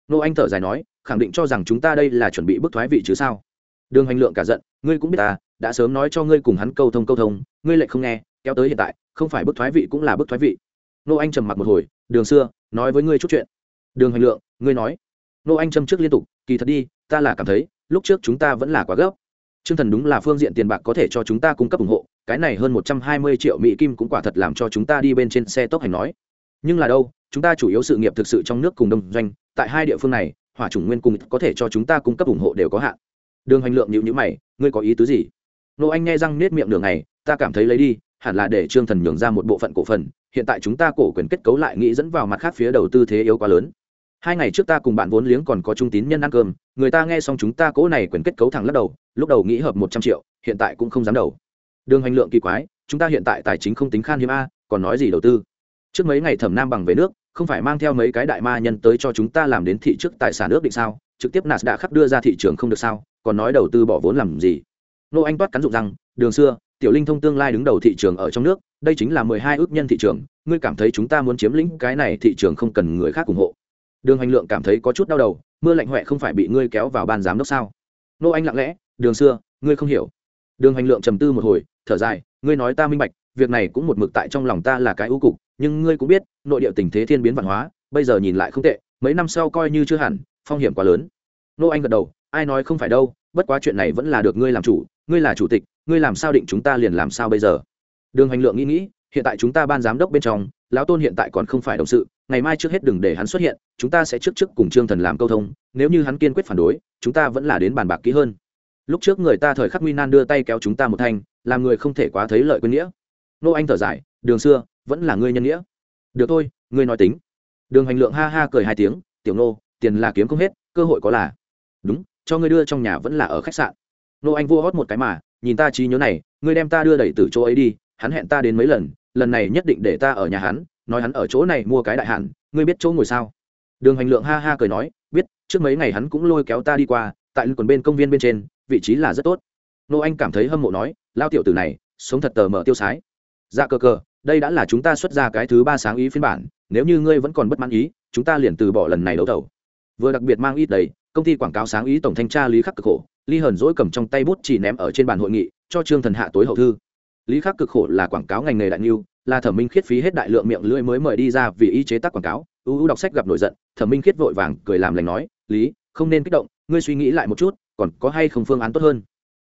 Nô anh thở dài nói, khẳng định cho rằng chúng ta đây là chuẩn bị bức thoái vị chứ sao? Đường hành lượng cả giận, ngươi cũng biết ta đã sớm nói cho ngươi cùng hắn câu thông câu thông, ngươi lại không nghe, kéo tới hiện tại, không phải bức thoái vị cũng là bức thoái vị nô anh trầm mặc một hồi, đường xưa, nói với ngươi chút chuyện. Đường hành lượng, ngươi nói. Nô anh châm trước liên tục, kỳ thật đi, ta là cảm thấy, lúc trước chúng ta vẫn là quá gấp. T r ư ơ n g thần đúng là phương diện tiền bạc có thể cho chúng ta cung cấp ủng hộ, cái này hơn một trăm hai mươi triệu mỹ kim cũng quả thật làm cho chúng ta đi bên trên xe tốc hành nói. Nhưng là đâu, chúng ta chủ yếu sự nghiệp thực sự trong nước cùng đông doanh, tại hai địa phương này, hỏa chủng nguyên cùng có thể cho chúng ta cung cấp ủng hộ đều có hạn. Đường hành lượng nhịu nhữ mày, ngươi có ý tứ gì? Nô anh nghe răng nết miệng đường này ta cảm thấy lấy đi hẳn là để trương thần nhường ra một bộ phận cổ phần, hiện tại chúng ta cổ quyền kết cấu lại nghĩ dẫn vào mặt khác phía đầu tư thế yếu quá lớn. Hai ngày trước ta cùng bạn vốn liếng còn có trung tín nhân ăn cơm, người ta nghe xong chúng ta cố này quyền kết cấu thẳng lắc đầu, lúc đầu nghĩ hợp một trăm triệu, hiện tại cũng không dám đầu. Đường hành lượng kỳ quái, chúng ta hiện tại tài chính không tính khan hiếm a, còn nói gì đầu tư? Trước mấy ngày thẩm nam bằng về nước, không phải mang theo mấy cái đại ma nhân tới cho chúng ta làm đến thị trước tài sản ước định sao? Trực tiếp nas đã khắc đưa ra thị trường không được sao? Còn nói đầu tư bỏ vốn làm gì? Nô anh toát cắn dụng rằng, đường xưa tiểu linh thông tương lai đứng đầu thị trường ở trong nước, đây chính là mười hai ước nhân thị trường, ngươi cảm thấy chúng ta muốn chiếm lĩnh cái này thị trường không cần người khác ủng hộ. Đường hành lượng cảm thấy có chút đau đầu, mưa lạnh huệ không phải bị ngươi kéo vào ban giám đốc sao? Nô anh lặng lẽ, đường xưa, ngươi không hiểu. Đường hành lượng trầm tư một hồi, thở dài, ngươi nói ta minh bạch, việc này cũng một mực tại trong lòng ta là cái ưu cục, nhưng ngươi cũng biết, nội địa tình thế thiên biến văn hóa, bây giờ nhìn lại không tệ, mấy năm sau coi như chưa hẳn, phong hiểm quá lớn. Nô anh gật đầu, ai nói không phải đâu, bất quá chuyện này vẫn là được ngươi làm chủ ngươi là chủ tịch, ngươi làm sao định chúng ta liền làm sao bây giờ? Đường hành lượng nghĩ nghĩ, hiện tại chúng ta ban giám đốc bên trong, lão tôn hiện tại còn không phải đồng sự, ngày mai trước hết đừng để hắn xuất hiện, chúng ta sẽ trước trước cùng trương thần làm câu thông, nếu như hắn kiên quyết phản đối, chúng ta vẫn là đến bàn bạc kỹ hơn. Lúc trước người ta thời khắc nguy nan đưa tay kéo chúng ta một thanh, làm người không thể quá thấy lợi quên nghĩa. Nô anh thở dài, đường xưa, vẫn là ngươi nhân nghĩa. Được thôi, ngươi nói tính. Đường hành lượng ha ha cười hai tiếng, tiểu nô, tiền là kiếm không hết, cơ hội có là. Đúng, cho ngươi đưa trong nhà vẫn là ở khách sạn nô anh vua hót một cái mà nhìn ta trí nhớ này ngươi đem ta đưa đẩy từ chỗ ấy đi hắn hẹn ta đến mấy lần lần này nhất định để ta ở nhà hắn nói hắn ở chỗ này mua cái đại hạn ngươi biết chỗ ngồi sao? Đường hành lượng ha ha cười nói biết trước mấy ngày hắn cũng lôi kéo ta đi qua tại còn bên công viên bên trên vị trí là rất tốt. Nô anh cảm thấy hâm mộ nói lao tiểu tử này sống thật tờ mở tiêu sái. Dạ cơ cơ, đây đã là chúng ta xuất ra cái thứ ba sáng ý phiên bản nếu như ngươi vẫn còn bất mãn ý chúng ta liền từ bỏ lần này đấu thầu. Vừa đặc biệt mang ít đầy công ty quảng cáo sáng ý tổng thanh tra lý khắc cực khổ ly hờn dỗi cầm trong tay bút chỉ ném ở trên bàn hội nghị, cho trương thần hạ tối hậu thư. Lý khắc cực khổ là quảng cáo ngành nghề đại niu là thẩm minh khiết phí hết đại lượng miệng lưỡi mới mời đi ra vì y chế tác quảng cáo. Ưu đọc sách gặp nổi giận, thẩm minh khiết vội vàng cười làm lành nói, lý, không nên kích động, ngươi suy nghĩ lại một chút, còn có hay không phương án tốt hơn?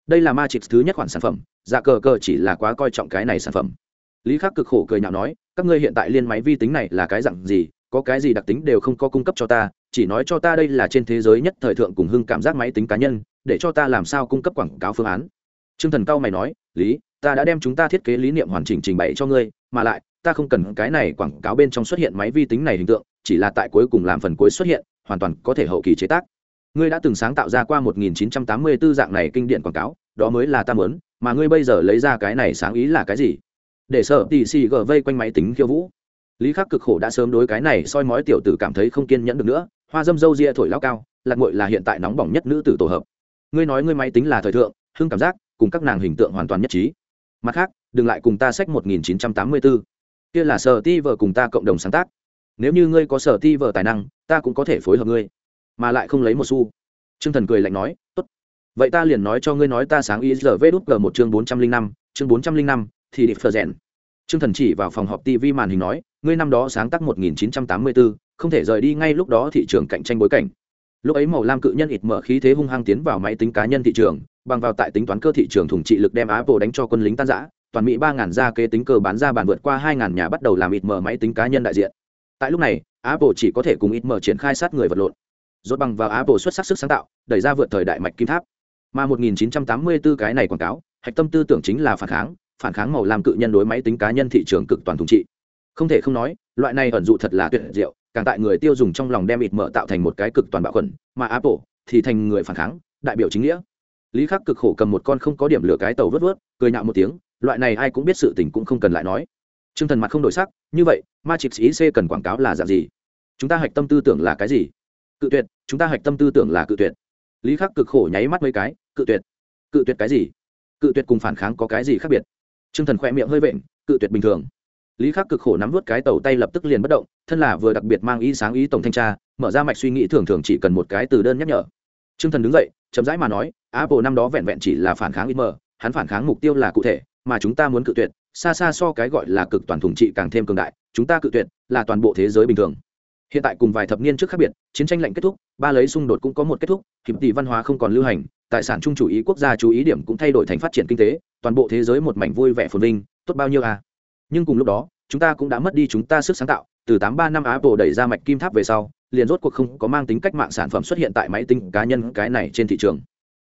Đây là ma trịch thứ nhất khoản sản phẩm dạ cờ cờ chỉ là quá coi trọng cái này sản phẩm. Lý khắc cực khổ cười nhạo nói, các ngươi hiện tại liên máy vi tính này là cái dặn gì, có cái gì đặc tính đều không có cung cấp cho ta, chỉ nói cho ta đây là trên thế giới nhất thời thượng cùng hưng cảm giác máy tính cá nhân để cho ta làm sao cung cấp quảng cáo phương án. T r ư ơ n g thần cao mày nói, lý, ta đã đem chúng ta thiết kế lý niệm hoàn chỉnh trình bày cho ngươi, mà lại, ta không cần cái này quảng cáo bên trong xuất hiện máy vi tính này hình tượng, chỉ là tại cuối cùng làm phần cuối xuất hiện, hoàn toàn có thể hậu kỳ chế tác. Ngươi đã từng sáng tạo ra qua 1984 dạng này kinh điển quảng cáo, đó mới là ta muốn, mà ngươi bây giờ lấy ra cái này sáng ý là cái gì? Để sợ tỉ xì gờ vây quanh máy tính khiêu vũ. Lý khắc cực khổ đã sớm đối cái này soi mói tiểu tử cảm thấy không kiên nhẫn được nữa, hoa dâm dâu ria thổi lao cao, lạc ngội là hiện tại nóng bỏng nhất nữ tử tổ hợp ngươi nói ngươi máy tính là thời thượng hưng cảm giác cùng các nàng hình tượng hoàn toàn nhất trí mặt khác đừng lại cùng ta sách 1984. kia là sở ti vợ cùng ta cộng đồng sáng tác nếu như ngươi có sở ti vợ tài năng ta cũng có thể phối hợp ngươi mà lại không lấy một xu Trương Thần cười lạnh nói, "Tốt. Vậy ta liền nói cho ngươi nói ta sáng ý giờ vê đút một chương bốn trăm linh năm, chương bốn trăm linh năm, thì điệp phờ rèn." Trương Thần chỉ vào phòng họp TV màn hình nói, ngươi năm đó sáng tác 1984, không thể rời đi ngay lúc đó thị trường cạnh tranh bối cảnh. Lúc ấy màu lam cự nhân ít mở khí thế hung hăng tiến vào máy tính cá nhân thị trường, bằng vào tại tính toán cơ thị trường thủng trị lực đem Apple đánh cho quân lính tan rã, toàn Mỹ ba ngàn gia kế tính cơ bán ra bàn vượt qua hai ngàn nhà bắt đầu làm ít mở máy tính cá nhân đại diện. Tại lúc này, Apple chỉ có thể cùng ít mở triển khai sát người vật lộn. Rốt bằng vào Apple xuất sắc sức sáng tạo, đẩy ra vượt thời đại mạch kim tháp. Mà 1984 cái này quảng cáo, hạch tâm tư tưởng chính là phản kháng, phản kháng màu lam cự nhân đối máy tính cá nhân thị trường cực toàn thống trị không thể không nói loại này ẩn dụ thật là tuyệt diệu càng tại người tiêu dùng trong lòng đem ịt mở tạo thành một cái cực toàn bạo khuẩn, mà apple thì thành người phản kháng, đại biểu chính nghĩa. Lý khắc cực khổ cầm một con không có điểm lửa cái tàu vớt vớt, cười nhạo một tiếng, loại này ai cũng biết sự tình cũng không cần lại nói. T r ư ơ n g thần mặt không đổi sắc, như vậy ma chịp sĩ c cần quảng cáo là dạng gì? Chúng ta hạch tâm tư tưởng là cái gì? Cự tuyệt, chúng ta hạch tâm tư tưởng là cự tuyệt. Lý khắc cực khổ nháy mắt mấy cái, cự tuyệt. Cự tuyệt cái gì? Cự tuyệt cùng phản kháng có cái gì khác biệt? T r ư ơ n g thần khoe miệng hơi vện, cự tuyệt bình thường lý khắc cực khổ nắm vút cái tàu tay lập tức liền bất động, thân là vừa đặc biệt mang ý sáng ý tổng thanh tra, mở ra mạch suy nghĩ thường thường chỉ cần một cái từ đơn nhắc nhở. T r ư ơ n g thần đứng dậy, chậm rãi mà nói, apple năm đó vẹn vẹn chỉ là phản kháng ít mờ, hắn phản kháng mục tiêu là cụ thể, mà chúng ta muốn cự tuyệt, xa xa so cái gọi là cực toàn thùng trị càng thêm cường đại, chúng ta cự tuyệt là toàn bộ thế giới bình thường. Hiện tại cùng vài thập niên trước khác biệt, chiến tranh lạnh kết thúc, ba lấy xung đột cũng có một kết thúc, hiệp tỷ văn hóa không còn lưu hành, tài sản chung chủ ý quốc gia chú ý điểm cũng thay đổi thành phát triển kinh tế, toàn bộ thế giới một mảnh vui vẻ phồn vinh, tốt bao nhiêu à? Nhưng cùng lúc đó, chúng ta cũng đã mất đi chúng ta sức sáng tạo. Từ tám ba năm apple đẩy ra mạch kim tháp về sau, liền rốt cuộc không có mang tính cách mạng sản phẩm xuất hiện tại máy tính cá nhân cái này trên thị trường.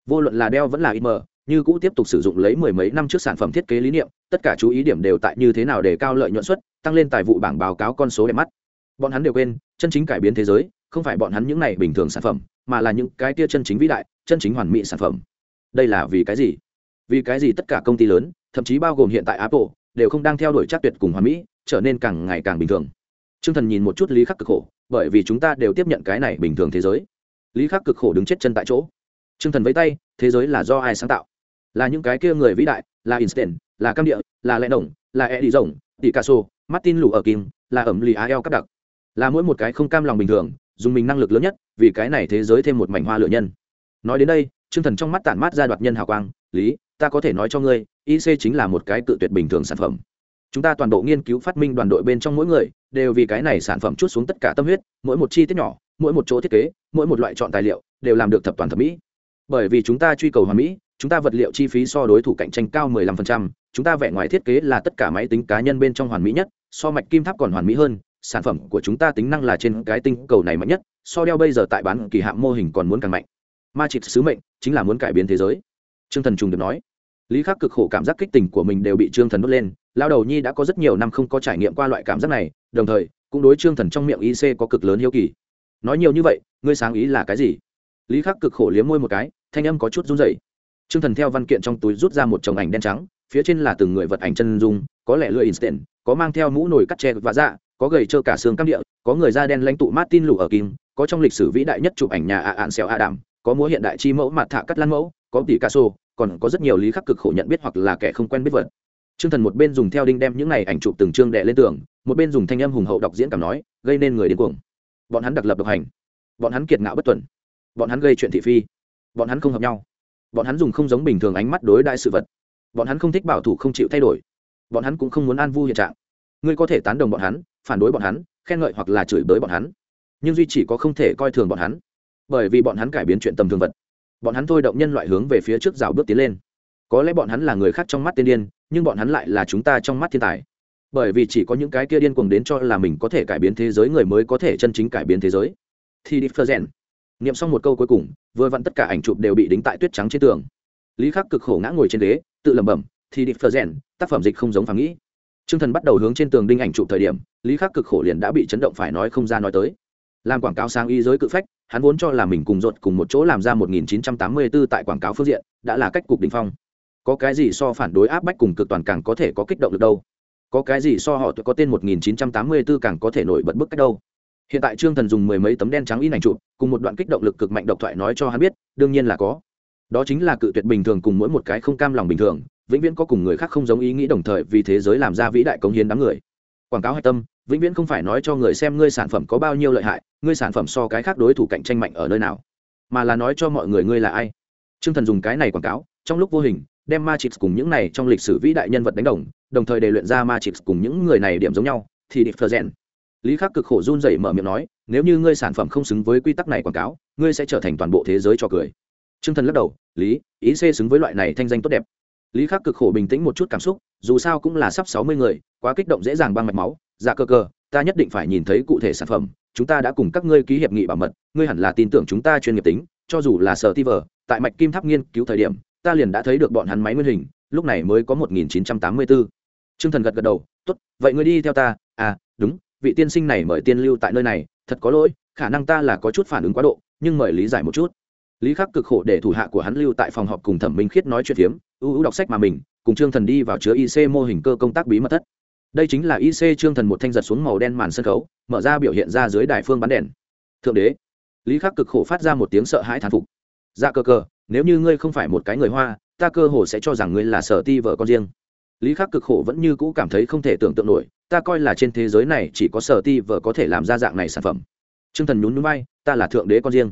Vô luận là đeo vẫn là im như cũ tiếp tục sử dụng lấy mười mấy năm trước sản phẩm thiết kế lý niệm, tất cả chú ý điểm đều tại như thế nào để cao lợi nhuận suất, tăng lên tài vụ bảng báo cáo con số đẹp mắt. Bọn hắn đều quên, chân chính cải biến thế giới, không phải bọn hắn những này bình thường sản phẩm, mà là những cái tia chân chính vĩ đại, chân chính hoàn mỹ sản phẩm. Đây là vì cái gì? Vì cái gì tất cả công ty lớn, thậm chí bao gồm hiện tại apple đều không đang theo đuổi chắc tuyệt cùng hoàn mỹ trở nên càng ngày càng bình thường. T r ư ơ n g thần nhìn một chút lý khắc cực khổ bởi vì chúng ta đều tiếp nhận cái này bình thường thế giới. Lý khắc cực khổ đứng chết chân tại chỗ. T r ư ơ n g thần với tay thế giới là do ai sáng tạo? Là những cái kia người vĩ đại là instant là cam địa là lẽ đồng là e đi rồng Sô, martin lù ở kim là ẩm lì a eo cắp đặc. Là mỗi một cái không cam lòng bình thường dùng mình năng lực lớn nhất vì cái này thế giới thêm một mảnh hoa lửa nhân. Nói đến đây t r ư ơ n g thần trong mắt tản mát ra đoạt nhân hào quang lý ta có thể nói cho ngươi ic chính là một cái tự tuyệt bình thường sản phẩm. Chúng ta toàn bộ nghiên cứu phát minh đoàn đội bên trong mỗi người đều vì cái này sản phẩm chút xuống tất cả tâm huyết mỗi một chi tiết nhỏ mỗi một chỗ thiết kế mỗi một loại chọn tài liệu đều làm được thập toàn thẩm mỹ. Bởi vì chúng ta truy cầu hoàn mỹ chúng ta vật liệu chi phí so đối thủ cạnh tranh cao 15%, chúng ta vẽ ngoài thiết kế là tất cả máy tính cá nhân bên trong hoàn mỹ nhất so mạch kim tháp còn hoàn mỹ hơn sản phẩm của chúng ta tính năng là trên cái tinh cầu này mạnh nhất so đeo bây giờ tại bán kỳ hạm mô hình còn muốn càng mạnh. Ma chịp sứ mệnh chính là muốn cải biến thế giới. Trương thần trùng được nói lý khắc cực khổ cảm giác kích tình của mình đều bị trương thần đốt lên lao đầu nhi đã có rất nhiều năm không có trải nghiệm qua loại cảm giác này đồng thời cũng đối trương thần trong miệng ic có cực lớn hiếu kỳ nói nhiều như vậy ngươi sáng ý là cái gì lý khắc cực khổ liếm môi một cái thanh âm có chút run dậy trương thần theo văn kiện trong túi rút ra một chồng ảnh đen trắng phía trên là từng người vật ảnh chân dung có lẽ lưỡi instant có mang theo mũ nồi cắt tre và dạ có gầy trơ cả xương cam địa có người da đen lãnh tụ martin lù ở kim có trong lịch sử vĩ đại nhất chụp ảnh nhà ạ ạn xèo ạ đàm có múa hiện đại chi mẫu mặt thạ cắt lan mẫu có tỷ ca sô còn có rất nhiều lý khắc cực khổ nhận biết hoặc là kẻ không quen biết vật. Trương Thần một bên dùng theo đinh đem những này ảnh chụp từng chương đè lên tường, một bên dùng thanh âm hùng hậu đọc diễn cảm nói, gây nên người điên cuồng. Bọn hắn đặc lập độc hành, bọn hắn kiệt ngạo bất tuần, bọn hắn gây chuyện thị phi, bọn hắn không hợp nhau, bọn hắn dùng không giống bình thường ánh mắt đối đại sự vật, bọn hắn không thích bảo thủ không chịu thay đổi, bọn hắn cũng không muốn an vui hiện trạng. ngươi có thể tán đồng bọn hắn phản đối bọn hắn khen ngợi hoặc là chửi bới bọn hắn. Nhưng duy chỉ có không thể coi thường bọn hắn. Bởi vì bọn hắn cải biến chuyện tầm thường vật bọn hắn thôi động nhân loại hướng về phía trước rào bước tiến lên. Có lẽ bọn hắn là người khác trong mắt tiên điên, nhưng bọn hắn lại là chúng ta trong mắt thiên tài. Bởi vì chỉ có những cái kia điên cuồng đến cho là mình có thể cải biến thế giới người mới có thể chân chính cải biến thế giới. Thì đi, phơ rèn. Nghiệm xong một câu cuối cùng, vừa vặn tất cả ảnh chụp đều bị đính tại tuyết trắng trên tường. Lý khắc cực khổ ngã ngồi trên ghế, tự lẩm bẩm, thì đi, phơ rèn, tác phẩm dịch không giống phàm nghĩ. T r ư ơ n g thần bắt đầu hướng trên tường đinh ảnh chụp thời điểm, lý khắc cực khổ liền đã bị chấn động phải nói không ra nói tới. Làm quảng cáo sang y giới cự phách hắn vốn cho là mình cùng rột cùng một chỗ làm ra 1984 tại quảng cáo phương diện, đã là cách cục đỉnh phong. Có cái gì so phản đối áp bách cùng cực toàn càng có thể có kích động được đâu? Có cái gì so họ có tên 1984 càng có thể nổi bật bức cách đâu? Hiện tại trương thần dùng mười mấy tấm đen trắng in ảnh chụp, cùng một đoạn kích động lực cực mạnh độc thoại nói cho hắn biết, đương nhiên là có. Đó chính là cự tuyệt bình thường cùng mỗi một cái không cam lòng bình thường, vĩnh viễn có cùng người khác không giống ý nghĩ đồng thời vì thế giới làm ra vĩ đại cống hiến đám người quảng cáo hạch tâm, vĩnh viễn không phải nói cho người xem ngươi sản phẩm có bao nhiêu lợi hại, ngươi sản phẩm so cái khác đối thủ cạnh tranh mạnh ở nơi nào, mà là nói cho mọi người ngươi là ai. Trương thần dùng cái này quảng cáo, trong lúc vô hình, đem ma chịt cùng những này trong lịch sử vĩ đại nhân vật đánh đồng đồng thời đề luyện ra ma chịt cùng những người này điểm giống nhau, thì điệp phờ rèn. Lý khắc cực khổ run rẩy mở miệng nói, nếu như ngươi sản phẩm không xứng với quy tắc này quảng cáo, ngươi sẽ trở thành toàn bộ thế giới cho cười. T r ư ơ n g thần lắc đầu, lý, ý xê xứng với loại này thanh danh tốt đẹp. Lý khắc cực khổ bình tĩnh một chút cảm xúc dù sao cũng là sắp sáu mươi người, quá kích động dễ dàng băng mạch máu. Dạ cơ cơ, ta nhất định phải nhìn thấy cụ thể sản phẩm. Chúng ta đã cùng các ngươi ký hiệp nghị bảo mật, ngươi hẳn là tin tưởng chúng ta chuyên nghiệp tính. Cho dù là sở ti vờ, tại mạch kim tháp nghiên cứu thời điểm, ta liền đã thấy được bọn hắn máy nguyên hình, lúc này mới có một nghìn chín trăm tám mươi bốn Trương thần gật gật đầu, tốt. vậy ngươi đi theo ta. À đúng, vị tiên sinh này mời tiên lưu tại nơi này, thật có lỗi, khả năng ta là có chút phản ứng quá độ, nhưng mời lý giải một chút. Lý khắc cực khổ để thủ hạ của hắn lưu tại phòng họp cùng thẩm minh khiết nói chuyện phiếm ưu ưu đọc sách mà mình cùng trương thần đi vào chứa ic mô hình cơ công tác bí mật thất. Đây chính là ic trương thần một thanh giật xuống màu đen màn sân khấu, mở ra biểu hiện ra dưới đài phương bắn đèn. Thượng đế, lý khắc cực khổ phát ra một tiếng sợ hãi thán phục. Dạ cơ cơ, nếu như ngươi không phải một cái người hoa, ta cơ hồ sẽ cho rằng ngươi là sở ti vợ con riêng. Lý khắc cực khổ vẫn như cũ cảm thấy không thể tưởng tượng nổi, ta coi là trên thế giới này chỉ có sở ti vợ có thể làm ra dạng này sản phẩm. T r ư ơ n g thần nhún núi bay ta là thượng đế con riêng.